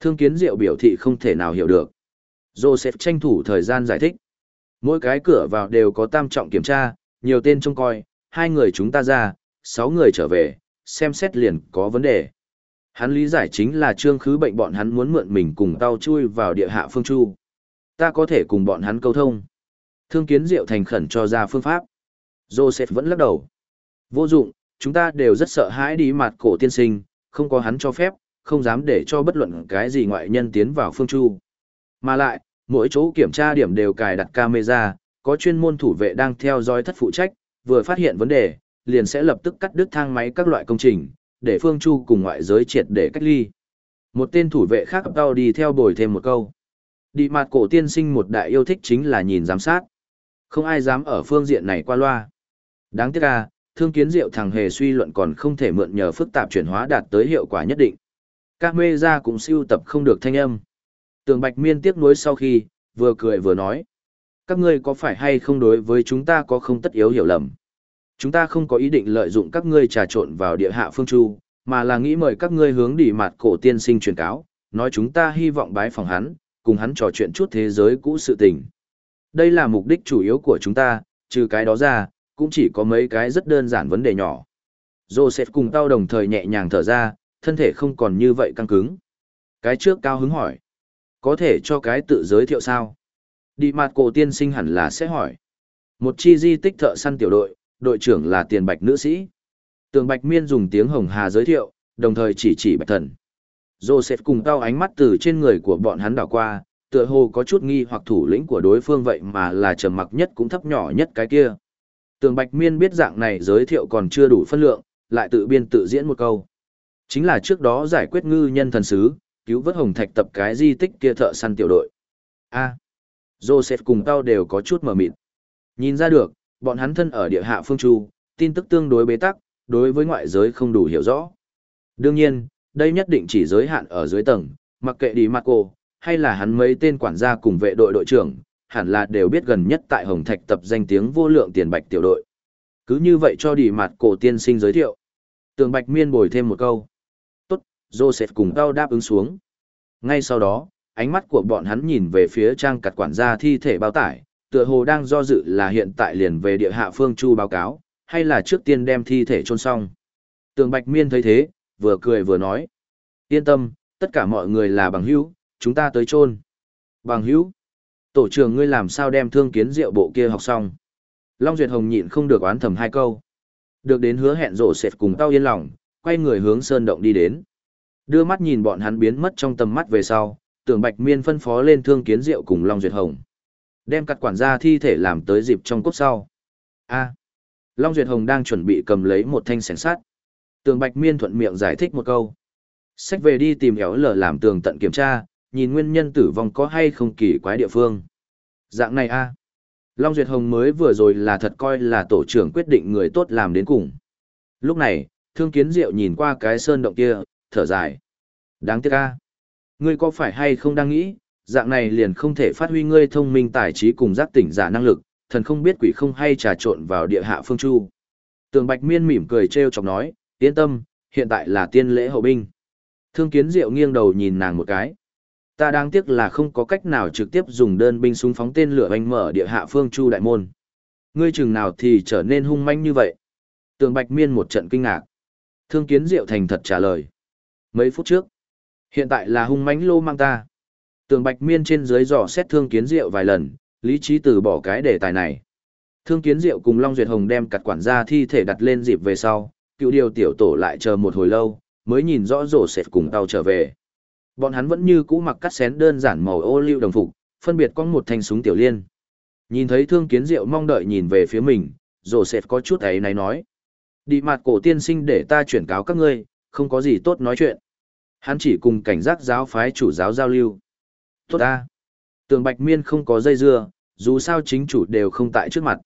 Thương kiến diệu biểu thị không thể nào hiểu được. Joseph tranh thủ thời gian giải thích. Mỗi cái cửa vào đều có tam trọng kiểm tra, nhiều tên trông coi, hai người chúng ta ra, sáu người trở về, xem xét liền có vấn đề. Hắn lý giải chính là trương khứ bệnh bọn hắn muốn mượn mình cùng tao chui vào địa hạ phương chu. Ta có thể cùng bọn hắn câu thông. Thương kiến diệu thành khẩn cho ra phương pháp. Joseph vẫn lắc đầu. Vô dụng, chúng ta đều rất sợ hãi đi mặt cổ tiên sinh, không có hắn cho phép, không dám để cho bất luận cái gì ngoại nhân tiến vào phương chu. Mà lại, mỗi chỗ kiểm tra điểm đều cài đặt camera, có chuyên môn thủ vệ đang theo dõi thất phụ trách, vừa phát hiện vấn đề, liền sẽ lập tức cắt đứt thang máy các loại công trình, để Phương Chu cùng ngoại giới triệt để cách ly. Một tên thủ vệ khác đau đi theo bồi thêm một câu. Đi mặt cổ tiên sinh một đại yêu thích chính là nhìn giám sát. Không ai dám ở phương diện này qua loa. Đáng tiếc à, thương kiến diệu thằng hề suy luận còn không thể mượn nhờ phức tạp chuyển hóa đạt tới hiệu quả nhất định. Các mê ra cũng siêu tập không được thanh âm. Tường Bạch Miên tiếc nuối sau khi, vừa cười vừa nói. Các ngươi có phải hay không đối với chúng ta có không tất yếu hiểu lầm. Chúng ta không có ý định lợi dụng các ngươi trà trộn vào địa hạ phương chu, mà là nghĩ mời các ngươi hướng đi mặt cổ tiên sinh truyền cáo, nói chúng ta hy vọng bái phòng hắn, cùng hắn trò chuyện chút thế giới cũ sự tình. Đây là mục đích chủ yếu của chúng ta, trừ cái đó ra, cũng chỉ có mấy cái rất đơn giản vấn đề nhỏ. Joseph cùng tao đồng thời nhẹ nhàng thở ra, thân thể không còn như vậy căng cứng. Cái trước cao hứng hỏi. Có thể cho cái tự giới thiệu sao? Đi mặt cổ tiên sinh hẳn là sẽ hỏi. Một chi di tích thợ săn tiểu đội, đội trưởng là tiền bạch nữ sĩ. Tường bạch miên dùng tiếng hồng hà giới thiệu, đồng thời chỉ chỉ bạch thần. Joseph cùng cao ánh mắt từ trên người của bọn hắn đảo qua, tựa hồ có chút nghi hoặc thủ lĩnh của đối phương vậy mà là trầm mặc nhất cũng thấp nhỏ nhất cái kia. Tường Bạch Miên biết dạng này giới thiệu còn chưa đủ phân lượng, lại tự biên tự diễn một câu. Chính là trước đó giải quyết ngư nhân thần sứ, cứu vớt hồng thạch tập cái di tích kia thợ săn tiểu đội. A. Joseph cùng tao đều có chút mờ mịt. Nhìn ra được, bọn hắn thân ở địa hạ phương chu, tin tức tương đối bế tắc, đối với ngoại giới không đủ hiểu rõ. Đương nhiên, đây nhất định chỉ giới hạn ở dưới tầng, mặc kệ đi Marco, hay là hắn mấy tên quản gia cùng vệ đội đội trưởng, hẳn là đều biết gần nhất tại Hồng Thạch tập danh tiếng vô lượng tiền bạch tiểu đội. Cứ như vậy cho đi mặt cổ tiên sinh giới thiệu. Tường Bạch Miên bồi thêm một câu. Joseph cùng tao đáp ứng xuống. Ngay sau đó, ánh mắt của bọn hắn nhìn về phía trang cặt quản gia thi thể bao tải, tựa hồ đang do dự là hiện tại liền về địa hạ phương chu báo cáo, hay là trước tiên đem thi thể chôn xong. Tường Bạch Miên thấy thế, vừa cười vừa nói. Yên tâm, tất cả mọi người là bằng hữu, chúng ta tới chôn. Bằng hữu? Tổ trưởng ngươi làm sao đem thương kiến rượu bộ kia học xong? Long Duyệt Hồng nhịn không được oán thầm hai câu. Được đến hứa hẹn rộ sệt cùng tao yên lòng, quay người hướng sơn động đi đến. Đưa mắt nhìn bọn hắn biến mất trong tầm mắt về sau, tưởng Bạch Miên phân phó lên thương kiến Diệu cùng Long Duyệt Hồng. Đem cắt quản gia thi thể làm tới dịp trong cốt sau. A. Long Duyệt Hồng đang chuẩn bị cầm lấy một thanh sẻng sắt. Tường Bạch Miên thuận miệng giải thích một câu. Sách về đi tìm héo lở làm tường tận kiểm tra, nhìn nguyên nhân tử vong có hay không kỳ quái địa phương. Dạng này a Long Duyệt Hồng mới vừa rồi là thật coi là tổ trưởng quyết định người tốt làm đến cùng. Lúc này, thương kiến diệu nhìn qua cái sơn động kia, thở dài. Đáng tiếc a Ngươi có phải hay không đang nghĩ, dạng này liền không thể phát huy ngươi thông minh tài trí cùng giác tỉnh giả năng lực, thần không biết quỷ không hay trà trộn vào địa hạ phương chu. Tường Bạch Miên mỉm cười trêu chọc nói, yên tâm, hiện tại là tiên lễ hậu binh. Thương kiến diệu nghiêng đầu nhìn nàng một cái. Ta đang tiếc là không có cách nào trực tiếp dùng đơn binh súng phóng tên lửa anh mở địa hạ phương chu đại môn. Ngươi chừng nào thì trở nên hung manh như vậy. Tường Bạch Miên một trận kinh ngạc. Thương kiến diệu thành thật trả lời. Mấy phút trước. Hiện tại là hung mãnh lô mang ta. Tường Bạch Miên trên dưới dò xét thương kiến diệu vài lần, lý trí từ bỏ cái đề tài này. Thương kiến diệu cùng Long Duyệt Hồng đem cặt quản gia thi thể đặt lên dịp về sau, cựu điều tiểu tổ lại chờ một hồi lâu, mới nhìn rõ rổ sệt cùng tàu trở về. Bọn hắn vẫn như cũ mặc cắt xén đơn giản màu ô liu đồng phục, phân biệt có một thanh súng tiểu liên. Nhìn thấy thương kiến diệu mong đợi nhìn về phía mình, rổ sệt có chút ấy này nói. Đi mặt cổ tiên sinh để ta chuyển cáo các ngươi, không có gì tốt nói chuyện. Hắn chỉ cùng cảnh giác giáo phái chủ giáo giao lưu. Tốt ta. Tường Bạch Miên không có dây dưa, dù sao chính chủ đều không tại trước mặt.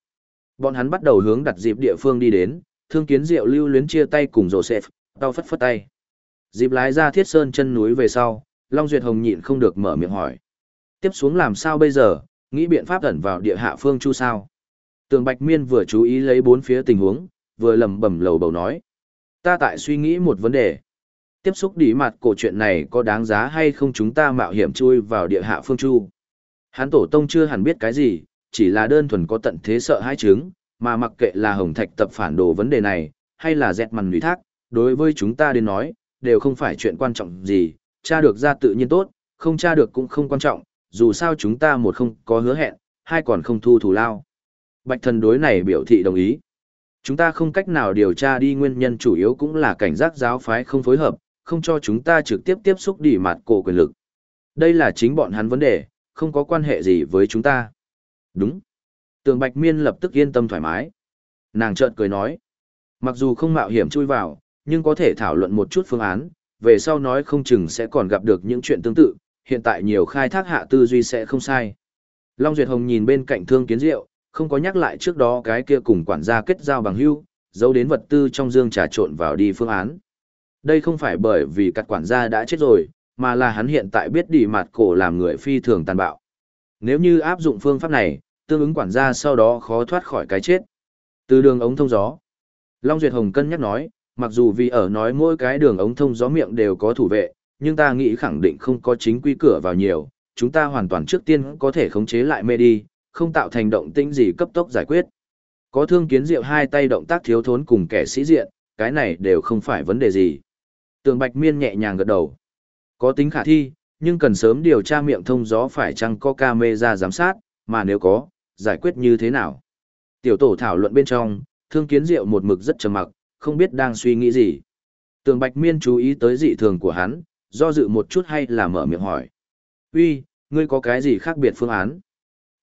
Bọn hắn bắt đầu hướng đặt dịp địa phương đi đến, thương kiến diệu lưu luyến chia tay cùng Joseph, tao phất phất tay. Dịp lái ra thiết sơn chân núi về sau, Long Duyệt Hồng nhịn không được mở miệng hỏi. Tiếp xuống làm sao bây giờ, nghĩ biện pháp ẩn vào địa hạ phương chu sao? Tường Bạch Miên vừa chú ý lấy bốn phía tình huống, vừa lầm bầm lầu bầu nói. Ta tại suy nghĩ một vấn đề. Tiếp xúc đi mặt cổ chuyện này có đáng giá hay không chúng ta mạo hiểm chui vào địa hạ phương chu? Hán tổ tông chưa hẳn biết cái gì, chỉ là đơn thuần có tận thế sợ hai chứng, mà mặc kệ là hồng thạch tập phản đồ vấn đề này, hay là dẹt mằn ủy thác, đối với chúng ta đến nói, đều không phải chuyện quan trọng gì, tra được ra tự nhiên tốt, không tra được cũng không quan trọng, dù sao chúng ta một không có hứa hẹn, hai còn không thu thù lao. Bạch thần đối này biểu thị đồng ý. Chúng ta không cách nào điều tra đi nguyên nhân chủ yếu cũng là cảnh giác giáo phái không phối hợp, không cho chúng ta trực tiếp tiếp xúc đỉ mặt cổ quyền lực. Đây là chính bọn hắn vấn đề, không có quan hệ gì với chúng ta. Đúng. Tường Bạch Miên lập tức yên tâm thoải mái. Nàng chợt cười nói. Mặc dù không mạo hiểm chui vào, nhưng có thể thảo luận một chút phương án, về sau nói không chừng sẽ còn gặp được những chuyện tương tự, hiện tại nhiều khai thác hạ tư duy sẽ không sai. Long Duyệt Hồng nhìn bên cạnh thương kiến diệu, không có nhắc lại trước đó cái kia cùng quản gia kết giao bằng hưu, giấu đến vật tư trong dương trà trộn vào đi phương án. Đây không phải bởi vì cắt quản gia đã chết rồi, mà là hắn hiện tại biết đi mặt cổ làm người phi thường tàn bạo. Nếu như áp dụng phương pháp này, tương ứng quản gia sau đó khó thoát khỏi cái chết. Từ đường ống thông gió. Long Duyệt Hồng cân nhắc nói, mặc dù vì ở nói mỗi cái đường ống thông gió miệng đều có thủ vệ, nhưng ta nghĩ khẳng định không có chính quy cửa vào nhiều, chúng ta hoàn toàn trước tiên có thể khống chế lại mê đi, không tạo thành động tĩnh gì cấp tốc giải quyết. Có thương kiến diệu hai tay động tác thiếu thốn cùng kẻ sĩ diện, cái này đều không phải vấn đề gì. Tường Bạch Miên nhẹ nhàng gật đầu. Có tính khả thi, nhưng cần sớm điều tra miệng thông gió phải chăng có camera giám sát, mà nếu có, giải quyết như thế nào. Tiểu tổ thảo luận bên trong, thương kiến diệu một mực rất trầm mặc, không biết đang suy nghĩ gì. Tường Bạch Miên chú ý tới dị thường của hắn, do dự một chút hay là mở miệng hỏi. Uy, ngươi có cái gì khác biệt phương án?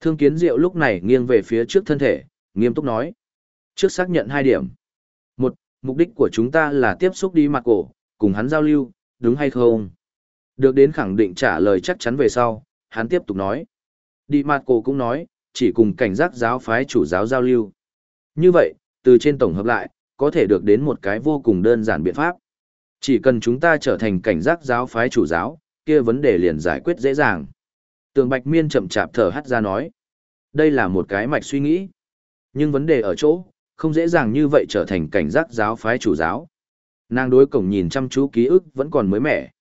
Thương kiến diệu lúc này nghiêng về phía trước thân thể, nghiêm túc nói. Trước xác nhận hai điểm. Một, mục đích của chúng ta là tiếp xúc đi mặt cổ, cùng hắn giao lưu, đúng hay không? Được đến khẳng định trả lời chắc chắn về sau, hắn tiếp tục nói. Đi mặt cổ cũng nói, chỉ cùng cảnh giác giáo phái chủ giáo giao lưu. Như vậy, từ trên tổng hợp lại, có thể được đến một cái vô cùng đơn giản biện pháp. Chỉ cần chúng ta trở thành cảnh giác giáo phái chủ giáo, kia vấn đề liền giải quyết dễ dàng. Tường Bạch Miên chậm chạp thở hắt ra nói. Đây là một cái mạch suy nghĩ. Nhưng vấn đề ở chỗ, không dễ dàng như vậy trở thành cảnh giác giáo phái chủ giáo. Nàng đối cổng nhìn chăm chú ký ức vẫn còn mới mẻ.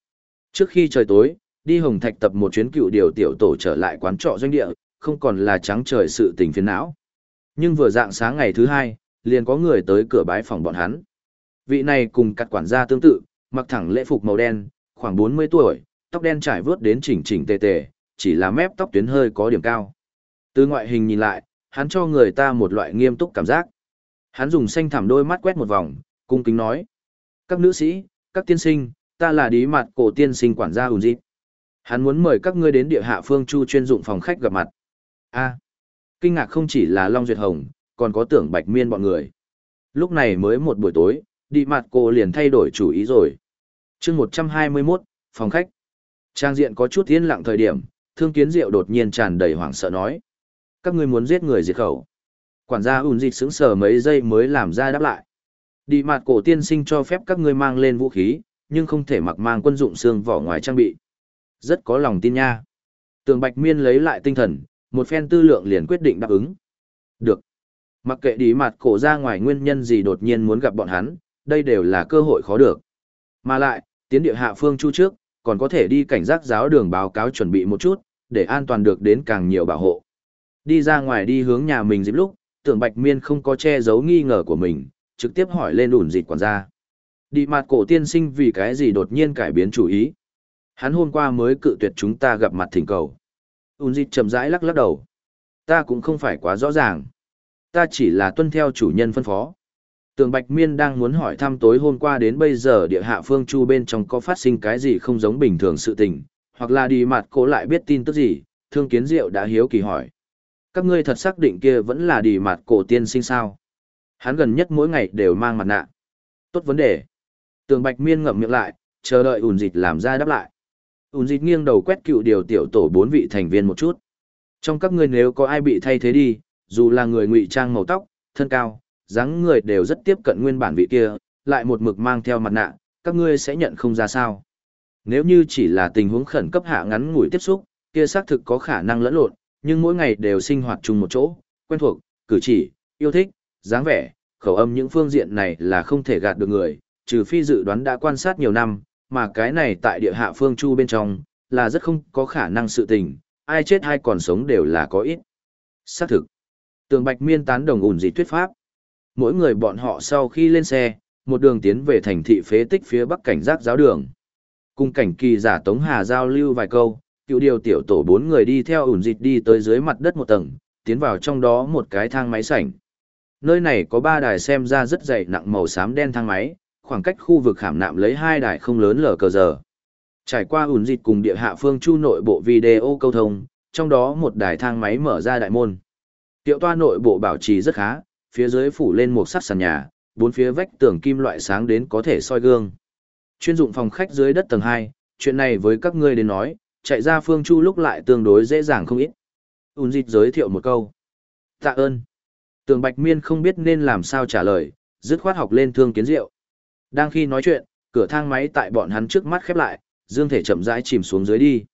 Trước khi trời tối, đi Hồng Thạch tập một chuyến cựu điều tiểu tổ trở lại quán trọ doanh địa, không còn là trắng trời sự tình phiền não. Nhưng vừa dạng sáng ngày thứ hai, liền có người tới cửa bái phòng bọn hắn. Vị này cùng cắt quản gia tương tự, mặc thẳng lễ phục màu đen, khoảng 40 tuổi, tóc đen trải vướt đến chỉnh chỉnh tề tề, chỉ là mép tóc tuyến hơi có điểm cao. Từ ngoại hình nhìn lại, hắn cho người ta một loại nghiêm túc cảm giác. Hắn dùng xanh thẳm đôi mắt quét một vòng, cung kính nói. Các nữ sĩ, các tiên sinh, ta là đí mặt cổ tiên sinh quản gia ùn dịp. Hắn muốn mời các ngươi đến địa hạ phương chu chuyên dụng phòng khách gặp mặt. A. kinh ngạc không chỉ là Long Duyệt Hồng, còn có tưởng bạch miên bọn người. Lúc này mới một buổi tối, đi mặt cổ liền thay đổi chủ ý rồi. chương 121, phòng khách. Trang diện có chút yên lặng thời điểm, thương kiến diệu đột nhiên tràn đầy hoảng sợ nói. Các ngươi muốn giết người diệt khẩu. Quản gia ùn dịch sững sờ mấy giây mới làm ra đáp lại. Đi mặt cổ tiên sinh cho phép các ngươi mang lên vũ khí, nhưng không thể mặc mang quân dụng xương vỏ ngoài trang bị. Rất có lòng tin nha. Tường Bạch Miên lấy lại tinh thần, một phen tư lượng liền quyết định đáp ứng. Được. Mặc kệ đi mặt cổ ra ngoài nguyên nhân gì đột nhiên muốn gặp bọn hắn, đây đều là cơ hội khó được. Mà lại, tiến địa hạ phương chu trước, còn có thể đi cảnh giác giáo đường báo cáo chuẩn bị một chút, để an toàn được đến càng nhiều bảo hộ. Đi ra ngoài đi hướng nhà mình dịp lúc, tưởng Bạch Miên không có che giấu nghi ngờ của mình, trực tiếp hỏi lên ủn dịch quản gia. Đi mặt cổ tiên sinh vì cái gì đột nhiên cải biến chủ ý. Hắn hôm qua mới cự tuyệt chúng ta gặp mặt thỉnh cầu. Ún dịch chậm rãi lắc lắc đầu. Ta cũng không phải quá rõ ràng. Ta chỉ là tuân theo chủ nhân phân phó. Tường Bạch Miên đang muốn hỏi thăm tối hôm qua đến bây giờ địa hạ phương chu bên trong có phát sinh cái gì không giống bình thường sự tình, hoặc là đi mặt cổ lại biết tin tức gì, thương kiến diệu đã hiếu kỳ hỏi. Các ngươi thật xác định kia vẫn là đi mặt cổ tiên sinh sao? Hắn gần nhất mỗi ngày đều mang mặt nạ. Tốt vấn đề. Tường Bạch Miên ngậm miệng lại, chờ đợi ủn dịch làm ra đáp lại. ủn dịch nghiêng đầu quét cựu điều tiểu tổ bốn vị thành viên một chút. Trong các ngươi nếu có ai bị thay thế đi, dù là người ngụy trang màu tóc, thân cao, dáng người đều rất tiếp cận nguyên bản vị kia, lại một mực mang theo mặt nạ, các ngươi sẽ nhận không ra sao. Nếu như chỉ là tình huống khẩn cấp hạ ngắn ngủi tiếp xúc, kia xác thực có khả năng lẫn lộn, nhưng mỗi ngày đều sinh hoạt chung một chỗ, quen thuộc, cử chỉ, yêu thích, dáng vẻ, khẩu âm những phương diện này là không thể gạt được người, trừ phi dự đoán đã quan sát nhiều năm, mà cái này tại địa hạ phương chu bên trong, là rất không có khả năng sự tình, ai chết ai còn sống đều là có ít. Xác thực. Tường Bạch Miên tán đồng ủn dị thuyết pháp. Mỗi người bọn họ sau khi lên xe, một đường tiến về thành thị phế tích phía bắc cảnh giác giáo đường. Cùng cảnh kỳ giả Tống Hà giao lưu vài câu, cựu điều tiểu tổ bốn người đi theo ủn dịch đi tới dưới mặt đất một tầng, tiến vào trong đó một cái thang máy sảnh. Nơi này có ba đài xem ra rất dày nặng màu xám đen thang máy, khoảng cách khu vực khảm nạm lấy hai đài không lớn lờ cờ giờ. Trải qua ủn dịch cùng địa hạ phương chu nội bộ video câu thông, trong đó một đài thang máy mở ra đại môn. Tiệu toa nội bộ bảo trì rất khá, phía dưới phủ lên một sắt sàn nhà, bốn phía vách tường kim loại sáng đến có thể soi gương. Chuyên dụng phòng khách dưới đất tầng 2, chuyện này với các ngươi đến nói, chạy ra phương chu lúc lại tương đối dễ dàng không ít. Ún dịch giới thiệu một câu. Tạ ơn. Tường Bạch Miên không biết nên làm sao trả lời, dứt khoát học lên thương kiến rượu. Đang khi nói chuyện, cửa thang máy tại bọn hắn trước mắt khép lại, dương thể chậm rãi chìm xuống dưới đi.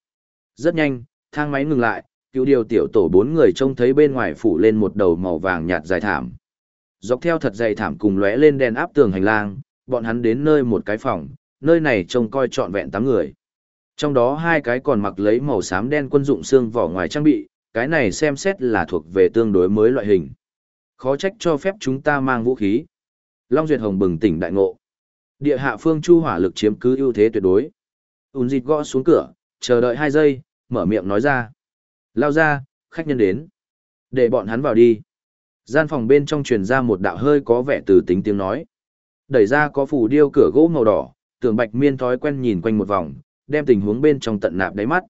Rất nhanh, thang máy ngừng lại, cứu điều tiểu tổ bốn người trông thấy bên ngoài phủ lên một đầu màu vàng nhạt dài thảm. Dọc theo thật dày thảm cùng lóe lên đèn áp tường hành lang, bọn hắn đến nơi một cái phòng, nơi này trông coi trọn vẹn tám người. Trong đó hai cái còn mặc lấy màu xám đen quân dụng xương vỏ ngoài trang bị, cái này xem xét là thuộc về tương đối mới loại hình. Khó trách cho phép chúng ta mang vũ khí. Long Duyệt Hồng bừng tỉnh đại ngộ. Địa hạ phương chu hỏa lực chiếm cứ ưu thế tuyệt đối. Ún dịt gõ xuống cửa, chờ đợi hai giây, mở miệng nói ra. Lao ra, khách nhân đến. Để bọn hắn vào đi. Gian phòng bên trong truyền ra một đạo hơi có vẻ từ tính tiếng nói. Đẩy ra có phủ điêu cửa gỗ màu đỏ, tường bạch miên thói quen nhìn quanh một vòng, đem tình huống bên trong tận nạp đáy mắt.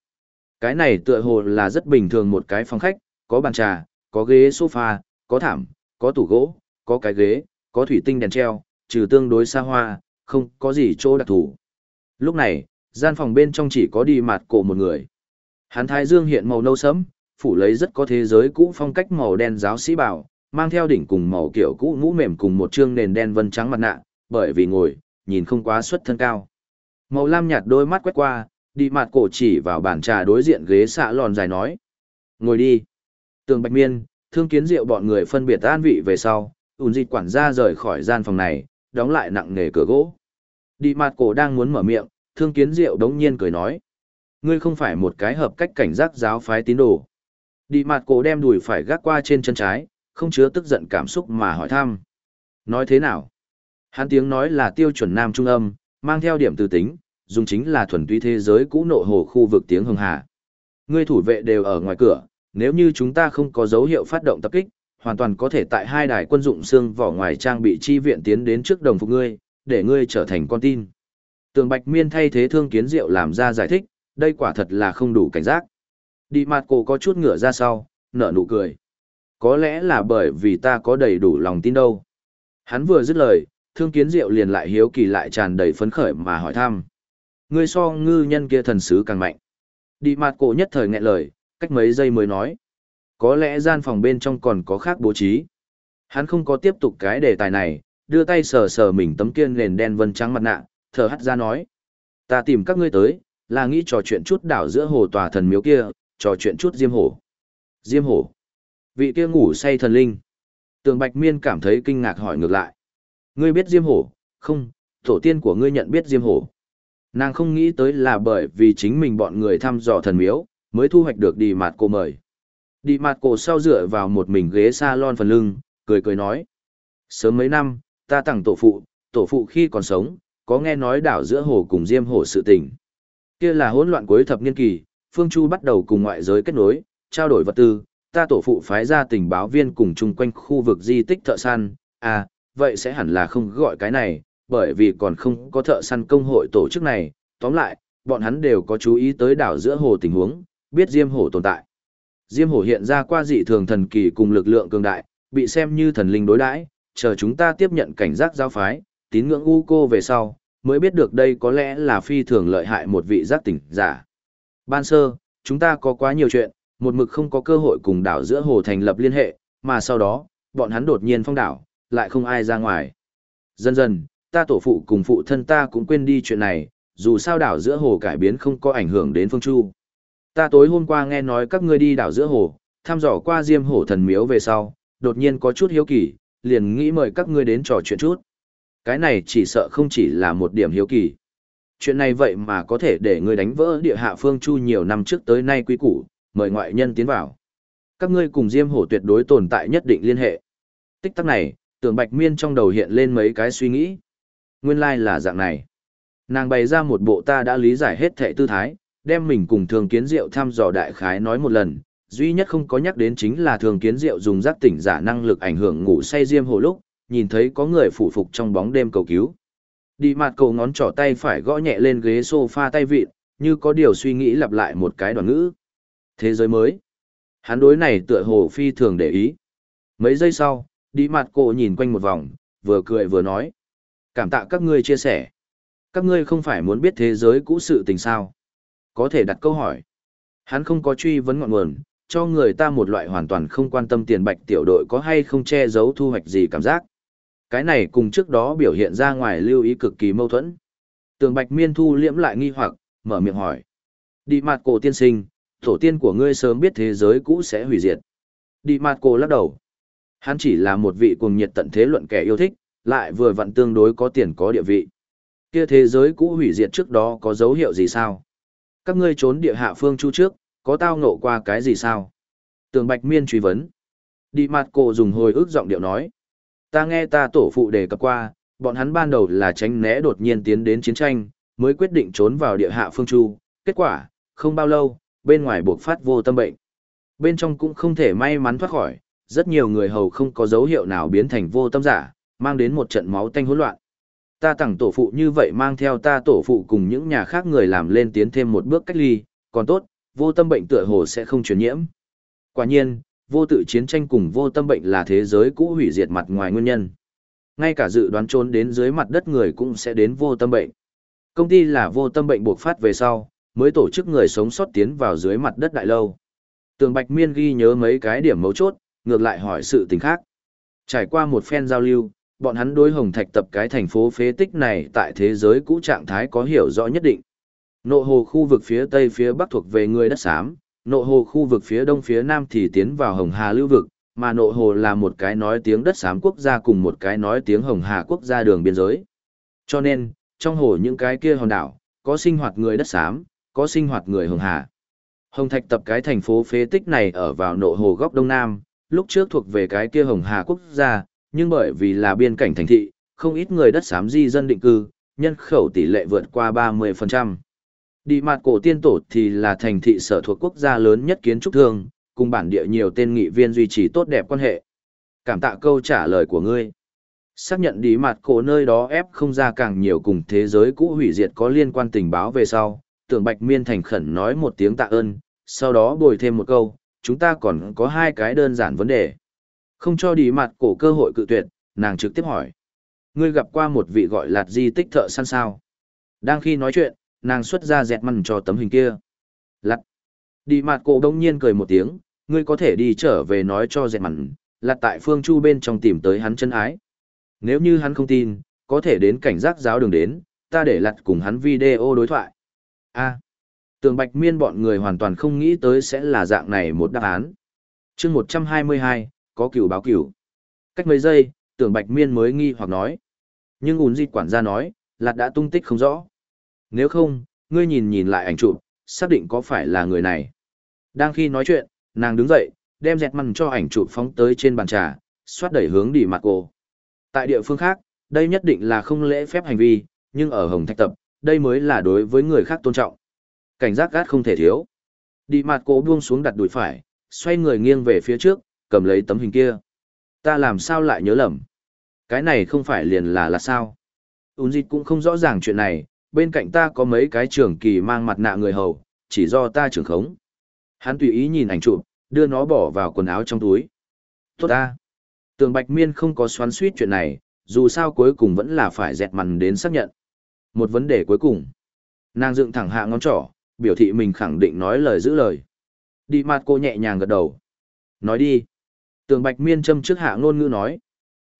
Cái này tựa hồ là rất bình thường một cái phòng khách, có bàn trà, có ghế sofa, có thảm, có tủ gỗ, có cái ghế, có thủy tinh đèn treo, trừ tương đối xa hoa, không có gì chỗ đặc thù. Lúc này, Gian phòng bên trong chỉ có đi mặt cổ một người. Hắn thái dương hiện màu nâu sẫm, phủ lấy rất có thế giới cũ phong cách màu đen giáo sĩ bảo, mang theo đỉnh cùng màu kiểu cũ mũ mềm cùng một trương nền đen vân trắng mặt nạ, bởi vì ngồi, nhìn không quá xuất thân cao. Màu lam nhạt đôi mắt quét qua, đi mặt cổ chỉ vào bàn trà đối diện ghế xạ lòn dài nói. Ngồi đi. Tường Bạch Miên, thương kiến rượu bọn người phân biệt an vị về sau, ủn dịch quản gia rời khỏi gian phòng này, đóng lại nặng nề cửa gỗ. Đi mặt cổ đang muốn mở miệng, thương kiến rượu đống nhiên cười nói. Ngươi không phải một cái hợp cách cảnh giác giáo phái tín đồ. Đi mặt cổ đem đùi phải gác qua trên chân trái, không chứa tức giận cảm xúc mà hỏi thăm. Nói thế nào? Hắn tiếng nói là tiêu chuẩn nam trung âm, mang theo điểm từ tính, dùng chính là thuần túy thế giới cũ nộ hồ khu vực tiếng hưng hà. Ngươi thủ vệ đều ở ngoài cửa, nếu như chúng ta không có dấu hiệu phát động tập kích, hoàn toàn có thể tại hai đài quân dụng xương vỏ ngoài trang bị chi viện tiến đến trước đồng phục ngươi, để ngươi trở thành con tin. Tường Bạch Miên thay thế thương kiến diệu làm ra giải thích, đây quả thật là không đủ cảnh giác. Đi mặt cổ có chút ngửa ra sau, nở nụ cười. Có lẽ là bởi vì ta có đầy đủ lòng tin đâu. Hắn vừa dứt lời, thương kiến diệu liền lại hiếu kỳ lại tràn đầy phấn khởi mà hỏi thăm. Ngươi so ngư nhân kia thần sứ càng mạnh. Đi mặt cổ nhất thời nghẹn lời, cách mấy giây mới nói. Có lẽ gian phòng bên trong còn có khác bố trí. Hắn không có tiếp tục cái đề tài này, đưa tay sờ sờ mình tấm kiên nền đen vân trắng mặt nạ, thở hắt ra nói. Ta tìm các ngươi tới, là nghĩ trò chuyện chút đảo giữa hồ tòa thần miếu kia, trò chuyện chút diêm hổ. Diêm hổ. Vị kia ngủ say thần linh. Tường Bạch Miên cảm thấy kinh ngạc hỏi ngược lại. Ngươi biết diêm hổ? Không, tổ tiên của ngươi nhận biết diêm hổ. Nàng không nghĩ tới là bởi vì chính mình bọn người thăm dò thần miếu, mới thu hoạch được đi mặt cô mời. Đi mặt cổ sau dựa vào một mình ghế salon phần lưng, cười cười nói. Sớm mấy năm, ta tặng tổ phụ, tổ phụ khi còn sống, có nghe nói đảo giữa hồ cùng diêm hồ sự tình. Kia là hỗn loạn cuối thập niên kỳ, Phương Chu bắt đầu cùng ngoại giới kết nối, trao đổi vật tư, ta tổ phụ phái ra tình báo viên cùng chung quanh khu vực di tích thợ săn, à, vậy sẽ hẳn là không gọi cái này, bởi vì còn không có thợ săn công hội tổ chức này, tóm lại, bọn hắn đều có chú ý tới đảo giữa hồ tình huống, biết Diêm Hổ tồn tại. Diêm Hổ hiện ra qua dị thường thần kỳ cùng lực lượng cường đại, bị xem như thần linh đối đãi, chờ chúng ta tiếp nhận cảnh giác giao phái, tín ngưỡng u cô về sau, mới biết được đây có lẽ là phi thường lợi hại một vị giác tỉnh giả. Ban sơ, chúng ta có quá nhiều chuyện, một mực không có cơ hội cùng đảo giữa hồ thành lập liên hệ, mà sau đó, bọn hắn đột nhiên phong đảo, lại không ai ra ngoài. Dần dần, ta tổ phụ cùng phụ thân ta cũng quên đi chuyện này, dù sao đảo giữa hồ cải biến không có ảnh hưởng đến phương chu. Ta tối hôm qua nghe nói các ngươi đi đảo giữa hồ, thăm dò qua diêm hổ thần miếu về sau, đột nhiên có chút hiếu kỳ, liền nghĩ mời các ngươi đến trò chuyện chút. Cái này chỉ sợ không chỉ là một điểm hiếu kỳ. Chuyện này vậy mà có thể để ngươi đánh vỡ địa hạ phương chu nhiều năm trước tới nay quý củ, mời ngoại nhân tiến vào. Các ngươi cùng diêm hổ tuyệt đối tồn tại nhất định liên hệ. Tích tắc này, tưởng bạch miên trong đầu hiện lên mấy cái suy nghĩ. Nguyên lai like là dạng này. Nàng bày ra một bộ ta đã lý giải hết thệ tư thái, đem mình cùng thường kiến diệu thăm dò đại khái nói một lần, duy nhất không có nhắc đến chính là thường kiến diệu dùng giác tỉnh giả năng lực ảnh hưởng ngủ say diêm Hổ lúc, nhìn thấy có người phủ phục trong bóng đêm cầu cứu. Đi mặt cầu ngón trỏ tay phải gõ nhẹ lên ghế sofa tay vịn, như có điều suy nghĩ lặp lại một cái đoạn ngữ. Thế giới mới. Hắn đối này tựa hồ phi thường để ý. Mấy giây sau, đi mặt cổ nhìn quanh một vòng, vừa cười vừa nói. Cảm tạ các ngươi chia sẻ. Các ngươi không phải muốn biết thế giới cũ sự tình sao. Có thể đặt câu hỏi. Hắn không có truy vấn ngọn nguồn, cho người ta một loại hoàn toàn không quan tâm tiền bạch tiểu đội có hay không che giấu thu hoạch gì cảm giác. Cái này cùng trước đó biểu hiện ra ngoài lưu ý cực kỳ mâu thuẫn. Tường bạch miên thu liễm lại nghi hoặc, mở miệng hỏi. Đi mặt cổ tiên sinh, tổ tiên của ngươi sớm biết thế giới cũ sẽ hủy diệt. Đi mặt cổ lắc đầu. Hắn chỉ là một vị cuồng nhiệt tận thế luận kẻ yêu thích, lại vừa vặn tương đối có tiền có địa vị. Kia thế giới cũ hủy diệt trước đó có dấu hiệu gì sao? Các ngươi trốn địa hạ phương chu trước, có tao ngộ qua cái gì sao? Tường Bạch Miên truy vấn. Đi mặt cổ dùng hồi ức giọng điệu nói. Ta nghe ta tổ phụ đề cập qua, bọn hắn ban đầu là tránh né đột nhiên tiến đến chiến tranh, mới quyết định trốn vào địa hạ phương chu. Kết quả, không bao lâu, bên ngoài buộc phát vô tâm bệnh. Bên trong cũng không thể may mắn thoát khỏi, rất nhiều người hầu không có dấu hiệu nào biến thành vô tâm giả, mang đến một trận máu tanh hỗn loạn. Ta tặng tổ phụ như vậy mang theo ta tổ phụ cùng những nhà khác người làm lên tiến thêm một bước cách ly, còn tốt, vô tâm bệnh tựa hồ sẽ không truyền nhiễm. Quả nhiên, vô tự chiến tranh cùng vô tâm bệnh là thế giới cũ hủy diệt mặt ngoài nguyên nhân. Ngay cả dự đoán trốn đến dưới mặt đất người cũng sẽ đến vô tâm bệnh. Công ty là vô tâm bệnh buộc phát về sau, mới tổ chức người sống sót tiến vào dưới mặt đất đại lâu. Tường Bạch Miên ghi nhớ mấy cái điểm mấu chốt, ngược lại hỏi sự tình khác. Trải qua một phen giao lưu, bọn hắn đối Hồng Thạch tập cái thành phố phế tích này tại thế giới cũ trạng thái có hiểu rõ nhất định. Nộ hồ khu vực phía tây phía bắc thuộc về người đất xám, nộ hồ khu vực phía đông phía nam thì tiến vào Hồng Hà lưu vực, mà nộ hồ là một cái nói tiếng đất xám quốc gia cùng một cái nói tiếng Hồng Hà quốc gia đường biên giới. Cho nên, trong hồ những cái kia hòn đảo, có sinh hoạt người đất xám, có sinh hoạt người Hồng Hà. Hồng Thạch tập cái thành phố phế tích này ở vào nội hồ góc đông nam, lúc trước thuộc về cái kia Hồng Hà quốc gia, nhưng bởi vì là biên cảnh thành thị, không ít người đất xám di dân định cư, nhân khẩu tỷ lệ vượt qua 30%. Đi mặt cổ tiên tổ thì là thành thị sở thuộc quốc gia lớn nhất kiến trúc thương, cùng bản địa nhiều tên nghị viên duy trì tốt đẹp quan hệ. Cảm tạ câu trả lời của ngươi. Xác nhận đi mặt cổ nơi đó ép không ra càng nhiều cùng thế giới cũ hủy diệt có liên quan tình báo về sau, tưởng Bạch Miên thành khẩn nói một tiếng tạ ơn, sau đó bồi thêm một câu, chúng ta còn có hai cái đơn giản vấn đề. Không cho đi mặt cổ cơ hội cự tuyệt, nàng trực tiếp hỏi. Ngươi gặp qua một vị gọi là di tích thợ săn sao. Đang khi nói chuyện, nàng xuất ra dẹt măn cho tấm hình kia. Lặt. Đi mặt cổ đông nhiên cười một tiếng, ngươi có thể đi trở về nói cho dẹt mằn, lặt tại phương chu bên trong tìm tới hắn chân ái. Nếu như hắn không tin, có thể đến cảnh giác giáo đường đến, ta để lặt cùng hắn video đối thoại. A. Tường Bạch Miên bọn người hoàn toàn không nghĩ tới sẽ là dạng này một đáp án. chương 122, có cựu báo cựu Cách mấy giây, Tường Bạch Miên mới nghi hoặc nói. Nhưng ùn Di quản gia nói, lạt đã tung tích không rõ. Nếu không, ngươi nhìn nhìn lại ảnh chụp, xác định có phải là người này. Đang khi nói chuyện, nàng đứng dậy, đem dẹt măn cho ảnh chụp phóng tới trên bàn trà, xoát đẩy hướng đi mặt cô. Tại địa phương khác, đây nhất định là không lễ phép hành vi, nhưng ở Hồng Thạch Tập, đây mới là đối với người khác tôn trọng. Cảnh giác gắt không thể thiếu. Đi mặt cổ buông xuống đặt đùi phải, xoay người nghiêng về phía trước, cầm lấy tấm hình kia. Ta làm sao lại nhớ lầm? Cái này không phải liền là là sao? Ún dịch cũng không rõ ràng chuyện này, bên cạnh ta có mấy cái trưởng kỳ mang mặt nạ người hầu, chỉ do ta trưởng khống. Hắn tùy ý nhìn ảnh chụp, đưa nó bỏ vào quần áo trong túi. Tốt ta. Tường Bạch Miên không có xoắn suýt chuyện này, dù sao cuối cùng vẫn là phải dẹt mằn đến xác nhận. Một vấn đề cuối cùng. Nàng dựng thẳng hạ ngón trỏ, biểu thị mình khẳng định nói lời giữ lời. Đi mặt cô nhẹ nhàng gật đầu. Nói đi. Tường Bạch Miên châm trước hạ ngôn ngữ nói.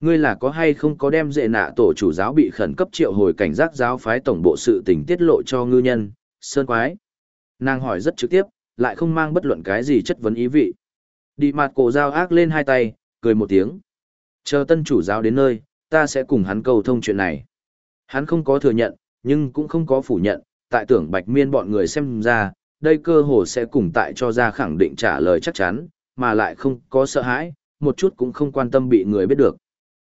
Ngươi là có hay không có đem dệ nạ tổ chủ giáo bị khẩn cấp triệu hồi cảnh giác giáo phái tổng bộ sự tình tiết lộ cho ngư nhân, sơn quái. Nàng hỏi rất trực tiếp, lại không mang bất luận cái gì chất vấn ý vị. Đi mặt cổ dao ác lên hai tay, cười một tiếng. Chờ tân chủ giáo đến nơi, ta sẽ cùng hắn cầu thông chuyện này. Hắn không có thừa nhận, nhưng cũng không có phủ nhận, tại tưởng bạch miên bọn người xem ra, đây cơ hồ sẽ cùng tại cho ra khẳng định trả lời chắc chắn, mà lại không có sợ hãi, một chút cũng không quan tâm bị người biết được.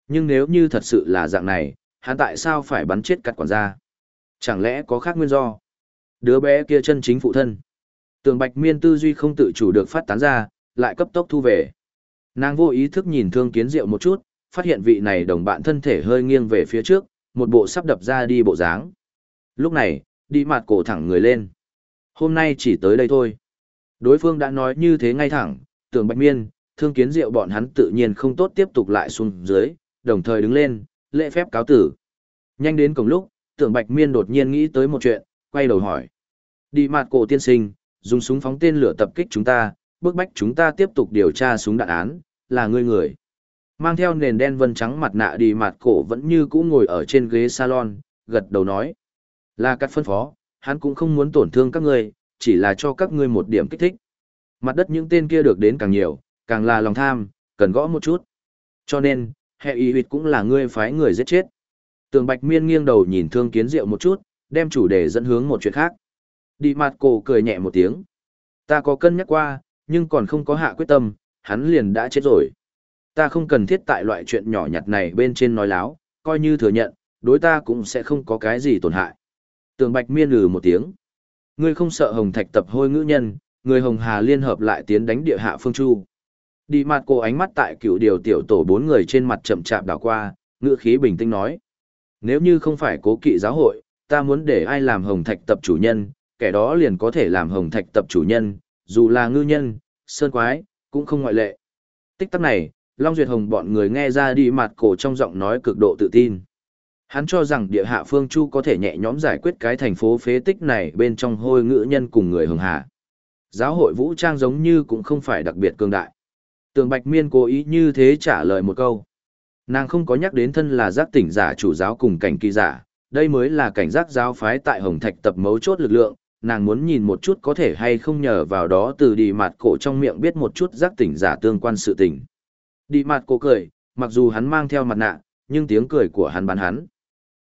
Nhưng nếu như thật sự là dạng này, hắn tại sao phải bắn chết cắt quản gia? Chẳng lẽ có khác nguyên do? Đứa bé kia chân chính phụ thân. Tường bạch miên tư duy không tự chủ được phát tán ra, lại cấp tốc thu về. Nàng vô ý thức nhìn thương kiến diệu một chút, phát hiện vị này đồng bạn thân thể hơi nghiêng về phía trước, một bộ sắp đập ra đi bộ dáng. Lúc này, đi mặt cổ thẳng người lên. Hôm nay chỉ tới đây thôi. Đối phương đã nói như thế ngay thẳng, tưởng bạch miên, thương kiến diệu bọn hắn tự nhiên không tốt tiếp tục lại xuống dưới, đồng thời đứng lên, lễ phép cáo tử. Nhanh đến cùng lúc, tưởng bạch miên đột nhiên nghĩ tới một chuyện, quay đầu hỏi. Đi mặt cổ tiên sinh, dùng súng phóng tên lửa tập kích chúng ta, bức bách chúng ta tiếp tục điều tra súng đạn án, là ngươi người. Mang theo nền đen vân trắng mặt nạ đi mặt cổ vẫn như cũ ngồi ở trên ghế salon, gật đầu nói. Là cắt phân phó, hắn cũng không muốn tổn thương các ngươi, chỉ là cho các ngươi một điểm kích thích. Mặt đất những tên kia được đến càng nhiều, càng là lòng tham, cần gõ một chút. Cho nên, hệ y huyệt cũng là ngươi phái người giết chết. Tường Bạch Miên nghiêng đầu nhìn Thương Kiến Diệu một chút, đem chủ đề dẫn hướng một chuyện khác. Đi mặt cổ cười nhẹ một tiếng. Ta có cân nhắc qua, nhưng còn không có hạ quyết tâm, hắn liền đã chết rồi. Ta không cần thiết tại loại chuyện nhỏ nhặt này bên trên nói láo, coi như thừa nhận, đối ta cũng sẽ không có cái gì tổn hại. Tường Bạch miên lừ một tiếng. Ngươi không sợ Hồng Thạch tập hôi ngữ nhân, người Hồng Hà liên hợp lại tiến đánh địa hạ phương chu. Đi mặt cô ánh mắt tại cựu điều tiểu tổ bốn người trên mặt chậm chạp đảo qua, ngữ khí bình tĩnh nói. Nếu như không phải cố kỵ giáo hội, ta muốn để ai làm Hồng Thạch tập chủ nhân, kẻ đó liền có thể làm Hồng Thạch tập chủ nhân, dù là ngư nhân, sơn quái, cũng không ngoại lệ. Tích tắc này, Long Duyệt Hồng bọn người nghe ra đi mặt cổ trong giọng nói cực độ tự tin. Hắn cho rằng địa hạ phương chu có thể nhẹ nhõm giải quyết cái thành phố phế tích này bên trong hôi ngữ nhân cùng người hường hạ. Giáo hội vũ trang giống như cũng không phải đặc biệt cường đại. Tường Bạch Miên cố ý như thế trả lời một câu. Nàng không có nhắc đến thân là giác tỉnh giả chủ giáo cùng cảnh kỳ giả, đây mới là cảnh giác giáo phái tại Hồng Thạch tập mấu chốt lực lượng, nàng muốn nhìn một chút có thể hay không nhờ vào đó từ đi mặt cổ trong miệng biết một chút giác tỉnh giả tương quan sự tình. Đi mặt cổ cười, mặc dù hắn mang theo mặt nạ, nhưng tiếng cười của hắn bán hắn.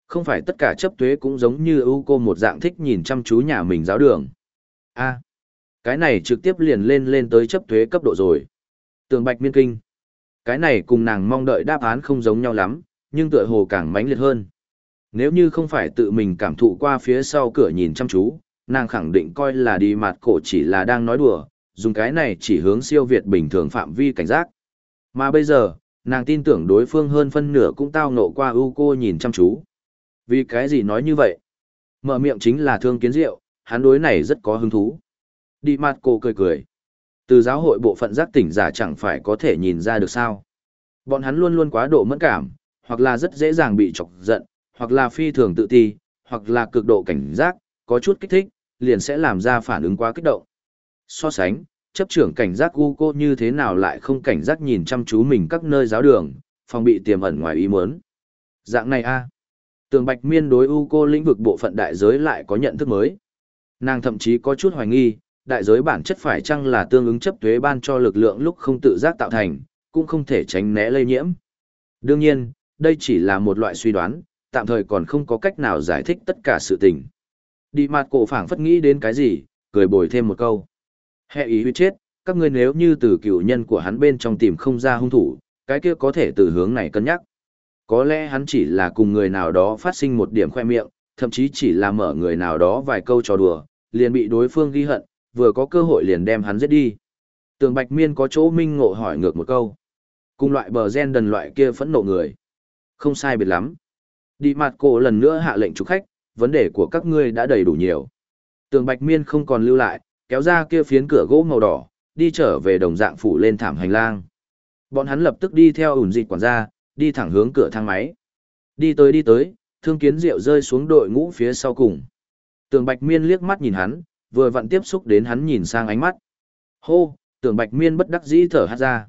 Không phải tất cả chấp tuế cũng giống như ưu cô một dạng thích nhìn chăm chú nhà mình giáo đường. a cái này trực tiếp liền lên lên tới chấp thuế cấp độ rồi. Tường bạch miên kinh. Cái này cùng nàng mong đợi đáp án không giống nhau lắm, nhưng tựa hồ càng mãnh liệt hơn. Nếu như không phải tự mình cảm thụ qua phía sau cửa nhìn chăm chú, nàng khẳng định coi là đi mặt cổ chỉ là đang nói đùa, dùng cái này chỉ hướng siêu việt bình thường phạm vi cảnh giác. Mà bây giờ, nàng tin tưởng đối phương hơn phân nửa cũng tao nộ qua ưu cô nhìn chăm chú. Vì cái gì nói như vậy? Mở miệng chính là thương kiến diệu, hắn đối này rất có hứng thú. Đi mặt cô cười cười. Từ giáo hội bộ phận giác tỉnh giả chẳng phải có thể nhìn ra được sao. Bọn hắn luôn luôn quá độ mẫn cảm, hoặc là rất dễ dàng bị chọc giận, hoặc là phi thường tự ti, hoặc là cực độ cảnh giác, có chút kích thích, liền sẽ làm ra phản ứng quá kích động. So sánh, chấp trưởng cảnh giác gu cô như thế nào lại không cảnh giác nhìn chăm chú mình các nơi giáo đường, phòng bị tiềm ẩn ngoài ý muốn. Dạng này a Tường Bạch Miên đối u cô lĩnh vực bộ phận đại giới lại có nhận thức mới. Nàng thậm chí có chút hoài nghi, đại giới bản chất phải chăng là tương ứng chấp thuế ban cho lực lượng lúc không tự giác tạo thành, cũng không thể tránh né lây nhiễm. Đương nhiên, đây chỉ là một loại suy đoán, tạm thời còn không có cách nào giải thích tất cả sự tình. Đi mặt cổ phảng phất nghĩ đến cái gì, cười bồi thêm một câu. Hệ ý huy chết, các ngươi nếu như từ cựu nhân của hắn bên trong tìm không ra hung thủ, cái kia có thể từ hướng này cân nhắc. Có lẽ hắn chỉ là cùng người nào đó phát sinh một điểm khoe miệng, thậm chí chỉ là mở người nào đó vài câu trò đùa, liền bị đối phương ghi hận, vừa có cơ hội liền đem hắn giết đi. Tường Bạch Miên có chỗ minh ngộ hỏi ngược một câu. Cùng loại bờ gen đần loại kia phẫn nộ người. Không sai biệt lắm. Đi mặt cổ lần nữa hạ lệnh chúc khách, vấn đề của các ngươi đã đầy đủ nhiều. Tường Bạch Miên không còn lưu lại, kéo ra kia phiến cửa gỗ màu đỏ, đi trở về đồng dạng phủ lên thảm hành lang. Bọn hắn lập tức đi theo ủn dịch quản gia, đi thẳng hướng cửa thang máy. Đi tới đi tới, thương kiến diệu rơi xuống đội ngũ phía sau cùng. Tường Bạch Miên liếc mắt nhìn hắn, vừa vặn tiếp xúc đến hắn nhìn sang ánh mắt. Hô, Tường Bạch Miên bất đắc dĩ thở hát ra.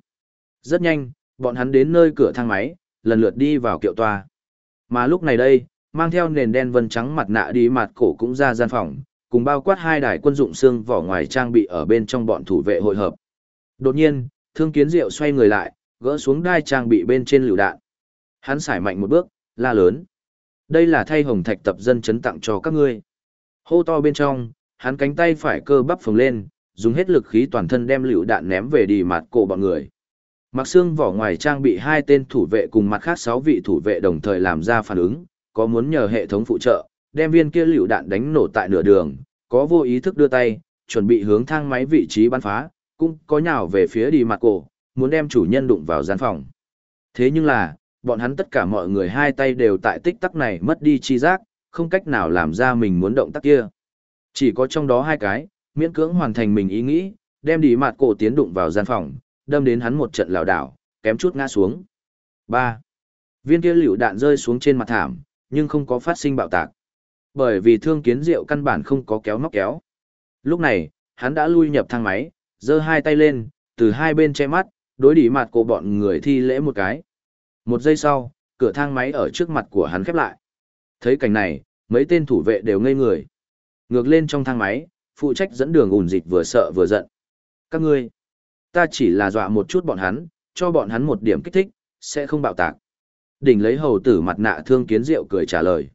Rất nhanh, bọn hắn đến nơi cửa thang máy, lần lượt đi vào kiệu tòa. Mà lúc này đây, mang theo nền đen vân trắng mặt nạ đi mặt cổ cũng ra gian phòng, cùng bao quát hai đài quân dụng xương vỏ ngoài trang bị ở bên trong bọn thủ vệ hội hợp. Đột nhiên, Thương Kiến Diệu xoay người lại, gỡ xuống đai trang bị bên trên lựu đạn. Hắn xài mạnh một bước, la lớn. Đây là thay hồng thạch tập dân chấn tặng cho các ngươi. Hô to bên trong, hắn cánh tay phải cơ bắp phồng lên, dùng hết lực khí toàn thân đem lựu đạn ném về đi mặt cổ bọn người. Mặc xương vỏ ngoài trang bị hai tên thủ vệ cùng mặt khác sáu vị thủ vệ đồng thời làm ra phản ứng, có muốn nhờ hệ thống phụ trợ, đem viên kia lựu đạn đánh nổ tại nửa đường, có vô ý thức đưa tay, chuẩn bị hướng thang máy vị trí bắn phá, cũng có nhào về phía đi mặt cổ, muốn đem chủ nhân đụng vào gian phòng. Thế nhưng là, bọn hắn tất cả mọi người hai tay đều tại tích tắc này mất đi chi giác, không cách nào làm ra mình muốn động tác kia. Chỉ có trong đó hai cái, miễn cưỡng hoàn thành mình ý nghĩ, đem đi mặt cổ tiến đụng vào gian phòng, đâm đến hắn một trận lảo đảo, kém chút ngã xuống. 3. Viên kia liều đạn rơi xuống trên mặt thảm, nhưng không có phát sinh bạo tạc. Bởi vì thương kiến diệu căn bản không có kéo móc kéo. Lúc này, hắn đã lui nhập thang máy, giơ hai tay lên, từ hai bên che mắt, đối đỉ mặt của bọn người thi lễ một cái. Một giây sau, cửa thang máy ở trước mặt của hắn khép lại. Thấy cảnh này, mấy tên thủ vệ đều ngây người. Ngược lên trong thang máy, phụ trách dẫn đường ủn dịch vừa sợ vừa giận. Các ngươi, ta chỉ là dọa một chút bọn hắn, cho bọn hắn một điểm kích thích, sẽ không bạo tạc. Đỉnh lấy hầu tử mặt nạ thương kiến rượu cười trả lời.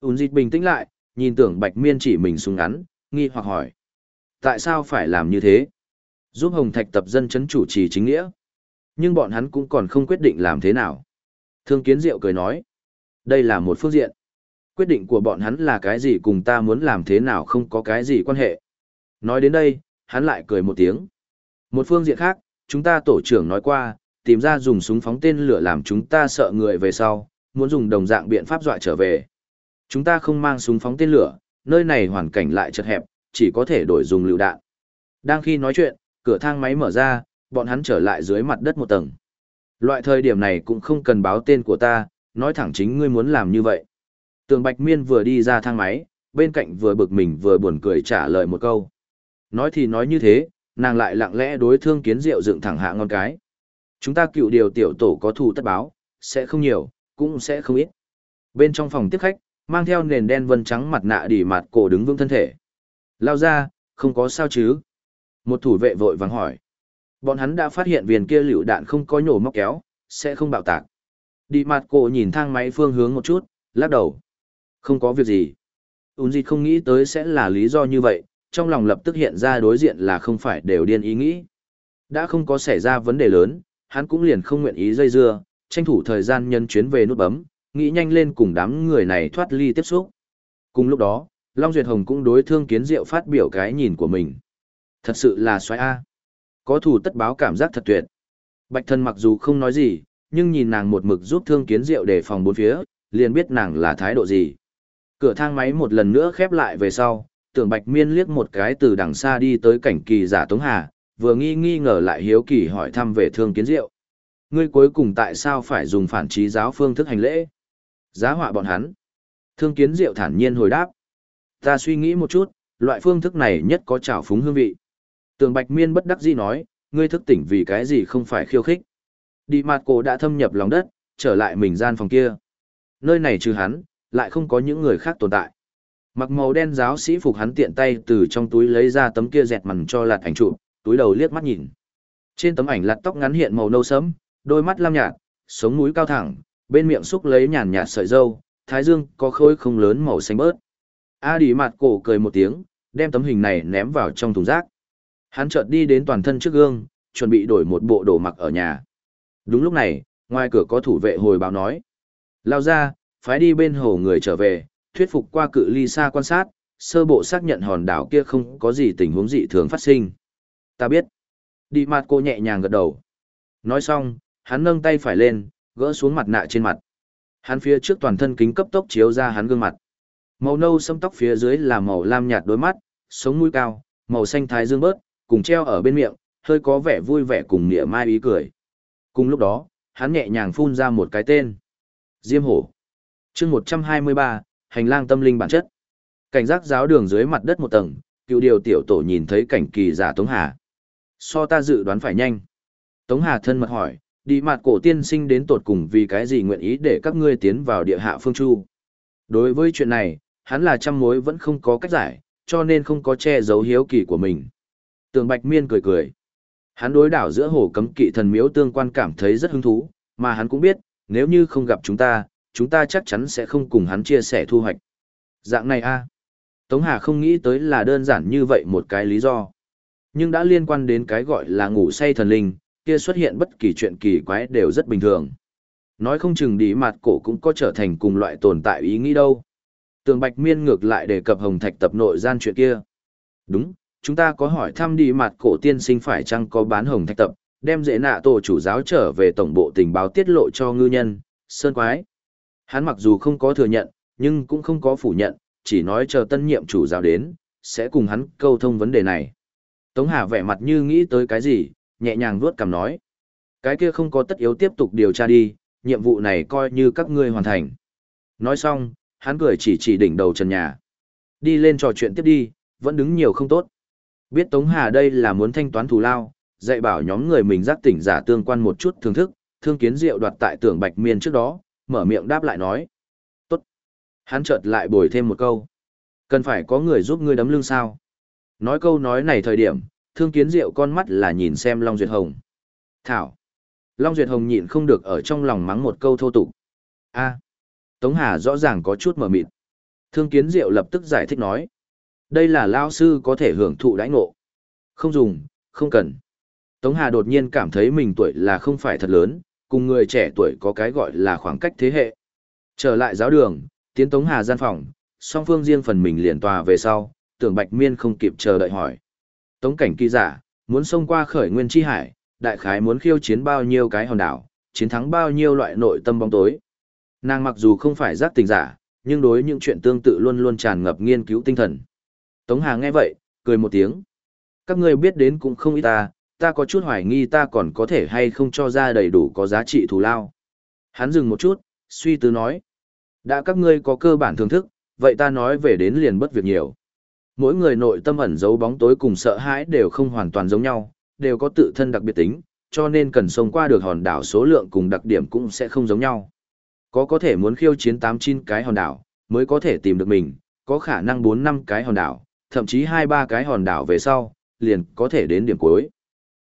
Ún dịch bình tĩnh lại, nhìn tưởng bạch miên chỉ mình súng ngắn, nghi hoặc hỏi. Tại sao phải làm như thế? Giúp Hồng Thạch tập dân chấn chủ trì chính nghĩa. Nhưng bọn hắn cũng còn không quyết định làm thế nào. Thương kiến diệu cười nói. Đây là một phương diện. Quyết định của bọn hắn là cái gì cùng ta muốn làm thế nào không có cái gì quan hệ. Nói đến đây, hắn lại cười một tiếng. Một phương diện khác, chúng ta tổ trưởng nói qua, tìm ra dùng súng phóng tên lửa làm chúng ta sợ người về sau, muốn dùng đồng dạng biện pháp dọa trở về. Chúng ta không mang súng phóng tên lửa, nơi này hoàn cảnh lại chật hẹp, chỉ có thể đổi dùng lựu đạn. Đang khi nói chuyện, cửa thang máy mở ra, bọn hắn trở lại dưới mặt đất một tầng. Loại thời điểm này cũng không cần báo tên của ta, nói thẳng chính ngươi muốn làm như vậy. Tường Bạch Miên vừa đi ra thang máy, bên cạnh vừa bực mình vừa buồn cười trả lời một câu. Nói thì nói như thế, nàng lại lặng lẽ đối thương kiến diệu dựng thẳng hạ ngon cái. Chúng ta cựu điều tiểu tổ có thù tất báo, sẽ không nhiều, cũng sẽ không ít. Bên trong phòng tiếp khách, mang theo nền đen vân trắng mặt nạ đỉ mặt cổ đứng vững thân thể. Lao ra, không có sao chứ. Một thủ vệ vội vàng hỏi. Bọn hắn đã phát hiện viên kia lựu đạn không có nhổ móc kéo, sẽ không bạo tạc. Đi mặt cổ nhìn thang máy phương hướng một chút, lắc đầu. Không có việc gì. Ún gì không nghĩ tới sẽ là lý do như vậy, trong lòng lập tức hiện ra đối diện là không phải đều điên ý nghĩ. Đã không có xảy ra vấn đề lớn, hắn cũng liền không nguyện ý dây dưa, tranh thủ thời gian nhân chuyến về nút bấm, nghĩ nhanh lên cùng đám người này thoát ly tiếp xúc. Cùng lúc đó, Long Duyệt Hồng cũng đối thương kiến diệu phát biểu cái nhìn của mình. Thật sự là xoáy A. Có thủ tất báo cảm giác thật tuyệt. Bạch thân mặc dù không nói gì, nhưng nhìn nàng một mực giúp thương kiến diệu để phòng bốn phía, liền biết nàng là thái độ gì. Cửa thang máy một lần nữa khép lại về sau, tưởng bạch miên liếc một cái từ đằng xa đi tới cảnh kỳ giả Tống Hà, vừa nghi nghi ngờ lại hiếu kỳ hỏi thăm về thương kiến diệu. Ngươi cuối cùng tại sao phải dùng phản trí giáo phương thức hành lễ? Giá họa bọn hắn. Thương kiến diệu thản nhiên hồi đáp. Ta suy nghĩ một chút, loại phương thức này nhất có trào phúng hương vị. Tường Bạch Miên bất đắc dĩ nói, ngươi thức tỉnh vì cái gì không phải khiêu khích. Đi mặt cổ đã thâm nhập lòng đất, trở lại mình gian phòng kia. Nơi này trừ hắn, lại không có những người khác tồn tại. Mặc màu đen giáo sĩ phục hắn tiện tay từ trong túi lấy ra tấm kia dẹt mằn cho lạt ảnh chụp, túi đầu liếc mắt nhìn. Trên tấm ảnh lạt tóc ngắn hiện màu nâu sẫm, đôi mắt lam nhạt, sống mũi cao thẳng, bên miệng xúc lấy nhàn nhạt sợi dâu, thái dương có khối không lớn màu xanh bớt. A đi mặt cổ cười một tiếng, đem tấm hình này ném vào trong thùng rác. Hắn chợt đi đến toàn thân trước gương, chuẩn bị đổi một bộ đồ mặc ở nhà. Đúng lúc này, ngoài cửa có thủ vệ hồi báo nói. Lao ra, phái đi bên hồ người trở về, thuyết phục qua cự ly xa quan sát, sơ bộ xác nhận hòn đảo kia không có gì tình huống dị thường phát sinh. Ta biết. Đi mặt cô nhẹ nhàng gật đầu. Nói xong, hắn nâng tay phải lên, gỡ xuống mặt nạ trên mặt. Hắn phía trước toàn thân kính cấp tốc chiếu ra hắn gương mặt. Màu nâu sâm tóc phía dưới là màu lam nhạt đôi mắt, sống mũi cao, màu xanh thái dương bớt, cùng treo ở bên miệng, hơi có vẻ vui vẻ cùng nịa mai ý cười. Cùng lúc đó, hắn nhẹ nhàng phun ra một cái tên. Diêm hổ. chương 123, hành lang tâm linh bản chất. Cảnh giác giáo đường dưới mặt đất một tầng, cựu điều tiểu tổ nhìn thấy cảnh kỳ giả Tống Hà. So ta dự đoán phải nhanh. Tống Hà thân mật hỏi, đi mặt cổ tiên sinh đến tột cùng vì cái gì nguyện ý để các ngươi tiến vào địa hạ phương chu. Đối với chuyện này, hắn là trăm mối vẫn không có cách giải, cho nên không có che giấu hiếu kỳ của mình. Tường Bạch Miên cười cười. Hắn đối đảo giữa hồ cấm kỵ thần miếu tương quan cảm thấy rất hứng thú, mà hắn cũng biết, nếu như không gặp chúng ta, chúng ta chắc chắn sẽ không cùng hắn chia sẻ thu hoạch. Dạng này a Tống Hà không nghĩ tới là đơn giản như vậy một cái lý do. Nhưng đã liên quan đến cái gọi là ngủ say thần linh, kia xuất hiện bất kỳ chuyện kỳ quái đều rất bình thường. Nói không chừng đi mặt cổ cũng có trở thành cùng loại tồn tại ý nghĩ đâu. Tường Bạch Miên ngược lại đề cập Hồng Thạch tập nội gian chuyện kia. Đúng, chúng ta có hỏi thăm đi mặt cổ tiên sinh phải chăng có bán Hồng Thạch tập, đem dễ nạ tổ chủ giáo trở về tổng bộ tình báo tiết lộ cho ngư nhân, Sơn Quái. Hắn mặc dù không có thừa nhận, nhưng cũng không có phủ nhận, chỉ nói chờ tân nhiệm chủ giáo đến, sẽ cùng hắn câu thông vấn đề này. Tống Hà vẻ mặt như nghĩ tới cái gì, nhẹ nhàng vuốt cằm nói. Cái kia không có tất yếu tiếp tục điều tra đi, nhiệm vụ này coi như các ngươi hoàn thành. Nói xong, hắn cười chỉ chỉ đỉnh đầu trần nhà. Đi lên trò chuyện tiếp đi, vẫn đứng nhiều không tốt. Biết Tống Hà đây là muốn thanh toán thù lao, dạy bảo nhóm người mình giác tỉnh giả tương quan một chút thưởng thức, thương kiến diệu đoạt tại tưởng bạch miên trước đó, mở miệng đáp lại nói. Tốt. Hắn chợt lại bồi thêm một câu. Cần phải có người giúp ngươi đấm lưng sao. Nói câu nói này thời điểm, thương kiến diệu con mắt là nhìn xem Long Duyệt Hồng. Thảo. Long Duyệt Hồng nhịn không được ở trong lòng mắng một câu thô tục. a Tống Hà rõ ràng có chút mở mịt. Thương kiến diệu lập tức giải thích nói. Đây là lao sư có thể hưởng thụ đãi ngộ. Không dùng, không cần. Tống Hà đột nhiên cảm thấy mình tuổi là không phải thật lớn, cùng người trẻ tuổi có cái gọi là khoảng cách thế hệ. Trở lại giáo đường, tiến Tống Hà gian phòng, song phương riêng phần mình liền tòa về sau, tưởng Bạch Miên không kịp chờ đợi hỏi. Tống cảnh kỳ giả, muốn xông qua khởi nguyên chi hải, đại khái muốn khiêu chiến bao nhiêu cái hòn đảo, chiến thắng bao nhiêu loại nội tâm bóng tối. Nàng mặc dù không phải giác tình giả, nhưng đối những chuyện tương tự luôn luôn tràn ngập nghiên cứu tinh thần. Tống Hà nghe vậy, cười một tiếng. Các ngươi biết đến cũng không ít ta, ta có chút hoài nghi ta còn có thể hay không cho ra đầy đủ có giá trị thù lao. Hắn dừng một chút, suy tư nói. Đã các ngươi có cơ bản thưởng thức, vậy ta nói về đến liền bất việc nhiều. Mỗi người nội tâm ẩn giấu bóng tối cùng sợ hãi đều không hoàn toàn giống nhau, đều có tự thân đặc biệt tính, cho nên cần sống qua được hòn đảo số lượng cùng đặc điểm cũng sẽ không giống nhau. Có có thể muốn khiêu chiến 8-9 cái hòn đảo, mới có thể tìm được mình, có khả năng 4-5 cái hòn đảo, thậm chí 2-3 cái hòn đảo về sau, liền có thể đến điểm cuối.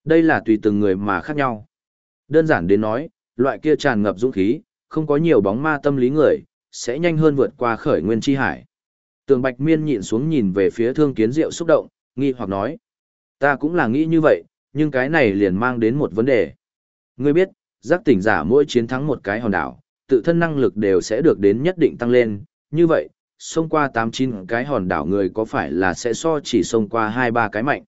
Đây là tùy từng người mà khác nhau. Đơn giản đến nói, loại kia tràn ngập dũng khí, không có nhiều bóng ma tâm lý người, sẽ nhanh hơn vượt qua khởi nguyên chi hải. Tường Bạch Miên nhịn xuống nhìn về phía Thương Kiến Diệu xúc động, nghi hoặc nói: "Ta cũng là nghĩ như vậy, nhưng cái này liền mang đến một vấn đề. Ngươi biết, giác tỉnh giả mỗi chiến thắng một cái hòn đảo, tự thân năng lực đều sẽ được đến nhất định tăng lên, như vậy, xông qua 8-9 cái hòn đảo người có phải là sẽ so chỉ xông qua 2-3 cái mạnh.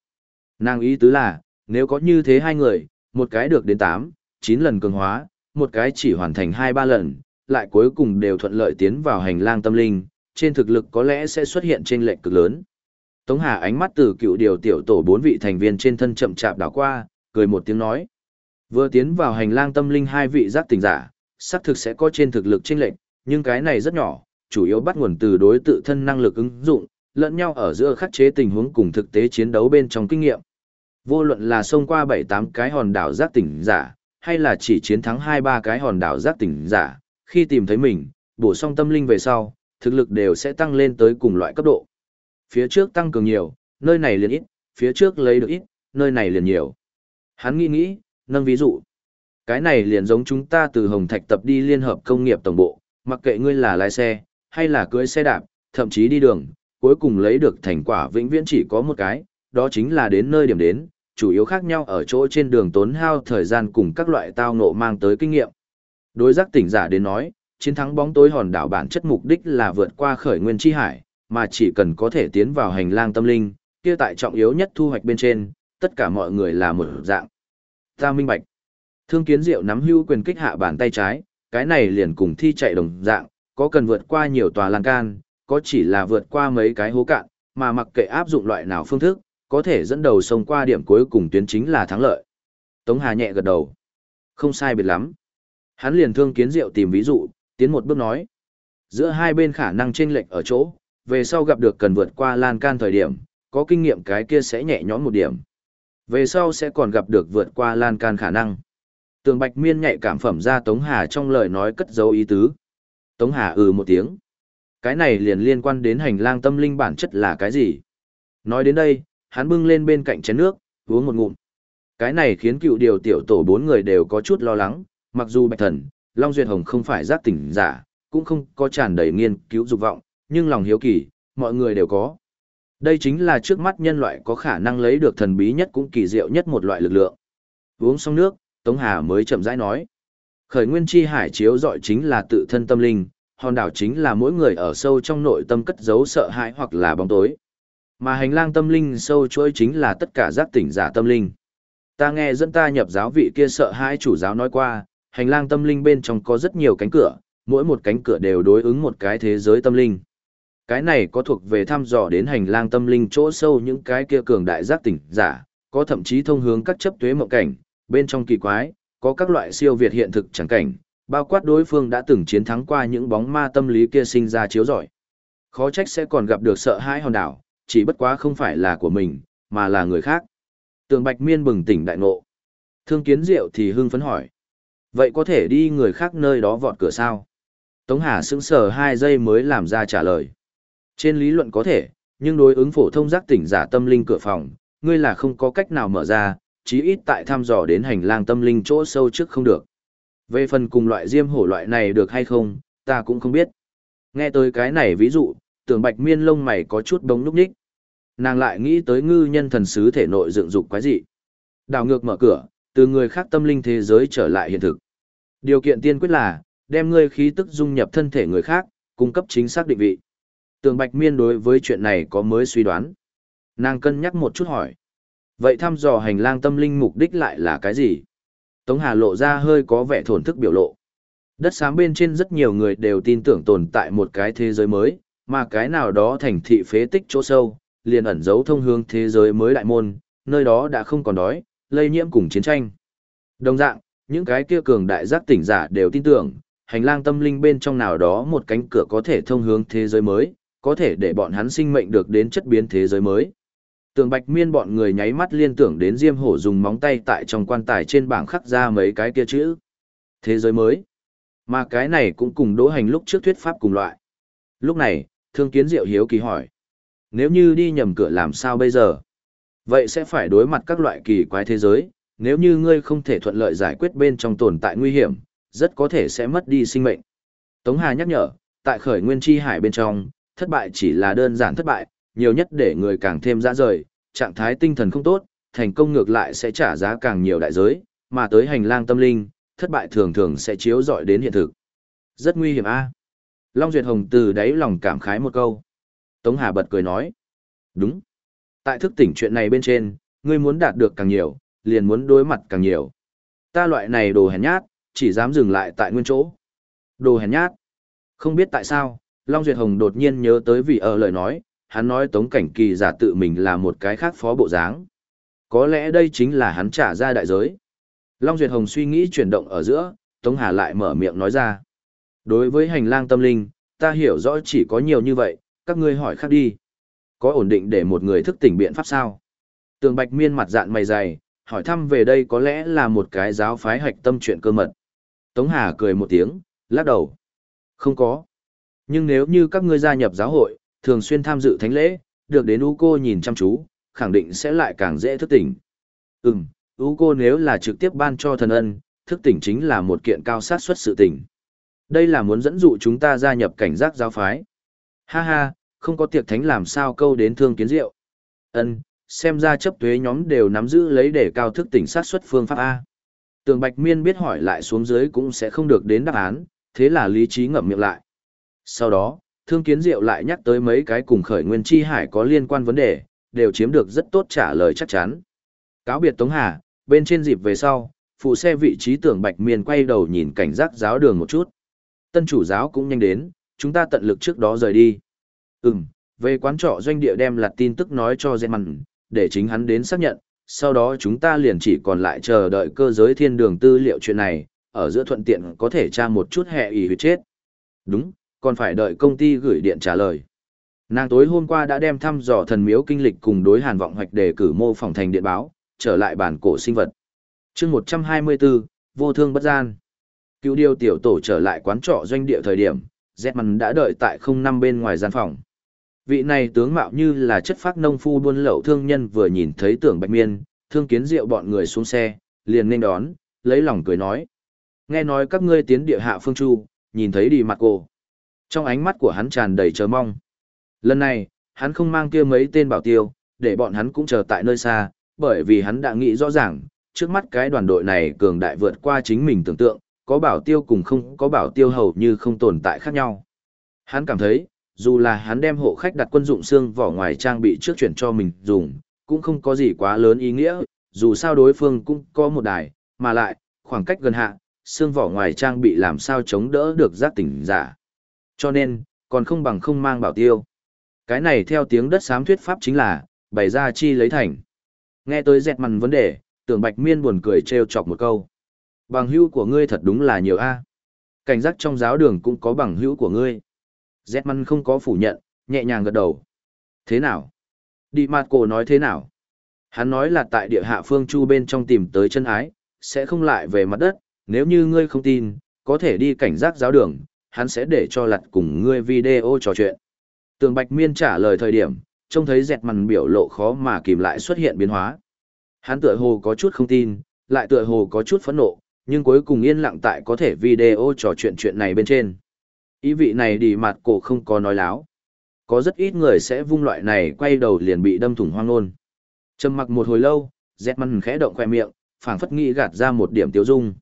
Nàng ý tứ là, nếu có như thế hai người, một cái được đến 8, 9 lần cường hóa, một cái chỉ hoàn thành 2-3 lần, lại cuối cùng đều thuận lợi tiến vào hành lang tâm linh, trên thực lực có lẽ sẽ xuất hiện trên lệnh cực lớn. Tống Hà ánh mắt từ cựu điều tiểu tổ bốn vị thành viên trên thân chậm chạp đảo qua, cười một tiếng nói. Vừa tiến vào hành lang tâm linh hai vị giác tỉnh giả, xác thực sẽ có trên thực lực chênh lệnh, nhưng cái này rất nhỏ, chủ yếu bắt nguồn từ đối tự thân năng lực ứng dụng, lẫn nhau ở giữa khắc chế tình huống cùng thực tế chiến đấu bên trong kinh nghiệm. Vô luận là xông qua 7-8 cái hòn đảo giác tỉnh giả, hay là chỉ chiến thắng 2-3 cái hòn đảo giác tỉnh giả, khi tìm thấy mình, bổ sung tâm linh về sau, thực lực đều sẽ tăng lên tới cùng loại cấp độ. Phía trước tăng cường nhiều, nơi này liền ít, phía trước lấy được ít, nơi này liền nhiều. Hắn nghĩ nghĩ, nâng ví dụ. Cái này liền giống chúng ta từ Hồng Thạch tập đi liên hợp công nghiệp tổng bộ, mặc kệ ngươi là lái xe, hay là cưới xe đạp, thậm chí đi đường, cuối cùng lấy được thành quả vĩnh viễn chỉ có một cái, đó chính là đến nơi điểm đến, chủ yếu khác nhau ở chỗ trên đường tốn hao thời gian cùng các loại tao ngộ mang tới kinh nghiệm. Đối giác tỉnh giả đến nói, chiến thắng bóng tối hòn đảo bản chất mục đích là vượt qua khởi nguyên chi hải, mà chỉ cần có thể tiến vào hành lang tâm linh, kia tại trọng yếu nhất thu hoạch bên trên, tất cả mọi người là một dạng. Ta minh bạch. Thương kiến diệu nắm hưu quyền kích hạ bàn tay trái, cái này liền cùng thi chạy đồng dạng, có cần vượt qua nhiều tòa lan can, có chỉ là vượt qua mấy cái hố cạn, mà mặc kệ áp dụng loại nào phương thức, có thể dẫn đầu sông qua điểm cuối cùng tuyến chính là thắng lợi. Tống Hà nhẹ gật đầu. Không sai biệt lắm. Hắn liền thương kiến diệu tìm ví dụ, tiến một bước nói. Giữa hai bên khả năng chênh lệch ở chỗ, về sau gặp được cần vượt qua lan can thời điểm, có kinh nghiệm cái kia sẽ nhẹ nhõm một điểm. Về sau sẽ còn gặp được vượt qua lan can khả năng. Tường Bạch Miên nhạy cảm phẩm ra Tống Hà trong lời nói cất dấu ý tứ. Tống Hà ừ một tiếng. Cái này liền liên quan đến hành lang tâm linh bản chất là cái gì? Nói đến đây, hắn bưng lên bên cạnh chén nước, uống một ngụm. Cái này khiến cựu điều tiểu tổ bốn người đều có chút lo lắng, mặc dù Bạch Thần, Long Duyệt Hồng không phải giác tỉnh giả, cũng không có tràn đầy nghiên cứu dục vọng, nhưng lòng hiếu kỳ, mọi người đều có. Đây chính là trước mắt nhân loại có khả năng lấy được thần bí nhất cũng kỳ diệu nhất một loại lực lượng. Uống xong nước, Tống Hà mới chậm rãi nói. Khởi nguyên chi hải chiếu dọi chính là tự thân tâm linh, hòn đảo chính là mỗi người ở sâu trong nội tâm cất giấu sợ hãi hoặc là bóng tối. Mà hành lang tâm linh sâu chuỗi chính là tất cả giác tỉnh giả tâm linh. Ta nghe dẫn ta nhập giáo vị kia sợ hãi chủ giáo nói qua, hành lang tâm linh bên trong có rất nhiều cánh cửa, mỗi một cánh cửa đều đối ứng một cái thế giới tâm linh. Cái này có thuộc về thăm dò đến hành lang tâm linh chỗ sâu những cái kia cường đại giác tỉnh giả, có thậm chí thông hướng các chấp tuế mộng cảnh, bên trong kỳ quái, có các loại siêu việt hiện thực chẳng cảnh, bao quát đối phương đã từng chiến thắng qua những bóng ma tâm lý kia sinh ra chiếu giỏi. Khó trách sẽ còn gặp được sợ hãi hòn đảo, chỉ bất quá không phải là của mình, mà là người khác. Tường Bạch Miên bừng tỉnh đại ngộ. Thương Kiến Diệu thì hưng phấn hỏi. Vậy có thể đi người khác nơi đó vọt cửa sao? Tống Hà sững sờ hai giây mới làm ra trả lời. Trên lý luận có thể, nhưng đối ứng phổ thông giác tỉnh giả tâm linh cửa phòng, ngươi là không có cách nào mở ra, chí ít tại thăm dò đến hành lang tâm linh chỗ sâu trước không được. Về phần cùng loại diêm hổ loại này được hay không, ta cũng không biết. Nghe tới cái này ví dụ, tưởng bạch miên lông mày có chút đống núp ních. Nàng lại nghĩ tới ngư nhân thần sứ thể nội dựng dục quái dị. Đào ngược mở cửa, từ người khác tâm linh thế giới trở lại hiện thực. Điều kiện tiên quyết là, đem ngươi khí tức dung nhập thân thể người khác, cung cấp chính xác định vị. Tường Bạch Miên đối với chuyện này có mới suy đoán. Nàng cân nhắc một chút hỏi. Vậy thăm dò hành lang tâm linh mục đích lại là cái gì? Tống Hà lộ ra hơi có vẻ thổn thức biểu lộ. Đất xám bên trên rất nhiều người đều tin tưởng tồn tại một cái thế giới mới, mà cái nào đó thành thị phế tích chỗ sâu, liền ẩn giấu thông hướng thế giới mới đại môn, nơi đó đã không còn đói, lây nhiễm cùng chiến tranh. Đồng dạng, những cái kia cường đại giác tỉnh giả đều tin tưởng, hành lang tâm linh bên trong nào đó một cánh cửa có thể thông hướng thế giới mới, có thể để bọn hắn sinh mệnh được đến chất biến thế giới mới. Tường Bạch Miên bọn người nháy mắt liên tưởng đến Diêm Hổ dùng móng tay tại trong quan tài trên bảng khắc ra mấy cái kia chữ. Thế giới mới. Mà cái này cũng cùng đỗ hành lúc trước thuyết pháp cùng loại. Lúc này, Thương Kiến Diệu hiếu kỳ hỏi. Nếu như đi nhầm cửa làm sao bây giờ? Vậy sẽ phải đối mặt các loại kỳ quái thế giới, nếu như ngươi không thể thuận lợi giải quyết bên trong tồn tại nguy hiểm, rất có thể sẽ mất đi sinh mệnh. Tống Hà nhắc nhở, tại khởi nguyên chi hải bên trong, thất bại chỉ là đơn giản thất bại, nhiều nhất để người càng thêm dã rời, trạng thái tinh thần không tốt, thành công ngược lại sẽ trả giá càng nhiều đại giới, mà tới hành lang tâm linh, thất bại thường thường sẽ chiếu dọi đến hiện thực. Rất nguy hiểm a. Long Duyệt Hồng từ đáy lòng cảm khái một câu. Tống Hà bật cười nói. Đúng. Tại thức tỉnh chuyện này bên trên, ngươi muốn đạt được càng nhiều, liền muốn đối mặt càng nhiều. Ta loại này đồ hèn nhát, chỉ dám dừng lại tại nguyên chỗ. Đồ hèn nhát. Không biết tại sao, Long Duyệt Hồng đột nhiên nhớ tới vị ở lời nói, hắn nói Tống Cảnh Kỳ giả tự mình là một cái khác phó bộ dáng. Có lẽ đây chính là hắn trả ra đại giới. Long Duyệt Hồng suy nghĩ chuyển động ở giữa, Tống Hà lại mở miệng nói ra. Đối với hành lang tâm linh, ta hiểu rõ chỉ có nhiều như vậy, các ngươi hỏi khác đi. Có ổn định để một người thức tỉnh biện pháp sao? Tường Bạch Miên mặt dạn mày dày, hỏi thăm về đây có lẽ là một cái giáo phái hạch tâm chuyện cơ mật. Tống Hà cười một tiếng, lắc đầu. Không có. Nhưng nếu như các ngươi gia nhập giáo hội, thường xuyên tham dự thánh lễ, được đến U cô nhìn chăm chú, khẳng định sẽ lại càng dễ thức tỉnh. Ừm, U cô nếu là trực tiếp ban cho thần ân, thức tỉnh chính là một kiện cao sát suất sự tỉnh. Đây là muốn dẫn dụ chúng ta gia nhập cảnh giác giáo phái. Ha ha, không có tiệc thánh làm sao câu đến thương kiến rượu. Ân, xem ra chấp thuế nhóm đều nắm giữ lấy để cao thức tỉnh sát suất phương pháp A. Tường Bạch Miên biết hỏi lại xuống dưới cũng sẽ không được đến đáp án, thế là lý trí ngậm miệng lại. Sau đó, Thương Kiến Diệu lại nhắc tới mấy cái cùng khởi nguyên chi hải có liên quan vấn đề, đều chiếm được rất tốt trả lời chắc chắn. Cáo biệt Tống Hà, bên trên dịp về sau, phụ xe vị trí tưởng Bạch Miên quay đầu nhìn cảnh giác giáo đường một chút. Tân chủ giáo cũng nhanh đến, chúng ta tận lực trước đó rời đi. Ừm, về quán trọ doanh địa đem lặt tin tức nói cho Dẹn Mặn, để chính hắn đến xác nhận, sau đó chúng ta liền chỉ còn lại chờ đợi cơ giới thiên đường tư liệu chuyện này, ở giữa thuận tiện có thể tra một chút hệ ý huyết chết. Đúng, còn phải đợi công ty gửi điện trả lời. Nàng tối hôm qua đã đem thăm dò thần miếu kinh lịch cùng đối hàn vọng hoạch đề cử mô phỏng thành điện báo, trở lại bản cổ sinh vật. chương 124, vô thương bất gian. cứu điều tiểu tổ trở lại quán trọ doanh địa thời điểm, Zetman đã đợi tại không năm bên ngoài gian phòng. Vị này tướng mạo như là chất phác nông phu buôn lậu thương nhân vừa nhìn thấy tưởng bạch miên, thương kiến rượu bọn người xuống xe, liền nên đón, lấy lòng cười nói. Nghe nói các ngươi tiến địa hạ phương chu, nhìn thấy đi mặt cô. Trong ánh mắt của hắn tràn đầy chờ mong. Lần này, hắn không mang kia mấy tên bảo tiêu, để bọn hắn cũng chờ tại nơi xa, bởi vì hắn đã nghĩ rõ ràng, trước mắt cái đoàn đội này cường đại vượt qua chính mình tưởng tượng, có bảo tiêu cùng không có bảo tiêu hầu như không tồn tại khác nhau. Hắn cảm thấy, dù là hắn đem hộ khách đặt quân dụng xương vỏ ngoài trang bị trước chuyển cho mình dùng, cũng không có gì quá lớn ý nghĩa, dù sao đối phương cũng có một đài, mà lại, khoảng cách gần hạ, xương vỏ ngoài trang bị làm sao chống đỡ được giác tỉnh giả. Cho nên, còn không bằng không mang bảo tiêu. Cái này theo tiếng đất xám thuyết pháp chính là, bày ra chi lấy thành. Nghe tới dẹt mằn vấn đề, tưởng bạch miên buồn cười trêu chọc một câu. Bằng hữu của ngươi thật đúng là nhiều a. Cảnh giác trong giáo đường cũng có bằng hữu của ngươi. Dẹt mằn không có phủ nhận, nhẹ nhàng gật đầu. Thế nào? Đi mặt cổ nói thế nào? Hắn nói là tại địa hạ phương chu bên trong tìm tới chân ái, sẽ không lại về mặt đất, nếu như ngươi không tin, có thể đi cảnh giác giáo đường, hắn sẽ để cho lặt cùng ngươi video trò chuyện. Tường Bạch Miên trả lời thời điểm, trông thấy dẹt mằn biểu lộ khó mà kìm lại xuất hiện biến hóa. Hắn tựa hồ có chút không tin, lại tựa hồ có chút phẫn nộ, nhưng cuối cùng yên lặng tại có thể video trò chuyện chuyện này bên trên. Ý vị này đi mặt cổ không có nói láo. Có rất ít người sẽ vung loại này quay đầu liền bị đâm thủng hoang nôn. Trầm mặc một hồi lâu, dẹt mằn khẽ động khoe miệng, phảng phất nghĩ gạt ra một điểm tiêu dung.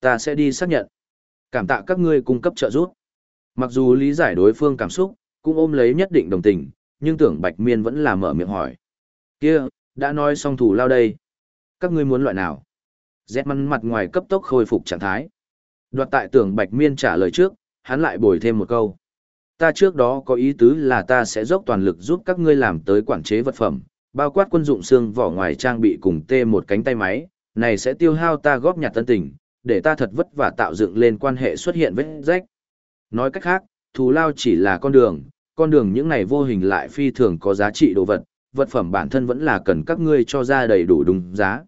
Ta sẽ đi xác nhận. Cảm tạ các ngươi cung cấp trợ giúp. Mặc dù lý giải đối phương cảm xúc, cũng ôm lấy nhất định đồng tình, nhưng tưởng Bạch Miên vẫn là mở miệng hỏi. Kia, đã nói xong thủ lao đây. Các ngươi muốn loại nào? Dẹt măn mặt ngoài cấp tốc khôi phục trạng thái. Đoạt tại tưởng Bạch Miên trả lời trước, hắn lại bồi thêm một câu. Ta trước đó có ý tứ là ta sẽ dốc toàn lực giúp các ngươi làm tới quản chế vật phẩm, bao quát quân dụng xương vỏ ngoài trang bị cùng tê một cánh tay máy, này sẽ tiêu hao ta góp nhặt tân tình, để ta thật vất vả tạo dựng lên quan hệ xuất hiện vết rách. Nói cách khác, thù lao chỉ là con đường, con đường những này vô hình lại phi thường có giá trị đồ vật, vật phẩm bản thân vẫn là cần các ngươi cho ra đầy đủ đúng giá.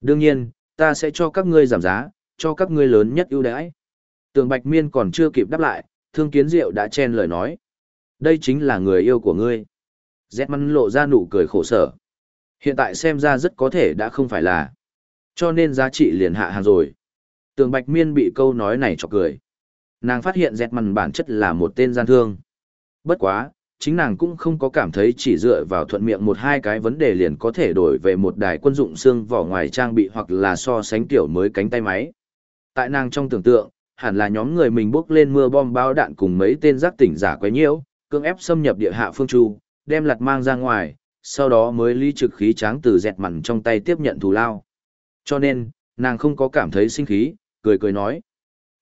Đương nhiên, ta sẽ cho các ngươi giảm giá, cho các ngươi lớn nhất ưu đãi. Tường Bạch Miên còn chưa kịp đáp lại, Thương Kiến Diệu đã chen lời nói. Đây chính là người yêu của ngươi. Dẹt măn lộ ra nụ cười khổ sở. Hiện tại xem ra rất có thể đã không phải là. Cho nên giá trị liền hạ hàng rồi. Tường Bạch Miên bị câu nói này chọc cười. Nàng phát hiện dẹt mằn bản chất là một tên gian thương. Bất quá, chính nàng cũng không có cảm thấy chỉ dựa vào thuận miệng một hai cái vấn đề liền có thể đổi về một đài quân dụng xương vỏ ngoài trang bị hoặc là so sánh kiểu mới cánh tay máy. Tại nàng trong tưởng tượng, hẳn là nhóm người mình bước lên mưa bom bao đạn cùng mấy tên giác tỉnh giả quấy nhiễu, cưỡng ép xâm nhập địa hạ phương chu, đem lặt mang ra ngoài, sau đó mới ly trực khí tráng từ dẹt mằn trong tay tiếp nhận thù lao. Cho nên, nàng không có cảm thấy sinh khí, cười cười nói.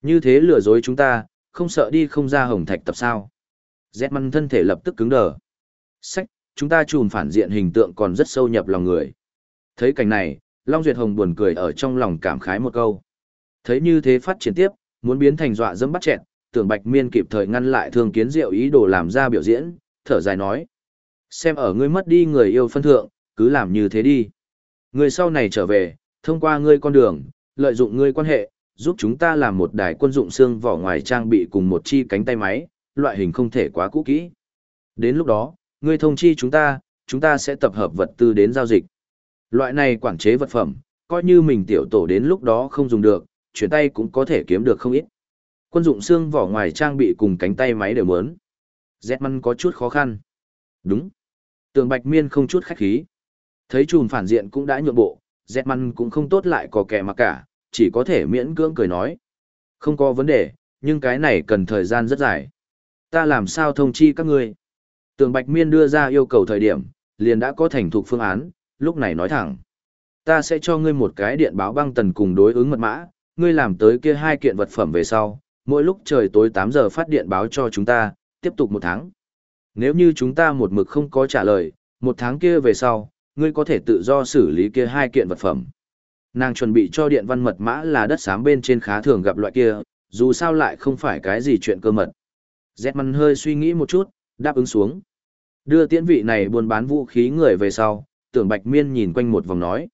Như thế lừa dối chúng ta, không sợ đi không ra hồng thạch tập sao. Dẹt măn thân thể lập tức cứng đờ. Sách, chúng ta trùn phản diện hình tượng còn rất sâu nhập lòng người. Thấy cảnh này, Long Duyệt Hồng buồn cười ở trong lòng cảm khái một câu. Thấy như thế phát triển tiếp, muốn biến thành dọa dẫm bắt chẹn, tưởng Bạch Miên kịp thời ngăn lại Thương Kiến Diệu ý đồ làm ra biểu diễn, thở dài nói: "Xem ở ngươi mất đi người yêu phân thượng, cứ làm như thế đi. Người sau này trở về, thông qua ngươi con đường, lợi dụng ngươi quan hệ, giúp chúng ta làm một đài quân dụng xương vỏ ngoài trang bị cùng một chi cánh tay máy, loại hình không thể quá cũ kỹ. Đến lúc đó, ngươi thông chi chúng ta, chúng ta sẽ tập hợp vật tư đến giao dịch. Loại này quản chế vật phẩm, coi như mình tiểu tổ đến lúc đó không dùng được, chuyển tay cũng có thể kiếm được không ít. Quân dụng xương vỏ ngoài trang bị cùng cánh tay máy đều muốn. Zetman có chút khó khăn. Đúng. Tường Bạch Miên không chút khách khí. Thấy chùm phản diện cũng đã nhượng bộ, Zetman cũng không tốt lại có kẻ mà cả, chỉ có thể miễn cưỡng cười nói. Không có vấn đề, nhưng cái này cần thời gian rất dài. Ta làm sao thông chi các ngươi? Tường Bạch Miên đưa ra yêu cầu thời điểm, liền đã có thành thục phương án, lúc này nói thẳng. Ta sẽ cho ngươi một cái điện báo băng tần cùng đối ứng mật mã, ngươi làm tới kia hai kiện vật phẩm về sau, mỗi lúc trời tối 8 giờ phát điện báo cho chúng ta, tiếp tục một tháng. Nếu như chúng ta một mực không có trả lời, một tháng kia về sau, ngươi có thể tự do xử lý kia hai kiện vật phẩm. Nàng chuẩn bị cho điện văn mật mã là đất xám bên trên khá thường gặp loại kia, dù sao lại không phải cái gì chuyện cơ mật. Zetman hơi suy nghĩ một chút, đáp ứng xuống. Đưa tiễn vị này buôn bán vũ khí người về sau, tưởng Bạch Miên nhìn quanh một vòng nói.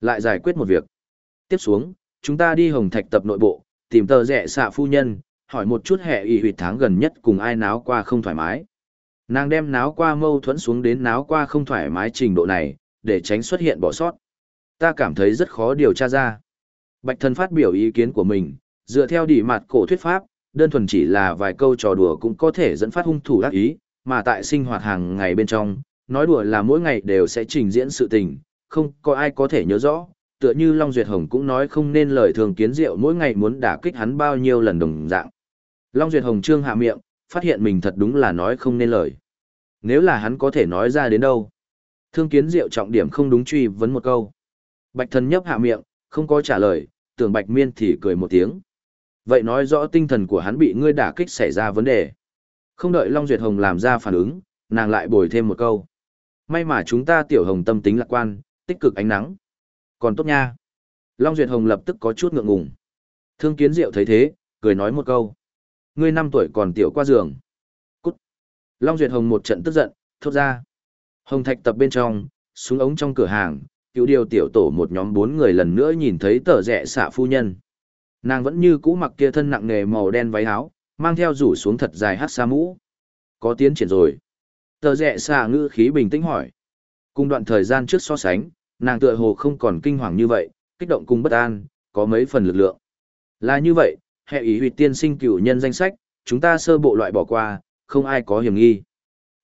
Lại giải quyết một việc. Tiếp xuống, chúng ta đi hồng thạch tập nội bộ, tìm tờ rẻ xạ phu nhân, hỏi một chút hệ y huyệt tháng gần nhất cùng ai náo qua không thoải mái. Nàng đem náo qua mâu thuẫn xuống đến náo qua không thoải mái trình độ này, để tránh xuất hiện bỏ sót. Ta cảm thấy rất khó điều tra ra. Bạch thần phát biểu ý kiến của mình, dựa theo đỉ mặt cổ thuyết pháp, đơn thuần chỉ là vài câu trò đùa cũng có thể dẫn phát hung thủ ác ý, mà tại sinh hoạt hàng ngày bên trong, nói đùa là mỗi ngày đều sẽ trình diễn sự tình, không có ai có thể nhớ rõ, tựa như Long Duyệt Hồng cũng nói không nên lời thường kiến diệu mỗi ngày muốn đả kích hắn bao nhiêu lần đồng dạng. Long Duyệt Hồng trương hạ miệng, phát hiện mình thật đúng là nói không nên lời. Nếu là hắn có thể nói ra đến đâu. Thương kiến diệu trọng điểm không đúng truy vấn một câu. Bạch thần nhấp hạ miệng, không có trả lời, tưởng bạch miên thì cười một tiếng. Vậy nói rõ tinh thần của hắn bị ngươi đả kích xảy ra vấn đề. Không đợi Long Duyệt Hồng làm ra phản ứng, nàng lại bồi thêm một câu. May mà chúng ta tiểu hồng tâm tính lạc quan, tích cực ánh nắng. Còn tốt nha. Long Duyệt Hồng lập tức có chút ngượng ngùng. Thương Kiến Diệu thấy thế, cười nói một câu. Ngươi năm tuổi còn tiểu qua giường. Cút. Long Duyệt Hồng một trận tức giận, thốt ra. Hồng Thạch tập bên trong, xuống ống trong cửa hàng, cựu điều tiểu tổ một nhóm bốn người lần nữa nhìn thấy tờ rẽ xạ phu nhân. Nàng vẫn như cũ mặc kia thân nặng nề màu đen váy áo, mang theo rủ xuống thật dài hát xa mũ. Có tiến triển rồi. Tờ rẽ xạ ngữ khí bình tĩnh hỏi. Cùng đoạn thời gian trước so sánh, nàng tựa hồ không còn kinh hoàng như vậy, kích động cùng bất an, có mấy phần lực lượng. Là như vậy, hệ ý huyệt tiên sinh cửu nhân danh sách, chúng ta sơ bộ loại bỏ qua, không ai có hiểm nghi.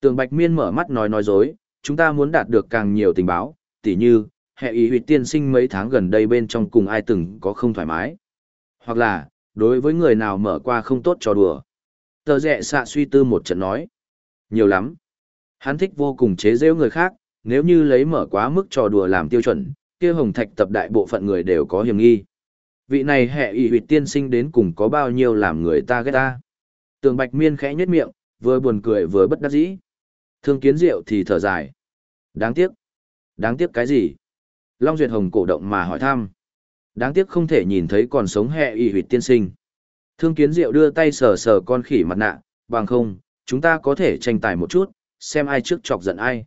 Tường Bạch Miên mở mắt nói nói dối, chúng ta muốn đạt được càng nhiều tình báo, tỉ như, hệ ý huyệt tiên sinh mấy tháng gần đây bên trong cùng ai từng có không thoải mái. Hoặc là, đối với người nào mở qua không tốt cho đùa. Tờ rẹ xạ suy tư một trận nói. Nhiều lắm. Hắn thích vô cùng chế giễu người khác, nếu như lấy mở quá mức trò đùa làm tiêu chuẩn, kia hồng thạch tập đại bộ phận người đều có hiểm nghi. Vị này hệ ý huyệt tiên sinh đến cùng có bao nhiêu làm người ta ghét ta. Tường bạch miên khẽ nhếch miệng, vừa buồn cười vừa bất đắc dĩ. Thương kiến diệu thì thở dài. Đáng tiếc. Đáng tiếc cái gì? Long Duyệt Hồng cổ động mà hỏi thăm. Đáng tiếc không thể nhìn thấy còn sống hệ y huyệt tiên sinh. Thương kiến diệu đưa tay sờ sờ con khỉ mặt nạ, bằng không, chúng ta có thể tranh tài một chút, xem ai trước chọc giận ai.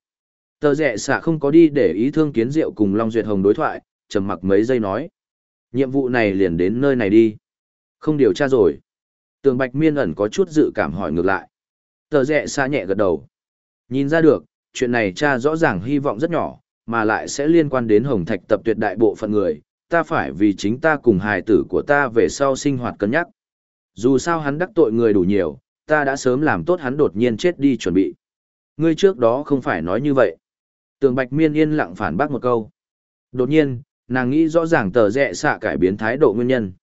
Tờ rẻ xạ không có đi để ý thương kiến diệu cùng Long Duyệt Hồng đối thoại, trầm mặc mấy giây nói. Nhiệm vụ này liền đến nơi này đi. Không điều tra rồi. Tường Bạch Miên ẩn có chút dự cảm hỏi ngược lại. Tờ rẻ xạ nhẹ gật đầu. Nhìn ra được, chuyện này cha rõ ràng hy vọng rất nhỏ, mà lại sẽ liên quan đến Hồng Thạch tập tuyệt đại bộ phận người. Ta phải vì chính ta cùng hài tử của ta về sau sinh hoạt cân nhắc. Dù sao hắn đắc tội người đủ nhiều, ta đã sớm làm tốt hắn đột nhiên chết đi chuẩn bị. Ngươi trước đó không phải nói như vậy. Tường Bạch Miên yên lặng phản bác một câu. Đột nhiên, nàng nghĩ rõ ràng tờ rẽ xạ cải biến thái độ nguyên nhân.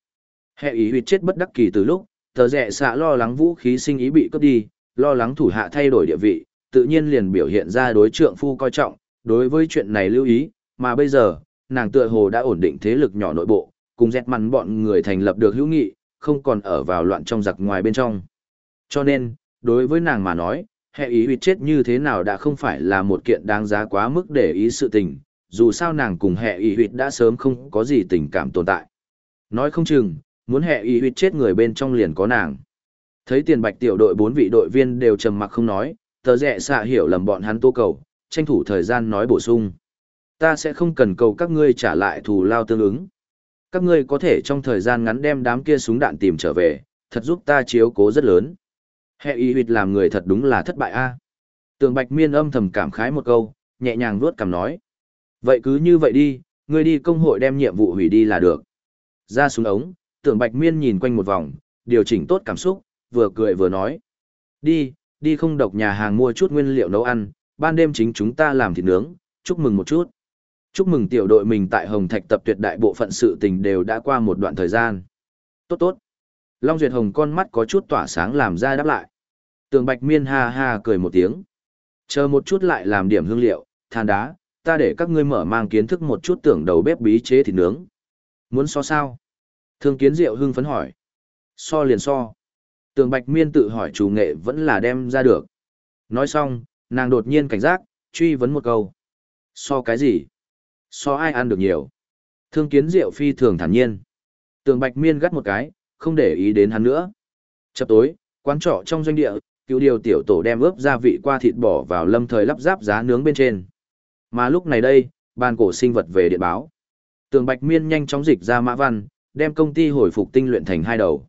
Hệ ý huyệt chết bất đắc kỳ từ lúc, tờ rẽ xạ lo lắng vũ khí sinh ý bị cướp đi, lo lắng thủ hạ thay đổi địa vị, tự nhiên liền biểu hiện ra đối trượng phu coi trọng, đối với chuyện này lưu ý, mà bây giờ, nàng tựa hồ đã ổn định thế lực nhỏ nội bộ, cùng dẹt mặn bọn người thành lập được hữu nghị, không còn ở vào loạn trong giặc ngoài bên trong. Cho nên, đối với nàng mà nói, hệ ý huyệt chết như thế nào đã không phải là một kiện đáng giá quá mức để ý sự tình, dù sao nàng cùng hệ ý huyệt đã sớm không có gì tình cảm tồn tại. Nói không chừng, muốn hệ ý huyệt chết người bên trong liền có nàng. Thấy tiền bạch tiểu đội bốn vị đội viên đều trầm mặc không nói, tờ rẽ xạ hiểu lầm bọn hắn tố cầu, tranh thủ thời gian nói bổ sung. Ta sẽ không cần cầu các ngươi trả lại thù lao tương ứng. Các ngươi có thể trong thời gian ngắn đem đám kia súng đạn tìm trở về, thật giúp ta chiếu cố rất lớn. Hệ y huyệt làm người thật đúng là thất bại a. Tường Bạch Miên âm thầm cảm khái một câu, nhẹ nhàng vuốt cằm nói. Vậy cứ như vậy đi, ngươi đi công hội đem nhiệm vụ hủy đi là được. Ra xuống ống, Tường Bạch Miên nhìn quanh một vòng, điều chỉnh tốt cảm xúc, vừa cười vừa nói. Đi, đi không độc nhà hàng mua chút nguyên liệu nấu ăn, ban đêm chính chúng ta làm thịt nướng, chúc mừng một chút. Chúc mừng tiểu đội mình tại Hồng Thạch tập tuyệt đại bộ phận sự tình đều đã qua một đoạn thời gian. Tốt tốt. Long Duyệt Hồng con mắt có chút tỏa sáng làm ra đáp lại. Tường Bạch Miên ha ha cười một tiếng. Chờ một chút lại làm điểm hương liệu, than đá, ta để các ngươi mở mang kiến thức một chút tưởng đầu bếp bí chế thịt nướng. Muốn so sao? Thương kiến diệu hưng phấn hỏi. So liền so. Tường Bạch Miên tự hỏi chủ nghệ vẫn là đem ra được. Nói xong, nàng đột nhiên cảnh giác, truy vấn một câu. So cái gì? So ai ăn được nhiều? Thương kiến diệu phi thường thản nhiên. Tường Bạch Miên gắt một cái, không để ý đến hắn nữa. Chập tối, quán trọ trong doanh địa, cứu điều tiểu tổ đem ướp gia vị qua thịt bỏ vào lâm thời lắp ráp giá nướng bên trên. Mà lúc này đây, bàn cổ sinh vật về điện báo. Tường Bạch Miên nhanh chóng dịch ra mã văn, đem công ty hồi phục tinh luyện thành hai đầu.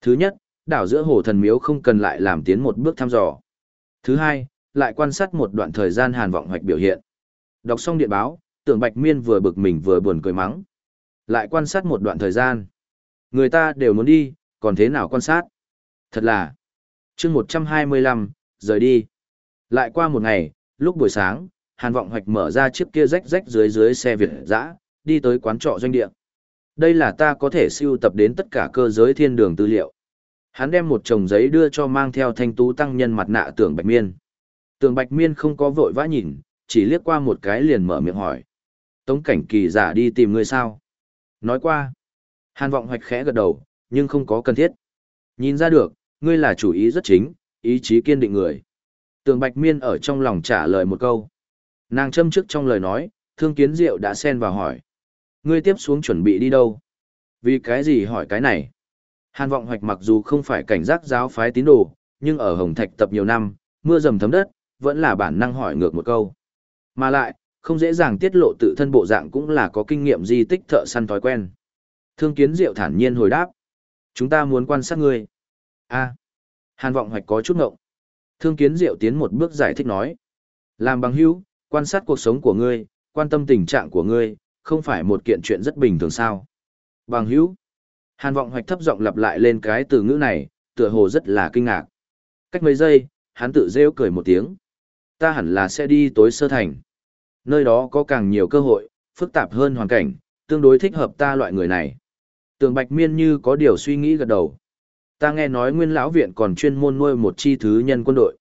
Thứ nhất, đảo giữa hồ thần miếu không cần lại làm tiến một bước thăm dò. Thứ hai, lại quan sát một đoạn thời gian hàn vọng hoạch biểu hiện. Đọc xong điện báo, Tưởng Bạch Miên vừa bực mình vừa buồn cười mắng. Lại quan sát một đoạn thời gian. Người ta đều muốn đi, còn thế nào quan sát? Thật là. chương 125, rời đi. Lại qua một ngày, lúc buổi sáng, Hàn Vọng Hoạch mở ra chiếc kia rách rách dưới dưới xe Việt dã, đi tới quán trọ doanh địa. Đây là ta có thể siêu tập đến tất cả cơ giới thiên đường tư liệu. Hắn đem một chồng giấy đưa cho mang theo thanh tú tăng nhân mặt nạ tưởng Bạch Miên. Tường Bạch Miên không có vội vã nhìn, chỉ liếc qua một cái liền mở miệng hỏi. Tống cảnh kỳ giả đi tìm ngươi sao? Nói qua. Hàn vọng hoạch khẽ gật đầu, nhưng không có cần thiết. Nhìn ra được, ngươi là chủ ý rất chính, ý chí kiên định người. Tường Bạch Miên ở trong lòng trả lời một câu. Nàng châm trước trong lời nói, thương kiến diệu đã xen vào hỏi. Ngươi tiếp xuống chuẩn bị đi đâu? Vì cái gì hỏi cái này? Hàn vọng hoạch mặc dù không phải cảnh giác giáo phái tín đồ, nhưng ở Hồng Thạch tập nhiều năm, mưa dầm thấm đất, vẫn là bản năng hỏi ngược một câu. Mà lại, không dễ dàng tiết lộ tự thân bộ dạng cũng là có kinh nghiệm di tích thợ săn thói quen. Thương kiến diệu thản nhiên hồi đáp. Chúng ta muốn quan sát ngươi. a Hàn vọng hoạch có chút ngộng. Thương kiến diệu tiến một bước giải thích nói. Làm bằng hữu, quan sát cuộc sống của ngươi, quan tâm tình trạng của ngươi, không phải một kiện chuyện rất bình thường sao. Bằng hữu. Hàn vọng hoạch thấp giọng lặp lại lên cái từ ngữ này, tựa hồ rất là kinh ngạc. Cách mấy giây, hắn tự rêu cười một tiếng. Ta hẳn là sẽ đi tối sơ thành. Nơi đó có càng nhiều cơ hội, phức tạp hơn hoàn cảnh, tương đối thích hợp ta loại người này. Tường Bạch Miên như có điều suy nghĩ gật đầu. Ta nghe nói Nguyên lão viện còn chuyên môn nuôi một chi thứ nhân quân đội.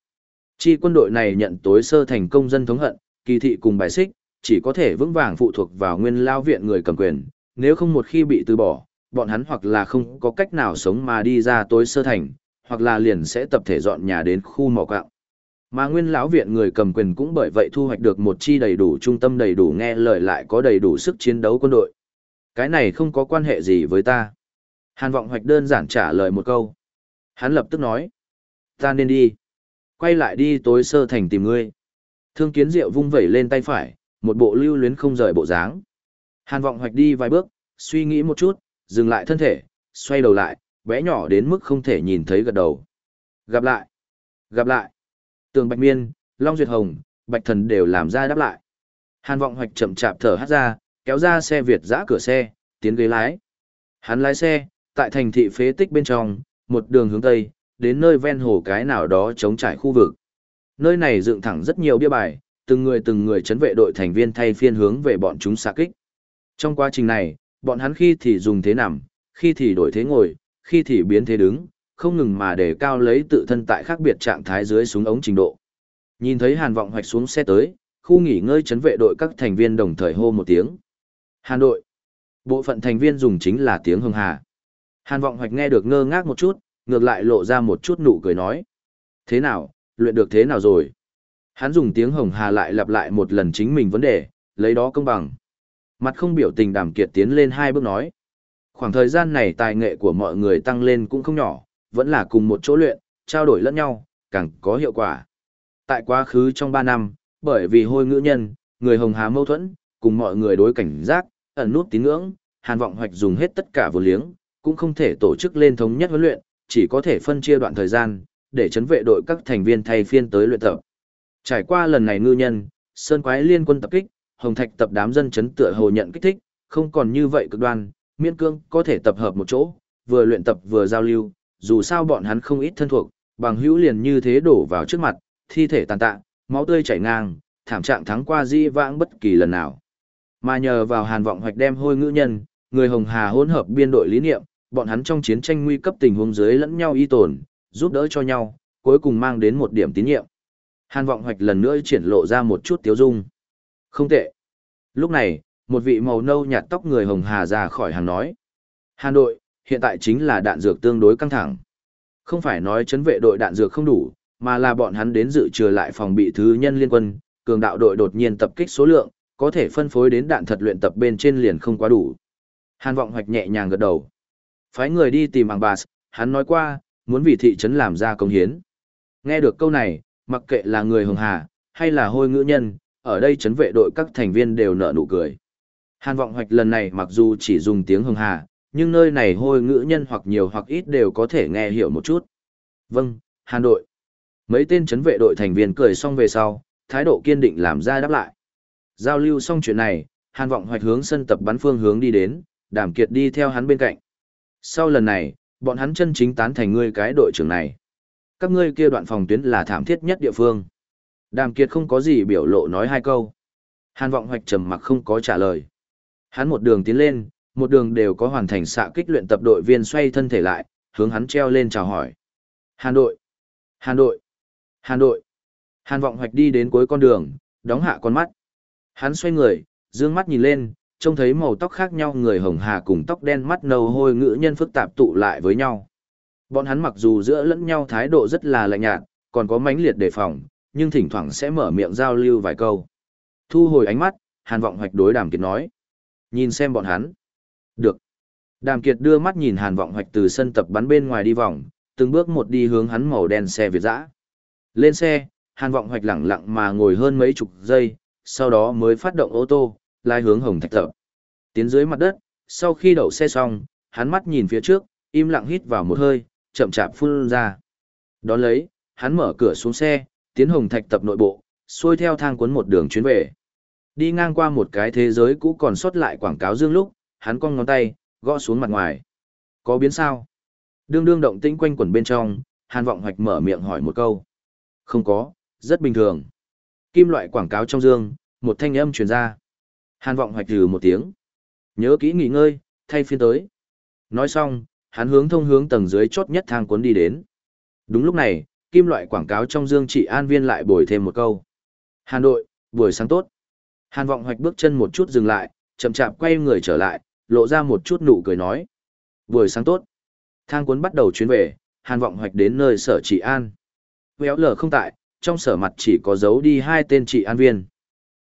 Chi quân đội này nhận tối sơ thành công dân thống hận, kỳ thị cùng bài xích, chỉ có thể vững vàng phụ thuộc vào Nguyên lão viện người cầm quyền, nếu không một khi bị từ bỏ, bọn hắn hoặc là không có cách nào sống mà đi ra tối sơ thành, hoặc là liền sẽ tập thể dọn nhà đến khu mỏ cạo. Mà Nguyên lão viện người cầm quyền cũng bởi vậy thu hoạch được một chi đầy đủ trung tâm đầy đủ nghe lời lại có đầy đủ sức chiến đấu quân đội. Cái này không có quan hệ gì với ta. Hàn vọng hoạch đơn giản trả lời một câu. Hắn lập tức nói. Ta nên đi. Quay lại đi tối sơ thành tìm ngươi. Thương kiến diệu vung vẩy lên tay phải, một bộ lưu luyến không rời bộ dáng. Hàn vọng hoạch đi vài bước, suy nghĩ một chút, dừng lại thân thể, xoay đầu lại, bé nhỏ đến mức không thể nhìn thấy gật đầu. Gặp lại. Gặp lại. Tường Bạch Miên, Long Duyệt Hồng, Bạch Thần đều làm ra đáp lại. Hàn vọng hoạch chậm chạp thở hát ra, kéo ra xe Việt giã cửa xe, tiến ghế lái. Hắn lái xe, tại thành thị phế tích bên trong, một đường hướng tây, đến nơi ven hồ cái nào đó chống trải khu vực. Nơi này dựng thẳng rất nhiều bia bài, từng người từng người chấn vệ đội thành viên thay phiên hướng về bọn chúng xạ kích. Trong quá trình này, bọn hắn khi thì dùng thế nằm, khi thì đổi thế ngồi, khi thì biến thế đứng, không ngừng mà để cao lấy tự thân tại khác biệt trạng thái dưới súng ống trình độ. Nhìn thấy Hàn Vọng hoạch xuống xe tới, khu nghỉ ngơi chấn vệ đội các thành viên đồng thời hô một tiếng. Hàn đội. Bộ phận thành viên dùng chính là tiếng hưng hà. Hàn Vọng hoạch nghe được ngơ ngác một chút, ngược lại lộ ra một chút nụ cười nói. Thế nào, luyện được thế nào rồi? Hắn dùng tiếng hồng hà lại lặp lại một lần chính mình vấn đề, lấy đó công bằng. Mặt không biểu tình đàm kiệt tiến lên hai bước nói. Khoảng thời gian này tài nghệ của mọi người tăng lên cũng không nhỏ, vẫn là cùng một chỗ luyện, trao đổi lẫn nhau, càng có hiệu quả. Tại quá khứ trong 3 năm, bởi vì hôi ngữ nhân, người hồng hà mâu thuẫn, cùng mọi người đối cảnh giác, ẩn nút tín ngưỡng, hàn vọng hoạch dùng hết tất cả vô liếng, cũng không thể tổ chức lên thống nhất huấn luyện, chỉ có thể phân chia đoạn thời gian, để chấn vệ đội các thành viên thay phiên tới luyện tập. Trải qua lần này ngư nhân, sơn quái liên quân tập kích, hồng thạch tập đám dân chấn tựa hồ nhận kích thích, không còn như vậy cực đoan, miễn cương có thể tập hợp một chỗ, vừa luyện tập vừa giao lưu, dù sao bọn hắn không ít thân thuộc, bằng hữu liền như thế đổ vào trước mặt, thi thể tàn tạ, máu tươi chảy ngang, thảm trạng thắng qua di vãng bất kỳ lần nào. Mà nhờ vào hàn vọng hoạch đem hôi ngữ nhân, người hồng hà hỗn hợp biên đội lý niệm, bọn hắn trong chiến tranh nguy cấp tình huống dưới lẫn nhau y tồn, giúp đỡ cho nhau, cuối cùng mang đến một điểm tín nhiệm. Hàn vọng hoạch lần nữa triển lộ ra một chút tiếu dung. Không tệ. Lúc này, một vị màu nâu nhạt tóc người hồng hà ra khỏi hàng nói. Hàn đội, hiện tại chính là đạn dược tương đối căng thẳng. Không phải nói chấn vệ đội đạn dược không đủ, mà là bọn hắn đến dự trừ lại phòng bị thứ nhân liên quân, cường đạo đội đột nhiên tập kích số lượng, có thể phân phối đến đạn thật luyện tập bên trên liền không quá đủ. Hàn vọng hoạch nhẹ nhàng gật đầu. Phái người đi tìm bằng bà, hắn nói qua, muốn vì thị trấn làm ra công hiến. Nghe được câu này, mặc kệ là người hồng hà, hay là hôi ngữ nhân, ở đây trấn vệ đội các thành viên đều nở nụ cười. Hàn vọng hoạch lần này mặc dù chỉ dùng tiếng hồng hà, nhưng nơi này hôi ngữ nhân hoặc nhiều hoặc ít đều có thể nghe hiểu một chút. Vâng, Hàn đội. Mấy tên chấn vệ đội thành viên cười xong về sau, thái độ kiên định làm ra đáp lại. Giao lưu xong chuyện này, Hàn vọng hoạch hướng sân tập bắn phương hướng đi đến, Đàm Kiệt đi theo hắn bên cạnh. Sau lần này, bọn hắn chân chính tán thành ngươi cái đội trưởng này. Các ngươi kia đoạn phòng tuyến là thảm thiết nhất địa phương. Đàm Kiệt không có gì biểu lộ nói hai câu. Hàn vọng hoạch trầm mặc không có trả lời. Hắn một đường tiến lên, một đường đều có hoàn thành xạ kích luyện tập đội viên xoay thân thể lại, hướng hắn treo lên chào hỏi. Hàn đội! Hàn đội! Hàn đội! Hàn vọng hoạch đi đến cuối con đường, đóng hạ con mắt. Hắn xoay người, dương mắt nhìn lên, trông thấy màu tóc khác nhau người hồng hà cùng tóc đen mắt nâu hôi ngữ nhân phức tạp tụ lại với nhau. Bọn hắn mặc dù giữa lẫn nhau thái độ rất là lạnh nhạt, còn có mãnh liệt đề phòng, nhưng thỉnh thoảng sẽ mở miệng giao lưu vài câu. Thu hồi ánh mắt, Hàn Vọng Hoạch đối Đàm Kiệt nói. Nhìn xem bọn hắn. Được. Đàm Kiệt đưa mắt nhìn Hàn Vọng Hoạch từ sân tập bắn bên ngoài đi vòng, từng bước một đi hướng hắn màu đen xe Việt dã. Lên xe, Hàn Vọng Hoạch lặng lặng mà ngồi hơn mấy chục giây, sau đó mới phát động ô tô, lai hướng Hồng Thạch Tập. Tiến dưới mặt đất, sau khi đậu xe xong, hắn mắt nhìn phía trước, im lặng hít vào một hơi, chậm chạp phun ra. Đón lấy, hắn mở cửa xuống xe, tiến Hồng Thạch Tập nội bộ, xuôi theo thang cuốn một đường chuyến về. Đi ngang qua một cái thế giới cũ còn sót lại quảng cáo dương lúc, hắn cong ngón tay, gõ xuống mặt ngoài. Có biến sao? Đương đương động tĩnh quanh quẩn bên trong, Hàn Vọng Hoạch mở miệng hỏi một câu. Không có, rất bình thường. Kim loại quảng cáo trong dương, một thanh âm truyền ra. Hàn Vọng Hoạch trừ một tiếng. Nhớ kỹ nghỉ ngơi, thay phiên tới. Nói xong, hắn hướng thông hướng tầng dưới chốt nhất thang cuốn đi đến. Đúng lúc này, kim loại quảng cáo trong dương trị an viên lại bồi thêm một câu. Hàn đội, buổi sáng tốt. Hàn vọng hoạch bước chân một chút dừng lại, chậm chạp quay người trở lại, lộ ra một chút nụ cười nói. Buổi sáng tốt. Thang cuốn bắt đầu chuyến về, hàn vọng hoạch đến nơi sở trị an. Véo lở không tại, trong sở mặt chỉ có dấu đi hai tên trị an viên.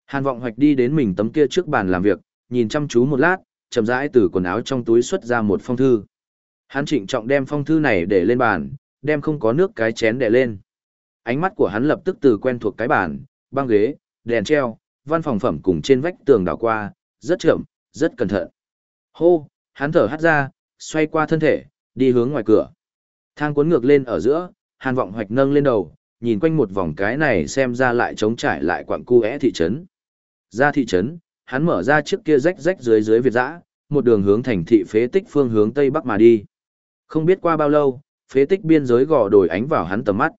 Hàn vọng hoạch đi đến mình tấm kia trước bàn làm việc, nhìn chăm chú một lát, chậm rãi từ quần áo trong túi xuất ra một phong thư. Hắn trịnh trọng đem phong thư này để lên bàn, đem không có nước cái chén để lên. Ánh mắt của hắn lập tức từ quen thuộc cái bàn, băng ghế, đèn treo, văn phòng phẩm cùng trên vách tường đảo qua, rất chậm, rất cẩn thận. Hô, hắn thở hắt ra, xoay qua thân thể, đi hướng ngoài cửa. Thang cuốn ngược lên ở giữa, hàn vọng hoạch nâng lên đầu, nhìn quanh một vòng cái này xem ra lại trống trải lại quặng cu é thị trấn. Ra thị trấn, hắn mở ra chiếc kia rách rách dưới dưới Việt dã, một đường hướng thành thị phế tích phương hướng Tây Bắc mà đi. Không biết qua bao lâu, phế tích biên giới gò đổi ánh vào hắn tầm mắt.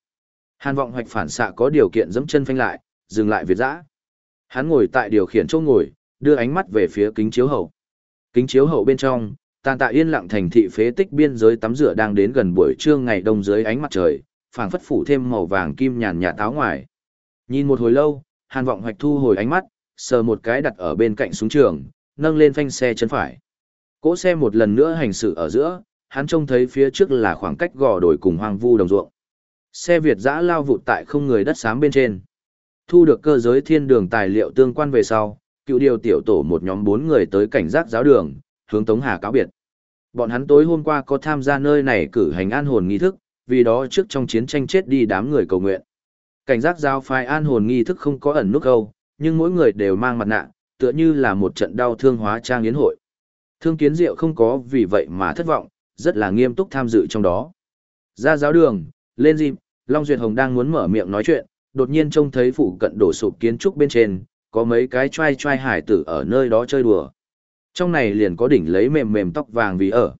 Hàn vọng hoạch phản xạ có điều kiện dẫm chân phanh lại, dừng lại Việt dã. Hắn ngồi tại điều khiển chỗ ngồi, đưa ánh mắt về phía kính chiếu hậu. Kính chiếu hậu bên trong, tàn tạ yên lặng thành thị phế tích biên giới tắm rửa đang đến gần buổi trưa ngày đông dưới ánh mặt trời, phảng phất phủ thêm màu vàng kim nhàn nhạt táo ngoài. Nhìn một hồi lâu, Hàn Vọng Hoạch thu hồi ánh mắt, sờ một cái đặt ở bên cạnh súng trường, nâng lên phanh xe chân phải. Cỗ xe một lần nữa hành xử ở giữa, hắn trông thấy phía trước là khoảng cách gò đồi cùng hoang vu đồng ruộng. Xe Việt dã lao vụt tại không người đất xám bên trên. Thu được cơ giới thiên đường tài liệu tương quan về sau, cựu điều tiểu tổ một nhóm bốn người tới cảnh giác giáo đường, hướng Tống Hà cáo biệt. Bọn hắn tối hôm qua có tham gia nơi này cử hành an hồn nghi thức, vì đó trước trong chiến tranh chết đi đám người cầu nguyện. Cảnh giác giáo phái an hồn nghi thức không có ẩn nút câu, nhưng mỗi người đều mang mặt nạ, tựa như là một trận đau thương hóa trang yến hội. Thương kiến diệu không có vì vậy mà thất vọng, rất là nghiêm túc tham dự trong đó. Ra giáo đường, lên dịp, Long Duyệt Hồng đang muốn mở miệng nói chuyện, đột nhiên trông thấy phụ cận đổ sụp kiến trúc bên trên, có mấy cái trai trai hải tử ở nơi đó chơi đùa. Trong này liền có đỉnh lấy mềm mềm tóc vàng vì ở.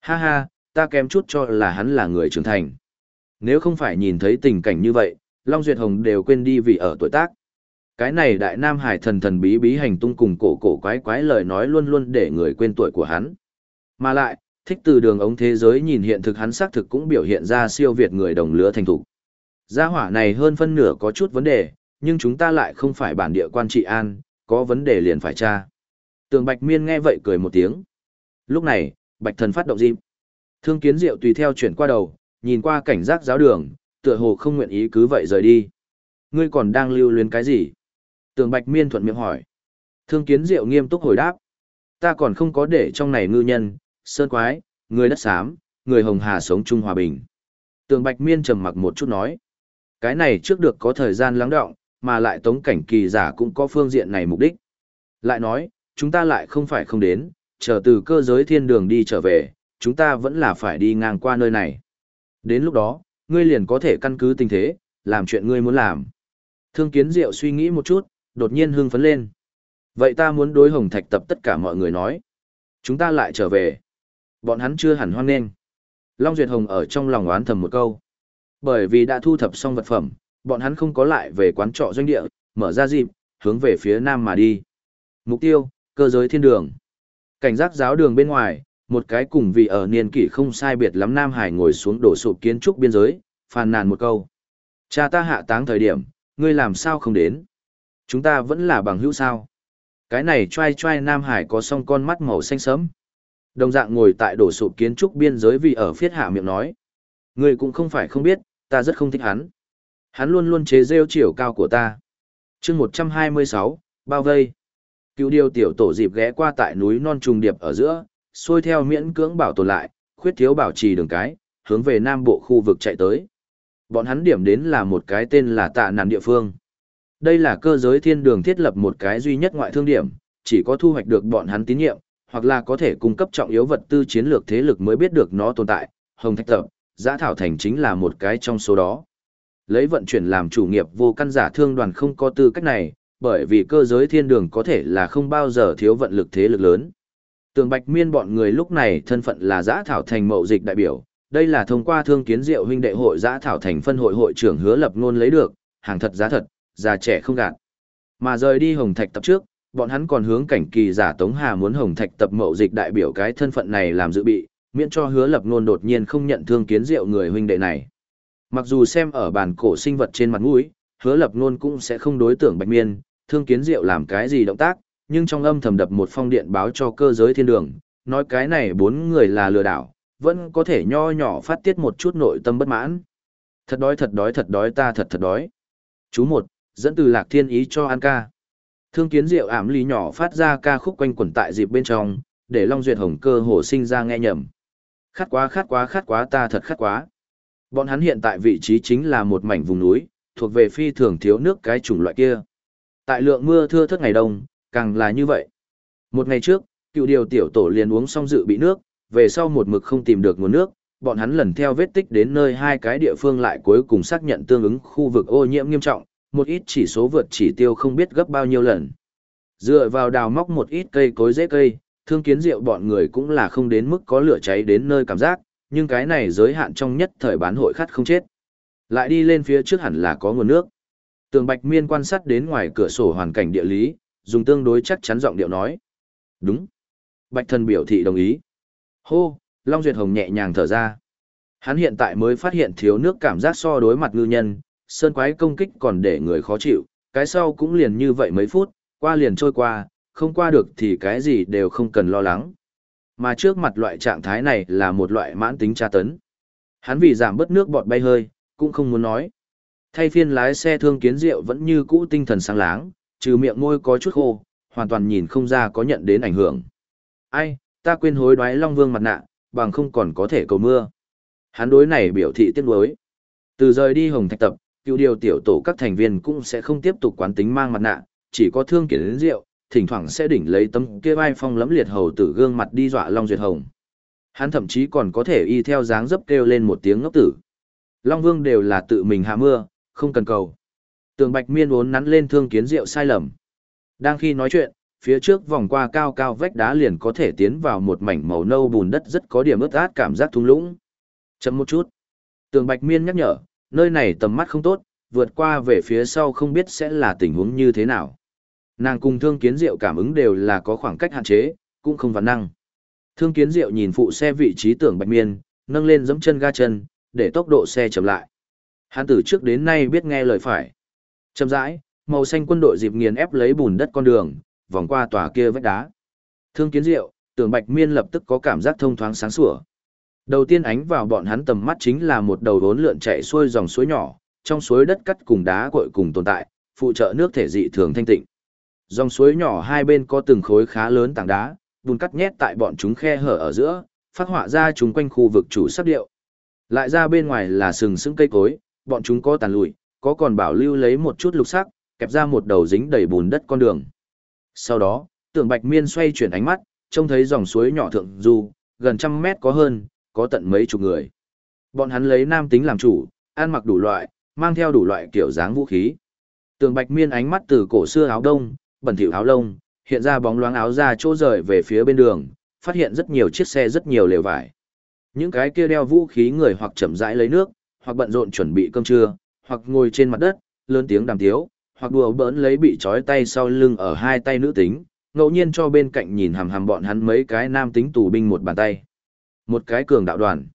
Ha ha, ta kém chút cho là hắn là người trưởng thành. Nếu không phải nhìn thấy tình cảnh như vậy, Long Duyệt Hồng đều quên đi vì ở tuổi tác. Cái này đại nam hải thần thần bí bí hành tung cùng cổ cổ quái quái lời nói luôn luôn để người quên tuổi của hắn. Mà lại, thích từ đường ống thế giới nhìn hiện thực hắn xác thực cũng biểu hiện ra siêu việt người đồng lứa thành thủ. Gia hỏa này hơn phân nửa có chút vấn đề, nhưng chúng ta lại không phải bản địa quan trị an, có vấn đề liền phải tra. Tường Bạch Miên nghe vậy cười một tiếng. Lúc này, Bạch Thần phát động dịp. Thương Kiến Diệu tùy theo chuyển qua đầu, nhìn qua cảnh giác giáo đường, tựa hồ không nguyện ý cứ vậy rời đi. Ngươi còn đang lưu luyến cái gì? Tường Bạch Miên thuận miệng hỏi. Thương Kiến Diệu nghiêm túc hồi đáp. Ta còn không có để trong này ngư nhân, sơn quái, người đất xám, người hồng hà sống chung hòa bình. Tường Bạch Miên trầm mặc một chút nói. Cái này trước được có thời gian lắng động, mà lại tống cảnh kỳ giả cũng có phương diện này mục đích. Lại nói, chúng ta lại không phải không đến, chờ từ cơ giới thiên đường đi trở về, chúng ta vẫn là phải đi ngang qua nơi này. Đến lúc đó, ngươi liền có thể căn cứ tình thế, làm chuyện ngươi muốn làm. Thương kiến diệu suy nghĩ một chút, đột nhiên hưng phấn lên. Vậy ta muốn đối hồng thạch tập tất cả mọi người nói. Chúng ta lại trở về. Bọn hắn chưa hẳn hoan nghênh. Long Duyệt Hồng ở trong lòng oán thầm một câu. Bởi vì đã thu thập xong vật phẩm, bọn hắn không có lại về quán trọ doanh địa, mở ra dịp, hướng về phía nam mà đi. Mục tiêu, cơ giới thiên đường. Cảnh giác giáo đường bên ngoài, một cái cùng vị ở niên kỷ không sai biệt lắm Nam Hải ngồi xuống đổ sụp kiến trúc biên giới, phàn nàn một câu. Cha ta hạ táng thời điểm, ngươi làm sao không đến? Chúng ta vẫn là bằng hữu sao? Cái này trai trai Nam Hải có song con mắt màu xanh sẫm. Đồng dạng ngồi tại đổ sụp kiến trúc biên giới vì ở phiết hạ miệng nói. Ngươi cũng không phải không biết, ta rất không thích hắn. Hắn luôn luôn chế rêu chiều cao của ta. chương 126, bao vây. Cựu điều tiểu tổ dịp ghé qua tại núi non trùng điệp ở giữa, xuôi theo miễn cưỡng bảo tồn lại, khuyết thiếu bảo trì đường cái, hướng về nam bộ khu vực chạy tới. Bọn hắn điểm đến là một cái tên là tạ nàn địa phương. Đây là cơ giới thiên đường thiết lập một cái duy nhất ngoại thương điểm, chỉ có thu hoạch được bọn hắn tín nhiệm, hoặc là có thể cung cấp trọng yếu vật tư chiến lược thế lực mới biết được nó tồn tại. Hồng Thạch Tập, Giã Thảo Thành chính là một cái trong số đó. Lấy vận chuyển làm chủ nghiệp vô căn giả thương đoàn không có tư cách này, bởi vì cơ giới thiên đường có thể là không bao giờ thiếu vận lực thế lực lớn. Tường Bạch Miên bọn người lúc này thân phận là giã thảo thành mậu dịch đại biểu, đây là thông qua thương kiến diệu huynh đệ hội giã thảo thành phân hội hội trưởng hứa lập ngôn lấy được, hàng thật giá thật, già trẻ không gạt. Mà rời đi Hồng Thạch tập trước, bọn hắn còn hướng cảnh kỳ giả Tống Hà muốn Hồng Thạch tập mậu dịch đại biểu cái thân phận này làm dự bị, miễn cho hứa lập ngôn đột nhiên không nhận thương kiến diệu người huynh đệ này. Mặc dù xem ở bàn cổ sinh vật trên mặt mũi, hứa lập ngôn cũng sẽ không đối tưởng Bạch Miên, thương kiến diệu làm cái gì động tác, nhưng trong âm thầm đập một phong điện báo cho cơ giới thiên đường, nói cái này bốn người là lừa đảo, vẫn có thể nho nhỏ phát tiết một chút nội tâm bất mãn. Thật đói thật đói thật đói ta thật thật đói. Chú một, dẫn từ lạc thiên ý cho an ca. Thương kiến diệu ảm lý nhỏ phát ra ca khúc quanh quẩn tại dịp bên trong, để Long Duyệt Hồng cơ hồ sinh ra nghe nhầm. Khát quá khát quá khát quá ta thật khát quá. Bọn hắn hiện tại vị trí chính là một mảnh vùng núi, thuộc về phi thường thiếu nước cái chủng loại kia. Tại lượng mưa thưa thớt ngày đông, càng là như vậy. Một ngày trước, cựu điều tiểu tổ liền uống xong dự bị nước, về sau một mực không tìm được nguồn nước, bọn hắn lần theo vết tích đến nơi hai cái địa phương lại cuối cùng xác nhận tương ứng khu vực ô nhiễm nghiêm trọng, một ít chỉ số vượt chỉ tiêu không biết gấp bao nhiêu lần. Dựa vào đào móc một ít cây cối dễ cây, thương kiến rượu bọn người cũng là không đến mức có lửa cháy đến nơi cảm giác, nhưng cái này giới hạn trong nhất thời bán hội khát không chết. Lại đi lên phía trước hẳn là có nguồn nước. Tường Bạch Miên quan sát đến ngoài cửa sổ hoàn cảnh địa lý, dùng tương đối chắc chắn giọng điệu nói. Đúng. Bạch thần biểu thị đồng ý. Hô, Long Duyệt Hồng nhẹ nhàng thở ra. Hắn hiện tại mới phát hiện thiếu nước cảm giác so đối mặt ngư nhân, sơn quái công kích còn để người khó chịu, cái sau cũng liền như vậy mấy phút, qua liền trôi qua, không qua được thì cái gì đều không cần lo lắng. Mà trước mặt loại trạng thái này là một loại mãn tính tra tấn. Hắn vì giảm bớt nước bọt bay hơi, cũng không muốn nói. Thay phiên lái xe thương kiến rượu vẫn như cũ tinh thần sáng láng, trừ miệng môi có chút khô, hoàn toàn nhìn không ra có nhận đến ảnh hưởng. Ai, ta quên hối đoái Long Vương mặt nạ, bằng không còn có thể cầu mưa. Hắn đối này biểu thị tiếc nuối. Từ rời đi Hồng Thạch Tập, cựu điều tiểu tổ các thành viên cũng sẽ không tiếp tục quán tính mang mặt nạ, chỉ có thương kiến đến rượu, thỉnh thoảng sẽ đỉnh lấy tấm kia vai phong lẫm liệt hầu tử gương mặt đi dọa Long Duyệt Hồng. Hắn thậm chí còn có thể y theo dáng dấp kêu lên một tiếng ngốc tử. Long Vương đều là tự mình hạ mưa, không cần cầu. Tường Bạch Miên uốn nắn lên thương kiến rượu sai lầm. Đang khi nói chuyện, phía trước vòng qua cao cao vách đá liền có thể tiến vào một mảnh màu nâu bùn đất rất có điểm ướt át cảm giác thung lũng. Chậm một chút. Tường Bạch Miên nhắc nhở, nơi này tầm mắt không tốt, vượt qua về phía sau không biết sẽ là tình huống như thế nào. Nàng cùng thương kiến diệu cảm ứng đều là có khoảng cách hạn chế, cũng không văn năng. Thương kiến diệu nhìn phụ xe vị trí tưởng Bạch Miên, nâng lên giẫm chân ga chân, để tốc độ xe chậm lại. Hắn từ trước đến nay biết nghe lời phải. Chậm rãi, màu xanh quân đội dịp nghiền ép lấy bùn đất con đường, vòng qua tòa kia vách đá. Thương kiến diệu, tưởng bạch miên lập tức có cảm giác thông thoáng sáng sủa. Đầu tiên ánh vào bọn hắn tầm mắt chính là một đầu đốn lượn chạy xuôi dòng suối nhỏ, trong suối đất cắt cùng đá cội cùng tồn tại, phụ trợ nước thể dị thường thanh tịnh. Dòng suối nhỏ hai bên có từng khối khá lớn tảng đá, bùn cắt nhét tại bọn chúng khe hở ở giữa, phát họa ra chúng quanh khu vực chủ sắc điệu. Lại ra bên ngoài là sừng sững cây cối, bọn chúng có tàn lụi, có còn bảo lưu lấy một chút lục sắc, kẹp ra một đầu dính đầy bùn đất con đường. Sau đó, tưởng bạch miên xoay chuyển ánh mắt, trông thấy dòng suối nhỏ thượng du, gần trăm mét có hơn, có tận mấy chục người. Bọn hắn lấy nam tính làm chủ, ăn mặc đủ loại, mang theo đủ loại kiểu dáng vũ khí. Tường bạch miên ánh mắt từ cổ xưa áo đông, bẩn thỉu áo lông, hiện ra bóng loáng áo ra chỗ rời về phía bên đường, phát hiện rất nhiều chiếc xe rất nhiều lều vải. Những cái kia đeo vũ khí người hoặc chậm rãi lấy nước, hoặc bận rộn chuẩn bị cơm trưa, hoặc ngồi trên mặt đất, lớn tiếng đàm tiếu, hoặc đùa bỡn lấy bị trói tay sau lưng ở hai tay nữ tính, ngẫu nhiên cho bên cạnh nhìn hằm hằm bọn hắn mấy cái nam tính tù binh một bàn tay. Một cái cường đạo đoàn.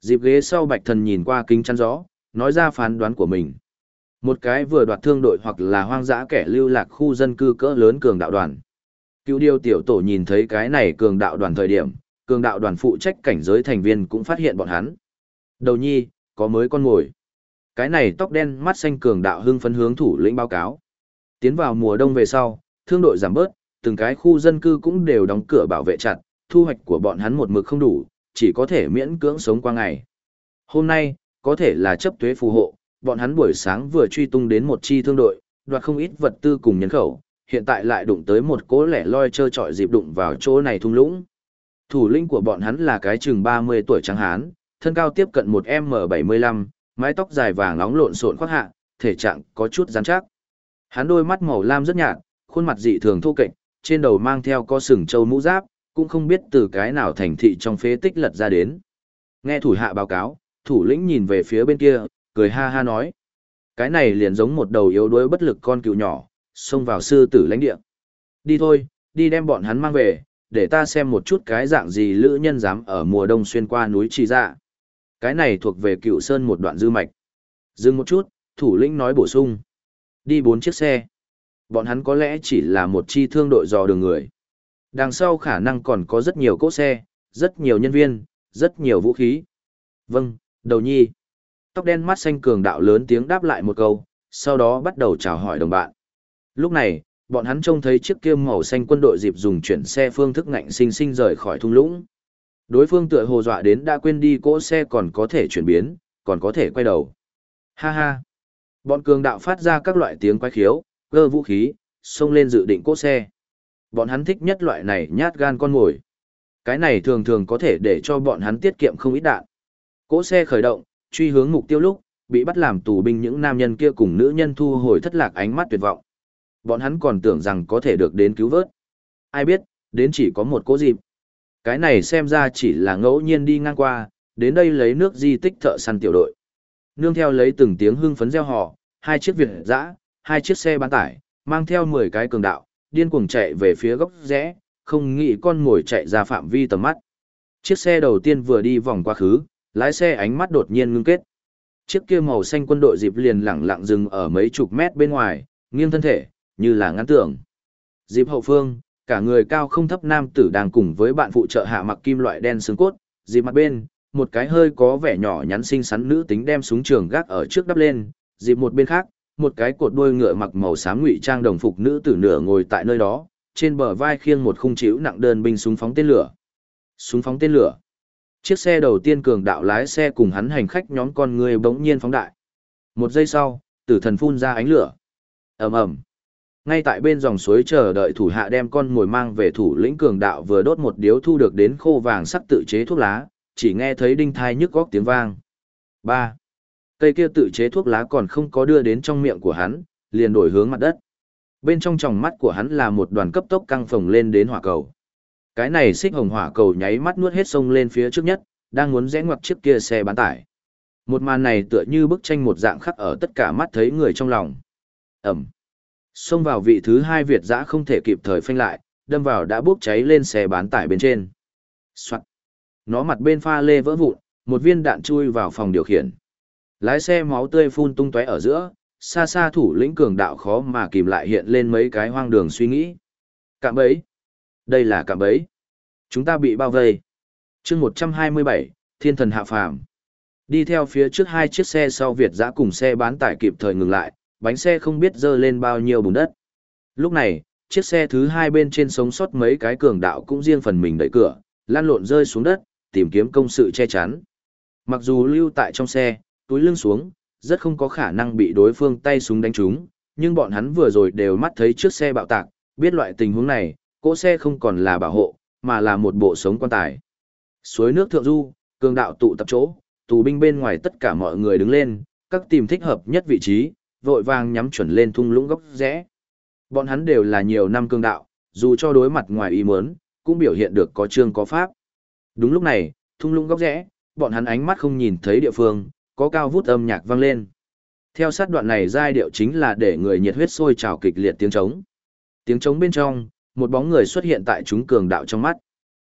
Dịp ghế sau bạch thần nhìn qua kính chắn gió, nói ra phán đoán của mình. Một cái vừa đoạt thương đội hoặc là hoang dã kẻ lưu lạc khu dân cư cỡ lớn cường đạo đoàn. Cựu điều tiểu tổ nhìn thấy cái này cường đạo đoàn thời điểm, cường đạo đoàn phụ trách cảnh giới thành viên cũng phát hiện bọn hắn. Đầu nhi, có mới con ngồi. Cái này tóc đen mắt xanh cường đạo hưng phấn hướng thủ lĩnh báo cáo. Tiến vào mùa đông về sau, thương đội giảm bớt, từng cái khu dân cư cũng đều đóng cửa bảo vệ chặt, thu hoạch của bọn hắn một mực không đủ, chỉ có thể miễn cưỡng sống qua ngày. Hôm nay, có thể là chấp thuế phù hộ, bọn hắn buổi sáng vừa truy tung đến một chi thương đội, đoạt không ít vật tư cùng nhân khẩu, hiện tại lại đụng tới một cố lẻ loi trơ trọi dịp đụng vào chỗ này thung lũng. Thủ lĩnh của bọn hắn là cái chừng 30 tuổi trắng hán, thân cao tiếp cận một M75, mái tóc dài vàng nóng lộn xộn khoác hạ, thể trạng có chút rắn chắc. Hắn đôi mắt màu lam rất nhạt, khuôn mặt dị thường thô kệch, trên đầu mang theo có sừng châu mũ giáp, cũng không biết từ cái nào thành thị trong phế tích lật ra đến. Nghe thủ hạ báo cáo, thủ lĩnh nhìn về phía bên kia, cười ha ha nói. Cái này liền giống một đầu yếu đuối bất lực con cựu nhỏ, xông vào sư tử lãnh địa. Đi thôi, đi đem bọn hắn mang về, để ta xem một chút cái dạng gì lữ nhân dám ở mùa đông xuyên qua núi trì ra. Cái này thuộc về cựu sơn một đoạn dư mạch. Dừng một chút, thủ lĩnh nói bổ sung. Đi bốn chiếc xe. Bọn hắn có lẽ chỉ là một chi thương đội dò đường người. Đằng sau khả năng còn có rất nhiều cỗ xe, rất nhiều nhân viên, rất nhiều vũ khí. Vâng, đầu nhi. Tóc đen mắt xanh cường đạo lớn tiếng đáp lại một câu, sau đó bắt đầu chào hỏi đồng bạn. Lúc này, Bọn hắn trông thấy chiếc kia màu xanh quân đội dịp dùng chuyển xe phương thức ngạnh sinh sinh rời khỏi thung lũng. Đối phương tựa hồ dọa đến đã quên đi cỗ xe còn có thể chuyển biến, còn có thể quay đầu. Ha ha. Bọn cường đạo phát ra các loại tiếng quái khiếu, gơ vũ khí, xông lên dự định cỗ xe. Bọn hắn thích nhất loại này nhát gan con mồi. Cái này thường thường có thể để cho bọn hắn tiết kiệm không ít đạn. Cỗ xe khởi động, truy hướng mục tiêu lúc, bị bắt làm tù binh những nam nhân kia cùng nữ nhân thu hồi thất lạc ánh mắt tuyệt vọng. Bọn hắn còn tưởng rằng có thể được đến cứu vớt. Ai biết, đến chỉ có một cố dịp. Cái này xem ra chỉ là ngẫu nhiên đi ngang qua, đến đây lấy nước di tích thợ săn tiểu đội. Nương theo lấy từng tiếng hưng phấn reo hò, hai chiếc Việt dã, hai chiếc xe bán tải, mang theo 10 cái cường đạo, điên cuồng chạy về phía góc rẽ, không nghĩ con ngồi chạy ra phạm vi tầm mắt. Chiếc xe đầu tiên vừa đi vòng quá khứ, lái xe ánh mắt đột nhiên ngưng kết. Chiếc kia màu xanh quân đội dịp liền lẳng lặng dừng ở mấy chục mét bên ngoài, nghiêng thân thể, như là ngăn tưởng. Dịp hậu phương, cả người cao không thấp nam tử đang cùng với bạn phụ trợ hạ mặc kim loại đen xương cốt, dịp mặt bên, một cái hơi có vẻ nhỏ nhắn xinh xắn nữ tính đem súng trường gác ở trước đắp lên, dịp một bên khác, một cái cột đuôi ngựa mặc màu xám ngụy trang đồng phục nữ tử nửa ngồi tại nơi đó, trên bờ vai khiêng một khung chiếu nặng đơn binh súng phóng tên lửa. Súng phóng tên lửa. Chiếc xe đầu tiên cường đạo lái xe cùng hắn hành khách nhóm con người bỗng nhiên phóng đại. Một giây sau, tử thần phun ra ánh lửa. ầm ầm. Ngay tại bên dòng suối chờ đợi thủ hạ đem con ngồi mang về thủ lĩnh cường đạo vừa đốt một điếu thu được đến khô vàng sắc tự chế thuốc lá, chỉ nghe thấy đinh thai nhức góc tiếng vang. ba Cây kia tự chế thuốc lá còn không có đưa đến trong miệng của hắn, liền đổi hướng mặt đất. Bên trong tròng mắt của hắn là một đoàn cấp tốc căng phồng lên đến hỏa cầu. Cái này xích hồng hỏa cầu nháy mắt nuốt hết sông lên phía trước nhất, đang muốn rẽ ngoặt chiếc kia xe bán tải. Một màn này tựa như bức tranh một dạng khắc ở tất cả mắt thấy người trong lòng. Ẩm. Xông vào vị thứ hai Việt dã không thể kịp thời phanh lại, đâm vào đã bốc cháy lên xe bán tải bên trên. Soạn. Nó mặt bên pha lê vỡ vụn, một viên đạn chui vào phòng điều khiển. Lái xe máu tươi phun tung tóe ở giữa, xa xa thủ lĩnh cường đạo khó mà kìm lại hiện lên mấy cái hoang đường suy nghĩ. Cạm bẫy. Đây là cạm bẫy. Chúng ta bị bao vây. chương 127, thiên thần hạ phàm. Đi theo phía trước hai chiếc xe sau Việt giã cùng xe bán tải kịp thời ngừng lại, bánh xe không biết dơ lên bao nhiêu bùn đất. Lúc này, chiếc xe thứ hai bên trên sống sót mấy cái cường đạo cũng riêng phần mình đẩy cửa, lan lộn rơi xuống đất, tìm kiếm công sự che chắn. Mặc dù lưu tại trong xe, túi lưng xuống, rất không có khả năng bị đối phương tay súng đánh trúng, nhưng bọn hắn vừa rồi đều mắt thấy chiếc xe bạo tạc, biết loại tình huống này, cỗ xe không còn là bảo hộ, mà là một bộ sống quan tài. Suối nước thượng du, cường đạo tụ tập chỗ, tù binh bên ngoài tất cả mọi người đứng lên, các tìm thích hợp nhất vị trí, vội vàng nhắm chuẩn lên thung lũng góc rẽ. Bọn hắn đều là nhiều năm cường đạo, dù cho đối mặt ngoài ý muốn, cũng biểu hiện được có chương có pháp. Đúng lúc này, thung lũng góc rẽ, bọn hắn ánh mắt không nhìn thấy địa phương, có cao vút âm nhạc vang lên. Theo sát đoạn này giai điệu chính là để người nhiệt huyết sôi trào kịch liệt tiếng trống. Tiếng trống bên trong, một bóng người xuất hiện tại chúng cường đạo trong mắt.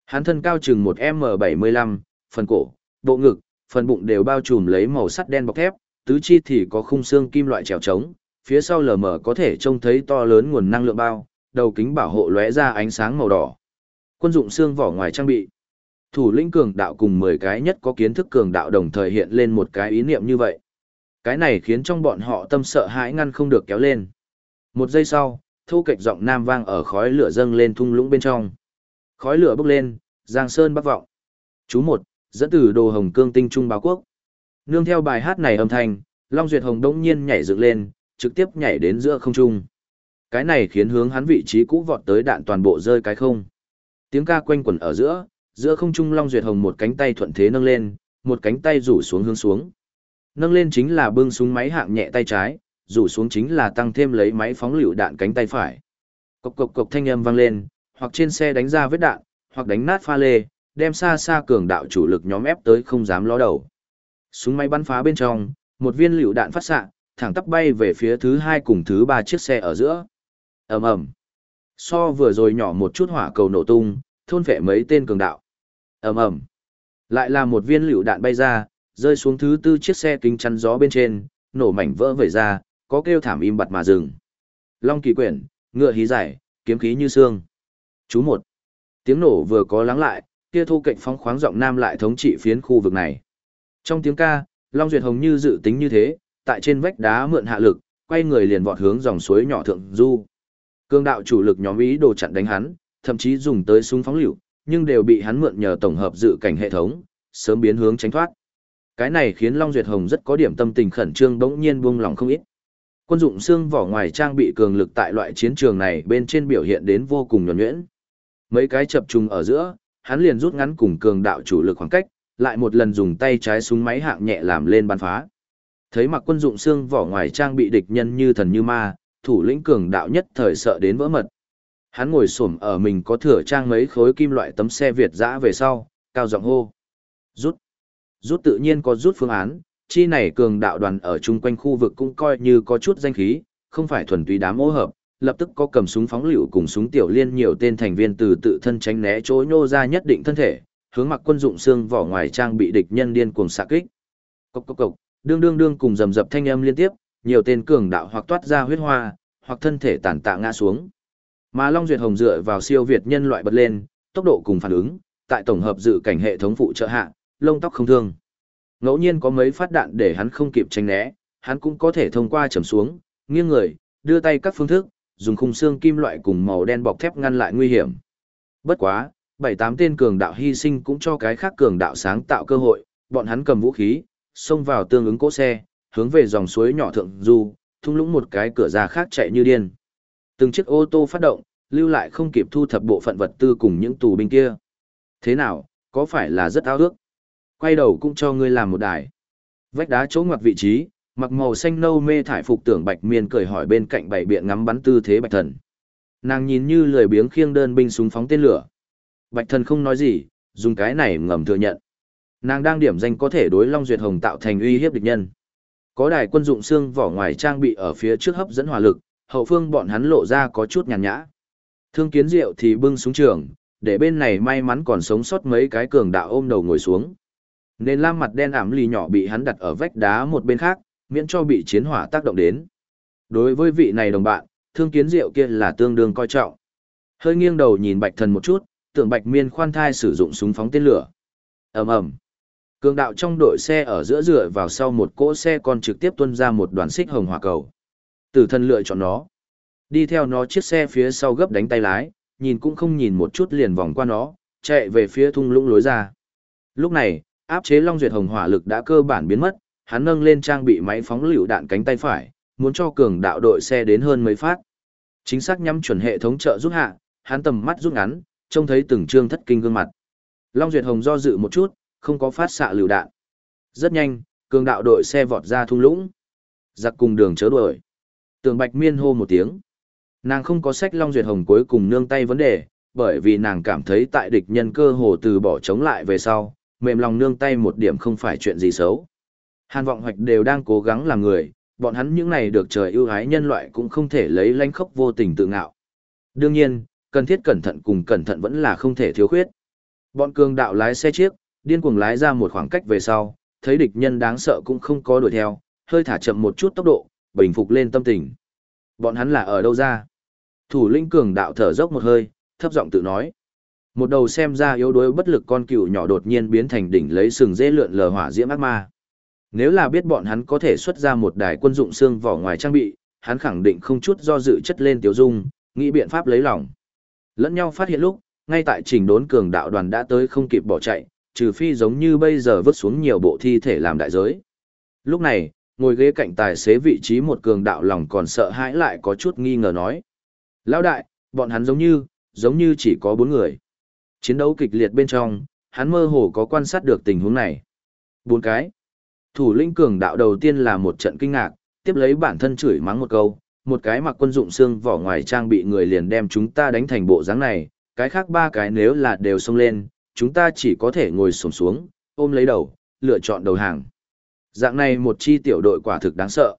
Hắn thân cao chừng một M75, phần cổ, bộ ngực, phần bụng đều bao trùm lấy màu sắt đen bọc thép, tứ chi thì có khung xương kim loại trèo trống, phía sau lờ mờ có thể trông thấy to lớn nguồn năng lượng bao, đầu kính bảo hộ lóe ra ánh sáng màu đỏ. Quân dụng xương vỏ ngoài trang bị. Thủ lĩnh cường đạo cùng 10 cái nhất có kiến thức cường đạo đồng thời hiện lên một cái ý niệm như vậy. Cái này khiến trong bọn họ tâm sợ hãi ngăn không được kéo lên. Một giây sau, thu kịch giọng nam vang ở khói lửa dâng lên thung lũng bên trong. Khói lửa bốc lên, Giang Sơn bắc vọng. Chú một, dẫn từ đồ hồng cương tinh trung báo quốc. Nương theo bài hát này âm thanh, Long Duyệt Hồng đông nhiên nhảy dựng lên, trực tiếp nhảy đến giữa không trung. Cái này khiến hướng hắn vị trí cũ vọt tới đạn toàn bộ rơi cái không. Tiếng ca quanh quẩn ở giữa, giữa không trung Long Duyệt Hồng một cánh tay thuận thế nâng lên, một cánh tay rủ xuống hướng xuống. Nâng lên chính là bưng súng máy hạng nhẹ tay trái, rủ xuống chính là tăng thêm lấy máy phóng lựu đạn cánh tay phải. Cộc cộc cộc thanh âm vang lên, hoặc trên xe đánh ra vết đạn, hoặc đánh nát pha lê, đem xa xa cường đạo chủ lực nhóm ép tới không dám ló đầu. Súng máy bắn phá bên trong, một viên lựu đạn phát xạ, thẳng tắp bay về phía thứ hai cùng thứ ba chiếc xe ở giữa. ầm ầm, so vừa rồi nhỏ một chút hỏa cầu nổ tung, thôn vệ mấy tên cường đạo. ầm ầm, lại là một viên lựu đạn bay ra, rơi xuống thứ tư chiếc xe kính chắn gió bên trên, nổ mảnh vỡ vẩy ra, có kêu thảm im bặt mà dừng. Long kỳ quyển, ngựa hí giải, kiếm khí như xương. Chú một. Tiếng nổ vừa có lắng lại, kia thu cạnh phóng khoáng giọng nam lại thống trị phiến khu vực này. Trong tiếng ca, Long Duyệt Hồng như dự tính như thế, tại trên vách đá mượn hạ lực, quay người liền vọt hướng dòng suối nhỏ thượng du. Cương đạo chủ lực nhóm ý đồ chặn đánh hắn, thậm chí dùng tới súng phóng lựu, nhưng đều bị hắn mượn nhờ tổng hợp dự cảnh hệ thống, sớm biến hướng tránh thoát. Cái này khiến Long Duyệt Hồng rất có điểm tâm tình khẩn trương bỗng nhiên buông lòng không ít. Quân dụng xương vỏ ngoài trang bị cường lực tại loại chiến trường này bên trên biểu hiện đến vô cùng nhuần nhuyễn. Mấy cái chập trùng ở giữa, hắn liền rút ngắn cùng cường đạo chủ lực khoảng cách, lại một lần dùng tay trái súng máy hạng nhẹ làm lên bắn phá. Thấy mặc quân dụng xương vỏ ngoài trang bị địch nhân như thần như ma, thủ lĩnh cường đạo nhất thời sợ đến vỡ mật. Hắn ngồi xổm ở mình có thừa trang mấy khối kim loại tấm xe Việt dã về sau, cao giọng hô. Rút. Rút tự nhiên có rút phương án, chi này cường đạo đoàn ở chung quanh khu vực cũng coi như có chút danh khí, không phải thuần túy đám ô hợp, lập tức có cầm súng phóng lựu cùng súng tiểu liên nhiều tên thành viên từ tự thân tránh né chỗ nhô ra nhất định thân thể, hướng mặc quân dụng xương vỏ ngoài trang bị địch nhân điên cuồng xạ kích. Cốc cốc cốc, đương đương đương cùng rầm rập thanh âm liên tiếp, nhiều tên cường đạo hoặc toát ra huyết hoa, hoặc thân thể tàn tạ ngã xuống. Mà Long Duyệt Hồng dựa vào siêu việt nhân loại bật lên, tốc độ cùng phản ứng, tại tổng hợp dự cảnh hệ thống phụ trợ hạ, lông tóc không thương. Ngẫu nhiên có mấy phát đạn để hắn không kịp tránh né, hắn cũng có thể thông qua trầm xuống, nghiêng người, đưa tay các phương thức, dùng khung xương kim loại cùng màu đen bọc thép ngăn lại nguy hiểm. Bất quá, bảy tám tên cường đạo hy sinh cũng cho cái khác cường đạo sáng tạo cơ hội, bọn hắn cầm vũ khí, xông vào tương ứng cỗ xe, hướng về dòng suối nhỏ thượng du, thung lũng một cái cửa ra khác chạy như điên. Từng chiếc ô tô phát động, lưu lại không kịp thu thập bộ phận vật tư cùng những tù binh kia. Thế nào, có phải là rất ao ước? Quay đầu cũng cho ngươi làm một đài. Vách đá chỗ ngoặt vị trí, mặc màu xanh nâu mê thải phục tưởng bạch miên cười hỏi bên cạnh bảy biện ngắm bắn tư thế bạch thần. Nàng nhìn như lười biếng khiêng đơn binh súng phóng tên lửa. Bạch thần không nói gì, dùng cái này ngầm thừa nhận. Nàng đang điểm danh có thể đối Long Duyệt Hồng tạo thành uy hiếp địch nhân. Có đài quân dụng xương vỏ ngoài trang bị ở phía trước hấp dẫn hỏa lực, hậu phương bọn hắn lộ ra có chút nhàn nhã. Thương kiến diệu thì bưng xuống trường, để bên này may mắn còn sống sót mấy cái cường đạo ôm đầu ngồi xuống. Nên lam mặt đen ảm lì nhỏ bị hắn đặt ở vách đá một bên khác, miễn cho bị chiến hỏa tác động đến. Đối với vị này đồng bạn, thương kiến diệu kia là tương đương coi trọng. Hơi nghiêng đầu nhìn bạch thần một chút, tưởng bạch miên khoan thai sử dụng súng phóng tên lửa. ầm ầm Cường đạo trong đội xe ở giữa dựa vào sau một cỗ xe còn trực tiếp tuân ra một đoàn xích hồng hỏa cầu. Tử thần lựa chọn nó. Đi theo nó chiếc xe phía sau gấp đánh tay lái, nhìn cũng không nhìn một chút liền vòng qua nó, chạy về phía thung lũng lối ra. Lúc này, áp chế Long Duyệt Hồng hỏa lực đã cơ bản biến mất, hắn nâng lên trang bị máy phóng lựu đạn cánh tay phải, muốn cho cường đạo đội xe đến hơn mấy phát. Chính xác nhắm chuẩn hệ thống trợ giúp hạ, hắn tầm mắt rút ngắn, trông thấy từng trương thất kinh gương mặt. Long Duyệt Hồng do dự một chút, không có phát xạ lựu đạn. Rất nhanh, cường đạo đội xe vọt ra thung lũng. Giặc cùng đường chớ đuổi. Tường Bạch Miên hô một tiếng. Nàng không có sách Long Duyệt Hồng cuối cùng nương tay vấn đề, bởi vì nàng cảm thấy tại địch nhân cơ hồ từ bỏ chống lại về sau, mềm lòng nương tay một điểm không phải chuyện gì xấu. Hàn vọng hoạch đều đang cố gắng làm người, bọn hắn những này được trời ưu ái nhân loại cũng không thể lấy lánh khốc vô tình tự ngạo. Đương nhiên, cần thiết cẩn thận cùng cẩn thận vẫn là không thể thiếu khuyết. Bọn cường đạo lái xe chiếc, điên cuồng lái ra một khoảng cách về sau, thấy địch nhân đáng sợ cũng không có đuổi theo, hơi thả chậm một chút tốc độ, bình phục lên tâm tình. Bọn hắn là ở đâu ra? Thủ lĩnh cường đạo thở dốc một hơi, thấp giọng tự nói. Một đầu xem ra yếu đuối bất lực con cừu nhỏ đột nhiên biến thành đỉnh lấy sừng dễ lượn lờ hỏa diễm ác ma. Nếu là biết bọn hắn có thể xuất ra một đài quân dụng xương vỏ ngoài trang bị, hắn khẳng định không chút do dự chất lên tiểu dung, nghĩ biện pháp lấy lòng. Lẫn nhau phát hiện lúc, ngay tại trình đốn cường đạo đoàn đã tới không kịp bỏ chạy, trừ phi giống như bây giờ vứt xuống nhiều bộ thi thể làm đại giới. Lúc này, ngồi ghế cạnh tài xế vị trí một cường đạo lòng còn sợ hãi lại có chút nghi ngờ nói. Lão đại, bọn hắn giống như, giống như chỉ có bốn người. Chiến đấu kịch liệt bên trong, hắn mơ hồ có quan sát được tình huống này. Bốn cái. Thủ lĩnh cường đạo đầu tiên là một trận kinh ngạc, tiếp lấy bản thân chửi mắng một câu, một cái mặc quân dụng xương vỏ ngoài trang bị người liền đem chúng ta đánh thành bộ dáng này, cái khác ba cái nếu là đều xông lên, chúng ta chỉ có thể ngồi xổm xuống, ôm lấy đầu, lựa chọn đầu hàng. Dạng này một chi tiểu đội quả thực đáng sợ.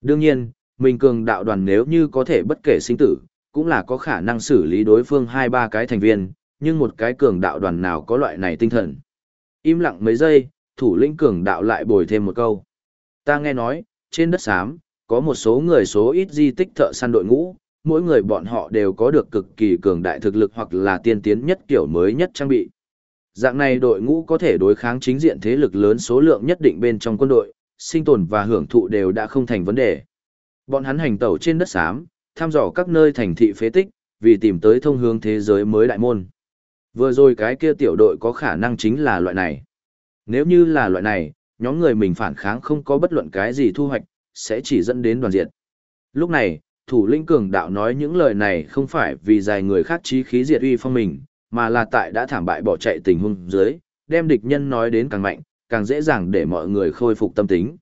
Đương nhiên, mình cường đạo đoàn nếu như có thể bất kể sinh tử, cũng là có khả năng xử lý đối phương hai ba cái thành viên, nhưng một cái cường đạo đoàn nào có loại này tinh thần. Im lặng mấy giây, thủ lĩnh cường đạo lại bồi thêm một câu. Ta nghe nói, trên đất xám, có một số người số ít di tích thợ săn đội ngũ, mỗi người bọn họ đều có được cực kỳ cường đại thực lực hoặc là tiên tiến nhất kiểu mới nhất trang bị. Dạng này đội ngũ có thể đối kháng chính diện thế lực lớn số lượng nhất định bên trong quân đội, sinh tồn và hưởng thụ đều đã không thành vấn đề. Bọn hắn hành tẩu trên đất xám, thăm dò các nơi thành thị phế tích, vì tìm tới thông hướng thế giới mới đại môn. Vừa rồi cái kia tiểu đội có khả năng chính là loại này. Nếu như là loại này, nhóm người mình phản kháng không có bất luận cái gì thu hoạch, sẽ chỉ dẫn đến đoàn diệt. Lúc này, thủ lĩnh cường đạo nói những lời này không phải vì dài người khác trí khí diệt uy phong mình, mà là tại đã thảm bại bỏ chạy tình huống dưới, đem địch nhân nói đến càng mạnh, càng dễ dàng để mọi người khôi phục tâm tính.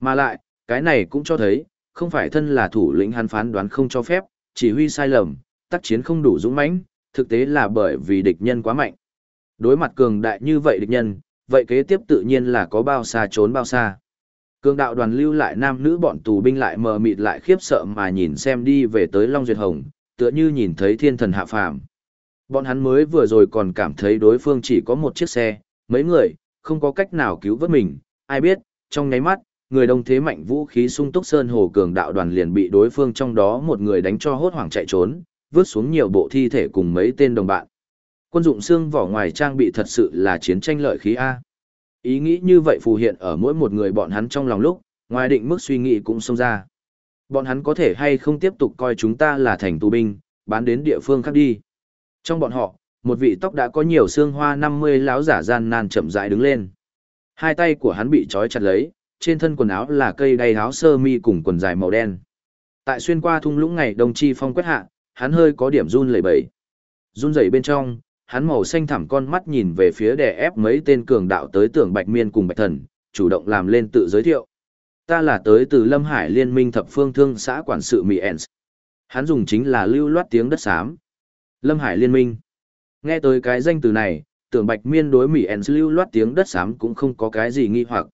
Mà lại, cái này cũng cho thấy, không phải thân là thủ lĩnh hắn phán đoán không cho phép, chỉ huy sai lầm, tác chiến không đủ dũng mãnh, thực tế là bởi vì địch nhân quá mạnh. Đối mặt cường đại như vậy địch nhân, vậy kế tiếp tự nhiên là có bao xa trốn bao xa. Cường đạo đoàn lưu lại nam nữ bọn tù binh lại mờ mịt lại khiếp sợ mà nhìn xem đi về tới Long Duyệt Hồng, tựa như nhìn thấy thiên thần hạ phàm. Bọn hắn mới vừa rồi còn cảm thấy đối phương chỉ có một chiếc xe, mấy người, không có cách nào cứu vớt mình, ai biết, trong nháy mắt, người đông thế mạnh vũ khí sung túc sơn hồ cường đạo đoàn liền bị đối phương trong đó một người đánh cho hốt hoảng chạy trốn, vứt xuống nhiều bộ thi thể cùng mấy tên đồng bạn. Quân dụng xương vỏ ngoài trang bị thật sự là chiến tranh lợi khí A. Ý nghĩ như vậy phù hiện ở mỗi một người bọn hắn trong lòng lúc, ngoài định mức suy nghĩ cũng xông ra. Bọn hắn có thể hay không tiếp tục coi chúng ta là thành tù binh, bán đến địa phương khác đi. Trong bọn họ, một vị tóc đã có nhiều xương hoa 50 láo giả gian nan chậm rãi đứng lên. Hai tay của hắn bị trói chặt lấy, trên thân quần áo là cây đay áo sơ mi cùng quần dài màu đen. Tại xuyên qua thung lũng ngày đông chi phong quét hạ, hắn hơi có điểm run lẩy bẩy. Run rẩy bên trong, hắn màu xanh thẳm con mắt nhìn về phía đè ép mấy tên cường đạo tới tưởng Bạch Miên cùng Bạch Thần, chủ động làm lên tự giới thiệu. Ta là tới từ Lâm Hải Liên minh thập phương thương xã quản sự Mỹ Ens. Hắn dùng chính là lưu loát tiếng đất xám. Lâm Hải Liên minh. Nghe tới cái danh từ này, tưởng Bạch Miên đối Mỹ Ens lưu loát tiếng đất xám cũng không có cái gì nghi hoặc.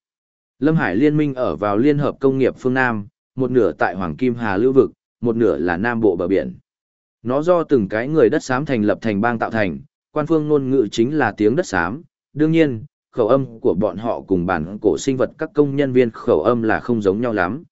Lâm Hải Liên minh ở vào Liên hợp công nghiệp phương Nam, một nửa tại Hoàng Kim Hà lưu vực, một nửa là Nam Bộ bờ biển. Nó do từng cái người đất xám thành lập thành bang tạo thành, quan phương ngôn ngữ chính là tiếng đất xám, đương nhiên, khẩu âm của bọn họ cùng bản cổ sinh vật các công nhân viên khẩu âm là không giống nhau lắm.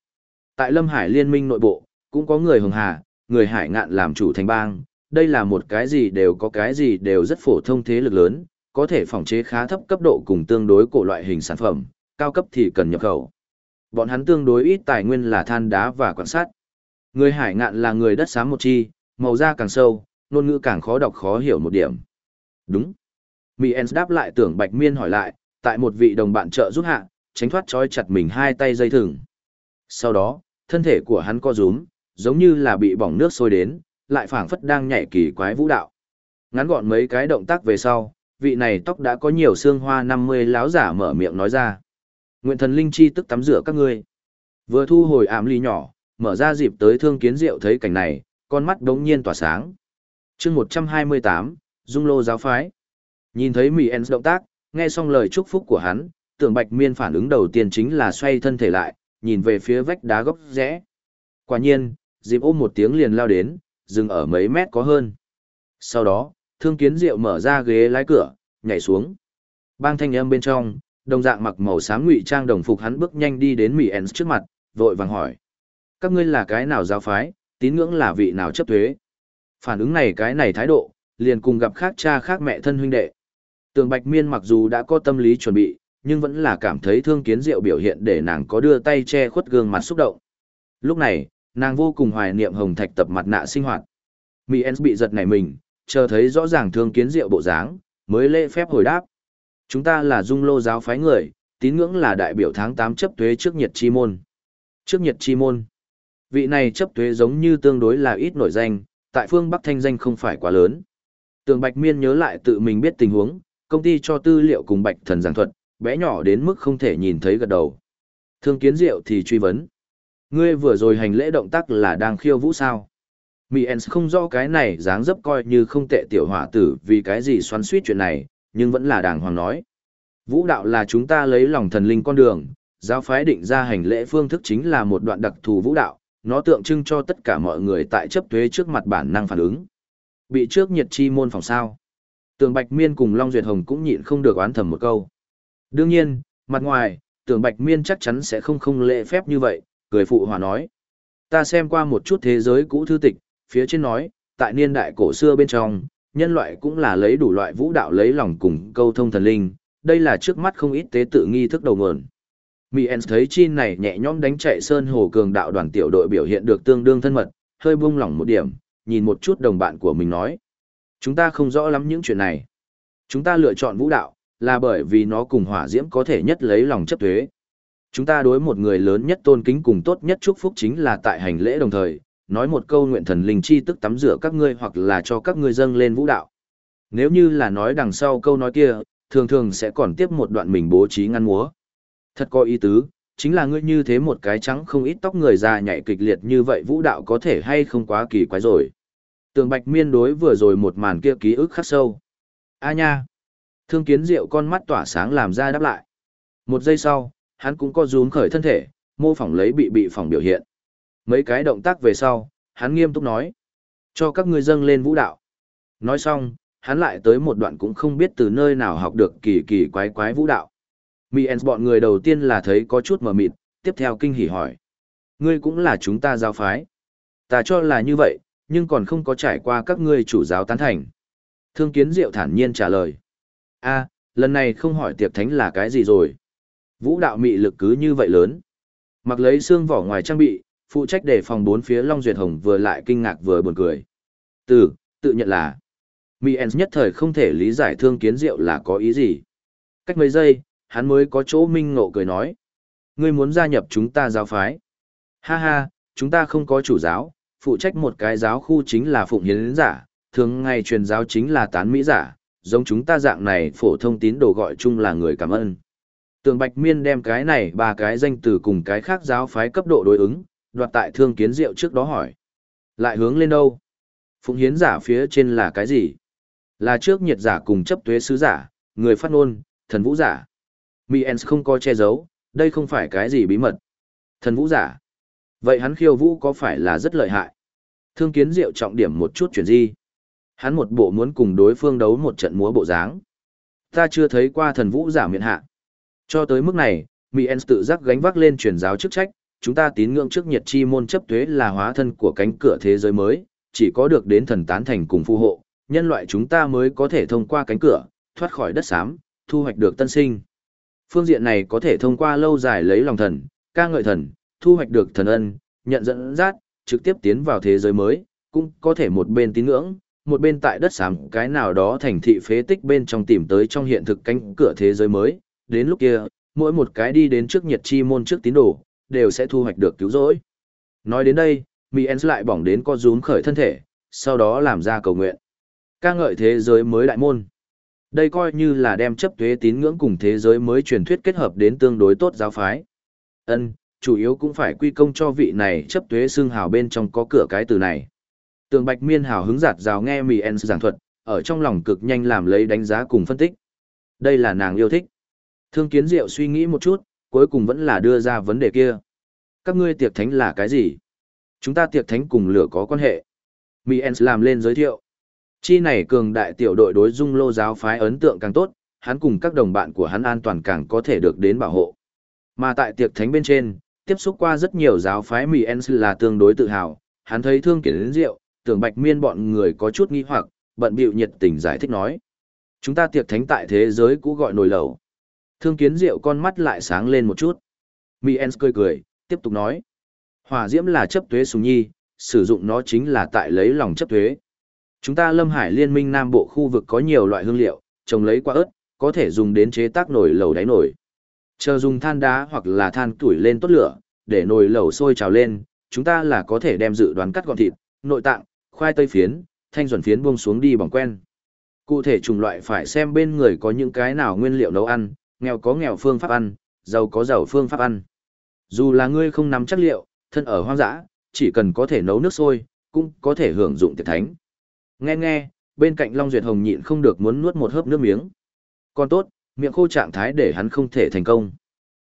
Tại Lâm Hải Liên minh nội bộ, cũng có người hồng hà, người hải ngạn làm chủ thành bang, đây là một cái gì đều có cái gì đều rất phổ thông thế lực lớn, có thể phòng chế khá thấp cấp độ cùng tương đối cổ loại hình sản phẩm, cao cấp thì cần nhập khẩu. Bọn hắn tương đối ít tài nguyên là than đá và quan sát. Người hải ngạn là người đất xám một chi, màu da càng sâu, ngôn ngữ càng khó đọc khó hiểu một điểm. Đúng. Mỹ Ens đáp lại tưởng Bạch Miên hỏi lại, tại một vị đồng bạn trợ giúp hạ, tránh thoát trói chặt mình hai tay dây thừng. Sau đó, thân thể của hắn co rúm, giống như là bị bỏng nước sôi đến, lại phảng phất đang nhảy kỳ quái vũ đạo. Ngắn gọn mấy cái động tác về sau, vị này tóc đã có nhiều xương hoa 50 láo giả mở miệng nói ra. Nguyện thần linh chi tức tắm rửa các ngươi. Vừa thu hồi ảm ly nhỏ, mở ra dịp tới thương kiến diệu thấy cảnh này, con mắt đống nhiên tỏa sáng. chương 128, Dung Lô giáo phái. Nhìn thấy Mỹ ens động tác, nghe xong lời chúc phúc của hắn, tưởng bạch miên phản ứng đầu tiên chính là xoay thân thể lại, nhìn về phía vách đá góc rẽ. Quả nhiên, dịp ôm một tiếng liền lao đến, dừng ở mấy mét có hơn. Sau đó, thương kiến diệu mở ra ghế lái cửa, nhảy xuống. Bang thanh âm bên trong, đồng dạng mặc màu xám ngụy trang đồng phục hắn bước nhanh đi đến Mỹ ens trước mặt, vội vàng hỏi. Các ngươi là cái nào giáo phái, tín ngưỡng là vị nào chấp thuế? Phản ứng này cái này thái độ, liền cùng gặp khác cha khác mẹ thân huynh đệ. Tường Bạch Miên mặc dù đã có tâm lý chuẩn bị, nhưng vẫn là cảm thấy thương kiến diệu biểu hiện để nàng có đưa tay che khuất gương mặt xúc động. Lúc này, nàng vô cùng hoài niệm hồng thạch tập mặt nạ sinh hoạt. Mỹ Ens bị giật nảy mình, chờ thấy rõ ràng thương kiến diệu bộ dáng, mới lễ phép hồi đáp. Chúng ta là dung lô giáo phái người, tín ngưỡng là đại biểu tháng 8 chấp thuế trước nhiệt chi môn. Trước nhiệt chi môn. Vị này chấp thuế giống như tương đối là ít nổi danh, tại phương Bắc thanh danh không phải quá lớn. Tường Bạch Miên nhớ lại tự mình biết tình huống, công ty cho tư liệu cùng Bạch Thần giảng thuật, bé nhỏ đến mức không thể nhìn thấy gật đầu. Thương Kiến Diệu thì truy vấn. Ngươi vừa rồi hành lễ động tác là đang khiêu vũ sao? miens không rõ cái này dáng dấp coi như không tệ tiểu hỏa tử vì cái gì xoắn suýt chuyện này, nhưng vẫn là đàng hoàng nói. Vũ đạo là chúng ta lấy lòng thần linh con đường, giáo phái định ra hành lễ phương thức chính là một đoạn đặc thù vũ đạo, nó tượng trưng cho tất cả mọi người tại chấp thuế trước mặt bản năng phản ứng. Bị trước nhiệt chi môn phòng sao. Tường Bạch Miên cùng Long Duyệt Hồng cũng nhịn không được oán thầm một câu. Đương nhiên, mặt ngoài, Tường Bạch Miên chắc chắn sẽ không không lễ phép như vậy, cười phụ hòa nói. Ta xem qua một chút thế giới cũ thư tịch, phía trên nói, tại niên đại cổ xưa bên trong, nhân loại cũng là lấy đủ loại vũ đạo lấy lòng cùng câu thông thần linh, đây là trước mắt không ít tế tự nghi thức đầu nguồn. Mỹ Ens thấy chi này nhẹ nhõm đánh chạy Sơn Hồ Cường đạo đoàn tiểu đội biểu hiện được tương đương thân mật, hơi buông lỏng một điểm, nhìn một chút đồng bạn của mình nói. Chúng ta không rõ lắm những chuyện này. Chúng ta lựa chọn vũ đạo, là bởi vì nó cùng hỏa diễm có thể nhất lấy lòng chấp thuế. Chúng ta đối một người lớn nhất tôn kính cùng tốt nhất chúc phúc chính là tại hành lễ đồng thời, nói một câu nguyện thần linh chi tức tắm rửa các ngươi hoặc là cho các ngươi dâng lên vũ đạo. Nếu như là nói đằng sau câu nói kia, thường thường sẽ còn tiếp một đoạn mình bố trí ngăn múa. Thật có ý tứ, chính là ngươi như thế một cái trắng không ít tóc người già nhảy kịch liệt như vậy vũ đạo có thể hay không quá kỳ quái rồi. Tường Bạch Miên đối vừa rồi một màn kia ký ức khắc sâu. A nha! Thương kiến diệu con mắt tỏa sáng làm ra đáp lại. Một giây sau, hắn cũng có rún khởi thân thể, mô phỏng lấy bị bị phỏng biểu hiện. Mấy cái động tác về sau, hắn nghiêm túc nói. Cho các ngươi dâng lên vũ đạo. Nói xong, hắn lại tới một đoạn cũng không biết từ nơi nào học được kỳ kỳ quái quái vũ đạo. Miens bọn người đầu tiên là thấy có chút mờ mịt, tiếp theo kinh hỉ hỏi. Ngươi cũng là chúng ta giáo phái. Ta cho là như vậy, nhưng còn không có trải qua các ngươi chủ giáo tán thành. Thương kiến diệu thản nhiên trả lời. a lần này không hỏi tiệp thánh là cái gì rồi. Vũ đạo mị lực cứ như vậy lớn. Mặc lấy xương vỏ ngoài trang bị, phụ trách để phòng bốn phía Long Duyệt Hồng vừa lại kinh ngạc vừa buồn cười. Từ, tự nhận là. Miens nhất thời không thể lý giải thương kiến diệu là có ý gì. Cách mấy giây, hắn mới có chỗ minh ngộ cười nói. Ngươi muốn gia nhập chúng ta giáo phái. Ha ha, chúng ta không có chủ giáo, phụ trách một cái giáo khu chính là phụng hiến giả, thường ngày truyền giáo chính là tán mỹ giả, giống chúng ta dạng này phổ thông tín đồ gọi chung là người cảm ơn. Tường Bạch Miên đem cái này ba cái danh từ cùng cái khác giáo phái cấp độ đối ứng, đoạt tại thương kiến diệu trước đó hỏi. Lại hướng lên đâu? Phụng hiến giả phía trên là cái gì? Là trước nhiệt giả cùng chấp tuế sứ giả, người phát ngôn, thần vũ giả. Miens không có che giấu, đây không phải cái gì bí mật. Thần vũ giả. Vậy hắn khiêu vũ có phải là rất lợi hại? Thương kiến diệu trọng điểm một chút chuyển di. Hắn một bộ muốn cùng đối phương đấu một trận múa bộ dáng. Ta chưa thấy qua thần vũ giả miệng hạ. Cho tới mức này, Miens tự giác gánh vác lên truyền giáo chức trách, chúng ta tín ngưỡng trước nhiệt chi môn chấp thuế là hóa thân của cánh cửa thế giới mới, chỉ có được đến thần tán thành cùng phù hộ, nhân loại chúng ta mới có thể thông qua cánh cửa, thoát khỏi đất xám, thu hoạch được tân sinh. Phương diện này có thể thông qua lâu dài lấy lòng thần, ca ngợi thần, thu hoạch được thần ân, nhận dẫn dắt, trực tiếp tiến vào thế giới mới, cũng có thể một bên tín ngưỡng, một bên tại đất xám cái nào đó thành thị phế tích bên trong tìm tới trong hiện thực cánh cửa thế giới mới, đến lúc kia, mỗi một cái đi đến trước nhiệt chi môn trước tín đồ, đều sẽ thu hoạch được cứu rỗi. Nói đến đây, Miens lại bỏng đến co rúm khởi thân thể, sau đó làm ra cầu nguyện. ca ngợi thế giới mới đại môn. Đây coi như là đem chấp thuế tín ngưỡng cùng thế giới mới truyền thuyết kết hợp đến tương đối tốt giáo phái. Ân, chủ yếu cũng phải quy công cho vị này chấp thuế xương hào bên trong có cửa cái từ này. Tường Bạch Miên hào hứng giạt rào nghe Miens giảng thuật, ở trong lòng cực nhanh làm lấy đánh giá cùng phân tích. Đây là nàng yêu thích. Thương Kiến Diệu suy nghĩ một chút, cuối cùng vẫn là đưa ra vấn đề kia. Các ngươi tiệc thánh là cái gì? Chúng ta tiệc thánh cùng lửa có quan hệ. Miens làm lên giới thiệu. Chi này cường đại tiểu đội đối dung lô giáo phái ấn tượng càng tốt, hắn cùng các đồng bạn của hắn an toàn càng có thể được đến bảo hộ. Mà tại tiệc thánh bên trên, tiếp xúc qua rất nhiều giáo phái Miens là tương đối tự hào, hắn thấy thương Kiến đến rượu, tưởng bạch miên bọn người có chút nghi hoặc, bận bịu nhiệt tình giải thích nói. Chúng ta tiệc thánh tại thế giới cũ gọi nồi lẩu. Thương kiến diệu con mắt lại sáng lên một chút. Miens cười cười, tiếp tục nói. Hỏa diễm là chấp thuế sùng nhi, sử dụng nó chính là tại lấy lòng chấp thuế. Chúng ta Lâm Hải Liên minh Nam Bộ khu vực có nhiều loại hương liệu, trồng lấy quả ớt, có thể dùng đến chế tác nồi lẩu đáy nồi. Chờ dùng than đá hoặc là than tuổi lên tốt lửa, để nồi lẩu sôi trào lên, chúng ta là có thể đem dự đoán cắt gọn thịt, nội tạng, khoai tây phiến, thanh duẩn phiến buông xuống đi bằng quen. Cụ thể chủng loại phải xem bên người có những cái nào nguyên liệu nấu ăn, nghèo có nghèo phương pháp ăn, giàu có giàu phương pháp ăn. Dù là ngươi không nắm chắc liệu, thân ở hoang dã, chỉ cần có thể nấu nước sôi, cũng có thể hưởng dụng tiệc thánh. Nghe nghe, bên cạnh Long Duyệt Hồng nhịn không được muốn nuốt một hớp nước miếng. Còn tốt, miệng khô trạng thái để hắn không thể thành công.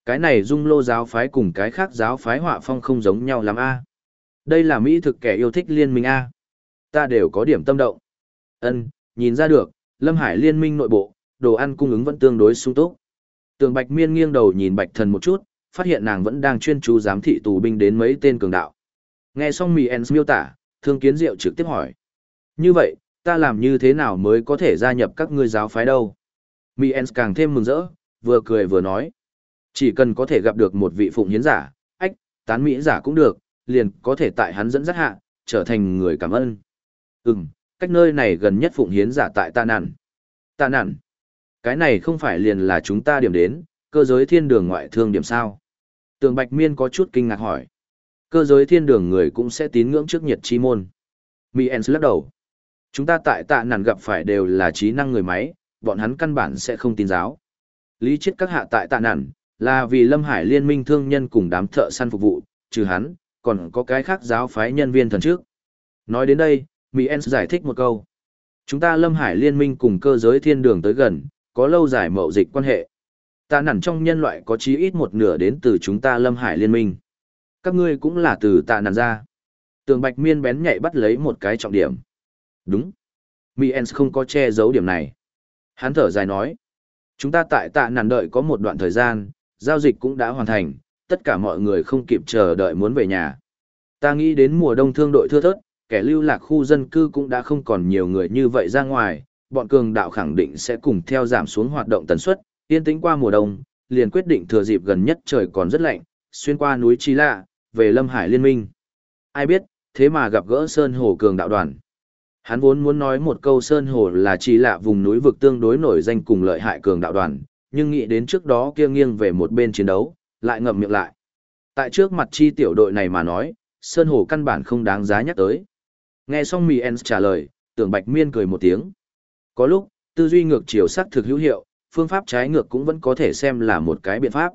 Cái này dung lô giáo phái cùng cái khác giáo phái họa phong không giống nhau lắm a. Đây là mỹ thực kẻ yêu thích liên minh a. Ta đều có điểm tâm động. Ân, nhìn ra được, Lâm Hải liên minh nội bộ, đồ ăn cung ứng vẫn tương đối sung túc. Tường Bạch Miên nghiêng đầu nhìn Bạch Thần một chút, phát hiện nàng vẫn đang chuyên chú giám thị tù binh đến mấy tên cường đạo. Nghe xong Mì Ens miêu tả, Thương Kiến Diệu trực tiếp hỏi. Như vậy, ta làm như thế nào mới có thể gia nhập các ngươi giáo phái đâu? Miens càng thêm mừng rỡ, vừa cười vừa nói. Chỉ cần có thể gặp được một vị phụng hiến giả, ách, tán mỹ giả cũng được, liền có thể tại hắn dẫn dắt hạ, trở thành người cảm ơn. Ừm, cách nơi này gần nhất phụng hiến giả tại tạ nạn. Tạ nạn. Cái này không phải liền là chúng ta điểm đến, cơ giới thiên đường ngoại thương điểm sao. Tường Bạch Miên có chút kinh ngạc hỏi. Cơ giới thiên đường người cũng sẽ tín ngưỡng trước nhiệt chi môn. Miens lắc đầu. Chúng ta tại tạ nản gặp phải đều là trí năng người máy, bọn hắn căn bản sẽ không tin giáo. Lý chết các hạ tại tạ nản là vì Lâm Hải liên minh thương nhân cùng đám thợ săn phục vụ, trừ hắn, còn có cái khác giáo phái nhân viên thần trước. Nói đến đây, Mỹ En giải thích một câu. Chúng ta Lâm Hải liên minh cùng cơ giới thiên đường tới gần, có lâu dài mậu dịch quan hệ. Tạ nản trong nhân loại có chí ít một nửa đến từ chúng ta Lâm Hải liên minh. Các ngươi cũng là từ tạ nản ra. Tường Bạch Miên bén nhạy bắt lấy một cái trọng điểm. Đúng. Miens không có che giấu điểm này. Hắn thở dài nói. Chúng ta tại tạ nản đợi có một đoạn thời gian, giao dịch cũng đã hoàn thành, tất cả mọi người không kịp chờ đợi muốn về nhà. Ta nghĩ đến mùa đông thương đội thưa thớt, kẻ lưu lạc khu dân cư cũng đã không còn nhiều người như vậy ra ngoài, bọn cường đạo khẳng định sẽ cùng theo giảm xuống hoạt động tần suất, yên tĩnh qua mùa đông, liền quyết định thừa dịp gần nhất trời còn rất lạnh, xuyên qua núi Chi Lạ, về Lâm Hải Liên minh. Ai biết, thế mà gặp gỡ Sơn Hồ cường đạo đoàn. Hắn vốn muốn nói một câu Sơn Hồ là Chi Lạ vùng núi vực tương đối nổi danh cùng lợi hại cường đạo đoàn, nhưng nghĩ đến trước đó kia nghiêng về một bên chiến đấu, lại ngậm miệng lại. Tại trước mặt chi tiểu đội này mà nói, Sơn Hồ căn bản không đáng giá nhắc tới. Nghe xong Mì Ens trả lời, tưởng Bạch Miên cười một tiếng. Có lúc, tư duy ngược chiều sắc thực hữu hiệu, phương pháp trái ngược cũng vẫn có thể xem là một cái biện pháp.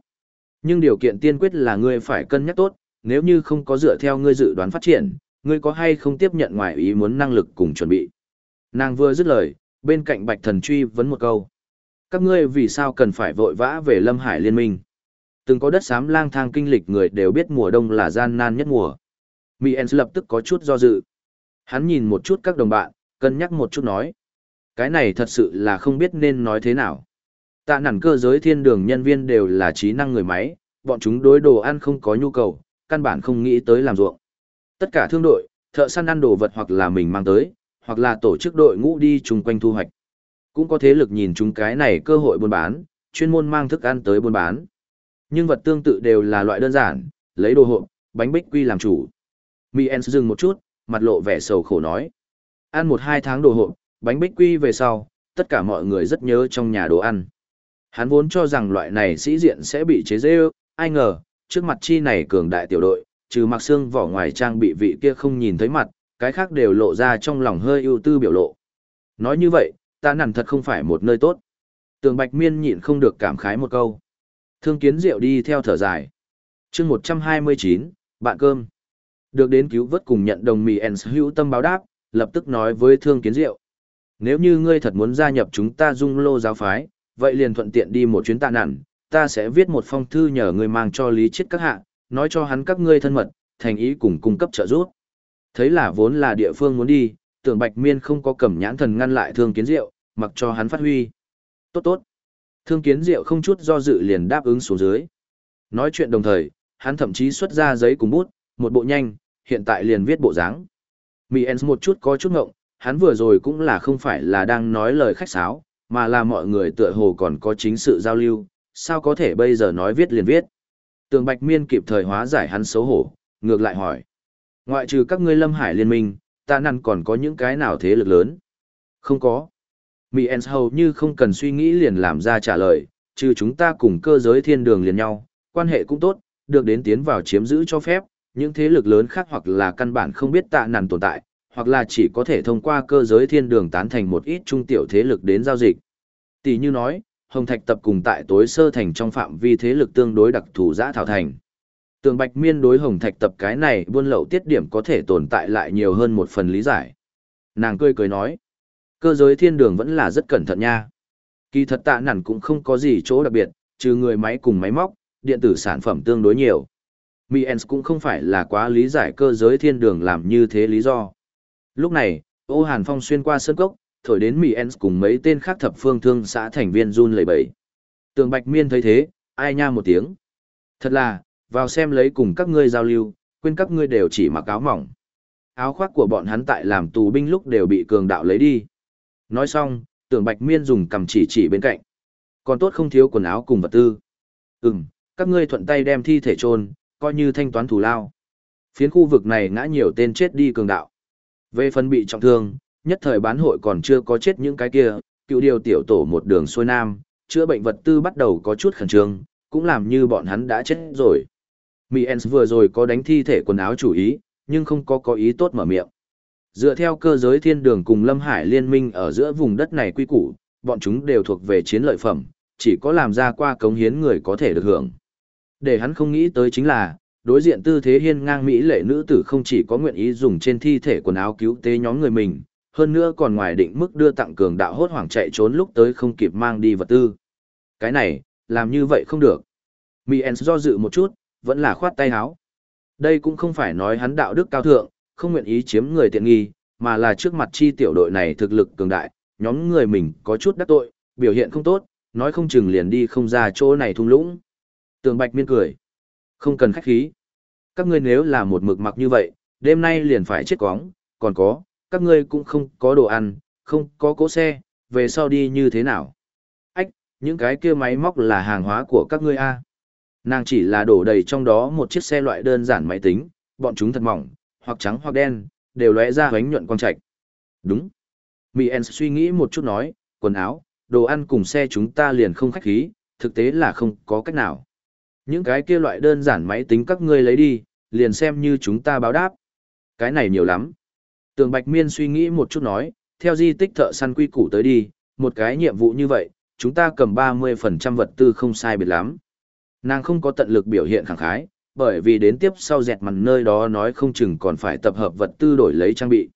Nhưng điều kiện tiên quyết là ngươi phải cân nhắc tốt, nếu như không có dựa theo ngươi dự đoán phát triển, ngươi có hay không tiếp nhận ngoài ý muốn năng lực cùng chuẩn bị. Nàng vừa dứt lời, bên cạnh Bạch Thần truy vấn một câu. Các ngươi vì sao cần phải vội vã về Lâm Hải Liên minh? Từng có đất xám lang thang kinh lịch người đều biết mùa đông là gian nan nhất mùa. Miens lập tức có chút do dự. Hắn nhìn một chút các đồng bạn, cân nhắc một chút nói. Cái này thật sự là không biết nên nói thế nào. Tạ nản cơ giới thiên đường nhân viên đều là trí năng người máy, bọn chúng đối đồ ăn không có nhu cầu, căn bản không nghĩ tới làm ruộng. Tất cả thương đội, thợ săn ăn đồ vật hoặc là mình mang tới, hoặc là tổ chức đội ngũ đi chung quanh thu hoạch. Cũng có thế lực nhìn chúng cái này cơ hội buôn bán, chuyên môn mang thức ăn tới buôn bán. Nhưng vật tương tự đều là loại đơn giản, lấy đồ hộp, bánh bích quy làm chủ. Mien dừng một chút, mặt lộ vẻ sầu khổ nói. Ăn một hai tháng đồ hộp, bánh bích quy về sau, tất cả mọi người rất nhớ trong nhà đồ ăn. Hắn vốn cho rằng loại này sĩ diện sẽ bị chế dễ ai ngờ, trước mặt chi này cường đại tiểu đội, trừ mặc xương vỏ ngoài trang bị vị kia không nhìn thấy mặt, cái khác đều lộ ra trong lòng hơi ưu tư biểu lộ. Nói như vậy, ta nản thật không phải một nơi tốt. Tường Bạch Miên nhịn không được cảm khái một câu. Thương kiến rượu đi theo thở dài. chương 129, bạn cơm. Được đến cứu vớt cùng nhận đồng mì ens hữu tâm báo đáp, lập tức nói với thương kiến rượu. Nếu như ngươi thật muốn gia nhập chúng ta dung lô giáo phái, vậy liền thuận tiện đi một chuyến tạ nản, ta sẽ viết một phong thư nhờ ngươi mang cho lý chết các hạ, nói cho hắn các ngươi thân mật, thành ý cùng cung cấp trợ giúp. Thấy là vốn là địa phương muốn đi, tưởng bạch miên không có cầm nhãn thần ngăn lại thương kiến diệu, mặc cho hắn phát huy. Tốt tốt. Thương kiến diệu không chút do dự liền đáp ứng xuống dưới. Nói chuyện đồng thời, hắn thậm chí xuất ra giấy cùng bút, một bộ nhanh, hiện tại liền viết bộ dáng. Miens một chút có chút ngộng, hắn vừa rồi cũng là không phải là đang nói lời khách sáo, mà là mọi người tựa hồ còn có chính sự giao lưu, sao có thể bây giờ nói viết liền viết. Tường Bạch Miên kịp thời hóa giải hắn xấu hổ, ngược lại hỏi. Ngoại trừ các ngươi lâm hải liên minh, ta năn còn có những cái nào thế lực lớn? Không có. Mỹ Ens hầu như không cần suy nghĩ liền làm ra trả lời, trừ chúng ta cùng cơ giới thiên đường liền nhau, quan hệ cũng tốt, được đến tiến vào chiếm giữ cho phép, những thế lực lớn khác hoặc là căn bản không biết tạ nằn tồn tại, hoặc là chỉ có thể thông qua cơ giới thiên đường tán thành một ít trung tiểu thế lực đến giao dịch. Tỷ như nói, Hồng Thạch tập cùng tại tối sơ thành trong phạm vi thế lực tương đối đặc thù giã thảo thành. Tường Bạch Miên đối Hồng Thạch tập cái này buôn lậu tiết điểm có thể tồn tại lại nhiều hơn một phần lý giải. Nàng cười cười nói, cơ giới thiên đường vẫn là rất cẩn thận nha. Kỳ thật tạ nản cũng không có gì chỗ đặc biệt, trừ người máy cùng máy móc, điện tử sản phẩm tương đối nhiều. Miens cũng không phải là quá lý giải cơ giới thiên đường làm như thế lý do. Lúc này, ô hàn phong xuyên qua sân cốc, thổi đến Mỹ Ens cùng mấy tên khác thập phương thương xã thành viên run lẩy bẩy. Tường Bạch Miên thấy thế, ai nha một tiếng. Thật là, vào xem lấy cùng các ngươi giao lưu, quên các ngươi đều chỉ mặc áo mỏng. Áo khoác của bọn hắn tại làm tù binh lúc đều bị cường đạo lấy đi. Nói xong, tưởng Bạch Miên dùng cầm chỉ chỉ bên cạnh. Còn tốt không thiếu quần áo cùng vật tư. Ừm, các ngươi thuận tay đem thi thể chôn coi như thanh toán thù lao. Phiến khu vực này ngã nhiều tên chết đi cường đạo. Về phần bị trọng thương, nhất thời bán hội còn chưa có chết những cái kia, cựu điều tiểu tổ một đường xuôi nam, chữa bệnh vật tư bắt đầu có chút khẩn trương, cũng làm như bọn hắn đã chết rồi. Miens vừa rồi có đánh thi thể quần áo chủ ý, nhưng không có có ý tốt mở miệng. Dựa theo cơ giới thiên đường cùng Lâm Hải liên minh ở giữa vùng đất này quy củ, bọn chúng đều thuộc về chiến lợi phẩm, chỉ có làm ra qua cống hiến người có thể được hưởng. Để hắn không nghĩ tới chính là, đối diện tư thế hiên ngang Mỹ lệ nữ tử không chỉ có nguyện ý dùng trên thi thể quần áo cứu tế nhóm người mình, hơn nữa còn ngoài định mức đưa tặng cường đạo hốt hoảng chạy trốn lúc tới không kịp mang đi vật tư. Cái này, làm như vậy không được. Mỹ do dự một chút, vẫn là khoát tay háo. Đây cũng không phải nói hắn đạo đức cao thượng, không nguyện ý chiếm người tiện nghi, mà là trước mặt chi tiểu đội này thực lực cường đại, nhóm người mình có chút đắc tội, biểu hiện không tốt, nói không chừng liền đi không ra chỗ này thung lũng. Tường Bạch miên cười. Không cần khách khí. Các ngươi nếu là một mực mặc như vậy, đêm nay liền phải chết quóng, còn có, các ngươi cũng không có đồ ăn, không có cỗ xe, về sau đi như thế nào? Ách, những cái kia máy móc là hàng hóa của các ngươi a. Nàng chỉ là đổ đầy trong đó một chiếc xe loại đơn giản máy tính, bọn chúng thật mỏng, hoặc trắng hoặc đen, đều lóe ra ánh nhuận quang trạch. Đúng. Mien suy nghĩ một chút nói, quần áo, đồ ăn cùng xe chúng ta liền không khách khí, thực tế là không có cách nào. Những cái kia loại đơn giản máy tính các ngươi lấy đi, liền xem như chúng ta báo đáp. Cái này nhiều lắm. Tường Bạch Miên suy nghĩ một chút nói, theo di tích thợ săn quy củ tới đi, một cái nhiệm vụ như vậy, chúng ta cầm 30% vật tư không sai biệt lắm. Nàng không có tận lực biểu hiện khẳng khái, bởi vì đến tiếp sau dẹt mặt nơi đó nói không chừng còn phải tập hợp vật tư đổi lấy trang bị.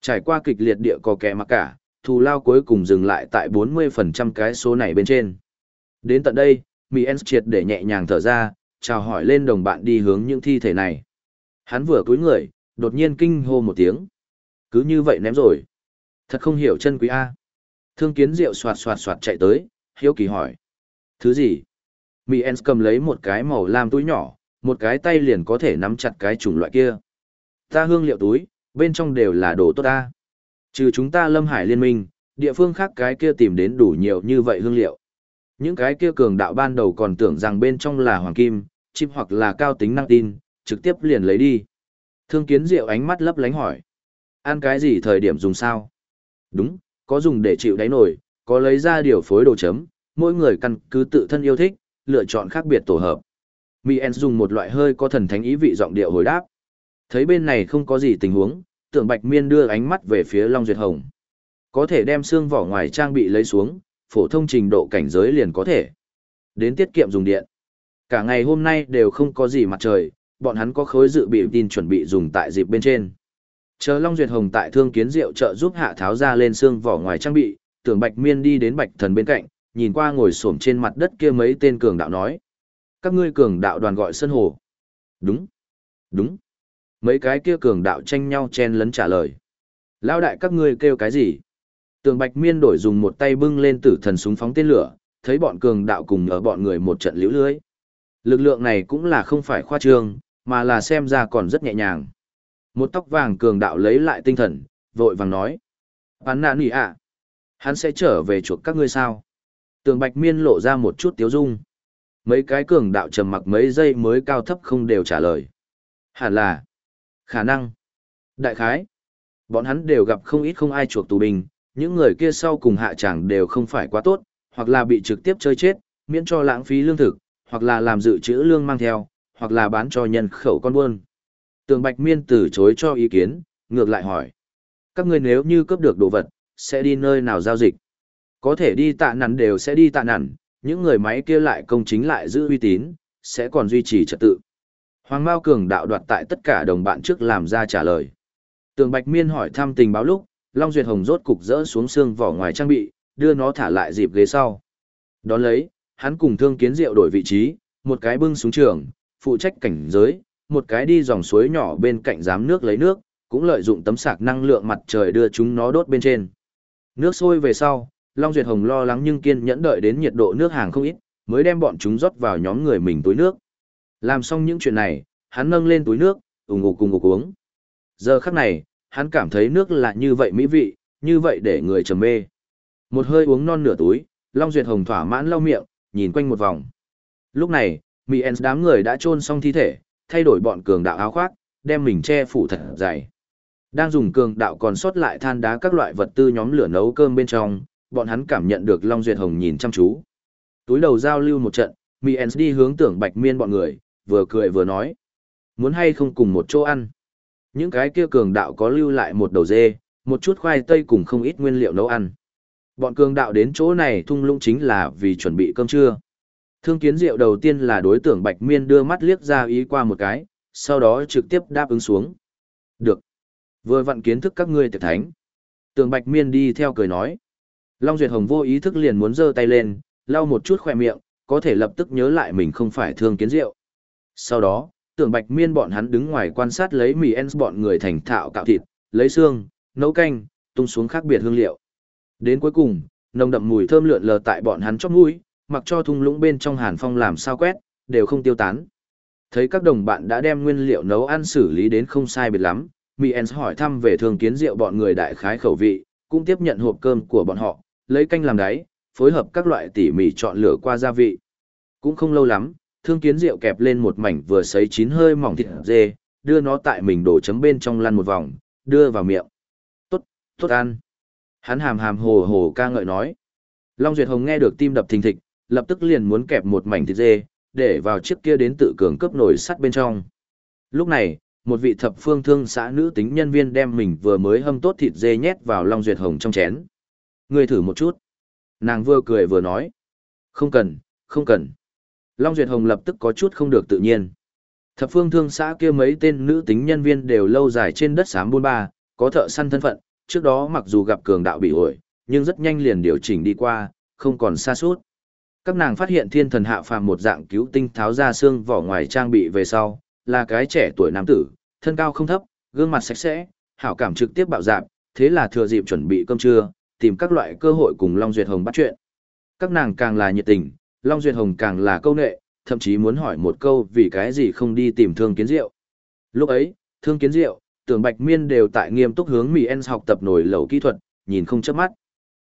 Trải qua kịch liệt địa có kẻ mặc cả, thù lao cuối cùng dừng lại tại 40% cái số này bên trên. Đến tận đây, Mỹ En triệt để nhẹ nhàng thở ra, chào hỏi lên đồng bạn đi hướng những thi thể này. Hắn vừa cúi người, đột nhiên kinh hô một tiếng. Cứ như vậy ném rồi. Thật không hiểu chân quý A. Thương kiến rượu soạt soạt soạt chạy tới, hiếu kỳ hỏi. Thứ gì? Mỹ En cầm lấy một cái màu lam túi nhỏ, một cái tay liền có thể nắm chặt cái chủng loại kia. Ta hương liệu túi, bên trong đều là đồ tốt ta. Trừ chúng ta lâm hải liên minh, địa phương khác cái kia tìm đến đủ nhiều như vậy hương liệu. Những cái kia cường đạo ban đầu còn tưởng rằng bên trong là hoàng kim, chip hoặc là cao tính năng tin, trực tiếp liền lấy đi. Thương kiến diệu ánh mắt lấp lánh hỏi. Ăn cái gì thời điểm dùng sao? Đúng, có dùng để chịu đáy nổi, có lấy ra điều phối đồ chấm, mỗi người căn cứ tự thân yêu thích, lựa chọn khác biệt tổ hợp. Mien dùng một loại hơi có thần thánh ý vị giọng điệu hồi đáp. Thấy bên này không có gì tình huống, tưởng Bạch Miên đưa ánh mắt về phía Long Duyệt Hồng. Có thể đem xương vỏ ngoài trang bị lấy xuống, phổ thông trình độ cảnh giới liền có thể. Đến tiết kiệm dùng điện. Cả ngày hôm nay đều không có gì mặt trời, bọn hắn có khối dự bị tin chuẩn bị dùng tại dịp bên trên. Chờ Long Duyệt Hồng tại Thương Kiến Diệu trợ giúp hạ tháo ra lên xương vỏ ngoài trang bị, tưởng Bạch Miên đi đến Bạch Thần bên cạnh, nhìn qua ngồi xổm trên mặt đất kia mấy tên cường đạo nói. Các ngươi cường đạo đoàn gọi sân hồ. Đúng. Đúng. Mấy cái kia cường đạo tranh nhau chen lấn trả lời. Lao đại các ngươi kêu cái gì? Tường Bạch Miên đổi dùng một tay bưng lên tử thần súng phóng tên lửa, thấy bọn cường đạo cùng ở bọn người một trận liễu lưới. Lực lượng này cũng là không phải khoa trương, mà là xem ra còn rất nhẹ nhàng. Một tóc vàng cường đạo lấy lại tinh thần, vội vàng nói. Bán nạn nỉ ạ. Hắn sẽ trở về chuộc các ngươi sao? Tường Bạch Miên lộ ra một chút tiếu dung. Mấy cái cường đạo trầm mặc mấy giây mới cao thấp không đều trả lời. Hẳn là. Khả năng. Đại khái. Bọn hắn đều gặp không ít không ai chuộc tù binh, những người kia sau cùng hạ chẳng đều không phải quá tốt, hoặc là bị trực tiếp chơi chết, miễn cho lãng phí lương thực, hoặc là làm dự trữ lương mang theo, hoặc là bán cho nhân khẩu con buôn. Tường Bạch Miên từ chối cho ý kiến, ngược lại hỏi. Các ngươi nếu như cướp được đồ vật, sẽ đi nơi nào giao dịch? Có thể đi tạ nằn đều sẽ đi tạ nằn, những người máy kia lại công chính lại giữ uy tín, sẽ còn duy trì trật tự. Hoàng Mao Cường đạo đoạt tại tất cả đồng bạn trước làm ra trả lời. Tường Bạch Miên hỏi thăm tình báo lúc, Long Duyệt Hồng rốt cục rỡ xuống xương vỏ ngoài trang bị, đưa nó thả lại dịp ghế sau. Đón lấy, hắn cùng Thương Kiến Diệu đổi vị trí, một cái bưng xuống trường, phụ trách cảnh giới, một cái đi dòng suối nhỏ bên cạnh giám nước lấy nước, cũng lợi dụng tấm sạc năng lượng mặt trời đưa chúng nó đốt bên trên. Nước sôi về sau, Long Duyệt Hồng lo lắng nhưng kiên nhẫn đợi đến nhiệt độ nước hàng không ít, mới đem bọn chúng rót vào nhóm người mình túi nước. Làm xong những chuyện này, hắn nâng lên túi nước, ủng ủ cùng ngục uống. Giờ khắc này, hắn cảm thấy nước là như vậy mỹ vị, như vậy để người trầm mê. Một hơi uống non nửa túi, Long Duyệt Hồng thỏa mãn lau miệng, nhìn quanh một vòng. Lúc này, Mỹ đám người đã chôn xong thi thể, thay đổi bọn cường đạo áo khoác, đem mình che phủ thật dày. Đang dùng cường đạo còn sót lại than đá các loại vật tư nhóm lửa nấu cơm bên trong, bọn hắn cảm nhận được Long Duyệt Hồng nhìn chăm chú. Túi đầu giao lưu một trận, Miens đi hướng tưởng bạch miên bọn người, vừa cười vừa nói. Muốn hay không cùng một chỗ ăn. Những cái kia cường đạo có lưu lại một đầu dê, một chút khoai tây cùng không ít nguyên liệu nấu ăn. Bọn cường đạo đến chỗ này thung lũng chính là vì chuẩn bị cơm trưa. Thương kiến diệu đầu tiên là đối tượng Bạch Miên đưa mắt liếc ra ý qua một cái, sau đó trực tiếp đáp ứng xuống. Được. Vừa vặn kiến thức các ngươi tiệc thánh. Tường Bạch Miên đi theo cười nói. Long Duyệt Hồng vô ý thức liền muốn giơ tay lên, lau một chút khoe miệng, có thể lập tức nhớ lại mình không phải thương kiến diệu. Sau đó, tưởng Bạch Miên bọn hắn đứng ngoài quan sát lấy mì ăn, bọn người thành thạo cạo thịt, lấy xương, nấu canh, tung xuống khác biệt hương liệu. Đến cuối cùng, nồng đậm mùi thơm lượn lờ tại bọn hắn chóp mũi, mặc cho thung lũng bên trong hàn phong làm sao quét, đều không tiêu tán. Thấy các đồng bạn đã đem nguyên liệu nấu ăn xử lý đến không sai biệt lắm, Miens hỏi thăm về thường kiến rượu bọn người đại khái khẩu vị, cũng tiếp nhận hộp cơm của bọn họ, lấy canh làm đáy, phối hợp các loại tỉ mỉ chọn lựa qua gia vị. Cũng không lâu lắm, thương kiến rượu kẹp lên một mảnh vừa sấy chín hơi mỏng thịt dê, đưa nó tại mình đổ chấm bên trong lăn một vòng, đưa vào miệng. Tốt, tốt ăn. Hắn hàm hàm hồ hồ ca ngợi nói. Long Duyệt Hồng nghe được tim đập thình thịch, lập tức liền muốn kẹp một mảnh thịt dê, để vào chiếc kia đến tự cường cấp nồi sắt bên trong. Lúc này, một vị thập phương thương xã nữ tính nhân viên đem mình vừa mới hâm tốt thịt dê nhét vào Long Duyệt Hồng trong chén. Người thử một chút. Nàng vừa cười vừa nói. Không cần, không cần. Long Duyệt Hồng lập tức có chút không được tự nhiên. Thập phương thương xã kia mấy tên nữ tính nhân viên đều lâu dài trên đất xám buôn ba, có thợ săn thân phận, trước đó mặc dù gặp cường đạo bị ổi, nhưng rất nhanh liền điều chỉnh đi qua, không còn xa suốt. Các nàng phát hiện thiên thần hạ phàm một dạng cứu tinh tháo ra xương vỏ ngoài trang bị về sau, là cái trẻ tuổi nam tử, thân cao không thấp, gương mặt sạch sẽ, hảo cảm trực tiếp bạo dạp, thế là thừa dịp chuẩn bị cơm trưa, tìm các loại cơ hội cùng Long Duyệt Hồng bắt chuyện. Các nàng càng là nhiệt tình, Long Duyệt Hồng càng là câu nệ, thậm chí muốn hỏi một câu vì cái gì không đi tìm Thương Kiến Diệu. Lúc ấy, Thương Kiến Diệu, Tưởng Bạch Miên đều tại nghiêm túc hướng Mỹ En học tập nổi lẩu kỹ thuật, nhìn không chớp mắt.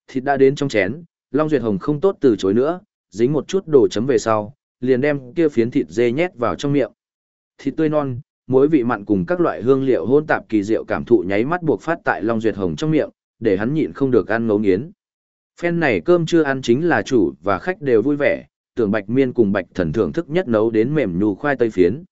Thịt đã đến trong chén, Long Duyệt Hồng không tốt từ chối nữa, dính một chút đồ chấm về sau, liền đem kia phiến thịt dê nhét vào trong miệng. Thịt tươi non, muối vị mặn cùng các loại hương liệu hôn tạp kỳ diệu cảm thụ nháy mắt buộc phát tại Long Duyệt Hồng trong miệng, để hắn nhịn không được ăn ngấu nghiến. Phen này cơm chưa ăn chính là chủ và khách đều vui vẻ, tưởng Bạch Miên cùng Bạch Thần thưởng thức nhất nấu đến mềm nhu khoai tây phiến.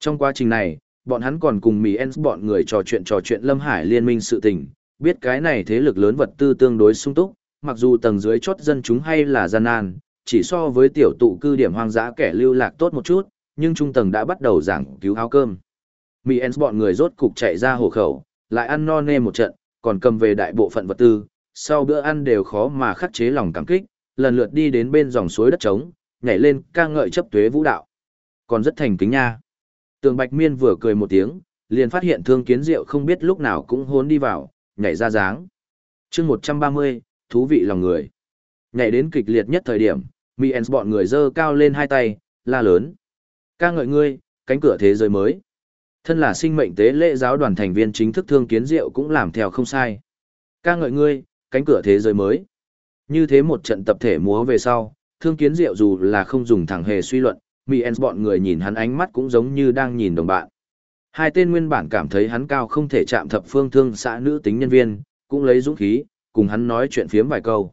Trong quá trình này, bọn hắn còn cùng Mì En bọn người trò chuyện trò chuyện Lâm Hải liên minh sự tình, biết cái này thế lực lớn vật tư tương đối sung túc, mặc dù tầng dưới chốt dân chúng hay là gian nan, chỉ so với tiểu tụ cư điểm hoang dã kẻ lưu lạc tốt một chút, nhưng trung tầng đã bắt đầu giảng cứu áo cơm. Mì En bọn người rốt cục chạy ra hồ khẩu, lại ăn no nê một trận, còn cầm về đại bộ phận vật tư, sau bữa ăn đều khó mà khắc chế lòng cảm kích, lần lượt đi đến bên dòng suối đất trống, nhảy lên ca ngợi chấp tuế vũ đạo. Còn rất thành kính nha. Tường Bạch Miên vừa cười một tiếng, liền phát hiện thương kiến diệu không biết lúc nào cũng hốn đi vào, nhảy ra dáng. chương 130, thú vị lòng người. Nhảy đến kịch liệt nhất thời điểm, Miens bọn người dơ cao lên hai tay, la lớn. ca ngợi ngươi, cánh cửa thế giới mới. Thân là sinh mệnh tế lễ giáo đoàn thành viên chính thức thương kiến diệu cũng làm theo không sai. ca ngợi ngươi, cánh cửa thế giới mới. Như thế một trận tập thể múa về sau, thương kiến diệu dù là không dùng thẳng hề suy luận, Miens bọn người nhìn hắn ánh mắt cũng giống như đang nhìn đồng bạn. Hai tên nguyên bản cảm thấy hắn cao không thể chạm thập phương thương xã nữ tính nhân viên, cũng lấy dũng khí, cùng hắn nói chuyện phiếm vài câu.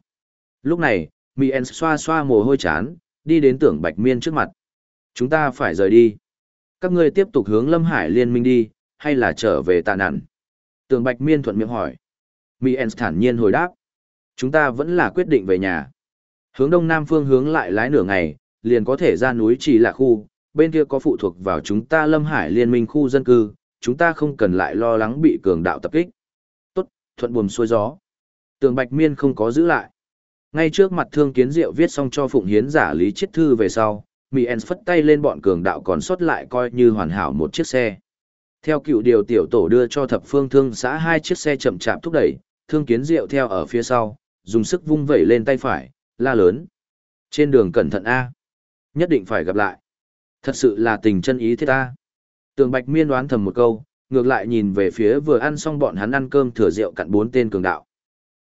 Lúc này, Miens xoa xoa mồ hôi chán, đi đến tưởng Bạch Miên trước mặt. Chúng ta phải rời đi. Các ngươi tiếp tục hướng Lâm Hải liên minh đi, hay là trở về tạ nạn? Tưởng Bạch Miên thuận miệng hỏi. Miens thản nhiên hồi đáp. Chúng ta vẫn là quyết định về nhà. Hướng đông nam phương hướng lại lái nửa ngày, liền có thể ra núi chỉ là khu, bên kia có phụ thuộc vào chúng ta Lâm Hải liên minh khu dân cư, chúng ta không cần lại lo lắng bị cường đạo tập kích. Tốt, thuận buồm xuôi gió. Tường Bạch Miên không có giữ lại. Ngay trước mặt Thương Kiến Diệu viết xong cho Phụng Hiến giả lý chiết thư về sau, Mỹ phất tay lên bọn cường đạo còn sót lại coi như hoàn hảo một chiếc xe. Theo cựu điều tiểu tổ đưa cho thập phương thương xã hai chiếc xe chậm chạp thúc đẩy, Thương Kiến Diệu theo ở phía sau, dùng sức vung vẩy lên tay phải, la lớn. Trên đường cẩn thận A. Nhất định phải gặp lại. Thật sự là tình chân ý thiết ta. Tường Bạch Miên đoán thầm một câu, ngược lại nhìn về phía vừa ăn xong bọn hắn ăn cơm thừa rượu cặn bốn tên cường đạo.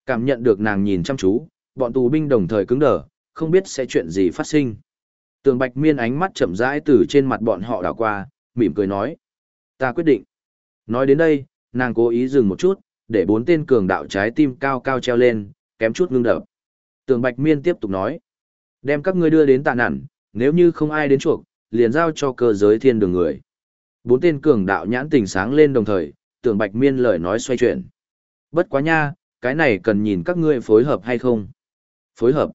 Cảm nhận được nàng nhìn chăm chú, bọn tù binh đồng thời cứng đờ, không biết sẽ chuyện gì phát sinh. Tường Bạch Miên ánh mắt chậm rãi từ trên mặt bọn họ đảo qua, mỉm cười nói. Ta quyết định. Nói đến đây, nàng cố ý dừng một chút, để bốn tên cường đạo trái tim cao cao treo lên, kém chút ngưng đập. Tường Bạch Miên tiếp tục nói, đem các ngươi đưa đến tạ nản, nếu như không ai đến chuộc, liền giao cho cơ giới thiên đường người. Bốn tên cường đạo nhãn tình sáng lên đồng thời, Tường Bạch Miên lời nói xoay chuyển. Bất quá nha, cái này cần nhìn các ngươi phối hợp hay không. Phối hợp.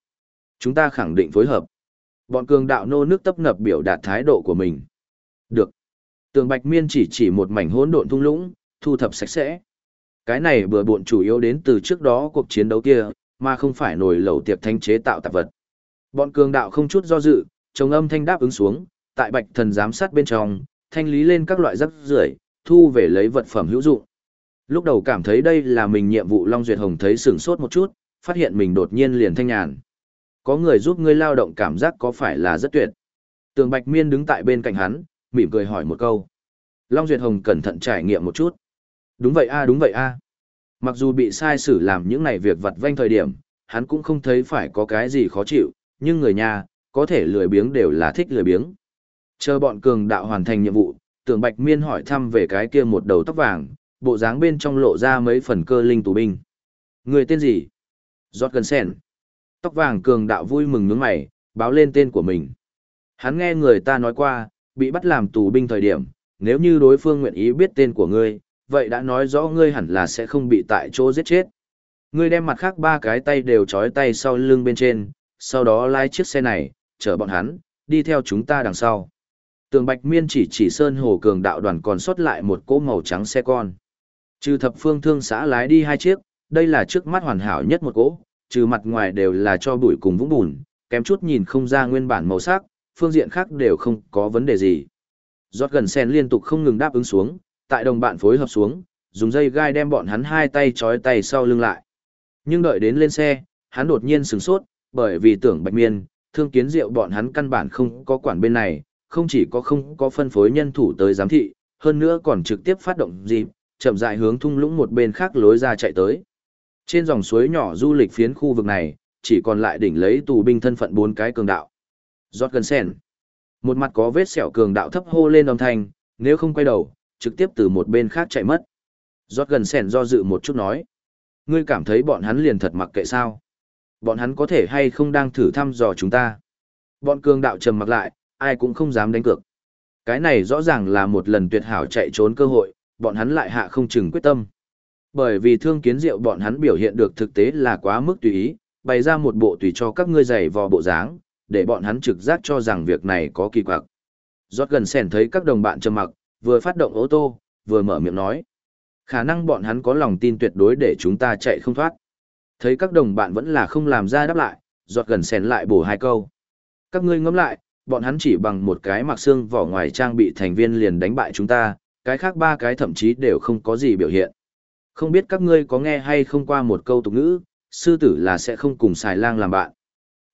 Chúng ta khẳng định phối hợp. Bọn cường đạo nô nước tấp nập biểu đạt thái độ của mình. Được. Tường Bạch Miên chỉ chỉ một mảnh hỗn độn thung lũng, thu thập sạch sẽ. Cái này bừa bộn chủ yếu đến từ trước đó cuộc chiến đấu kia, mà không phải nổi lẩu tiệp thanh chế tạo tạp vật. Bọn cường đạo không chút do dự, chống âm thanh đáp ứng xuống, tại Bạch Thần giám sát bên trong, thanh lý lên các loại rác rưởi, thu về lấy vật phẩm hữu dụng. Lúc đầu cảm thấy đây là mình nhiệm vụ Long Duyệt Hồng thấy sửng sốt một chút, phát hiện mình đột nhiên liền thanh nhàn. Có người giúp ngươi lao động cảm giác có phải là rất tuyệt. Tường Bạch Miên đứng tại bên cạnh hắn, mỉm cười hỏi một câu. Long Duyệt Hồng cẩn thận trải nghiệm một chút. Đúng vậy a đúng vậy a. Mặc dù bị sai xử làm những này việc vặt vanh thời điểm, hắn cũng không thấy phải có cái gì khó chịu, nhưng người nhà, có thể lười biếng đều là thích lười biếng. Chờ bọn cường đạo hoàn thành nhiệm vụ, tưởng Bạch Miên hỏi thăm về cái kia một đầu tóc vàng, bộ dáng bên trong lộ ra mấy phần cơ linh tù binh. Người tên gì? Giọt gần sen. Tóc vàng cường đạo vui mừng nhướng mày, báo lên tên của mình. Hắn nghe người ta nói qua, bị bắt làm tù binh thời điểm, nếu như đối phương nguyện ý biết tên của ngươi, vậy đã nói rõ ngươi hẳn là sẽ không bị tại chỗ giết chết. Ngươi đem mặt khác ba cái tay đều trói tay sau lưng bên trên, sau đó lái chiếc xe này, chở bọn hắn, đi theo chúng ta đằng sau. Tường Bạch Miên chỉ chỉ Sơn Hồ Cường đạo đoàn còn sót lại một cỗ màu trắng xe con. Trừ thập phương thương xã lái đi hai chiếc, đây là trước mắt hoàn hảo nhất một cỗ, trừ mặt ngoài đều là cho bụi cùng vũng bùn, kém chút nhìn không ra nguyên bản màu sắc, phương diện khác đều không có vấn đề gì. Giọt gần sen liên tục không ngừng đáp ứng xuống, tại đồng bạn phối hợp xuống, dùng dây gai đem bọn hắn hai tay trói tay sau lưng lại. Nhưng đợi đến lên xe, hắn đột nhiên sửng sốt, bởi vì tưởng bạch miên, thương kiến rượu bọn hắn căn bản không có quản bên này, không chỉ có không có phân phối nhân thủ tới giám thị, hơn nữa còn trực tiếp phát động dịp, chậm rãi hướng thung lũng một bên khác lối ra chạy tới. Trên dòng suối nhỏ du lịch phiến khu vực này, chỉ còn lại đỉnh lấy tù binh thân phận bốn cái cường đạo. Giọt gần sen. Một mặt có vết sẹo cường đạo thấp hô lên âm thanh, nếu không quay đầu, trực tiếp từ một bên khác chạy mất. Giọt gần sen do dự một chút nói. Ngươi cảm thấy bọn hắn liền thật mặc kệ sao? Bọn hắn có thể hay không đang thử thăm dò chúng ta? Bọn cường đạo trầm mặc lại, ai cũng không dám đánh cược. Cái này rõ ràng là một lần tuyệt hảo chạy trốn cơ hội, bọn hắn lại hạ không chừng quyết tâm. Bởi vì thương kiến diệu bọn hắn biểu hiện được thực tế là quá mức tùy ý, bày ra một bộ tùy cho các ngươi giày vò bộ dáng, để bọn hắn trực giác cho rằng việc này có kỳ quặc. Giọt gần sèn thấy các đồng bạn trầm mặc, vừa phát động ô tô, vừa mở miệng nói. Khả năng bọn hắn có lòng tin tuyệt đối để chúng ta chạy không thoát. Thấy các đồng bạn vẫn là không làm ra đáp lại, giọt gần sèn lại bổ hai câu. Các ngươi ngẫm lại, bọn hắn chỉ bằng một cái mặc xương vỏ ngoài trang bị thành viên liền đánh bại chúng ta, cái khác ba cái thậm chí đều không có gì biểu hiện. Không biết các ngươi có nghe hay không qua một câu tục ngữ, sư tử là sẽ không cùng xài lang làm bạn.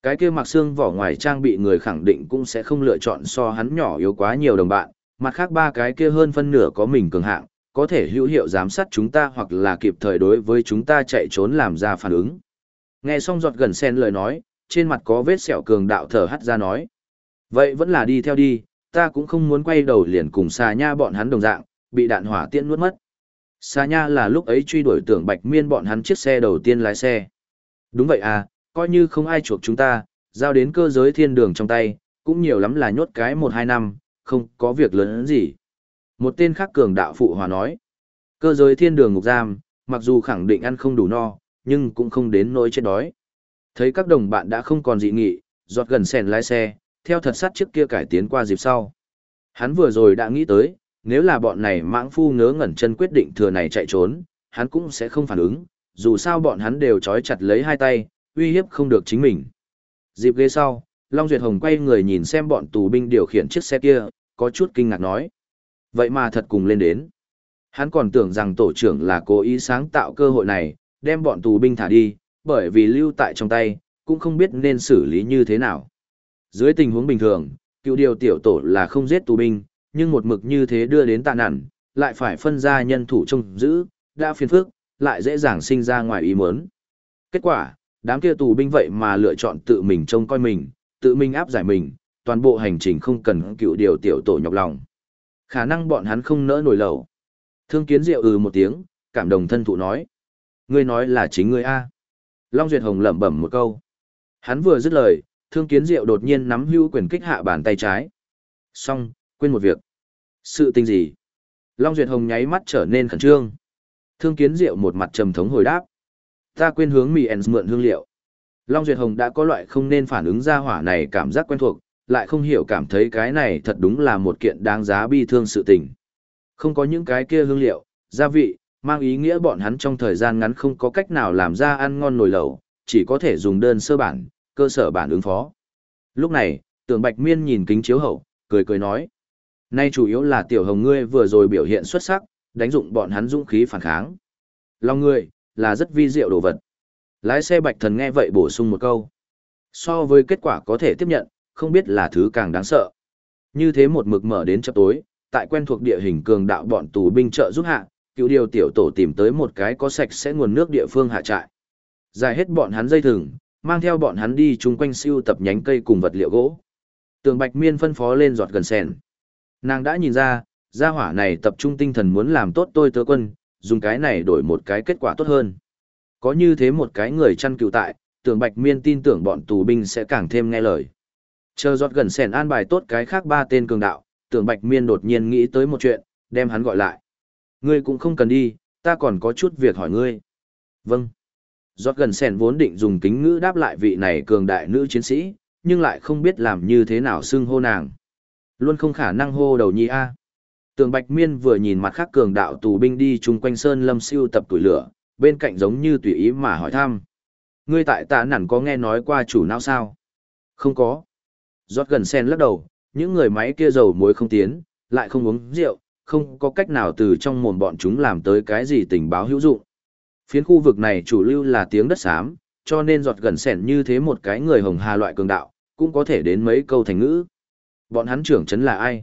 Cái kia mặc xương vỏ ngoài trang bị người khẳng định cũng sẽ không lựa chọn so hắn nhỏ yếu quá nhiều đồng bạn, mặt khác ba cái kia hơn phân nửa có mình cường hạng, có thể hữu hiệu giám sát chúng ta hoặc là kịp thời đối với chúng ta chạy trốn làm ra phản ứng. Nghe xong giọt gần sen lời nói, trên mặt có vết sẹo cường đạo thở hắt ra nói. Vậy vẫn là đi theo đi, ta cũng không muốn quay đầu liền cùng xà nha bọn hắn đồng dạng, bị đạn hỏa tiễn nuốt mất. Xà nha là lúc ấy truy đuổi tưởng bạch miên bọn hắn chiếc xe đầu tiên lái xe. Đúng vậy à, coi như không ai chuộc chúng ta, giao đến cơ giới thiên đường trong tay, cũng nhiều lắm là nhốt cái một hai năm, không có việc lớn gì. Một tên khác cường đạo phụ hòa nói, cơ giới thiên đường ngục giam, mặc dù khẳng định ăn không đủ no, nhưng cũng không đến nỗi chết đói. Thấy các đồng bạn đã không còn dị nghị, giọt gần sèn lái xe, theo thật sát trước kia cải tiến qua dịp sau. Hắn vừa rồi đã nghĩ tới, nếu là bọn này mãng phu ngớ ngẩn chân quyết định thừa này chạy trốn, hắn cũng sẽ không phản ứng, dù sao bọn hắn đều trói chặt lấy hai tay, uy hiếp không được chính mình. Dịp ghế sau, Long Duyệt Hồng quay người nhìn xem bọn tù binh điều khiển chiếc xe kia, có chút kinh ngạc nói. Vậy mà thật cùng lên đến. Hắn còn tưởng rằng tổ trưởng là cố ý sáng tạo cơ hội này, đem bọn tù binh thả đi, bởi vì lưu tại trong tay, cũng không biết nên xử lý như thế nào. Dưới tình huống bình thường, cựu điều tiểu tổ là không giết tù binh, nhưng một mực như thế đưa đến tạ nản, lại phải phân ra nhân thủ trông giữ, đã phiền phức, lại dễ dàng sinh ra ngoài ý muốn. Kết quả, đám kia tù binh vậy mà lựa chọn tự mình trông coi mình, tự mình áp giải mình, toàn bộ hành trình không cần cựu điều tiểu tổ nhọc lòng. Khả năng bọn hắn không nỡ nổi lầu. Thương kiến diệu ừ một tiếng, cảm đồng thân thụ nói. Ngươi nói là chính ngươi A. Long Duyệt Hồng lẩm bẩm một câu. Hắn vừa dứt lời, thương kiến diệu đột nhiên nắm hưu quyền kích hạ bàn tay trái. Xong, quên một việc. Sự tình gì? Long Duyệt Hồng nháy mắt trở nên khẩn trương. Thương kiến diệu một mặt trầm thống hồi đáp. Ta quên hướng mì ends mượn hương liệu. Long Duyệt Hồng đã có loại không nên phản ứng ra hỏa này cảm giác quen thuộc, lại không hiểu cảm thấy cái này thật đúng là một kiện đáng giá bi thương sự tình. Không có những cái kia hương liệu, gia vị, mang ý nghĩa bọn hắn trong thời gian ngắn không có cách nào làm ra ăn ngon nồi lẩu, chỉ có thể dùng đơn sơ bản, cơ sở bản ứng phó. Lúc này, tưởng Bạch Miên nhìn kính chiếu hậu, cười cười nói. Nay chủ yếu là tiểu hồng ngươi vừa rồi biểu hiện xuất sắc, đánh dụng bọn hắn dũng khí phản kháng. Lòng ngươi, là rất vi diệu đồ vật. Lái xe Bạch Thần nghe vậy bổ sung một câu. So với kết quả có thể tiếp nhận, không biết là thứ càng đáng sợ. Như thế một mực mở đến chập tối, tại quen thuộc địa hình cường đạo bọn tù binh trợ giúp hạ, cựu điều tiểu tổ tìm tới một cái có sạch sẽ nguồn nước địa phương hạ trại. Dài hết bọn hắn dây thừng, mang theo bọn hắn đi chung quanh siêu tập nhánh cây cùng vật liệu gỗ. Tường Bạch Miên phân phó lên giọt gần sèn. Nàng đã nhìn ra, gia hỏa này tập trung tinh thần muốn làm tốt tôi tớ quân, dùng cái này đổi một cái kết quả tốt hơn. Có như thế một cái người chăn cựu tại, Tưởng Bạch Miên tin tưởng bọn tù binh sẽ càng thêm nghe lời. Chờ giọt gần sèn an bài tốt cái khác ba tên cường đạo, Tưởng Bạch Miên đột nhiên nghĩ tới một chuyện, đem hắn gọi lại. Ngươi cũng không cần đi, ta còn có chút việc hỏi ngươi. Vâng. Giọt gần sèn vốn định dùng kính ngữ đáp lại vị này cường đại nữ chiến sĩ, nhưng lại không biết làm như thế nào xưng hô nàng. Luôn không khả năng hô đầu nhi A. Tường Bạch Miên vừa nhìn mặt khác cường đạo tù binh đi chung quanh sơn lâm siêu tập tuổi lửa, bên cạnh giống như tùy ý mà hỏi thăm. Ngươi tại tạ nản có nghe nói qua chủ não sao? Không có. Giọt gần sen lắc đầu, những người máy kia dầu muối không tiến, lại không uống rượu, không có cách nào từ trong mồm bọn chúng làm tới cái gì tình báo hữu dụng. Phiến khu vực này chủ lưu là tiếng đất xám, cho nên giọt gần sẻn như thế một cái người hồng hà loại cường đạo, cũng có thể đến mấy câu thành ngữ. Bọn hắn trưởng chấn là ai?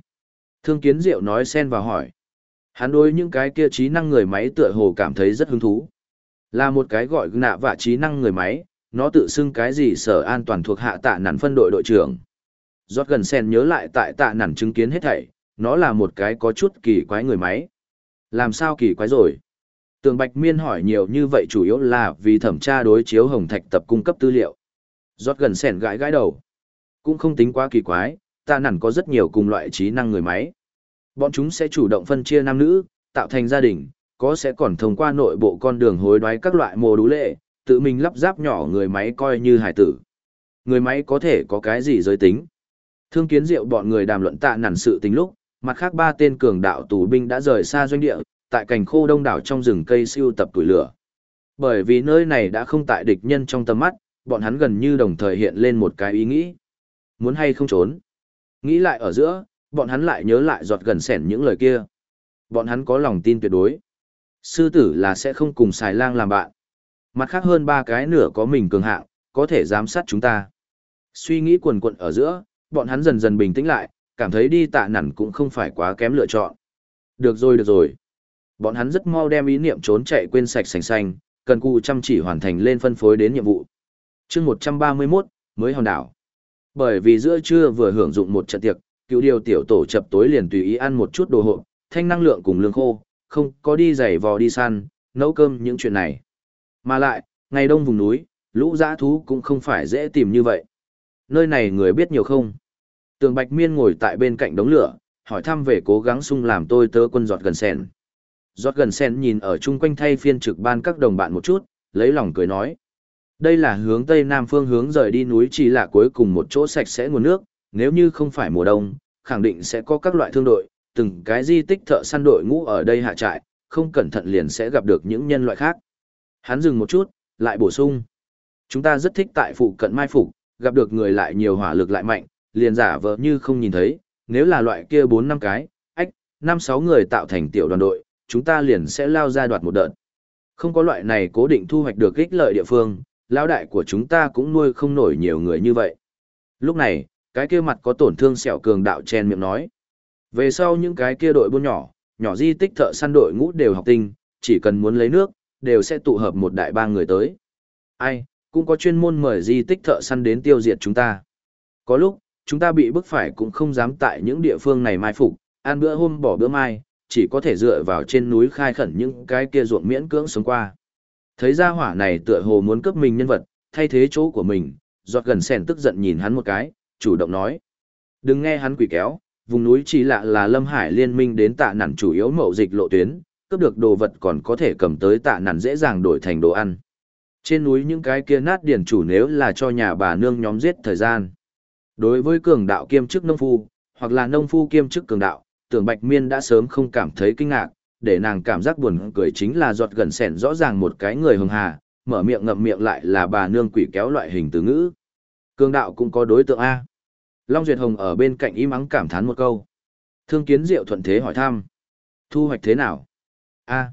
Thương kiến diệu nói xen vào hỏi. Hắn đối những cái kia trí năng người máy tựa hồ cảm thấy rất hứng thú. Là một cái gọi nạ và trí năng người máy, nó tự xưng cái gì sở an toàn thuộc hạ tạ nản phân đội đội trưởng. Giọt gần sen nhớ lại tại tạ nản chứng kiến hết thảy, nó là một cái có chút kỳ quái người máy. Làm sao kỳ quái rồi? Tường Bạch Miên hỏi nhiều như vậy chủ yếu là vì thẩm tra đối chiếu Hồng Thạch tập cung cấp tư liệu. Giọt gần sẻn gãi gãi đầu. Cũng không tính quá kỳ quái, ta nản có rất nhiều cùng loại trí năng người máy. Bọn chúng sẽ chủ động phân chia nam nữ, tạo thành gia đình, có sẽ còn thông qua nội bộ con đường hối đoái các loại mồ đú lệ, tự mình lắp ráp nhỏ người máy coi như hải tử. Người máy có thể có cái gì giới tính? Thương kiến diệu bọn người đàm luận tạ nản sự tính lúc, mặt khác ba tên cường đạo tù binh đã rời xa doanh địa, tại cảnh khô đông đảo trong rừng cây siêu tập tuổi lửa. Bởi vì nơi này đã không tại địch nhân trong tầm mắt, bọn hắn gần như đồng thời hiện lên một cái ý nghĩ. Muốn hay không trốn. Nghĩ lại ở giữa, bọn hắn lại nhớ lại giọt gần sẻn những lời kia. Bọn hắn có lòng tin tuyệt đối. Sư tử là sẽ không cùng xài lang làm bạn. Mặt khác hơn ba cái nửa có mình cường hạng, có thể giám sát chúng ta. Suy nghĩ quần quận ở giữa, bọn hắn dần dần bình tĩnh lại, cảm thấy đi tạ nản cũng không phải quá kém lựa chọn. Được rồi được rồi. Bọn hắn rất mau đem ý niệm trốn chạy quên sạch sành xanh, cần cù chăm chỉ hoàn thành lên phân phối đến nhiệm vụ. chương 131, mới hòn đảo. Bởi vì giữa trưa vừa hưởng dụng một trận tiệc, cựu điều tiểu tổ chập tối liền tùy ý ăn một chút đồ hộp, thanh năng lượng cùng lương khô, không có đi giày vò đi săn, nấu cơm những chuyện này. Mà lại, ngày đông vùng núi, lũ dã thú cũng không phải dễ tìm như vậy. Nơi này người biết nhiều không? Tường Bạch Miên ngồi tại bên cạnh đống lửa, hỏi thăm về cố gắng sung làm tôi tớ quân giọt gần sen. Giọt gần sen nhìn ở chung quanh thay phiên trực ban các đồng bạn một chút, lấy lòng cười nói. Đây là hướng tây nam phương hướng rời đi núi chỉ là cuối cùng một chỗ sạch sẽ nguồn nước, nếu như không phải mùa đông, khẳng định sẽ có các loại thương đội, từng cái di tích thợ săn đội ngũ ở đây hạ trại, không cẩn thận liền sẽ gặp được những nhân loại khác. Hắn dừng một chút, lại bổ sung. Chúng ta rất thích tại phụ cận mai phục, gặp được người lại nhiều hỏa lực lại mạnh, liền giả vờ như không nhìn thấy, nếu là loại kia 4 năm cái, ách, 5 6 người tạo thành tiểu đoàn đội, chúng ta liền sẽ lao ra đoạt một đợt. Không có loại này cố định thu hoạch được ích lợi địa phương, lão đại của chúng ta cũng nuôi không nổi nhiều người như vậy. Lúc này, cái kia mặt có tổn thương sẹo cường đạo chen miệng nói. Về sau những cái kia đội buôn nhỏ, nhỏ di tích thợ săn đội ngũ đều học tinh, chỉ cần muốn lấy nước, đều sẽ tụ hợp một đại ba người tới. Ai, cũng có chuyên môn mời di tích thợ săn đến tiêu diệt chúng ta. Có lúc, chúng ta bị bức phải cũng không dám tại những địa phương này mai phục, ăn bữa hôm bỏ bữa mai, chỉ có thể dựa vào trên núi khai khẩn những cái kia ruộng miễn cưỡng sống qua. Thấy ra hỏa này tựa hồ muốn cướp mình nhân vật, thay thế chỗ của mình, giọt gần sèn tức giận nhìn hắn một cái, chủ động nói. Đừng nghe hắn quỷ kéo, vùng núi chỉ lạ là Lâm Hải liên minh đến tạ nản chủ yếu mậu dịch lộ tuyến, cướp được đồ vật còn có thể cầm tới tạ nản dễ dàng đổi thành đồ ăn. Trên núi những cái kia nát điển chủ nếu là cho nhà bà nương nhóm giết thời gian. Đối với cường đạo kiêm chức nông phu, hoặc là nông phu kiêm chức cường đạo, tưởng Bạch Miên đã sớm không cảm thấy kinh ngạc, để nàng cảm giác buồn cười chính là giọt gần sẻn rõ ràng một cái người hường hà, mở miệng ngậm miệng lại là bà nương quỷ kéo loại hình từ ngữ. Cường đạo cũng có đối tượng A. Long Duyệt Hồng ở bên cạnh im ắng cảm thán một câu. Thương kiến diệu thuận thế hỏi thăm. Thu hoạch thế nào? A.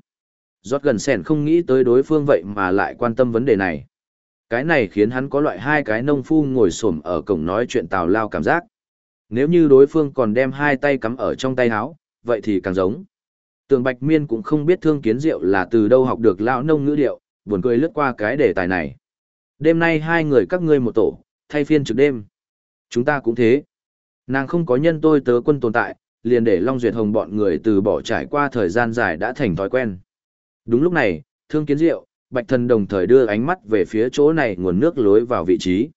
Giọt gần sẻn không nghĩ tới đối phương vậy mà lại quan tâm vấn đề này. Cái này khiến hắn có loại hai cái nông phu ngồi xổm ở cổng nói chuyện tào lao cảm giác. Nếu như đối phương còn đem hai tay cắm ở trong tay áo, vậy thì càng giống. Tường Bạch Miên cũng không biết thương kiến diệu là từ đâu học được lão nông ngữ điệu, buồn cười lướt qua cái đề tài này. Đêm nay hai người các ngươi một tổ, thay phiên trực đêm. Chúng ta cũng thế. Nàng không có nhân tôi tớ quân tồn tại, liền để Long Duyệt Hồng bọn người từ bỏ trải qua thời gian dài đã thành thói quen. Đúng lúc này, thương kiến diệu, Bạch Thần đồng thời đưa ánh mắt về phía chỗ này nguồn nước lối vào vị trí.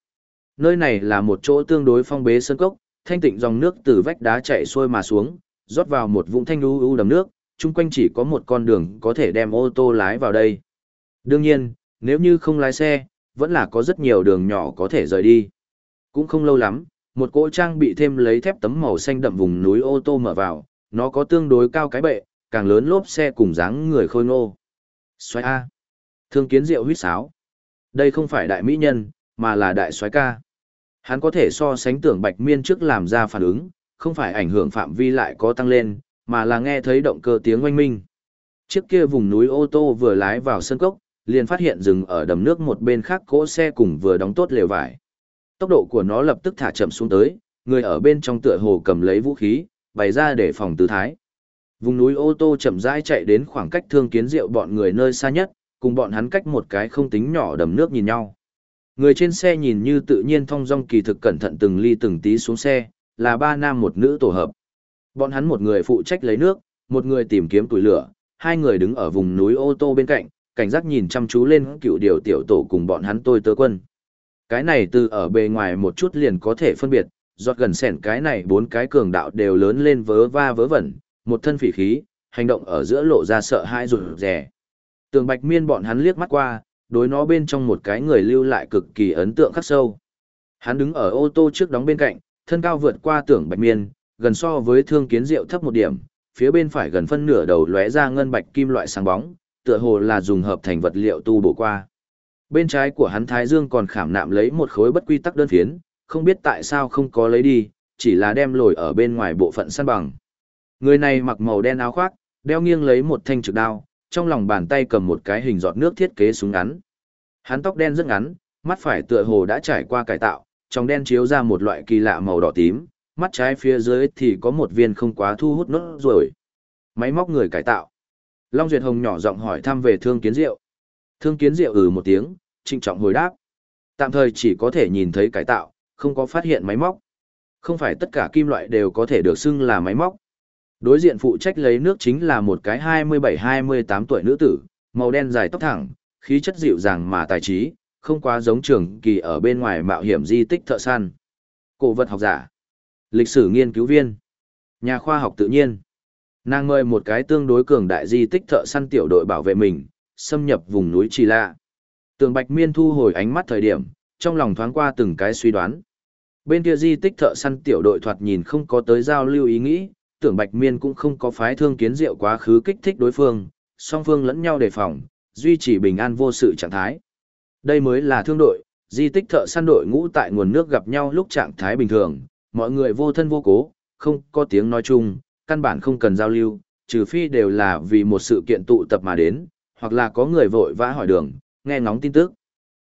Nơi này là một chỗ tương đối phong bế sơn cốc, thanh tịnh dòng nước từ vách đá chảy xuôi mà xuống, rót vào một vũng thanh u u đầm nước, chung quanh chỉ có một con đường có thể đem ô tô lái vào đây. Đương nhiên, nếu như không lái xe, vẫn là có rất nhiều đường nhỏ có thể rời đi. Cũng không lâu lắm, một cỗ trang bị thêm lấy thép tấm màu xanh đậm vùng núi ô tô mở vào, nó có tương đối cao cái bệ, càng lớn lốp xe cùng dáng người khôi ngô. Xoái A. Thương kiến diệu huyết sáo. Đây không phải đại mỹ nhân, mà là đại soái ca. Hắn có thể so sánh tưởng bạch miên trước làm ra phản ứng, không phải ảnh hưởng phạm vi lại có tăng lên, mà là nghe thấy động cơ tiếng oanh minh. Chiếc kia vùng núi ô tô vừa lái vào sân cốc, liền phát hiện dừng ở đầm nước một bên khác cỗ xe cùng vừa đóng tốt lều vải. Tốc độ của nó lập tức thả chậm xuống tới, người ở bên trong tựa hồ cầm lấy vũ khí, bày ra để phòng tứ thái. Vùng núi ô tô chậm rãi chạy đến khoảng cách thương kiến rượu bọn người nơi xa nhất, cùng bọn hắn cách một cái không tính nhỏ đầm nước nhìn nhau. Người trên xe nhìn như tự nhiên thong dong kỳ thực cẩn thận từng ly từng tí xuống xe, là ba nam một nữ tổ hợp. Bọn hắn một người phụ trách lấy nước, một người tìm kiếm tuổi lửa, hai người đứng ở vùng núi ô tô bên cạnh, cảnh giác nhìn chăm chú lên cựu điều tiểu tổ cùng bọn hắn tôi tớ quân. Cái này từ ở bề ngoài một chút liền có thể phân biệt, giọt gần sẻn cái này bốn cái cường đạo đều lớn lên vớ va vớ vẩn, một thân phỉ khí, hành động ở giữa lộ ra sợ hãi rụt rè. Tường Bạch Miên bọn hắn liếc mắt qua, đối nó bên trong một cái người lưu lại cực kỳ ấn tượng khắc sâu. Hắn đứng ở ô tô trước đóng bên cạnh, thân cao vượt qua tưởng Bạch Miên, gần so với thương kiến rượu thấp một điểm, phía bên phải gần phân nửa đầu lóe ra ngân bạch kim loại sáng bóng, tựa hồ là dùng hợp thành vật liệu tu bổ qua. Bên trái của hắn Thái Dương còn khảm nạm lấy một khối bất quy tắc đơn phiến, không biết tại sao không có lấy đi, chỉ là đem lồi ở bên ngoài bộ phận săn bằng. Người này mặc màu đen áo khoác, đeo nghiêng lấy một thanh trực đao, trong lòng bàn tay cầm một cái hình giọt nước thiết kế súng ngắn. Hắn tóc đen rất ngắn, mắt phải tựa hồ đã trải qua cải tạo, trong đen chiếu ra một loại kỳ lạ màu đỏ tím, mắt trái phía dưới thì có một viên không quá thu hút nốt rồi. Máy móc người cải tạo. Long Duyệt Hồng nhỏ giọng hỏi thăm về Thương Kiến Diệu. Thương Kiến Diệu ừ một tiếng, trịnh trọng hồi đáp. Tạm thời chỉ có thể nhìn thấy cải tạo, không có phát hiện máy móc. Không phải tất cả kim loại đều có thể được xưng là máy móc. Đối diện phụ trách lấy nước chính là một cái 27-28 tuổi nữ tử, màu đen dài tóc thẳng, khí chất dịu dàng mà tài trí, không quá giống trường kỳ ở bên ngoài mạo hiểm di tích thợ săn. Cổ vật học giả, lịch sử nghiên cứu viên, nhà khoa học tự nhiên. Nàng mời một cái tương đối cường đại di tích thợ săn tiểu đội bảo vệ mình, xâm nhập vùng núi Trì Lạ. Tường Bạch Miên thu hồi ánh mắt thời điểm, trong lòng thoáng qua từng cái suy đoán. Bên kia di tích thợ săn tiểu đội thoạt nhìn không có tới giao lưu ý nghĩ, tưởng Bạch Miên cũng không có phái thương kiến diệu quá khứ kích thích đối phương, song phương lẫn nhau đề phòng, duy trì bình an vô sự trạng thái. Đây mới là thương đội, di tích thợ săn đội ngũ tại nguồn nước gặp nhau lúc trạng thái bình thường, mọi người vô thân vô cố, không có tiếng nói chung, căn bản không cần giao lưu, trừ phi đều là vì một sự kiện tụ tập mà đến, hoặc là có người vội vã hỏi đường, nghe ngóng tin tức.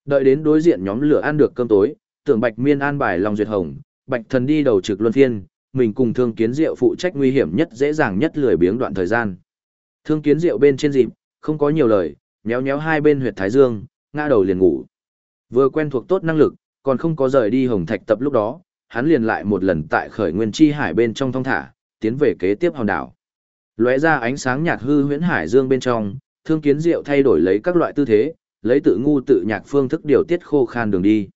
Đợi đến đối diện nhóm lửa ăn được cơm tối, tưởng Bạch Miên an bài Long Duyệt Hồng, Bạch Thần đi đầu trực luân phiên, mình cùng Thương Kiến Diệu phụ trách nguy hiểm nhất dễ dàng nhất lười biếng đoạn thời gian. Thương Kiến Diệu bên trên dịp, không có nhiều lời, nhéo nhéo hai bên huyệt thái dương, ngã đầu liền ngủ. Vừa quen thuộc tốt năng lực, còn không có rời đi Hồng Thạch tập lúc đó, hắn liền lại một lần tại khởi nguyên chi hải bên trong thong thả, tiến về kế tiếp hòn đảo. Lóe ra ánh sáng nhạt hư huyễn hải dương bên trong, Thương Kiến Diệu thay đổi lấy các loại tư thế, lấy tự ngu tự nhạc phương thức điều tiết khô khan đường đi.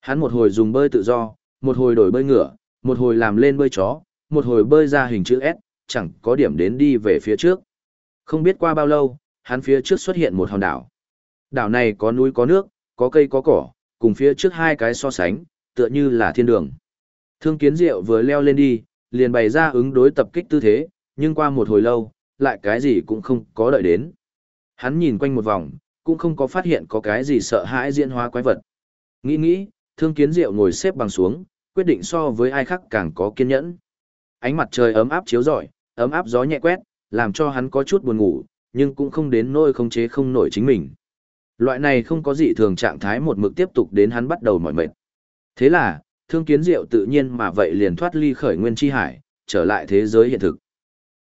Hắn một hồi dùng bơi tự do, một hồi đổi bơi ngựa, một hồi làm lên bơi chó, một hồi bơi ra hình chữ S, chẳng có điểm đến đi về phía trước. Không biết qua bao lâu, hắn phía trước xuất hiện một hòn đảo. Đảo này có núi có nước, có cây có cỏ, cùng phía trước hai cái so sánh, tựa như là thiên đường. Thương kiến diệu vừa leo lên đi, liền bày ra ứng đối tập kích tư thế, nhưng qua một hồi lâu, lại cái gì cũng không có đợi đến. Hắn nhìn quanh một vòng, cũng không có phát hiện có cái gì sợ hãi diễn hóa quái vật. Nghĩ nghĩ, thương kiến diệu ngồi xếp bằng xuống, quyết định so với ai khác càng có kiên nhẫn. Ánh mặt trời ấm áp chiếu rọi, ấm áp gió nhẹ quét, làm cho hắn có chút buồn ngủ, nhưng cũng không đến nỗi không chế không nổi chính mình. Loại này không có gì thường trạng thái một mực tiếp tục đến hắn bắt đầu mỏi mệt. Thế là, thương kiến diệu tự nhiên mà vậy liền thoát ly khởi nguyên chi hải, trở lại thế giới hiện thực.